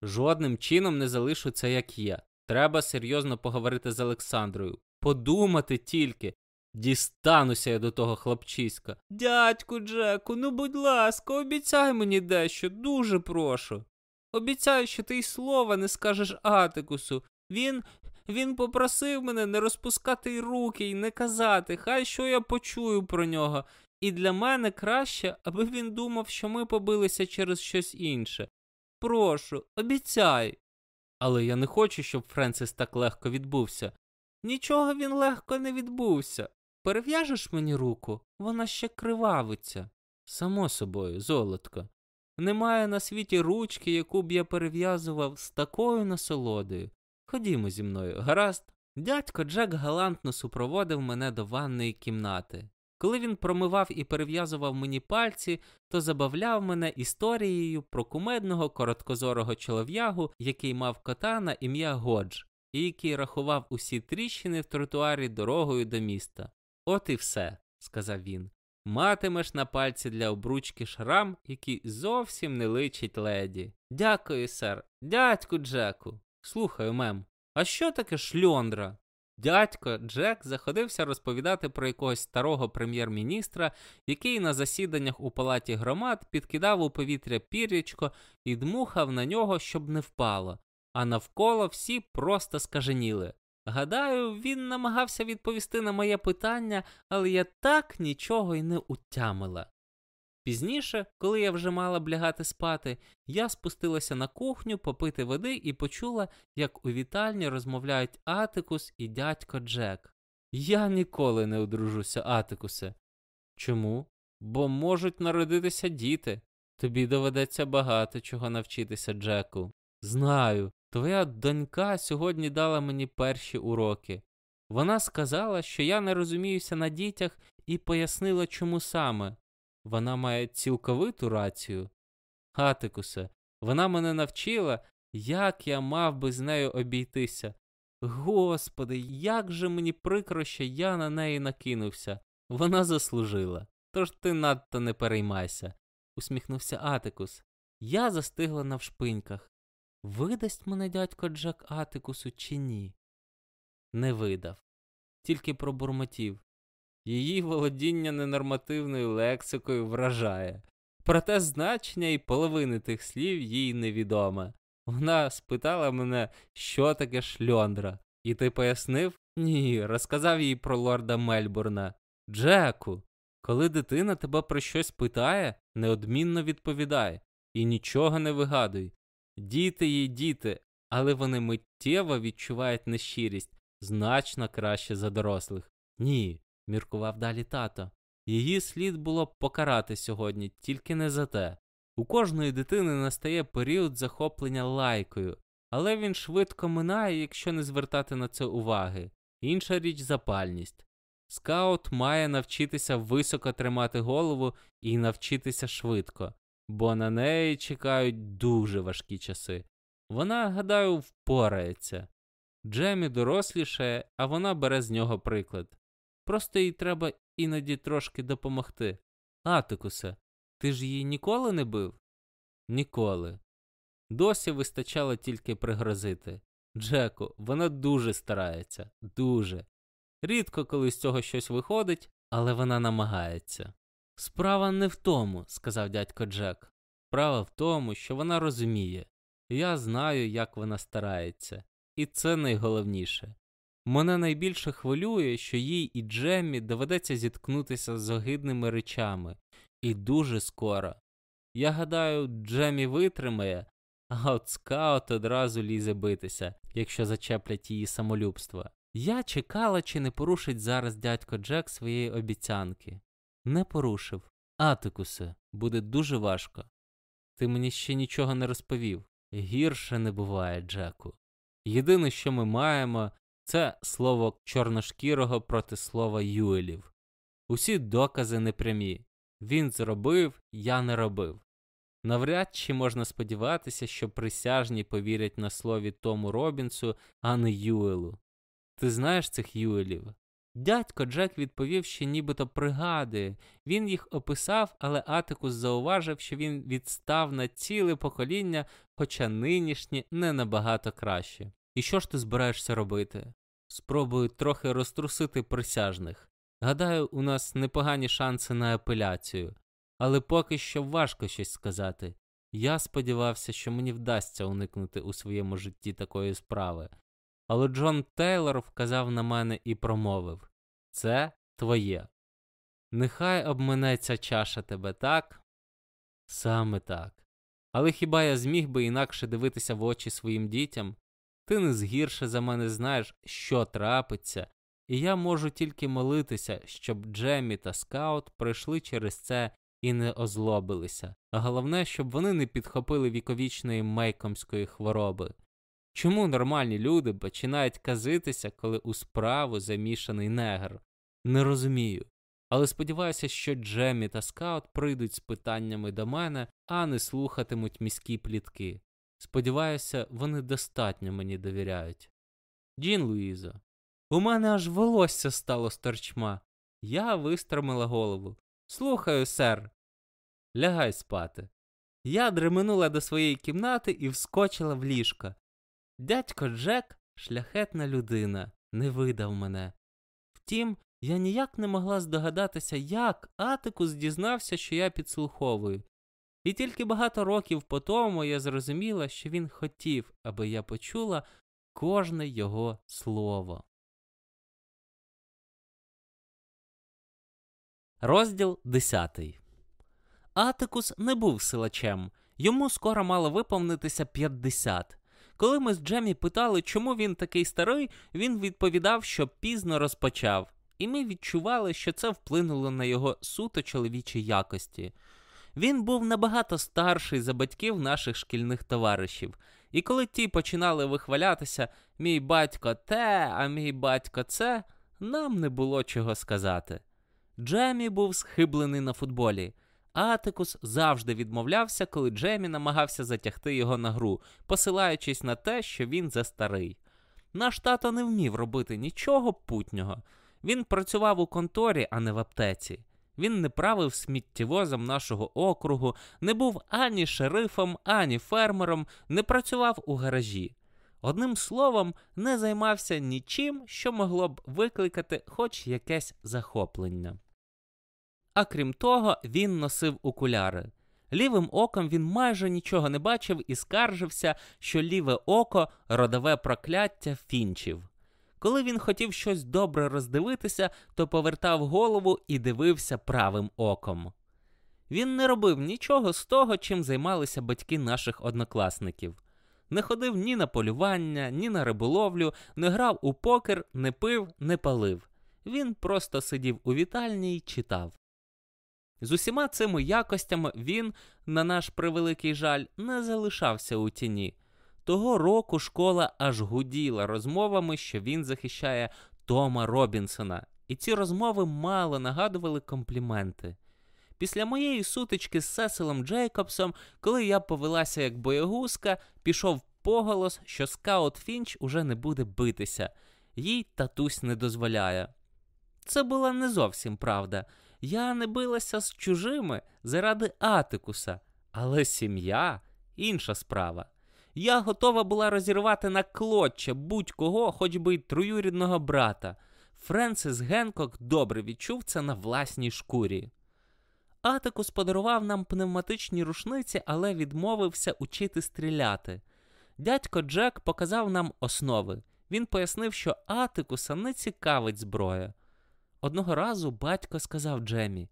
[SPEAKER 2] Жодним чином не залишу це як є. Треба серйозно поговорити з Олександрою. Подумати тільки. Дістануся я до того хлопчиська. Дядьку Джеку, ну будь ласка, обіцяй мені дещо, дуже прошу. Обіцяю, що ти й слова не скажеш Атикусу. Він він попросив мене не розпускати й руки і не казати, хай що я почую про нього. І для мене краще, аби він думав, що ми побилися через щось інше. Прошу, обіцяй. Але я не хочу, щоб Френсис так легко відбувся. Нічого він легко не відбувся. Перев'яжеш мені руку, вона ще кривавиться. Само собою, золотко. Немає на світі ручки, яку б я перев'язував з такою насолодою. Ходімо зі мною, гаразд. Дядько Джек галантно супроводив мене до ванної кімнати. Коли він промивав і перев'язував мені пальці, то забавляв мене історією про кумедного короткозорого чолов'ягу, який мав кота на ім'я Годж, і який рахував усі тріщини в тротуарі дорогою до міста. От і все, сказав він. Матимеш на пальці для обручки шрам, який зовсім не личить леді. Дякую, сер, дядьку Джеку. Слухаю, мем, а що таке шльондра? Дядько Джек заходився розповідати про якогось старого прем'єр-міністра, який на засіданнях у палаті громад підкидав у повітря пір'ячко і дмухав на нього, щоб не впало, а навколо всі просто скаженіли. Гадаю, він намагався відповісти на моє питання, але я так нічого й не утямила. Пізніше, коли я вже мала б лягати спати, я спустилася на кухню попити води і почула, як у вітальні розмовляють Атикус і дядько Джек. Я ніколи не одружуся, Атикусе. Чому? Бо можуть народитися діти. Тобі доведеться багато чого навчитися, Джеку. Знаю, твоя донька сьогодні дала мені перші уроки. Вона сказала, що я не розуміюся на дітях, і пояснила, чому саме. Вона має цілковиту рацію. Хатикусе, вона мене навчила, як я мав би з нею обійтися. Господи, як же мені прикро, що я на неї накинувся. Вона заслужила. Тож ти надто не переймайся, усміхнувся Атикус. Я застигла навшпиньках. Видасть мене дядько Джек Атикусу чи ні? Не видав, тільки пробурмотів. Її володіння ненормативною лексикою вражає, проте значення і половини тих слів їй невідоме. Вона спитала мене, що таке шльондра, і ти пояснив? Ні, розказав їй про лорда Мельбурна. Джеку, коли дитина тебе про щось питає, неодмінно відповідай і нічого не вигадуй. Діти їй діти, але вони миттєво відчувають нещирість значно краще за дорослих. Ні, міркував далі тато. Її слід було б покарати сьогодні, тільки не за те. У кожної дитини настає період захоплення лайкою, але він швидко минає, якщо не звертати на це уваги. Інша річ запальність.
[SPEAKER 1] Скаут має навчитися високо тримати голову і навчитися швидко, бо на неї чекають дуже важкі часи. Вона, гадаю, впорається. Джемі дорослішає, а вона бере з нього приклад. Просто їй треба іноді трошки допомогти. Атикусе, ти ж її ніколи не бив? Ніколи. Досі вистачало тільки пригрозити. Джеку, вона дуже старається, дуже. Рідко коли з цього щось виходить, але вона намагається. Справа не в тому, сказав дядько Джек. Справа в тому, що вона розуміє. Я знаю, як вона старається, і це найголовніше. Мене найбільше хвилює, що їй і Джеммі доведеться зіткнутися з огидними речами, і дуже скоро. Я гадаю, Джеммі витримає, а от скаут одразу лізе битися, якщо зачеплять її самолюбство. Я чекала, чи не порушить зараз дядько Джек своєї обіцянки. Не порушив. Атикусе, буде дуже важко. Ти мені ще нічого не розповів. Гірше не буває, Джеку. Єдине, що ми маємо, це слово чорношкірого проти слова Юелів. Усі докази непрямі. Він зробив, я не робив. Навряд чи можна сподіватися, що присяжні повірять на слові Тому Робінсу, а не Юелу. Ти знаєш цих Юелів? Дядько Джек відповів, що нібито пригадує. Він їх описав, але Атикус зауважив, що він відстав на ціле покоління, хоча нинішні не набагато краще. І що ж ти збираєшся робити? Спробую трохи розтрусити присяжних. Гадаю, у нас непогані шанси на апеляцію, але поки що важко щось сказати. Я сподівався, що мені вдасться уникнути у своєму житті такої справи. Але Джон Тейлор вказав на мене і промовив це твоє. Нехай обминеться чаша тебе, так? Саме так. Але хіба я зміг би інакше дивитися в очі своїм дітям? Ти не згірше за мене знаєш, що трапиться, і я можу тільки молитися, щоб Джемі та Скаут пройшли через це і не озлобилися, а головне, щоб вони не підхопили віковічної мейкомської хвороби. Чому нормальні люди починають казитися, коли у справу замішаний негр? Не розумію. Але сподіваюся, що Джемі та Скаут прийдуть з питаннями до мене, а не слухатимуть міські плітки. Сподіваюся, вони достатньо мені довіряють. Дін Луїзо, у мене аж волосся стало сторчма. Я вистромила голову. Слухаю, сер. Лягай спати. Я дременула до своєї кімнати і вскочила в ліжко. Дядько Джек, шляхетна людина, не видав мене. Втім, я ніяк не могла здогадатися, як Атикус дізнався, що я підслуховую. І тільки багато років по тому я зрозуміла, що він хотів, аби я почула кожне його слово. Розділ 10 Атикус не був силачем. Йому скоро мало виповнитися 50. Коли ми з Джемі питали, чому він такий старий, він відповідав, що пізно розпочав, і ми відчували, що це вплинуло на його суто чоловічі якості. Він був набагато старший за батьків наших шкільних товаришів, і коли ті починали вихвалятися мій батько те, а мій батько це, нам не було чого сказати. Джемі був схиблений на футболі. Атикус завжди відмовлявся, коли Джемі намагався затягти його на гру, посилаючись на те, що він застарий. Наш тато не вмів робити нічого путнього. Він працював у конторі, а не в аптеці. Він не правив сміттєвозом нашого округу, не був ані шерифом, ані фермером, не працював у гаражі. Одним словом, не займався нічим, що могло б викликати хоч якесь захоплення. А крім того, він носив окуляри. Лівим оком він майже нічого не бачив і скаржився, що ліве око родове прокляття фінчів. Коли він хотів щось добре роздивитися, то повертав голову і дивився правим оком. Він не робив нічого з того, чим займалися батьки наших однокласників. Не ходив ні на полювання, ні на риболовлю, не грав у покер, не пив, не палив. Він просто сидів у вітальні й читав. З усіма цими якостями він, на наш превеликий жаль, не залишався у тіні. Того року школа аж гуділа розмовами, що він захищає Тома Робінсона, і ці розмови мало нагадували компліменти. Після моєї сутички з Сесилом Джейкобсом, коли я повелася як боягузка, пішов поголос, що скаут Фінч уже не буде битися, їй татусь не дозволяє. Це була не зовсім правда. Я не билася з чужими заради Атикуса, але сім'я інша справа. Я готова була розірвати на клоччя будь-кого, хоч би й троюрідного брата. Френсис Генкок добре відчув це на власній шкурі. Атикус подарував нам пневматичні рушниці, але відмовився учити стріляти. Дядько Джек показав нам основи. Він пояснив, що Атикуса не цікавить зброя. Одного разу батько сказав Джемі: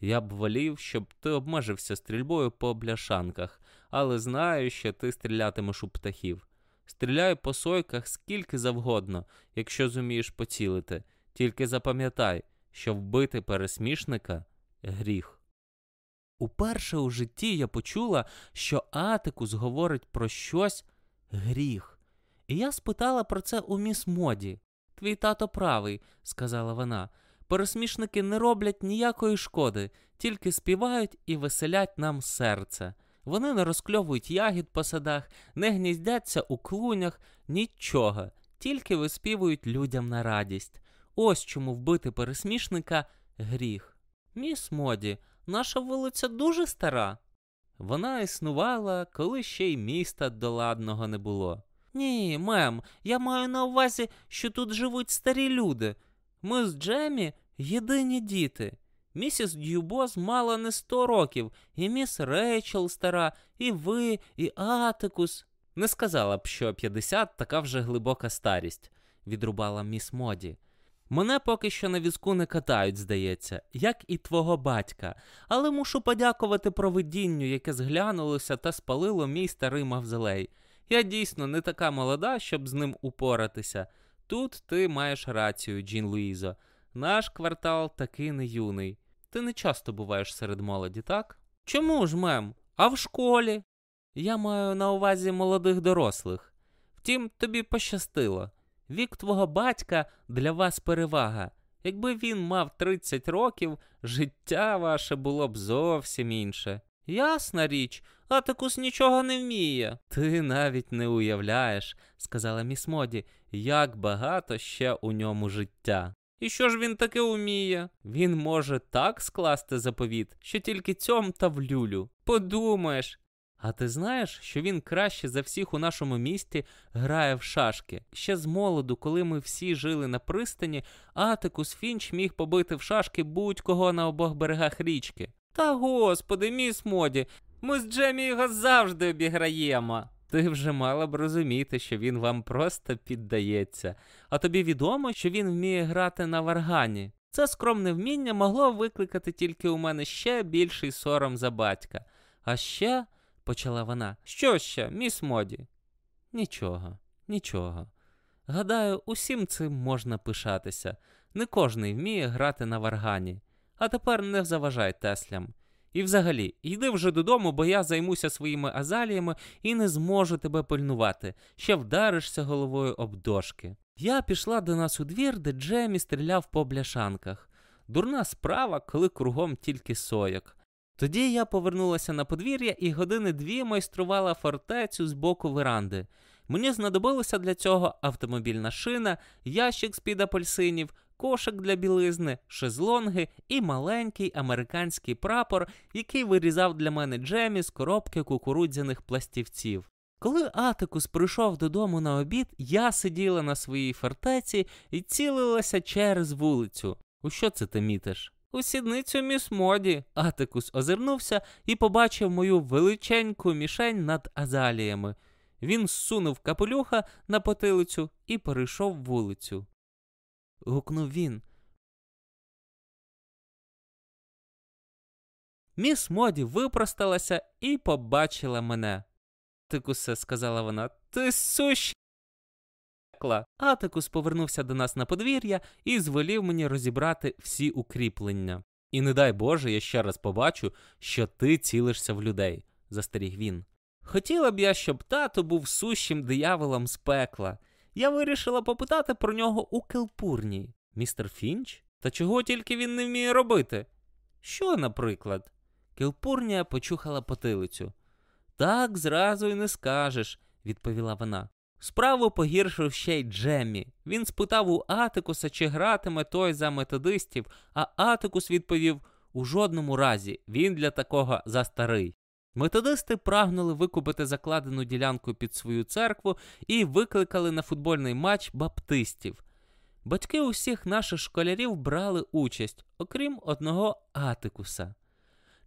[SPEAKER 1] Я б волів, щоб ти обмежився стрільбою по бляшанках, але знаю, що ти стрілятимеш у птахів. Стріляй по сойках скільки завгодно, якщо зумієш поцілити. Тільки запам'ятай, що вбити пересмішника гріх. Уперше у житті я почула, що Атикус говорить про щось гріх. І я спитала про це у міс Моді. Твій тато правий, сказала вона. Пересмішники не роблять ніякої шкоди, тільки співають і веселять нам серце. Вони не розкльовують ягід по садах, не гніздяться у клунях, нічого, тільки виспівують людям на радість. Ось чому вбити пересмішника гріх. Міс Моді, наша вулиця дуже стара. Вона існувала, коли ще й міста доладного не було. Ні, мем, я маю на увазі, що тут живуть старі люди. Ми з Джемі єдині діти. Місіс Дюбоз мала не сто років, і міс Рейчел стара, і ви, і Атикус. Не сказала б, що 50 така вже глибока старість, відрубала міс Моді. Мене поки що на візку не катають, здається, як і твого батька, але мушу подякувати провидінню, яке зглянулося та спалило мій старий мавзолей. Я дійсно не така молода, щоб з ним упоратися. Тут ти маєш рацію, Джін Луїзо. Наш квартал таки не юний. Ти не часто буваєш серед молоді, так? Чому ж, мем? А в школі? Я маю на увазі молодих дорослих. Втім, тобі пощастило. Вік твого батька для вас перевага. Якби він мав 30 років, життя ваше було б зовсім інше. Ясна річ, Атикус нічого не вміє. Ти навіть не уявляєш, сказала міс Моді, як багато ще у ньому життя. І що ж він таке уміє? Він може так скласти заповіт, що тільки цьом та в люлю. Подумаєш. А ти знаєш, що він краще за всіх у нашому місті грає в шашки? Ще з молоду, коли ми всі жили на пристані, Атикус Фінч міг побити в шашки будь-кого на обох берегах річки. Та господи, міс Моді, ми з Джемі його завжди обіграємо. Ти вже мала б розуміти, що він вам просто піддається. А тобі відомо, що він вміє грати на варгані. Це скромне вміння могло викликати тільки у мене ще більший сором за батька. А ще, почала вона, що ще, міс Моді? Нічого, нічого. Гадаю, усім цим можна пишатися. Не кожний вміє грати на варгані. А тепер не заважай Теслям. І взагалі, йди вже додому, бо я займуся своїми азаліями і не зможу тебе пильнувати, ще вдаришся головою об дошки. Я пішла до нас у двір, де Джемі стріляв по бляшанках. Дурна справа, коли кругом тільки сояк. Тоді я повернулася на подвір'я і години дві майструвала фортецю з боку веранди. Мені знадобилася для цього автомобільна шина, ящик з під апельсинів, кошик для білизни, шезлонги і маленький американський прапор, який вирізав для мене Джемі з коробки кукурудзяних пластівців. Коли Атикус прийшов додому на обід, я сиділа на своїй фортеці і цілилася через вулицю. У що це ти мітиш? У сідницю міс моді. Атикус озирнувся і побачив мою величеньку мішень над азаліями. Він зсунув капелюха на потилицю і перейшов вулицю. Гукнув він. Міс Моді випросталася і побачила мене. Атикусе, сказала вона, ти сущ. Атикус повернувся до нас на подвір'я і звелів мені розібрати всі укріплення. І не дай Боже, я ще раз побачу, що ти цілишся в людей, застеріг він. Хотіла б я, щоб тато був сущим дияволом з пекла. Я вирішила попитати про нього у келпурні. Містер Фінч? Та чого тільки він не вміє робити? Що, наприклад? Кілпурнія почухала потилицю. Так зразу й не скажеш, відповіла вона. Справу погіршив ще й Джеммі. Він спитав у Атикуса, чи гратиме той за методистів, а Атикус відповів у жодному разі він для такого застарий. Методисти прагнули викупити закладену ділянку під свою церкву і викликали на футбольний матч баптистів. Батьки усіх наших школярів брали участь, окрім одного Атикуса.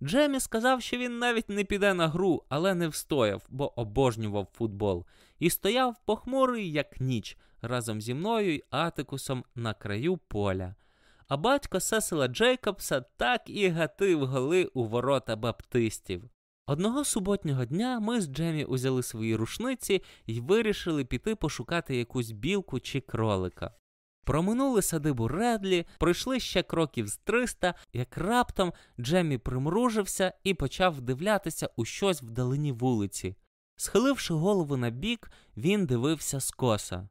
[SPEAKER 1] Джемі сказав, що він навіть не піде на гру, але не встояв, бо обожнював футбол, і стояв похмурий, як ніч, разом зі мною й Атикусом на краю поля. А батько Сесила Джейкобса так і гатив голи у ворота баптистів. Одного суботнього дня ми з Джемі узяли свої рушниці і вирішили піти пошукати якусь білку чи кролика. Проминули садибу Редлі, пройшли ще кроків з 300, як раптом Джемі примружився і почав вдивлятися у щось вдалині вулиці. Схиливши голову на бік, він дивився скоса.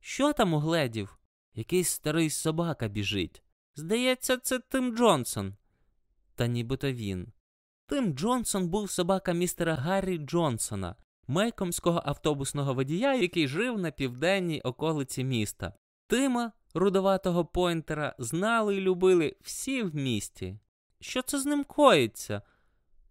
[SPEAKER 1] Що там угледів? Якийсь старий собака біжить. Здається, це Тим Джонсон. Та нібито він. Тим Джонсон був собака містера Гаррі Джонсона, мейкомського автобусного водія, який жив на південній околиці міста. Тима, рудоватого пойнтера, знали і любили всі в місті. Що це з ним коїться?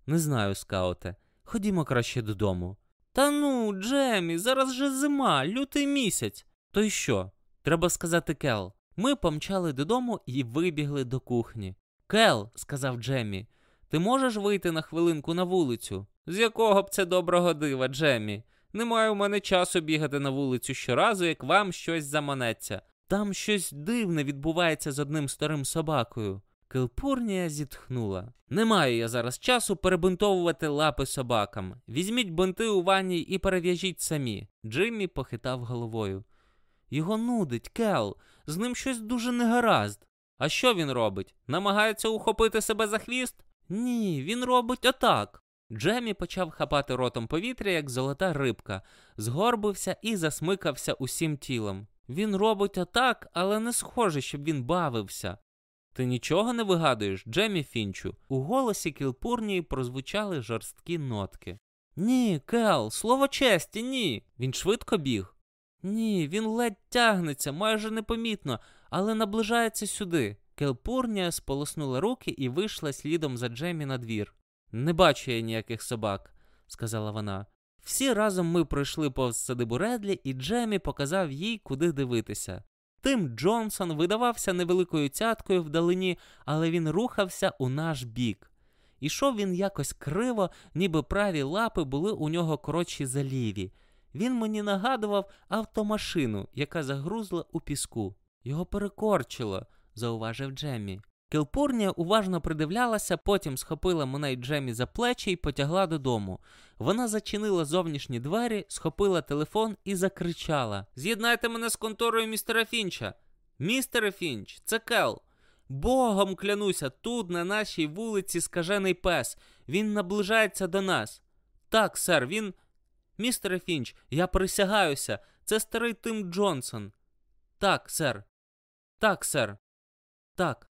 [SPEAKER 1] Не знаю, скауте. Ходімо краще додому. Та ну, Джемі, зараз же зима, лютий місяць. То й що? Треба сказати Кел. Ми помчали додому і вибігли до кухні. Кел, сказав Джемі, ти можеш вийти на хвилинку на вулицю? З якого б це доброго дива, Джемі? Немає у мене часу бігати на вулицю щоразу, як вам щось заманеться. Там щось дивне відбувається з одним старим собакою. Келпурнія зітхнула. Не маю я зараз часу перебинтовувати лапи собакам. Візьміть бинти у ванні і перев'яжіть самі. Джиммі похитав головою. Його нудить, Кел, з ним щось дуже негаразд. А що він робить? Намагається ухопити себе за хвіст? Ні, він робить отак. Джемі почав хапати ротом повітря, як золота рибка, згорбився і засмикався усім тілом. Він робить отак, але не схоже, щоб він бавився. Ти нічого не вигадуєш, Джемі Фінчу? У голосі Кілпурнії прозвучали жорсткі нотки. Ні, Кел, слово честі, ні. Він швидко біг. Ні, він ледь тягнеться, майже непомітно, але наближається сюди. Келпурнія сполоснула руки і вийшла слідом за Джемі на двір. Не бачу я ніяких собак, сказала вона. Всі разом ми пройшли повз садибу Редлі, і Джемі показав їй, куди дивитися. Тим Джонсон видавався невеликою цяткою вдалині, але він рухався у наш бік. Ішов він якось криво, ніби праві лапи були у нього коротші за ліві. Він мені нагадував автомашину, яка загрузла у піску. Його перекорчило, зауважив Джемі. Келпурнія уважно придивлялася, потім схопила мене й Джемі за плечі і потягла додому. Вона зачинила зовнішні двері, схопила телефон і закричала: З'єднайте мене з конторою містера Фінча. Містере Фінч, це Кел. Богом клянуся, тут, на нашій вулиці, скажений пес. Він наближається до нас. Так, сер, він. Містере Фінч, я присягаюся, це старий Тим Джонсон. Так, сер. Так, сер. Так.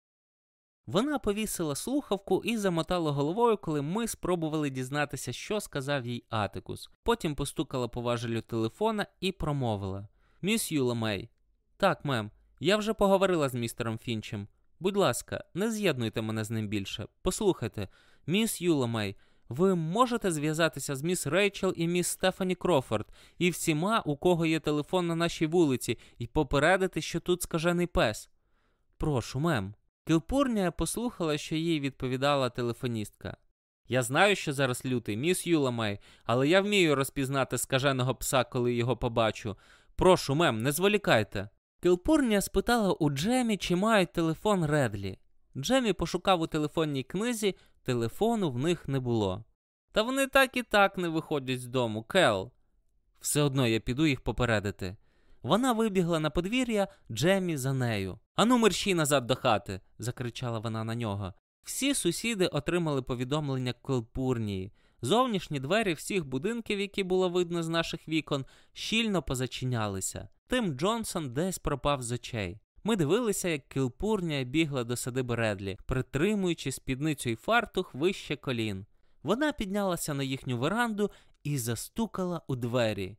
[SPEAKER 1] Вона повісила слухавку і замотала головою, коли ми спробували дізнатися, що сказав їй Атикус. Потім постукала по важелю телефона і промовила: Міс Юла Мей. Так, мем, я вже поговорила з містером Фінчем. Будь ласка, не з'єднуйте мене з ним більше. Послухайте, міс Юла Мей, ви можете зв'язатися з міс Рейчел і міс Стефані Крофорд і всіма, у кого є телефон на нашій вулиці, і попередити, що тут скажений пес. Прошу, мем. Кілпурнія послухала, що їй відповідала телефоністка. Я знаю, що зараз лютий, міс Юламай, але я вмію розпізнати скаженого пса, коли його побачу. Прошу, мем, не зволікайте. Кілпурнія спитала у Джемі, чи мають телефон Редлі. Джемі пошукав у телефонній книзі, телефону в них не було. Та вони так і так не виходять з дому, Кел. Все одно я піду їх попередити. Вона вибігла на подвір'я, Джемі за нею. Ану, мерщій назад до хати, закричала вона на нього. Всі сусіди отримали повідомлення Килпурнії. Зовнішні двері всіх будинків, які було видно з наших вікон, щільно позачинялися. Тим Джонсон десь пропав з очей. Ми дивилися, як кілпурня бігла до садиби Редлі, притримуючи спідницю й фартух вище колін. Вона піднялася на їхню веранду і застукала у двері.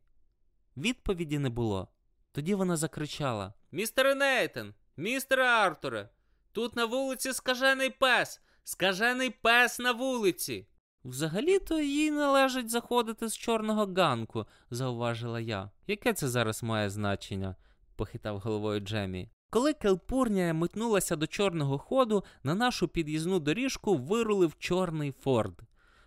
[SPEAKER 1] Відповіді не було. Тоді вона закричала: Містере Нейтен, містере Артуре, тут на вулиці скажений пес, скажений пес на вулиці. Взагалі-то їй належить заходити з чорного ганку, зауважила я. Яке це зараз має значення? похитав головою Джемі. Коли келпурня метнулася до чорного ходу, на нашу під'їзну доріжку вирулив чорний Форд.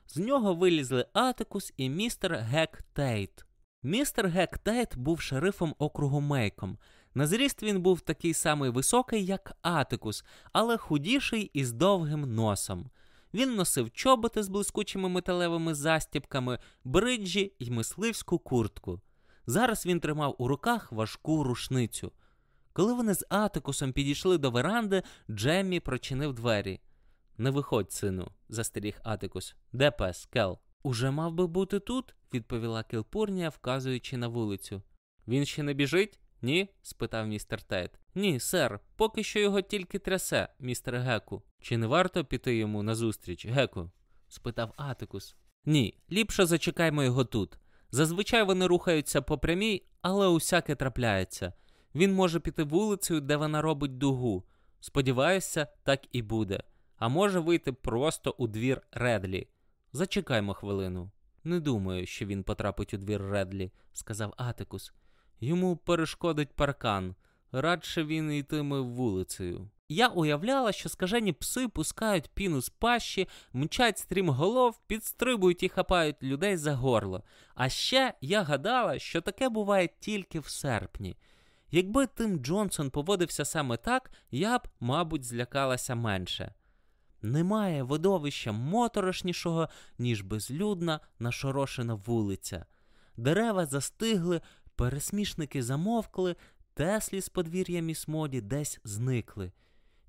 [SPEAKER 1] З нього вилізли Атикус і містер Гек Тейт. Містер Гек Тейт був шерифом округу Мейком. На зріст він був такий самий високий, як Атикус, але худіший і з довгим носом. Він носив чоботи з блискучими металевими застіпками, бриджі й мисливську куртку. Зараз він тримав у руках важку рушницю. Коли вони з Атикусом підійшли до веранди, Джеммі прочинив двері. Не виходь, сину, застеріг Атикус. Де пес, Кел? Уже мав би бути тут, відповіла Келпурнія, вказуючи на вулицю. Він ще не біжить? Ні? спитав містер Тейт. Ні, сер, поки що його тільки трясе, містер Геку. Чи не варто піти йому назустріч, Геку? спитав Атикус. Ні, ліпше зачекаймо його тут. Зазвичай вони рухаються по прямій, але усяке трапляється. Він може піти вулицею, де вона робить дугу. Сподіваюся, так і буде. А може вийти просто у двір Редлі. Зачекаймо хвилину. Не думаю, що він потрапить у двір Редлі, сказав Атикус. Йому перешкодить паркан. Радше він йтиме вулицею. Я уявляла, що скажені пси пускають піну з пащі, мчать стрімголов, підстрибують і хапають людей за горло. А ще я гадала, що таке буває тільки в серпні. Якби Тим Джонсон поводився саме так, я б, мабуть, злякалася менше. Немає видовища моторошнішого, ніж безлюдна нашорошена вулиця. Дерева застигли, пересмішники замовкли, Теслі з подвір'я міс Моді десь зникли.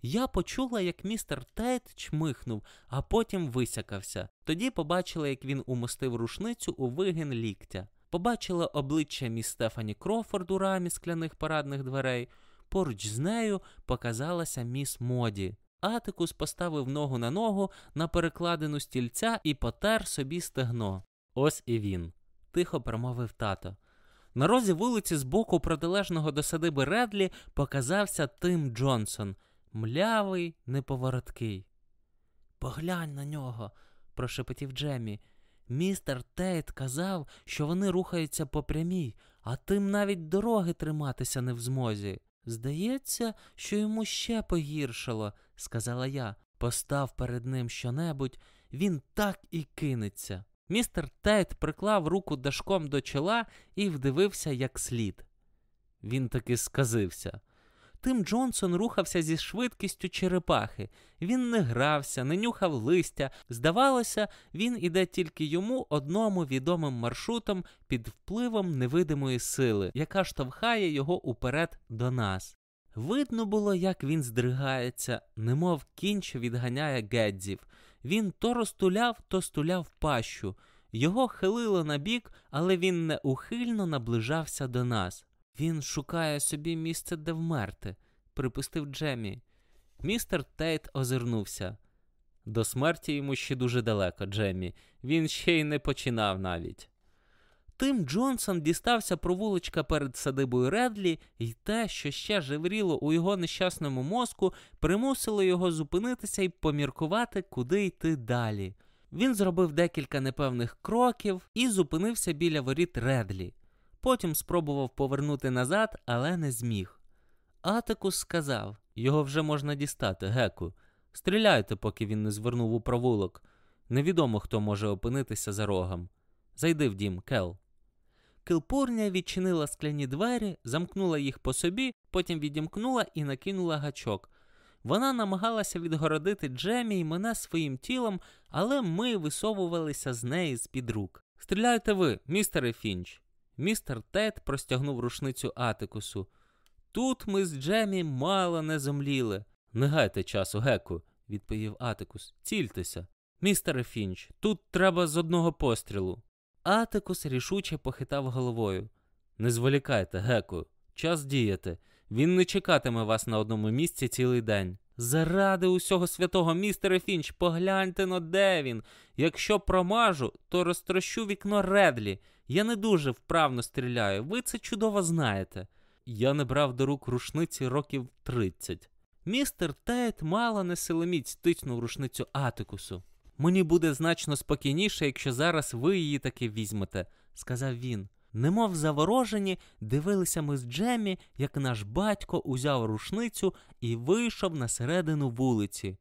[SPEAKER 1] Я почула, як містер Тейт чмихнув, а потім висякався. Тоді побачила, як він умостив рушницю у вигін ліктя. Побачила обличчя міс Стефані Крофорд у рамі скляних парадних дверей. Поруч з нею показалася міс Моді. Атикус поставив ногу на ногу на перекладину стільця і потер собі стегно. Ось і він, тихо промовив тато. На розі вулиці з боку протилежного до садиби Редлі показався Тим Джонсон, млявий, неповороткий. Поглянь на нього, прошепотів Джемі. Містер Тейт казав, що вони рухаються по прямій, а тим навіть дороги триматися не в змозі. Здається, що йому ще погіршало, сказала я. Постав перед ним щонебудь, він так і кинеться. Містер Тейт приклав руку дашком до чола і вдивився як слід. Він таки сказився. Тим Джонсон рухався зі швидкістю черепахи. Він не грався, не нюхав листя. Здавалося, він іде тільки йому одному відомим маршрутом під впливом невидимої сили, яка штовхає його уперед до нас. Видно було, як він здригається, немов кінь, що відганяє гедзів. Він то розтуляв, то стуляв пащу. Його хилило на бік, але він неухильно наближався до нас. Він шукає собі місце, де вмерти, припустив Джемі. Містер Тейт озирнувся. До смерті йому ще дуже далеко, Джемі. Він ще й не починав навіть. Тим Джонсон дістався провулочка перед садибою Редлі, і те, що ще живріло у його нещасному мозку, примусило його зупинитися і поміркувати, куди йти далі. Він зробив декілька непевних кроків і зупинився біля воріт Редлі. Потім спробував повернути назад, але не зміг. Атикус сказав: його вже можна дістати, геку. Стріляйте, поки він не звернув у провулок. Невідомо, хто може опинитися за рогом. Зайди в дім, Кел. Килпурня відчинила скляні двері, замкнула їх по собі, потім відімкнула і накинула гачок. Вона намагалася відгородити Джемі і мене своїм тілом, але ми висовувалися з неї з під рук. Стріляйте ви, містере Фінч. Містер Тед простягнув рушницю Атикусу. Тут ми з Джемі мало не зомліли. Не гайте часу, геку, відповів Атикус. Цільтеся. Містере Фінч, тут треба з одного пострілу. Атикус рішуче похитав головою. Не зволікайте, геку, час діяти. Він не чекатиме вас на одному місці цілий день. Заради усього святого, містере Фінч, погляньте на де він. Якщо промажу, то розтрощу вікно Редлі. Я не дуже вправно стріляю, ви це чудово знаєте. Я не брав до рук рушниці років 30. Містер Тейт мало не силоміць тицнув рушницю Атикусу. Мені буде значно спокійніше, якщо зараз ви її таки візьмете, сказав він. Немов заворожені, дивилися ми з Джемі, як наш батько узяв рушницю і вийшов на середину вулиці.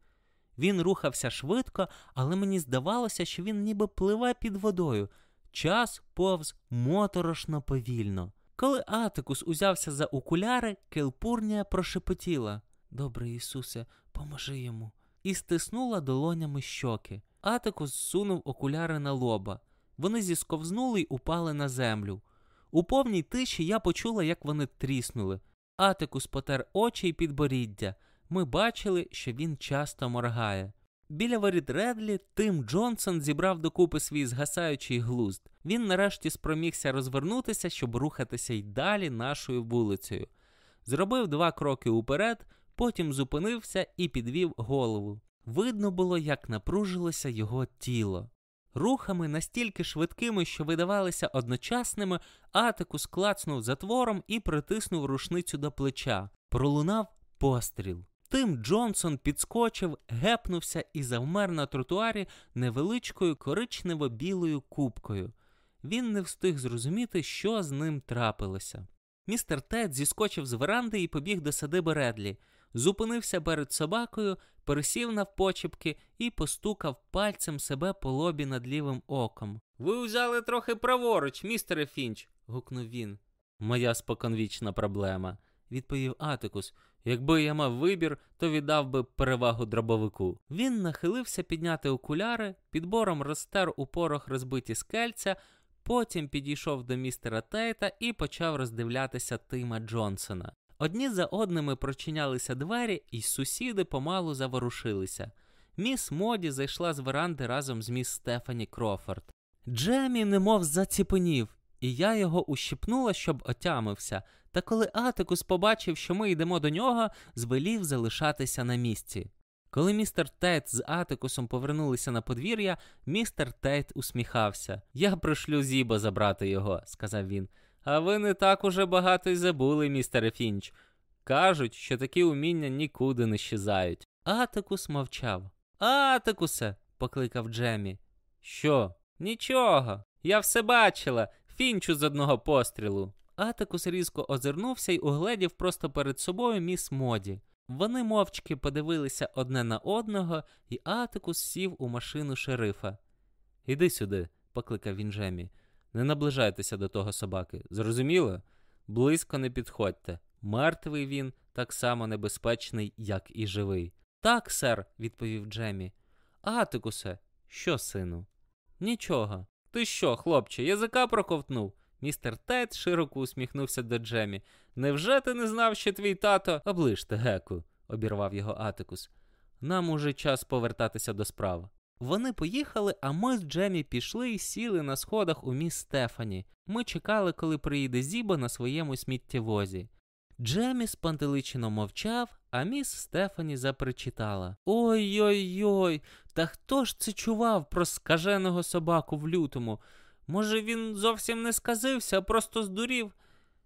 [SPEAKER 1] Він рухався швидко, але мені здавалося, що він ніби пливе під водою. Час повз моторошно повільно. Коли Атикус узявся за окуляри, Келпурнія прошепотіла Добре, Ісусе, поможи йому. І стиснула долонями щоки. Атикус сунув окуляри на лоба. Вони зісковзнули й упали на землю. У повній тиші я почула, як вони тріснули. Атикус потер очі й підборіддя. Ми бачили, що він часто моргає. Біля воріт Редлі Тим Джонсон зібрав докупи свій згасаючий глузд. Він нарешті спромігся розвернутися, щоб рухатися й далі нашою вулицею. Зробив два кроки уперед, потім зупинився і підвів голову. Видно було, як напружилося його тіло. Рухами настільки швидкими, що видавалися одночасними, Атикус клацнув затвором і притиснув рушницю до плеча. Пролунав постріл. Тим Джонсон підскочив, гепнувся і завмер на тротуарі невеличкою коричнево-білою кубкою. Він не встиг зрозуміти, що з ним трапилося. Містер Тед зіскочив з веранди і побіг до садиби Редлі, зупинився перед собакою, пересів навпочепки і постукав пальцем себе по лобі над лівим оком. Ви взяли трохи праворуч, містере Фінч, гукнув він. Моя споконвічна проблема, відповів Атикус. Якби я мав вибір, то віддав би перевагу дробовику. Він нахилився підняти окуляри, підбором розтер у порох розбиті скельця, потім підійшов до містера Тейта і почав роздивлятися Тима Джонсона. Одні за одними прочинялися двері, і сусіди помалу заворушилися. Міс Моді зайшла з веранди разом з міс Стефані Крофорд. Джемі немов заціпенів, і я його ущипнула, щоб отямився. Та коли Атикус побачив, що ми йдемо до нього, звелів залишатися на місці. Коли містер Тейт з Атикусом повернулися на подвір'я, містер Тейт усміхався. Я пришлю Зіба забрати його, сказав він. А ви не так уже багато й забули, містере Фінч. Кажуть, що такі уміння нікуди не щезають. Атикус мовчав. Атикусе, покликав Джемі. Що? Нічого. Я все бачила. Фінчу з одного пострілу. Атикус різко озирнувся й угледів просто перед собою міс Моді. Вони мовчки подивилися одне на одного, і Атикус сів у машину шерифа. Іди сюди, покликав він Джемі. Не наближайтеся до того собаки. Зрозуміло? Близько не підходьте. Мертвий він так само небезпечний, як і живий. Так, сер, відповів Джемі. Атикусе, що, сину? Нічого. Ти що, хлопче, язика проковтнув? Містер Тед широко усміхнувся до Джемі. Невже ти не знав, що твій тато оближте, геку, обірвав його Атикус. Нам уже час повертатися до справи. Вони поїхали, а ми з Джемі пішли і сіли на сходах у міс Стефані. Ми чекали, коли приїде Зіба на своєму сміттєвозі. Джемі спантеличено мовчав, а міс Стефані запричитала Ой-ой-ой, та хто ж це чував про скаженого собаку в лютому? Може, він зовсім не сказився, а просто здурів?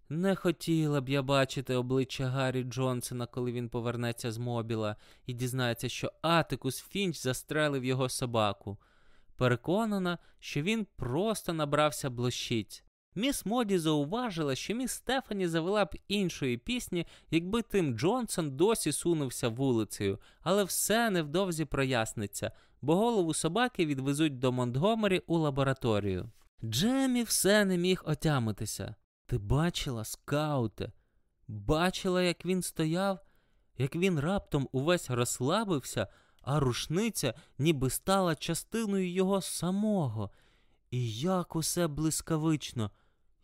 [SPEAKER 1] Не хотіла б я бачити обличчя Гаррі Джонсона, коли він повернеться з мобіла і дізнається, що Атикус Фінч застрелив його собаку. Переконана, що він просто набрався блощиць. Міс Моді зауважила, що міс Стефані завела б іншої пісні, якби Тим Джонсон досі сунувся вулицею, але все невдовзі проясниться, бо голову собаки відвезуть до Монтгомері у лабораторію. Джемі все не міг отямитися. Ти бачила, скауте? Бачила, як він стояв, як він раптом увесь розслабився, а рушниця ніби стала частиною його самого. І як усе блискавично.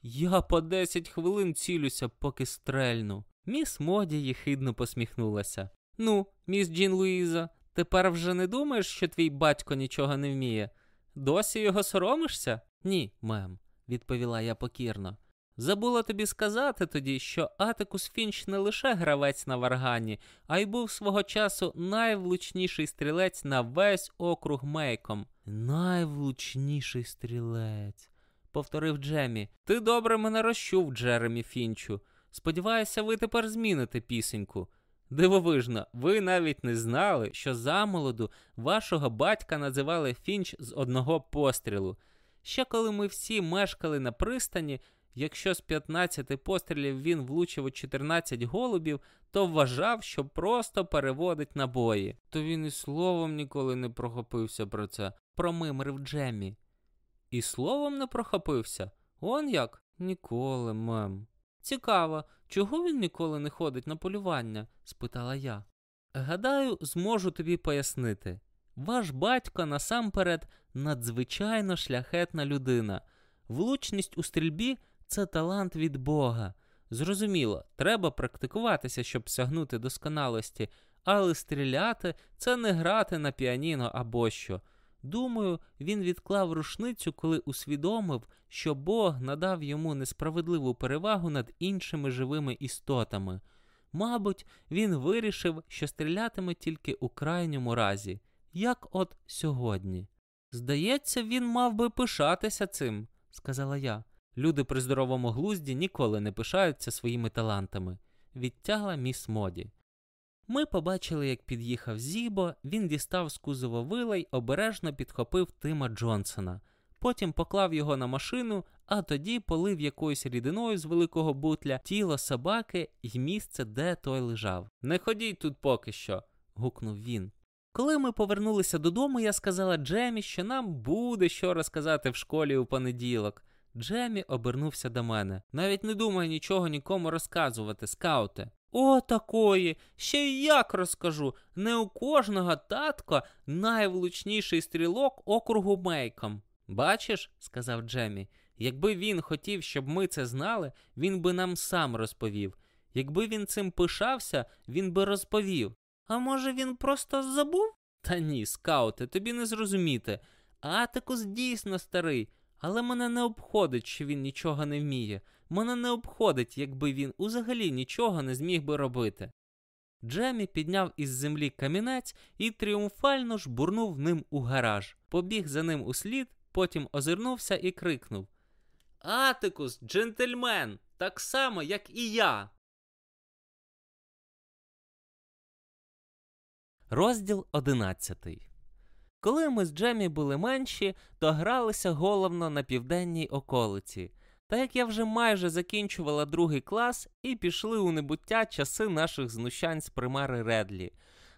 [SPEAKER 1] Я по десять хвилин цілюся, поки стрельну. Міс Моді їхидно посміхнулася. Ну, міс Джін Луїза, тепер вже не думаєш, що твій батько нічого не вміє? Досі його соромишся? Ні, мем, відповіла я покірно. Забула тобі сказати тоді, що Атикус Фінч не лише гравець на варгані, а й був свого часу найвлучніший стрілець на весь округ Мейком. Найвлучніший стрілець, повторив Джемі. Ти добре мене розчув, Джеремі Фінчу. Сподіваюся, ви тепер зміните пісеньку. Дивовижно, ви навіть не знали, що замолоду вашого батька називали Фінч з одного пострілу. Ще коли ми всі мешкали на пристані, якщо з 15 пострілів він влучив у 14 голубів, то вважав, що просто переводить набої. То він і словом ніколи не прохопився про це, промимрив Джемі. І словом не прохопився? Он як? Ніколи, мем. Цікаво, чого він ніколи не ходить на полювання? спитала я. Гадаю, зможу тобі пояснити. Ваш батько насамперед надзвичайно шляхетна людина. Влучність у стрільбі це талант від Бога. Зрозуміло, треба практикуватися, щоб сягнути досконалості, але стріляти це не грати на піаніно або що. Думаю, він відклав рушницю, коли усвідомив, що Бог надав йому несправедливу перевагу над іншими живими істотами. Мабуть, він вирішив, що стрілятиме тільки у крайньому разі, як от сьогодні. Здається, він мав би пишатися цим, сказала я. Люди при здоровому глузді ніколи не пишаються своїми талантами, відтягла міс Моді. Ми побачили, як під'їхав Зібо, він дістав з кузова вила й обережно підхопив Тима Джонсона. Потім поклав його на машину, а тоді полив якоюсь рідиною з великого бутля тіло собаки й місце, де той лежав. Не ходіть тут поки що, гукнув він. Коли ми повернулися додому, я сказала Джемі, що нам буде що розказати в школі у понеділок. Джемі обернувся до мене. Навіть не думай нічого нікому розказувати, скауте. О, такої! Ще й як розкажу. Не у кожного татка найвлучніший стрілок округу Мейком. Бачиш, сказав Джемі, якби він хотів, щоб ми це знали, він би нам сам розповів. Якби він цим пишався, він би розповів. А може, він просто забув? Та ні, скауте, тобі не зрозуміти. Атикус дійсно старий, але мене не обходить, що він нічого не вміє. Мене не обходить, якби він узагалі нічого не зміг би робити. Джемі підняв із землі камінець і тріумфально жбурнув ним у гараж, побіг за ним у слід, потім озирнувся і крикнув Атикус, джентльмен, так само, як і я. Розділ одинадцятий. Коли ми з Джемі були менші, то гралися головно на південній околиці. Та як я вже майже закінчувала другий клас і пішли у небуття часи наших знущань з примари Редлі.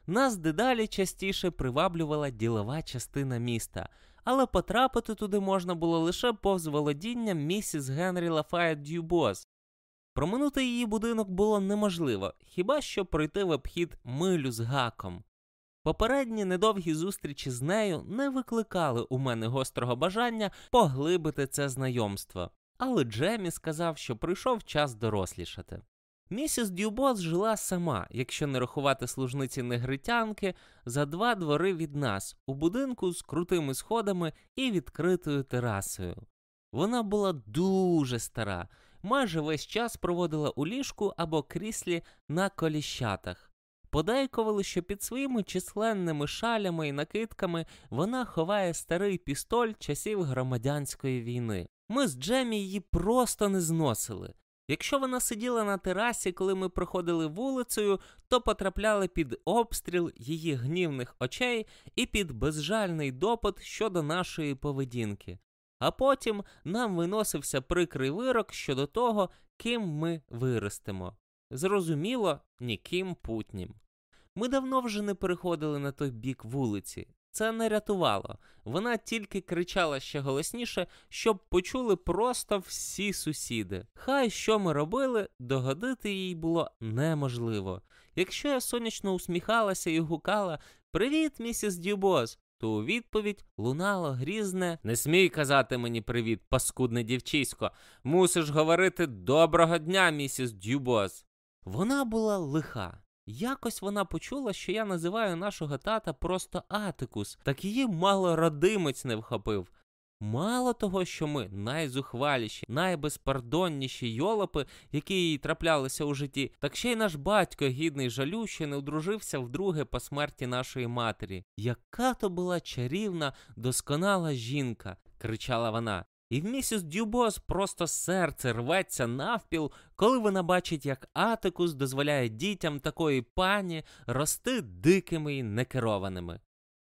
[SPEAKER 1] Нас дедалі частіше приваблювала ділова частина міста, але потрапити туди можна було лише повз володіння місіс Генрі Лафайет Дюбос. Проминути її будинок було неможливо, хіба що пройти в обхід милю з гаком. Попередні недовгі зустрічі з нею не викликали у мене гострого бажання поглибити це знайомство, але Джемі сказав, що прийшов час дорослішати. Місіс Дюбос жила сама, якщо не рахувати служниці негритянки, за два двори від нас, у будинку з крутими сходами і відкритою терасою. Вона була дуже стара, майже весь час проводила у ліжку або кріслі на коліщатах. Подейкували, що під своїми численними шалями і накидками вона ховає старий пістоль часів громадянської війни. Ми з Джемі її просто не зносили. Якщо вона сиділа на терасі, коли ми проходили вулицею, то потрапляли під обстріл її гнівних очей і під безжальний допит щодо нашої поведінки. А потім нам виносився прикрий вирок щодо того, ким ми виростемо. Зрозуміло, ніким путнім. Ми давно вже не переходили на той бік вулиці. Це не рятувало. Вона тільки кричала ще голосніше, щоб почули просто всі сусіди. Хай що ми робили, догодити їй було неможливо. Якщо я сонячно усміхалася і гукала Привіт, місіс Дюбос, то у відповідь лунало грізне Не смій казати мені привіт, паскудне дівчисько. Мусиш говорити доброго дня, місіс Дюбос. Вона була лиха. Якось вона почула, що я називаю нашого тата просто Атикус, так її мало родимець не вхопив. Мало того, що ми найзухваліші, найбезпардонніші йолопи, які їй траплялися у житті, так ще й наш батько, гідний жалю, що не одружився вдруге по смерті нашої матері. Яка то була чарівна, досконала жінка, кричала вона. І в місіс Дюбос просто серце рветься навпіл, коли вона бачить, як Атикус дозволяє дітям такої пані рости дикими і некерованими.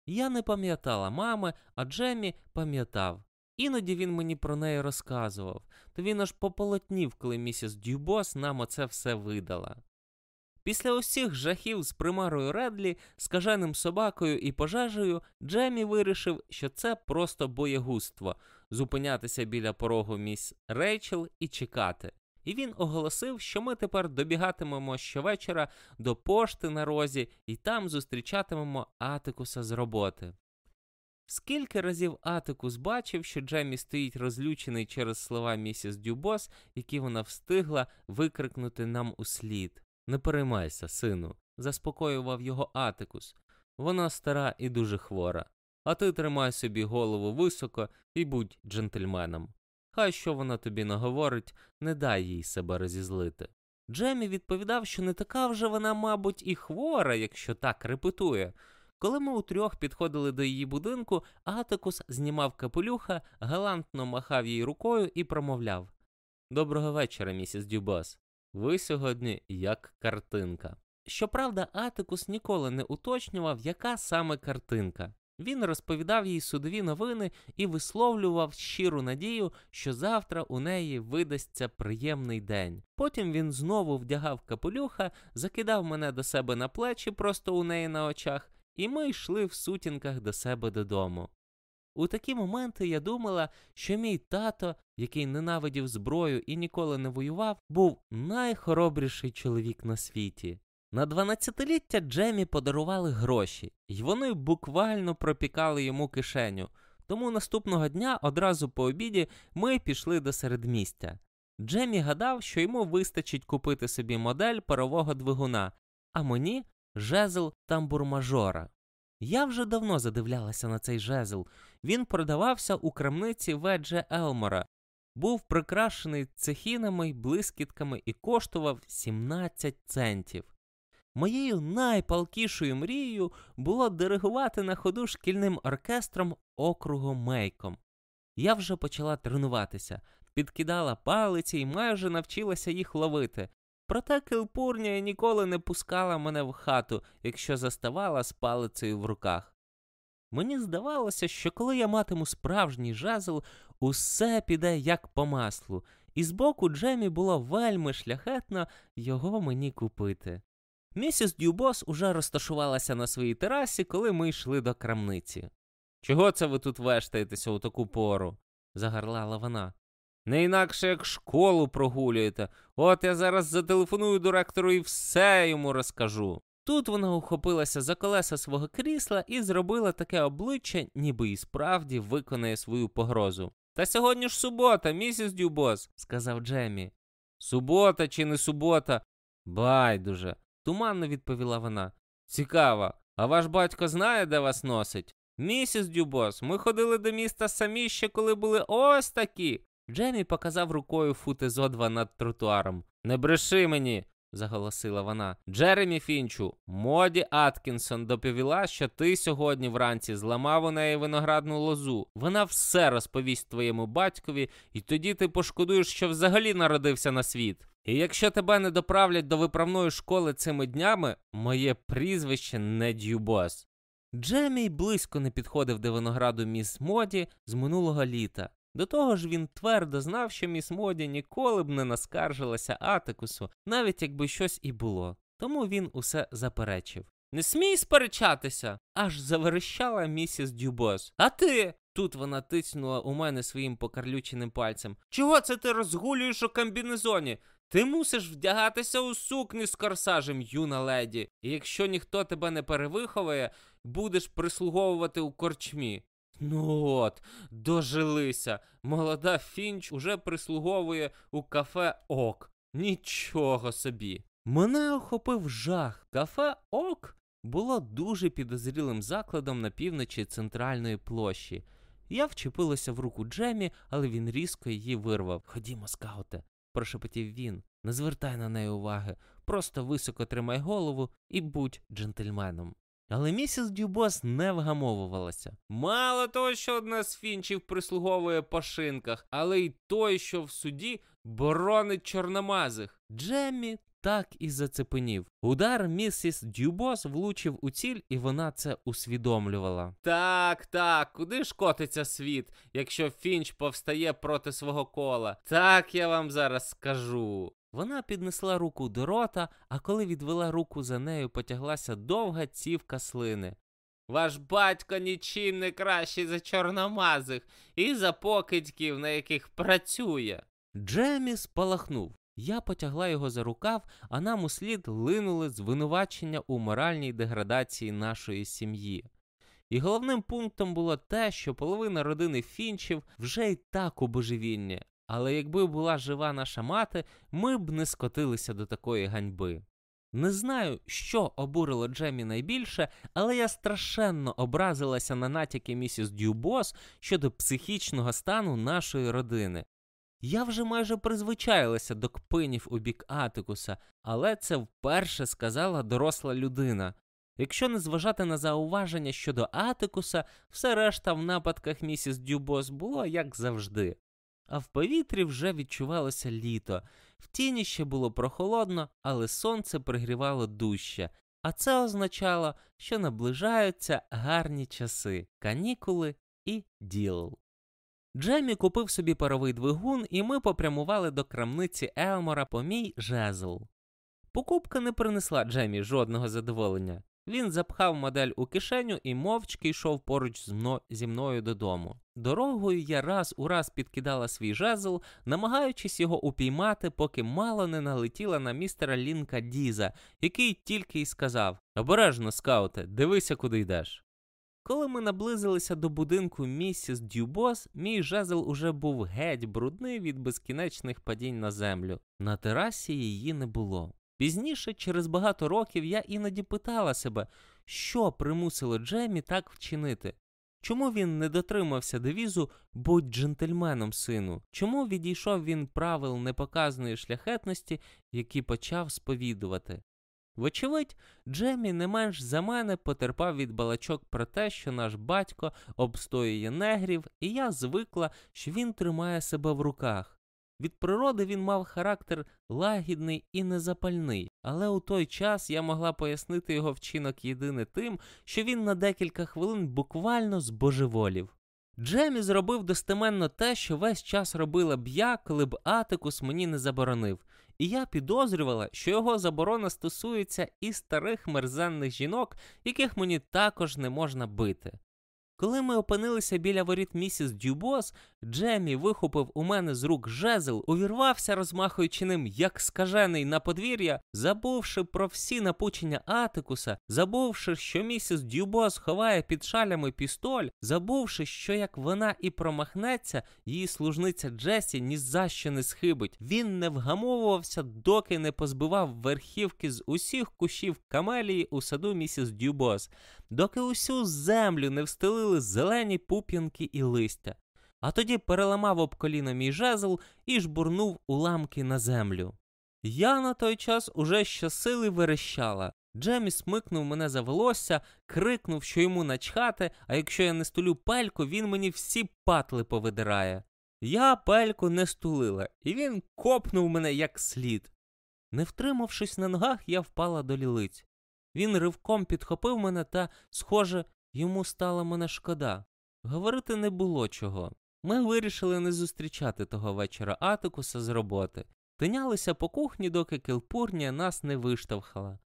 [SPEAKER 1] Я не пам'ятала мами, а Джемі пам'ятав. Іноді він мені про неї розказував, то він аж пополотнів, коли місіс Дюбос нам оце все видала. Після усіх жахів з примарою Редлі, скаженим собакою і пожежею, Джемі вирішив, що це просто боєгузтво зупинятися біля порогу міс Рейчел і чекати. І він оголосив, що ми тепер добігатимемо щовечора до пошти на розі і там зустрічатимемо Атикуса з роботи. Скільки разів Атикус бачив, що Джемі стоїть розлючений через слова місіс Дюбос, які вона встигла викрикнути нам у слід. Не переймайся, сину, заспокоював його Атикус. Вона стара і дуже хвора. А ти тримай собі голову високо і будь джентльменом. Хай що вона тобі наговорить, не дай їй себе розізлити. Джемі відповідав, що не така вже вона, мабуть, і хвора, якщо так репетує. Коли ми утрьох підходили до її будинку, Атикус знімав капелюха, галантно махав їй рукою і промовляв Доброго вечора, місіс Дюбос. Ви сьогодні як картинка. Щоправда, Атикус ніколи не уточнював, яка саме картинка. Він розповідав їй судові новини і висловлював щиру надію, що завтра у неї видасться приємний день. Потім він знову вдягав капелюха, закидав мене до себе на плечі просто у неї на очах, і ми йшли в сутінках до себе додому. У такі моменти я думала, що мій тато, який ненавидів зброю і ніколи не воював, був найхоробріший чоловік на світі. На 12-ліття Джемі подарували гроші, і вони буквально пропікали йому кишеню. Тому наступного дня, одразу по обіді, ми пішли до середмістя. Джемі гадав, що йому вистачить купити собі модель парового двигуна, а мені жезл тамбурмажора. Я вже давно задивлялася на цей жезл. Він продавався у крамниці Ведже Елмора, був прикрашений цехінами й блискітками і коштував 17 центів. Моєю найпалкішою мрією було диригувати на ходу шкільним оркестром округом Мейком. Я вже почала тренуватися, підкидала палиці і майже навчилася їх ловити. Проте килпурня ніколи не пускала мене в хату, якщо заставала з палицею в руках. Мені здавалося, що коли я матиму справжній жезл, усе піде як по маслу, і збоку Джемі було вельми шляхетно його мені купити. Місіс Дюбос уже розташувалася на своїй терасі, коли ми йшли до крамниці. Чого це ви тут вештаєтеся у таку пору? загарлала вона. Не інакше як школу прогулюєте. От я зараз зателефоную директору і все йому розкажу. Тут вона ухопилася за колеса свого крісла і зробила таке обличчя, ніби і справді виконає свою погрозу. Та сьогодні ж субота, місіс Дюбос, сказав Джемі. Субота чи не субота? Байдуже туманно відповіла вона. Цікаво, а ваш батько знає, де вас носить? Місіс Дюбос, ми ходили до міста самі ще коли були ось такі. Джемі показав рукою фути зо два над тротуаром. Не бреши мені, заголосила вона. Джеремі Фінчу, моді Аткінсон доповіла, що ти сьогодні вранці зламав у неї виноградну лозу. Вона все розповість твоєму батькові, і тоді ти пошкодуєш, що взагалі народився на світ. І якщо тебе не доправлять до виправної школи цими днями, моє прізвище не Дюбос. Джемій близько не підходив до винограду міс Моді з минулого літа. До того ж він твердо знав, що міс Моді ніколи б не наскаржилася Атикусу, навіть якби щось і було. Тому він усе заперечив. Не смій сперечатися, аж заверещала місіс Дюбос. А ти? Тут вона тиснула у мене своїм покарлюченим пальцем. Чого це ти розгулюєш у комбінезоні? Ти мусиш вдягатися у сукні з корсажем, юна леді, і якщо ніхто тебе не перевиховує, будеш прислуговувати у корчмі. Ну от, дожилися. Молода Фінч уже прислуговує у кафе Ок. Нічого собі. Мене охопив жах. Кафе Ок було дуже підозрілим закладом на півночі центральної площі. Я вчепилася в руку Джемі, але він різко її вирвав. Ходімо, скауте, прошепотів він. Не звертай на неї уваги, просто високо тримай голову і будь джентльменом. Але місіс Дюбос не вгамовувалася. Мало того, що одна з фінчів прислуговує по шинках, але й той, що в суді боронить чорномазих. Джеммі так і зацепенів. Удар місіс Дюбос влучив у ціль, і вона це усвідомлювала. Так, так, куди ж котиться світ, якщо Фінч повстає проти свого кола? Так я вам зараз скажу. Вона піднесла руку до рота, а коли відвела руку за нею, потяглася довга цівка слини. Ваш батько нічим не кращий за чорномазих і за покидьків, на яких працює. Джемі спалахнув. Я потягла його за рукав, а нам услід линули звинувачення у моральній деградації нашої сім'ї. І головним пунктом було те, що половина родини фінчів вже й так у божевільні, але якби була жива наша мати, ми б не скотилися до такої ганьби. Не знаю, що обурило Джемі найбільше, але я страшенно образилася на натяки місіс Дюбос щодо психічного стану нашої родини. Я вже майже призвичаїлася до кпинів у бік Атикуса, але це вперше сказала доросла людина. Якщо не зважати на зауваження щодо Атикуса, все решта в нападках місіс Дюбос було як завжди. А в повітрі вже відчувалося літо. В тіні ще було прохолодно, але сонце пригрівало дужче, а це означало, що наближаються гарні часи, канікули і діл. Джемі купив собі паровий двигун, і ми попрямували до крамниці Елмора по мій жезл. Покупка не принесла Джемі жодного задоволення. Він запхав модель у кишеню і мовчки йшов поруч зі мною додому. Дорогою я раз у раз підкидала свій жезл, намагаючись його упіймати, поки мало не налетіла на містера Лінка Діза, який тільки й сказав Обережно, скауте, дивися, куди йдеш. Коли ми наблизилися до будинку місіс Дюбос, мій жезл уже був геть брудний від безкінечних падінь на землю. На терасі її не було. Пізніше, через багато років, я іноді питала себе, що примусило Джемі так вчинити. Чому він не дотримався девізу будь джентльменом, сину? Чому відійшов він правил непоказної шляхетності, які почав сповідувати? Вочевидь, Джемі не менш за мене потерпав від балачок про те, що наш батько обстоює негрів, і я звикла, що він тримає себе в руках. Від природи він мав характер лагідний і незапальний, але у той час я могла пояснити його вчинок єдине тим, що він на декілька хвилин буквально збожеволів. Джемі зробив достеменно те, що весь час робила б я, коли б Атикус мені не заборонив, і я підозрювала, що його заборона стосується і старих мерзенних жінок, яких мені також не можна бити. Коли ми опинилися біля воріт місіс Дюбос, Джемі вихопив у мене з рук жезл, увірвався, розмахуючи ним, як скажений на подвір'я, забувши про всі напучення Атикуса, забувши, що місіс Дюбос ховає під шалями пістоль, забувши, що як вона і промахнеться, її служниця Джесі ні за що не схибить. Він не вгамовувався, доки не позбивав верхівки з усіх кущів камелії у саду місіс Дюбос доки усю землю не встелили зелені пуп'янки і листя, а тоді переламав об коліно мій жезл і жбурнув уламки на землю. Я на той час уже щосили верещала. Джемі смикнув мене за волосся, крикнув, що йому начхати, а якщо я не стулю пельку, він мені всі патли повидирає. Я пельку не стулила, і він копнув мене як слід. Не втримавшись на ногах, я впала до лілиць. Він ривком підхопив мене та, схоже, йому стало мене шкода. Говорити не було чого. Ми вирішили не зустрічати того вечора Атикуса з роботи, тинялися по кухні, доки Кілпурнія нас не виштовхала.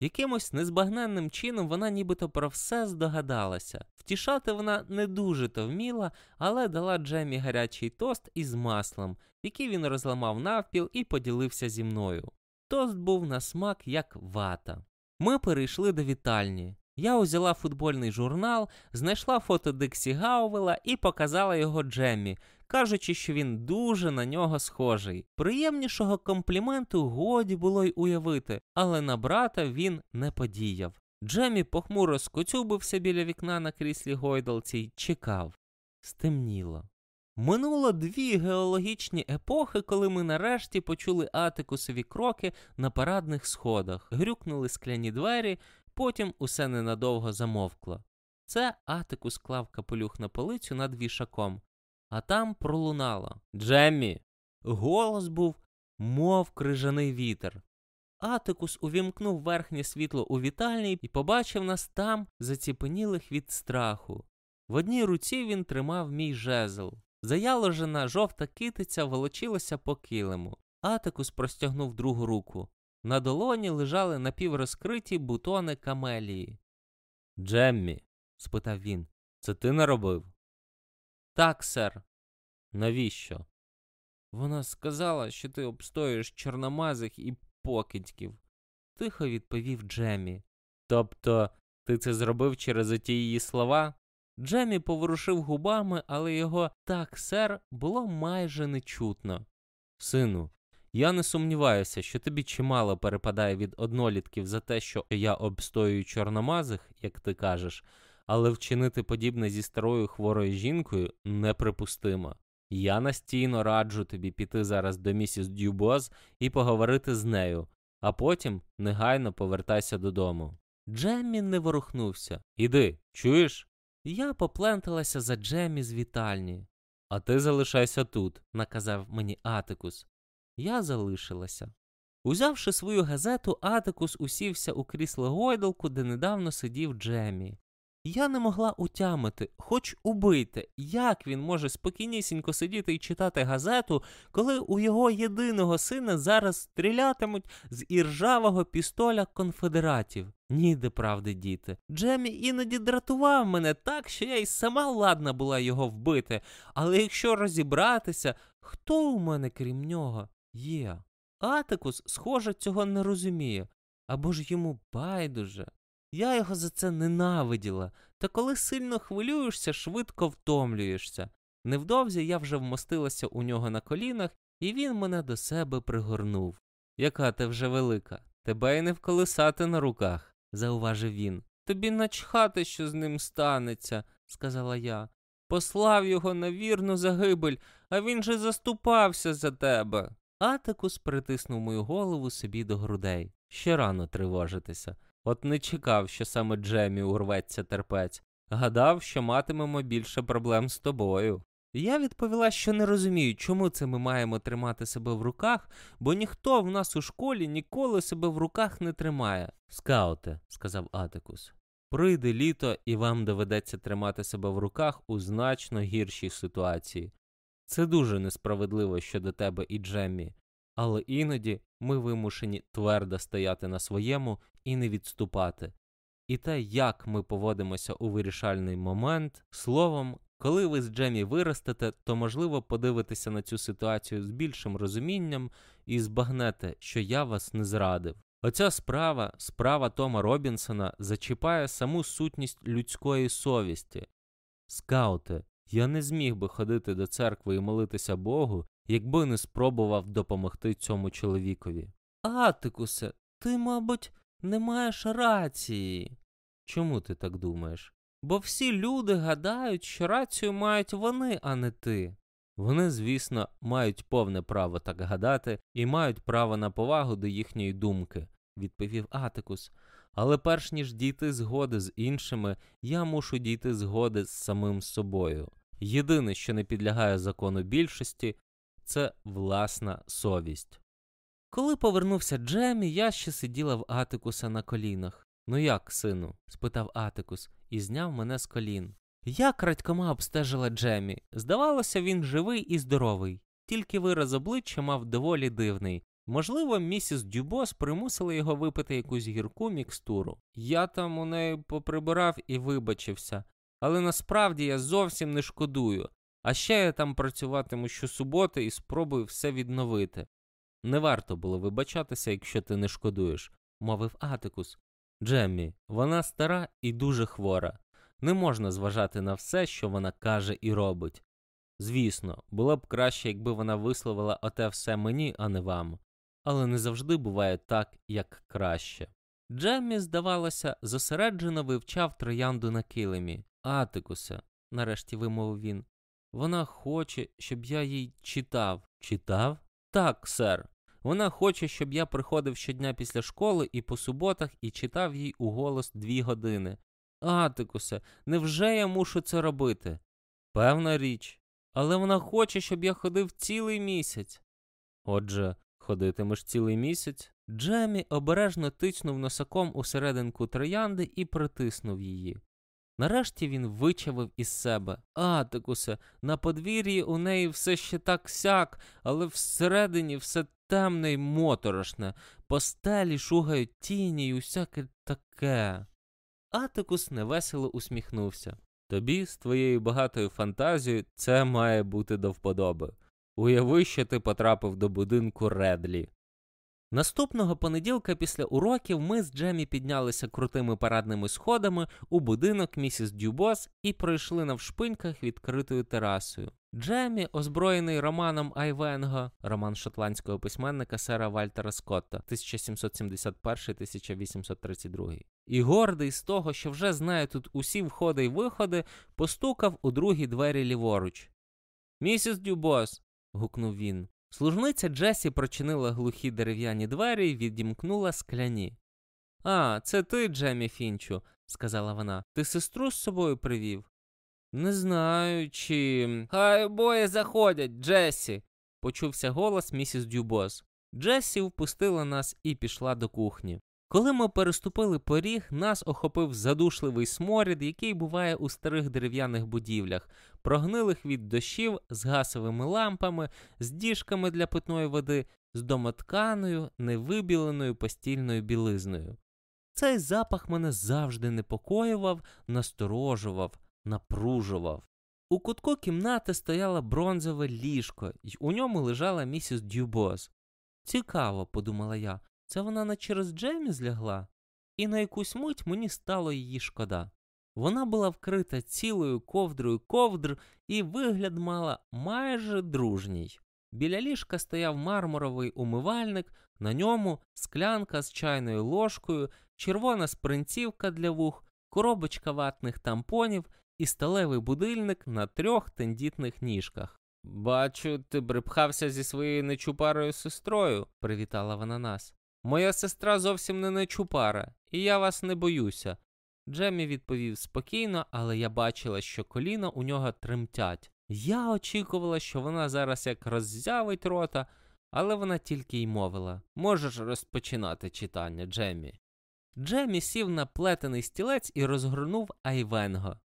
[SPEAKER 1] Якимось незбагненним чином вона нібито про все здогадалася. Втішати вона не дуже то вміла, але дала Джемі гарячий тост із маслом, який він розламав навпіл і поділився зі мною. Тост був на смак, як вата. Ми перейшли до вітальні. Я узяла футбольний журнал, знайшла фото Диксі Гаувела і показала його Джеммі, кажучи, що він дуже на нього схожий. Приємнішого компліменту годі було й уявити, але на брата він не подіяв. Джеммі похмуро скоцюбився біля вікна на кріслі гойдалці й чекав. стемніло. Минуло дві геологічні епохи, коли ми нарешті почули атикусові кроки на парадних сходах, грюкнули скляні двері, потім усе ненадовго замовкло. Це Атикус клав капелюх на полицю над вішаком, а там пролунало Джеммі. Голос був, мов крижаний вітер. Атикус увімкнув верхнє світло у вітальні і побачив нас там, заціпенілих від страху. В одній руці він тримав мій жезл. Заяложена жовта китиця волочилася по килиму. Атикус простягнув другу руку. На долоні лежали напіврозкриті бутони камелії. Джеммі, спитав він, це ти наробив? Так, сер. Навіщо? Вона сказала, що ти обстоюєш чорномазих і покидьків, тихо відповів Джемі. Тобто ти це зробив через оті її слова? Джемі поворушив губами, але його так, сер, було майже нечутно. Сину, я не сумніваюся, що тобі чимало перепадає від однолітків за те, що я обстоюю чорномазих, як ти кажеш, але вчинити подібне зі старою хворою жінкою неприпустимо. Я настійно раджу тобі піти зараз до місіс Дюбоз і поговорити з нею, а потім негайно повертайся додому. Джеммі не ворухнувся. Іди, чуєш? Я попленталася за Джеммі з вітальні. А ти залишайся тут, наказав мені Атикус. Я залишилася. Узявши свою газету, Атикус усівся у крісло гойдалку, де недавно сидів Джеммі. Я не могла утямити, хоч убийте, як він може спокійнісінько сидіти і читати газету, коли у його єдиного сина зараз стрілятимуть з іржавого пістоля конфедератів. Ніде правди, діти. Джемі іноді дратував мене так, що я й сама ладна була його вбити. Але якщо розібратися, хто у мене крім нього є? Атикус, схоже, цього не розуміє. Або ж йому байдуже. Я його за це ненавиділа, та коли сильно хвилюєшся, швидко втомлюєшся. Невдовзі я вже вмостилася у нього на колінах, і він мене до себе пригорнув. Яка ти вже велика, тебе й не вколисати на руках, зауважив він. Тобі начхати, що з ним станеться, сказала я. Послав його на вірну загибель, а він же заступався за тебе. Атикус притиснув мою голову собі до грудей. Ще рано тривожитися. От не чекав, що саме Джемі урветься терпець. Гадав, що матимемо більше проблем з тобою. Я відповіла, що не розумію, чому це ми маємо тримати себе в руках, бо ніхто в нас у школі ніколи себе в руках не тримає. Скауте, сказав Атикус, прийде літо, і вам доведеться тримати себе в руках у значно гіршій ситуації. Це дуже несправедливо щодо тебе і Джеммі, але іноді ми вимушені твердо стояти на своєму і не відступати. І те, як ми поводимося у вирішальний момент, словом, коли ви з Джемі виростете, то можливо подивитися на цю ситуацію з більшим розумінням і збагнете, що я вас не зрадив. Оця справа, справа Тома Робінсона, зачіпає саму сутність людської совісті. Скауте, я не зміг би ходити до церкви і молитися Богу, якби не спробував допомогти цьому чоловікові. Атикусе, ти, мабуть, не маєш рації. Чому ти так думаєш? Бо всі люди гадають, що рацію мають вони, а не ти. Вони, звісно, мають повне право так гадати і мають право на повагу до їхньої думки, відповів Атикус. Але перш ніж дійти згоди з іншими, я мушу дійти згоди з самим собою. Єдине, що не підлягає закону більшості, це власна совість. Коли повернувся Джемі, я ще сиділа в Атикуса на колінах. Ну як, сину? спитав Атикус і зняв мене з колін. Я крадькома обстежила Джемі. Здавалося, він живий і здоровий, тільки вираз обличчя мав доволі дивний. Можливо, місіс Дюбос примусила його випити якусь гірку мікстуру. Я там у неї поприбирав і вибачився, але насправді я зовсім не шкодую. А ще я там працюватиму щосуботи і спробую все відновити. Не варто було вибачатися, якщо ти не шкодуєш, мовив Атикус. Джеммі, вона стара і дуже хвора. Не можна зважати на все, що вона каже і робить. Звісно, було б краще, якби вона висловила оте все мені, а не вам, але не завжди буває так, як краще. Джеммі, здавалося, зосереджено вивчав троянду на килимі. Атикусе, нарешті вимовив він. Вона хоче, щоб я їй читав. Читав? Так, сер. Вона хоче, щоб я приходив щодня після школи і по суботах і читав їй у голос дві години. Атикусе, невже я мушу це робити? Певна річ. Але вона хоче, щоб я ходив цілий місяць. Отже, ходитимеш цілий місяць? Джемі обережно тицнув носаком у серединку троянди і притиснув її. Нарешті він вичавив із себе Атикусе, на подвір'ї у неї все ще так сяк, але всередині все темне й моторошне, по стелі шугають тіні й усяке таке. Атикус невесело усміхнувся. Тобі з твоєю багатою фантазією це має бути до вподоби. Уяви, що ти потрапив до будинку Редлі. Наступного понеділка після уроків ми з Джемі піднялися крутими парадними сходами у будинок місіс Дюбос і пройшли навшпиньках відкритою терасою. Джемі, озброєний романом Айвенго, роман шотландського письменника сера Вальтера Скотта, 1771-1832, і гордий з того, що вже знає тут усі входи й виходи, постукав у другі двері ліворуч. Місіс Дюбос. гукнув він. Служниця Джесі прочинила глухі дерев'яні двері і відімкнула скляні. А, це ти, Джемі Фінчу, сказала вона. Ти сестру з собою привів? Не знаю, чи. Хай обоє заходять, Джесі, почувся голос місіс Дюбос. Джесі впустила нас і пішла до кухні. Коли ми переступили поріг, нас охопив задушливий сморід, який буває у старих дерев'яних будівлях, прогнилих від дощів з гасовими лампами, з діжками для питної води, з домотканою, невибіленою постільною білизною. Цей запах мене завжди непокоював, насторожував, напружував. У кутку кімнати стояло бронзове ліжко, і у ньому лежала місіс Дюбос. Цікаво, подумала я, це вона не через Джемі злягла, і на якусь мить мені стало її шкода. Вона була вкрита цілою ковдрою ковдр і вигляд мала майже дружній. Біля ліжка стояв мармуровий умивальник, на ньому склянка з чайною ложкою, червона спринцівка для вух, коробочка ватних тампонів і сталевий будильник на трьох тендітних ніжках. Бачу, ти припхався зі своєю нечупарою сестрою, привітала вона нас. Моя сестра зовсім не нечупара, і я вас не боюся. Джемі відповів спокійно, але я бачила, що коліна у нього тремтять. Я очікувала, що вона зараз як роззявить рота, але вона тільки й мовила Можеш розпочинати читання, Джемі. Джемі сів на плетений стілець і розгорнув Айвенго.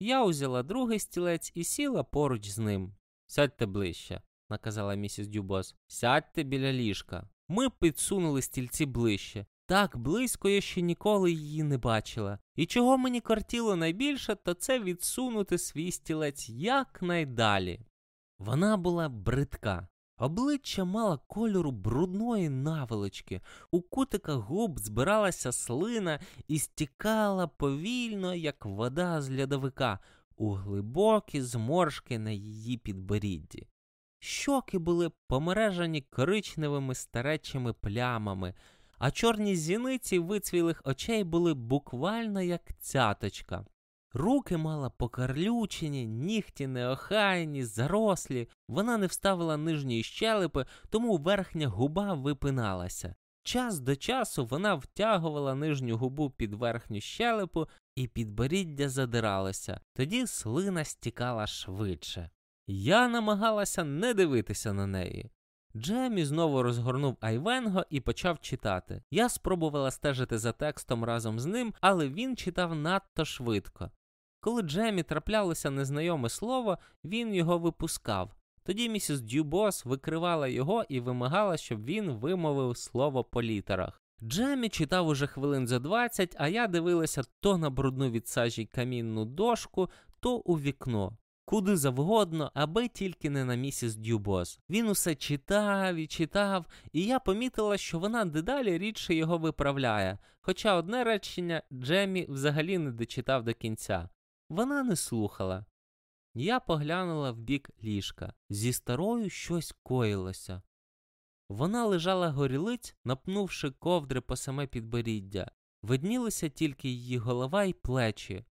[SPEAKER 1] Я узяла другий стілець і сіла поруч з ним. Сядьте ближче, наказала місіс Дюбос. Сядьте біля ліжка. Ми підсунули стільці ближче. Так близько я ще ніколи її не бачила. І чого мені кортіло найбільше, то це відсунути свій стілець якнайдалі. Вона була бридка. Обличчя мала кольору брудної наволочки, у кутиках губ збиралася слина і стікала повільно, як вода з льодовика, у глибокі зморшки на її підборідді. Щоки були помережені коричневими старечими плямами, а чорні зіниці вицвілих очей були буквально як цяточка. Руки мала покарлючені, нігті неохайні, зарослі, вона не вставила нижньої щелепи, тому верхня губа випиналася. Час до часу вона втягувала нижню губу під верхню щелепу і підборіддя задиралося, тоді слина стікала швидше. Я намагалася не дивитися на неї. Джемі знову розгорнув Айвенго і почав читати. Я спробувала стежити за текстом разом з ним, але він читав надто швидко. Коли Джемі траплялося незнайоме слово, він його випускав. Тоді місіс Дюбос викривала його і вимагала, щоб він вимовив слово по літерах. Джемі читав уже хвилин за двадцять, а я дивилася то на брудну від сажі камінну дошку, то у вікно куди завгодно, аби тільки не на місіс Дюбос. Він усе читав і читав, і я помітила, що вона дедалі рідше його виправляє, хоча одне речення Джемі взагалі не дочитав до кінця. Вона не слухала. Я поглянула в бік ліжка. Зі старою щось коїлося. Вона лежала горілиць, напнувши ковдри по саме підборіддя. Виднілися тільки її голова й плечі.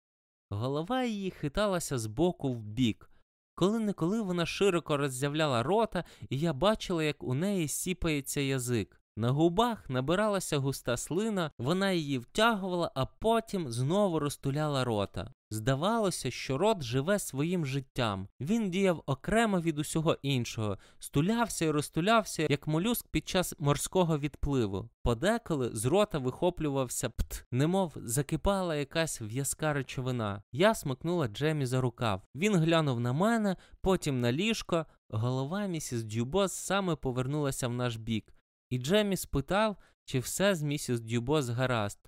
[SPEAKER 1] Голова її хиталася з боку в бік. Коли неколи вона широко роззявляла рота, і я бачила, як у неї сіпається язик. На губах набиралася густа слина, вона її втягувала, а потім знову розтуляла рота. Здавалося, що рот живе своїм життям. Він діяв окремо від усього іншого, стулявся і розтулявся, як молюск під час морського відпливу. Подеколи з рота вихоплювався пт, немов закипала якась в'язка речовина. Я смикнула Джемі за рукав. Він глянув на мене, потім на ліжко. Голова місіс Дюбос саме повернулася в наш бік. І Джемі спитав, чи все з місіс Дюбос гаразд.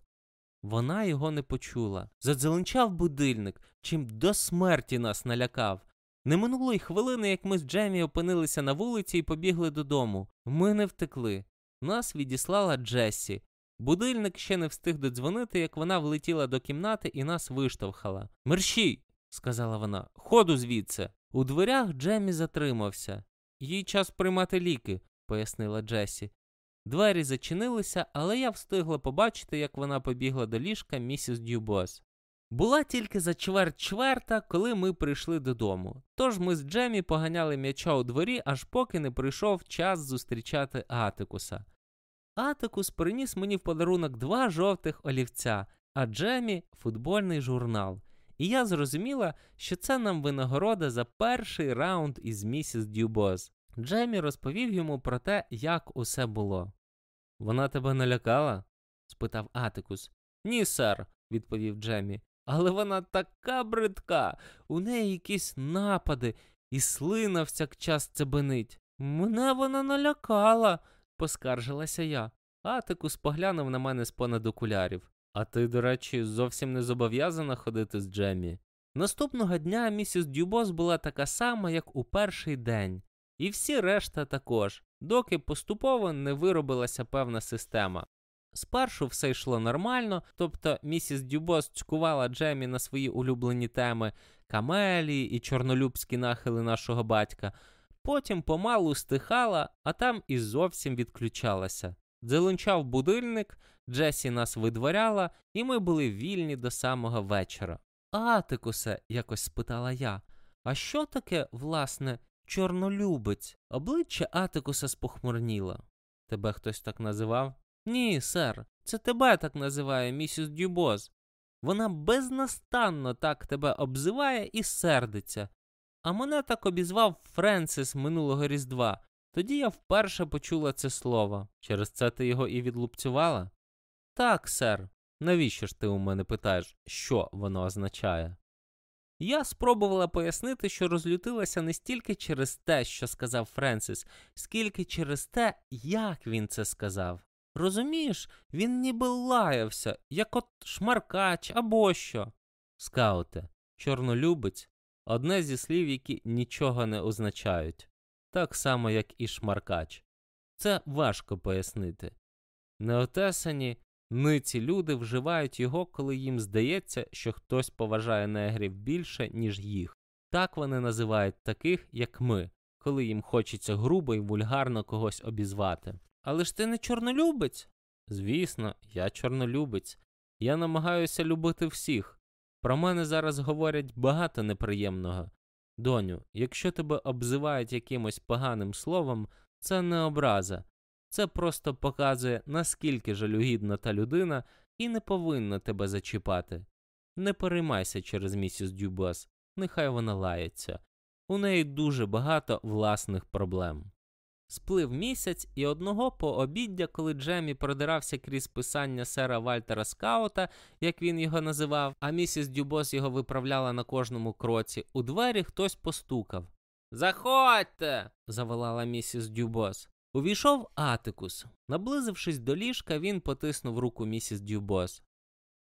[SPEAKER 1] Вона його не почула. Задзеленчав будильник, чим до смерті нас налякав. Не минуло й хвилини, як ми з Джемі опинилися на вулиці і побігли додому. Ми не втекли. Нас відіслала Джессі. Будильник ще не встиг додзвонити, як вона влетіла до кімнати і нас виштовхала. Мерщій, сказала вона, ходу звідси. У дверях Джемі затримався. Їй час приймати ліки, пояснила Джесі. Двері зачинилися, але я встигла побачити, як вона побігла до ліжка місіс Дюбос. Була тільки за чверть чверта, коли ми прийшли додому. Тож ми з Джемі поганяли м'яча у дворі, аж поки не прийшов час зустрічати Атикуса. Атикус приніс мені в подарунок два жовтих олівця, а Джемі футбольний журнал. І я зрозуміла, що це нам винагорода за перший раунд із місіс Дюбос. Джемі розповів йому про те, як усе було. Вона тебе налякала? спитав Атикус. Ні, сер, відповів Джемі. Але вона така бридка, у неї якісь напади, і слина всякчас цебенить. Мене вона налякала, поскаржилася я. Атикус поглянув на мене з понад окулярів. А ти, до речі, зовсім не зобов'язана ходити з Джемі. Наступного дня місіс Дюбос була така сама, як у перший день. І всі решта також, доки поступово не виробилася певна система. Спершу все йшло нормально, тобто місіс Дюбос цькувала Джемі на свої улюблені теми камелії і чорнолюбські нахили нашого батька, потім помалу стихала, а там і зовсім відключалася. Дзеленчав будильник, Джесі нас видворяла, і ми були вільні до самого вечора. Атикусе, якось спитала я, а що таке, власне, чорнолюбець. Обличчя Атикуса спохмурніло. Тебе хтось так називав? Ні, сер, це тебе так називає місіс Дюбоз. Вона безнастанно так тебе обзиває і сердиться. А мене так обізвав Френсис минулого Різдва. Тоді я вперше почула це слово. Через це ти його і відлупцювала? Так, сер. Навіщо ж ти у мене питаєш, що воно означає? Я спробувала пояснити, що розлютилася не стільки через те, що сказав Френсис, скільки через те, як він це сказав. Розумієш, він ніби лаявся, як от шмаркач або що. Скауте, чорнолюбець одне зі слів, які нічого не означають, так само, як і шмаркач. Це важко пояснити. Неотесані, Ниці люди вживають його, коли їм здається, що хтось поважає негрів більше, ніж їх. Так вони називають таких, як ми, коли їм хочеться грубо і вульгарно когось обізвати. Але ж ти не чорнолюбець? Звісно, я чорнолюбець. Я намагаюся любити всіх. Про мене зараз говорять багато неприємного. Доню, якщо тебе обзивають якимось поганим словом, це не образа, це просто показує, наскільки жалюгідна та людина і не повинна тебе зачіпати. Не переймайся через місіс Дюбас, нехай вона лається. У неї дуже багато власних проблем. Сплив місяць, і одного пообіддя, коли Джемі продирався крізь писання сера Вальтера Скаута, як він його називав, а місіс Дюбос його виправляла на кожному кроці, у двері хтось постукав. Заходьте. заволала місіс Дюбос. Увійшов Атикус. Наблизившись до ліжка, він потиснув руку місіс Дюбос.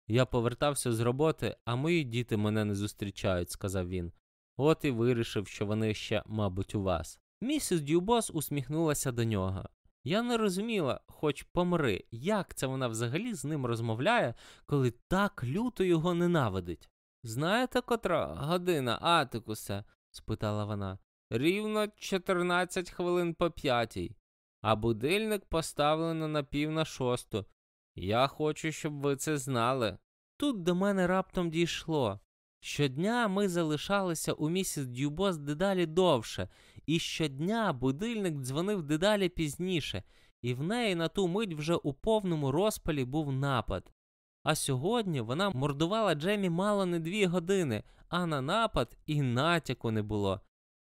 [SPEAKER 1] Я повертався з роботи, а мої діти мене не зустрічають, сказав він. От і вирішив, що вони ще, мабуть, у вас. Місіс Дюбос усміхнулася до нього. Я не розуміла, хоч помри, як це вона взагалі з ним розмовляє, коли так люто його ненавидить. Знаєте, котра година, Атикусе? спитала вона. Рівно 14 хвилин по п'ятій а будильник поставлено на пів на шосту. Я хочу, щоб ви це знали. Тут до мене раптом дійшло. Щодня ми залишалися у місіс Дюбос дедалі довше, і щодня будильник дзвонив дедалі пізніше, і в неї на ту мить вже у повному розпалі був напад. А сьогодні вона мордувала Джемі мало не дві години, а на напад і натяку не було.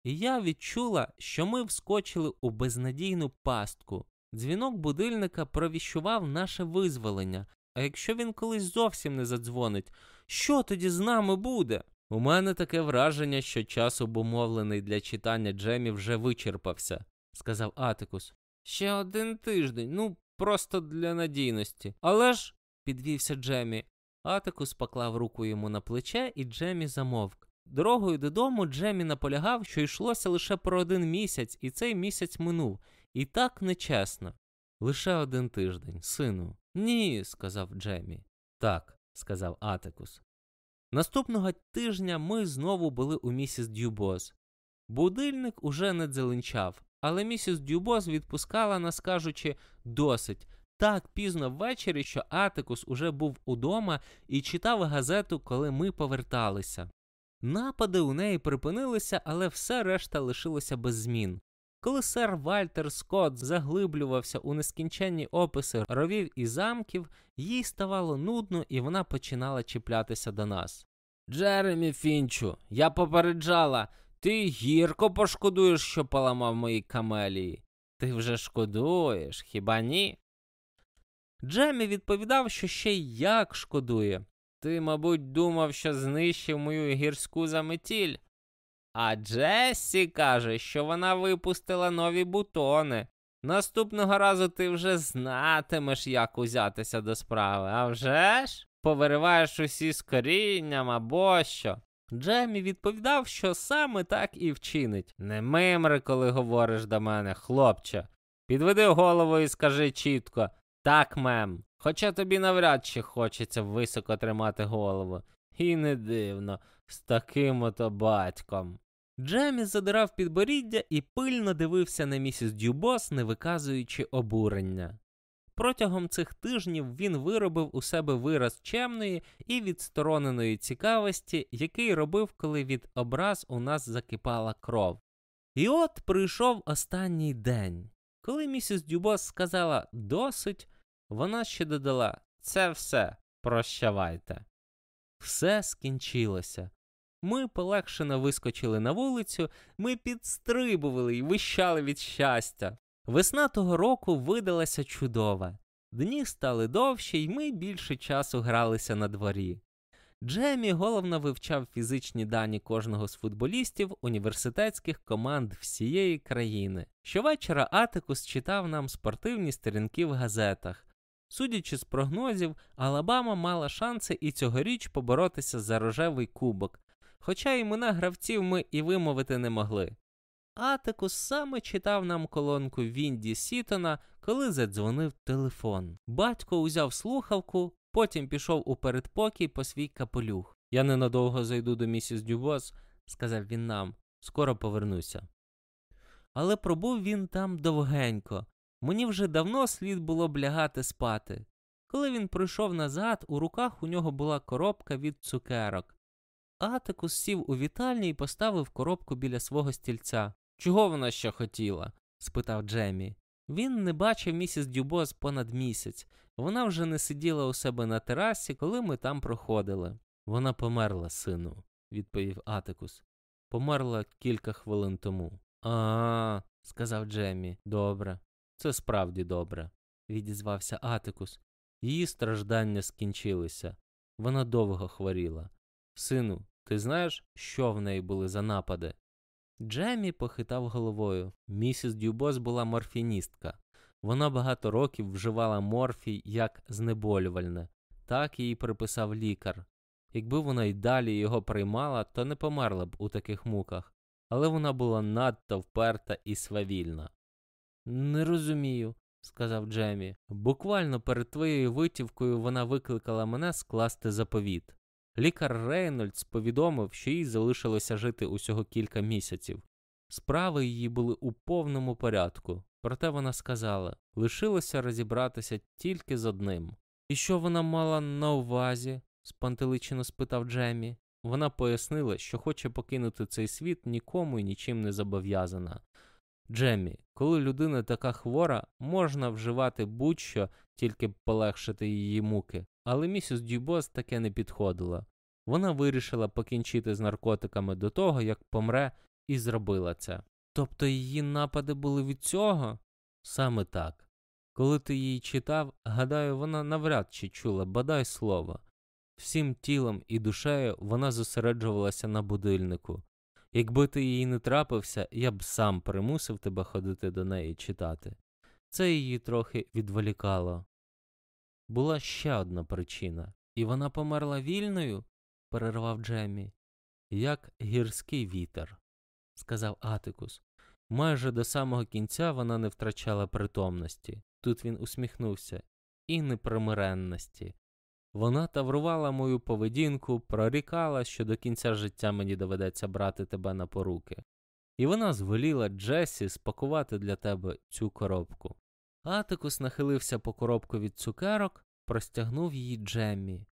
[SPEAKER 1] І я відчула, що ми вскочили у безнадійну пастку. Дзвінок будильника провіщував наше визволення, а якщо він колись зовсім не задзвонить, що тоді з нами буде? У мене таке враження, що час обумовлений для читання Джемі вже вичерпався, сказав Атикус. Ще один тиждень, ну просто для надійності. Але ж, підвівся Джемі. Атикус поклав руку йому на плече, і Джемі замовк. Дорогою додому Джемі наполягав, що йшлося лише про один місяць, і цей місяць минув. І так нечесно. Лише один тиждень, сину. Ні, сказав Джемі. Так, сказав Атикус. Наступного тижня ми знову були у місіс Дюбоз. Будильник уже не дзеленчав, але місіс Дюбоз відпускала нас, кажучи, досить. Так пізно ввечері, що Атикус уже був удома і читав газету, коли ми поверталися. Напади у неї припинилися, але все решта лишилося без змін. Коли сер Вальтер Скотт заглиблювався у нескінченні описи ровів і замків, їй ставало нудно, і вона починала чіплятися до нас. Джеремі Фінчу, я попереджала, ти гірко пошкодуєш, що поламав мої камелії. Ти вже шкодуєш, хіба ні? Джемі відповідав, що ще й як шкодує. Ти, мабуть, думав, що знищив мою гірську заметіль. А Джессі каже, що вона випустила нові бутони. Наступного разу ти вже знатимеш, як узятися до справи, а вже ж повириваєш усі з корінням або що. Джемі відповідав, що саме так і вчинить. Не мимри, коли говориш до мене, хлопче. Підведи голову і скажи чітко так, мем. Хоча тобі навряд чи хочеться високо тримати голову. І не дивно, з таким ото батьком. Джемі задирав підборіддя і пильно дивився на місіс Дюбос, не виказуючи обурення. Протягом цих тижнів він виробив у себе вираз чемної і відстороненої цікавості, який робив, коли від образ у нас закипала кров. І от прийшов останній день. Коли місіс Дюбос сказала досить, вона ще додала це все, прощавайте. Все скінчилося. Ми полегшено вискочили на вулицю, ми підстрибували і вищали від щастя. Весна того року видалася чудова. Дні стали довші, і ми більше часу гралися на дворі. Джемі головно вивчав фізичні дані кожного з футболістів університетських команд всієї країни. Щовечора Атикус читав нам спортивні сторінки в газетах. Судячи з прогнозів, Алабама мала шанси і цьогоріч поборотися за рожевий кубок, хоча імена гравців ми і вимовити не могли. Атикус саме читав нам колонку Вінді Сітона, коли задзвонив телефон. Батько узяв слухавку, потім пішов у передпокій по свій капелюх. Я ненадовго зайду до місіс Дюбос, сказав він нам, скоро повернуся. Але пробув він там довгенько. Мені вже давно слід було б лягати спати. Коли він прийшов назад, у руках у нього була коробка від цукерок. Атикус сів у вітальні і поставив коробку біля свого стільця. Чого вона ще хотіла? спитав Джемі. Він не бачив місіс Дюбоз понад місяць. Вона вже не сиділа у себе на терасі, коли ми там проходили. Вона померла, сину, відповів Атикус. Померла кілька хвилин тому. А, сказав Джемі. Добре. Це справді добре, відізвався Атикус. Її страждання скінчилися. Вона довго хворіла. Сину, ти знаєш, що в неї були за напади? Джемі похитав головою. Місіс Дюбос була морфіністка. Вона багато років вживала морфій як знеболювальне, так їй приписав лікар. Якби вона й далі його приймала, то не померла б у таких муках, але вона була надто вперта і свавільна. Не розумію, сказав Джемі. Буквально перед твоєю витівкою вона викликала мене скласти заповіт. Лікар Рейнольдс повідомив, що їй залишилося жити усього кілька місяців. Справи її були у повному порядку, проте вона сказала лишилося розібратися тільки з одним. І що вона мала на увазі? спантеличено спитав Джемі. вона пояснила, що хоче покинути цей світ нікому і нічим не зобов'язана. Джеммі, коли людина така хвора, можна вживати будь-що, тільки полегшити її муки, але місіс Дюбос таке не підходила. Вона вирішила покінчити з наркотиками до того, як помре, і зробила це. Тобто її напади були від цього? Саме так. Коли ти її читав, гадаю, вона навряд чи чула бодай слово. Всім тілом і душею вона зосереджувалася на будильнику. Якби ти їй не трапився, я б сам примусив тебе ходити до неї читати. Це її трохи відволікало. Була ще одна причина, і вона померла вільною, перервав Джеммі. Як гірський вітер, сказав Атикус. Майже до самого кінця вона не втрачала притомності. Тут він усміхнувся, і непримиренності. Вона таврувала мою поведінку, прорікала, що до кінця життя мені доведеться брати тебе на поруки. І вона звеліла Джесі спакувати для тебе цю коробку. Атикус нахилився по коробку від цукерок, простягнув її Джеммі.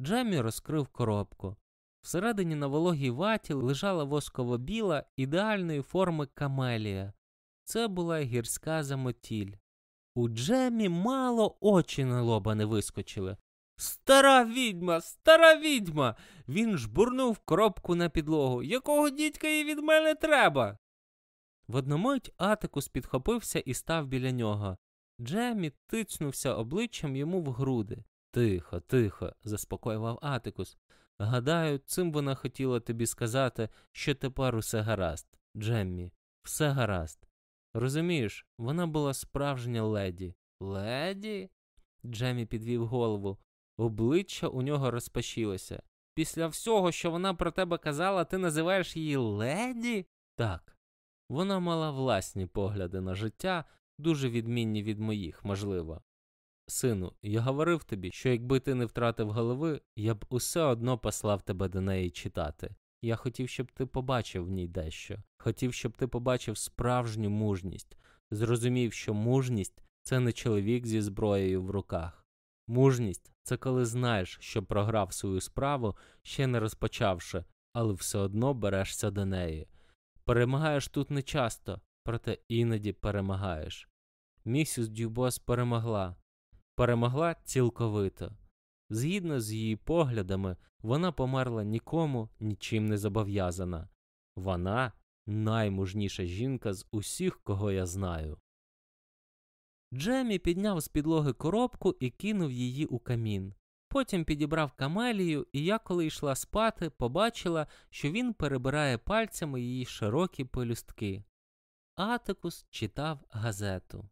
[SPEAKER 1] Джеммі розкрив коробку. Всередині на вологій ваті лежала воскова біла ідеальної форми камелія. Це була гірська замотіль. У Джеммі мало очі на лоба не вискочили. Стара відьма, стара відьма. Він жбурнув коробку на підлогу. Якого дідька їй від мене треба? В одномить Атикус підхопився і став біля нього. Джеммі тицнувся обличчям йому в груди. Тихо, тихо, заспокоював Атикус. Гадаю, цим вона хотіла тобі сказати, що тепер усе гаразд. Джеммі, все гаразд. Розумієш, вона була справжня леді. Леді? Джеммі підвів голову. Обличчя у нього розпашілося. Після всього, що вона про тебе казала, ти називаєш її леді? Так. Вона мала власні погляди на життя, дуже відмінні від моїх, можливо. Сину, я говорив тобі, що якби ти не втратив голови, я б усе одно послав тебе до неї читати. Я хотів, щоб ти побачив в ній дещо. Хотів, щоб ти побачив справжню мужність, зрозумів, що мужність це не чоловік зі зброєю в руках. Мужність це коли знаєш, що програв свою справу, ще не розпочавши, але все одно берешся до неї. Перемагаєш тут не часто, проте іноді перемагаєш. Місіс Дюбос перемогла, перемогла цілковито. Згідно з її поглядами, вона померла нікому нічим не зобов'язана. Вона наймужніша жінка з усіх, кого я знаю. Джемі підняв з підлоги коробку і кинув її у камін. Потім підібрав камелію, і я, коли йшла спати, побачила, що він перебирає пальцями її широкі пелюстки. Атикус читав газету.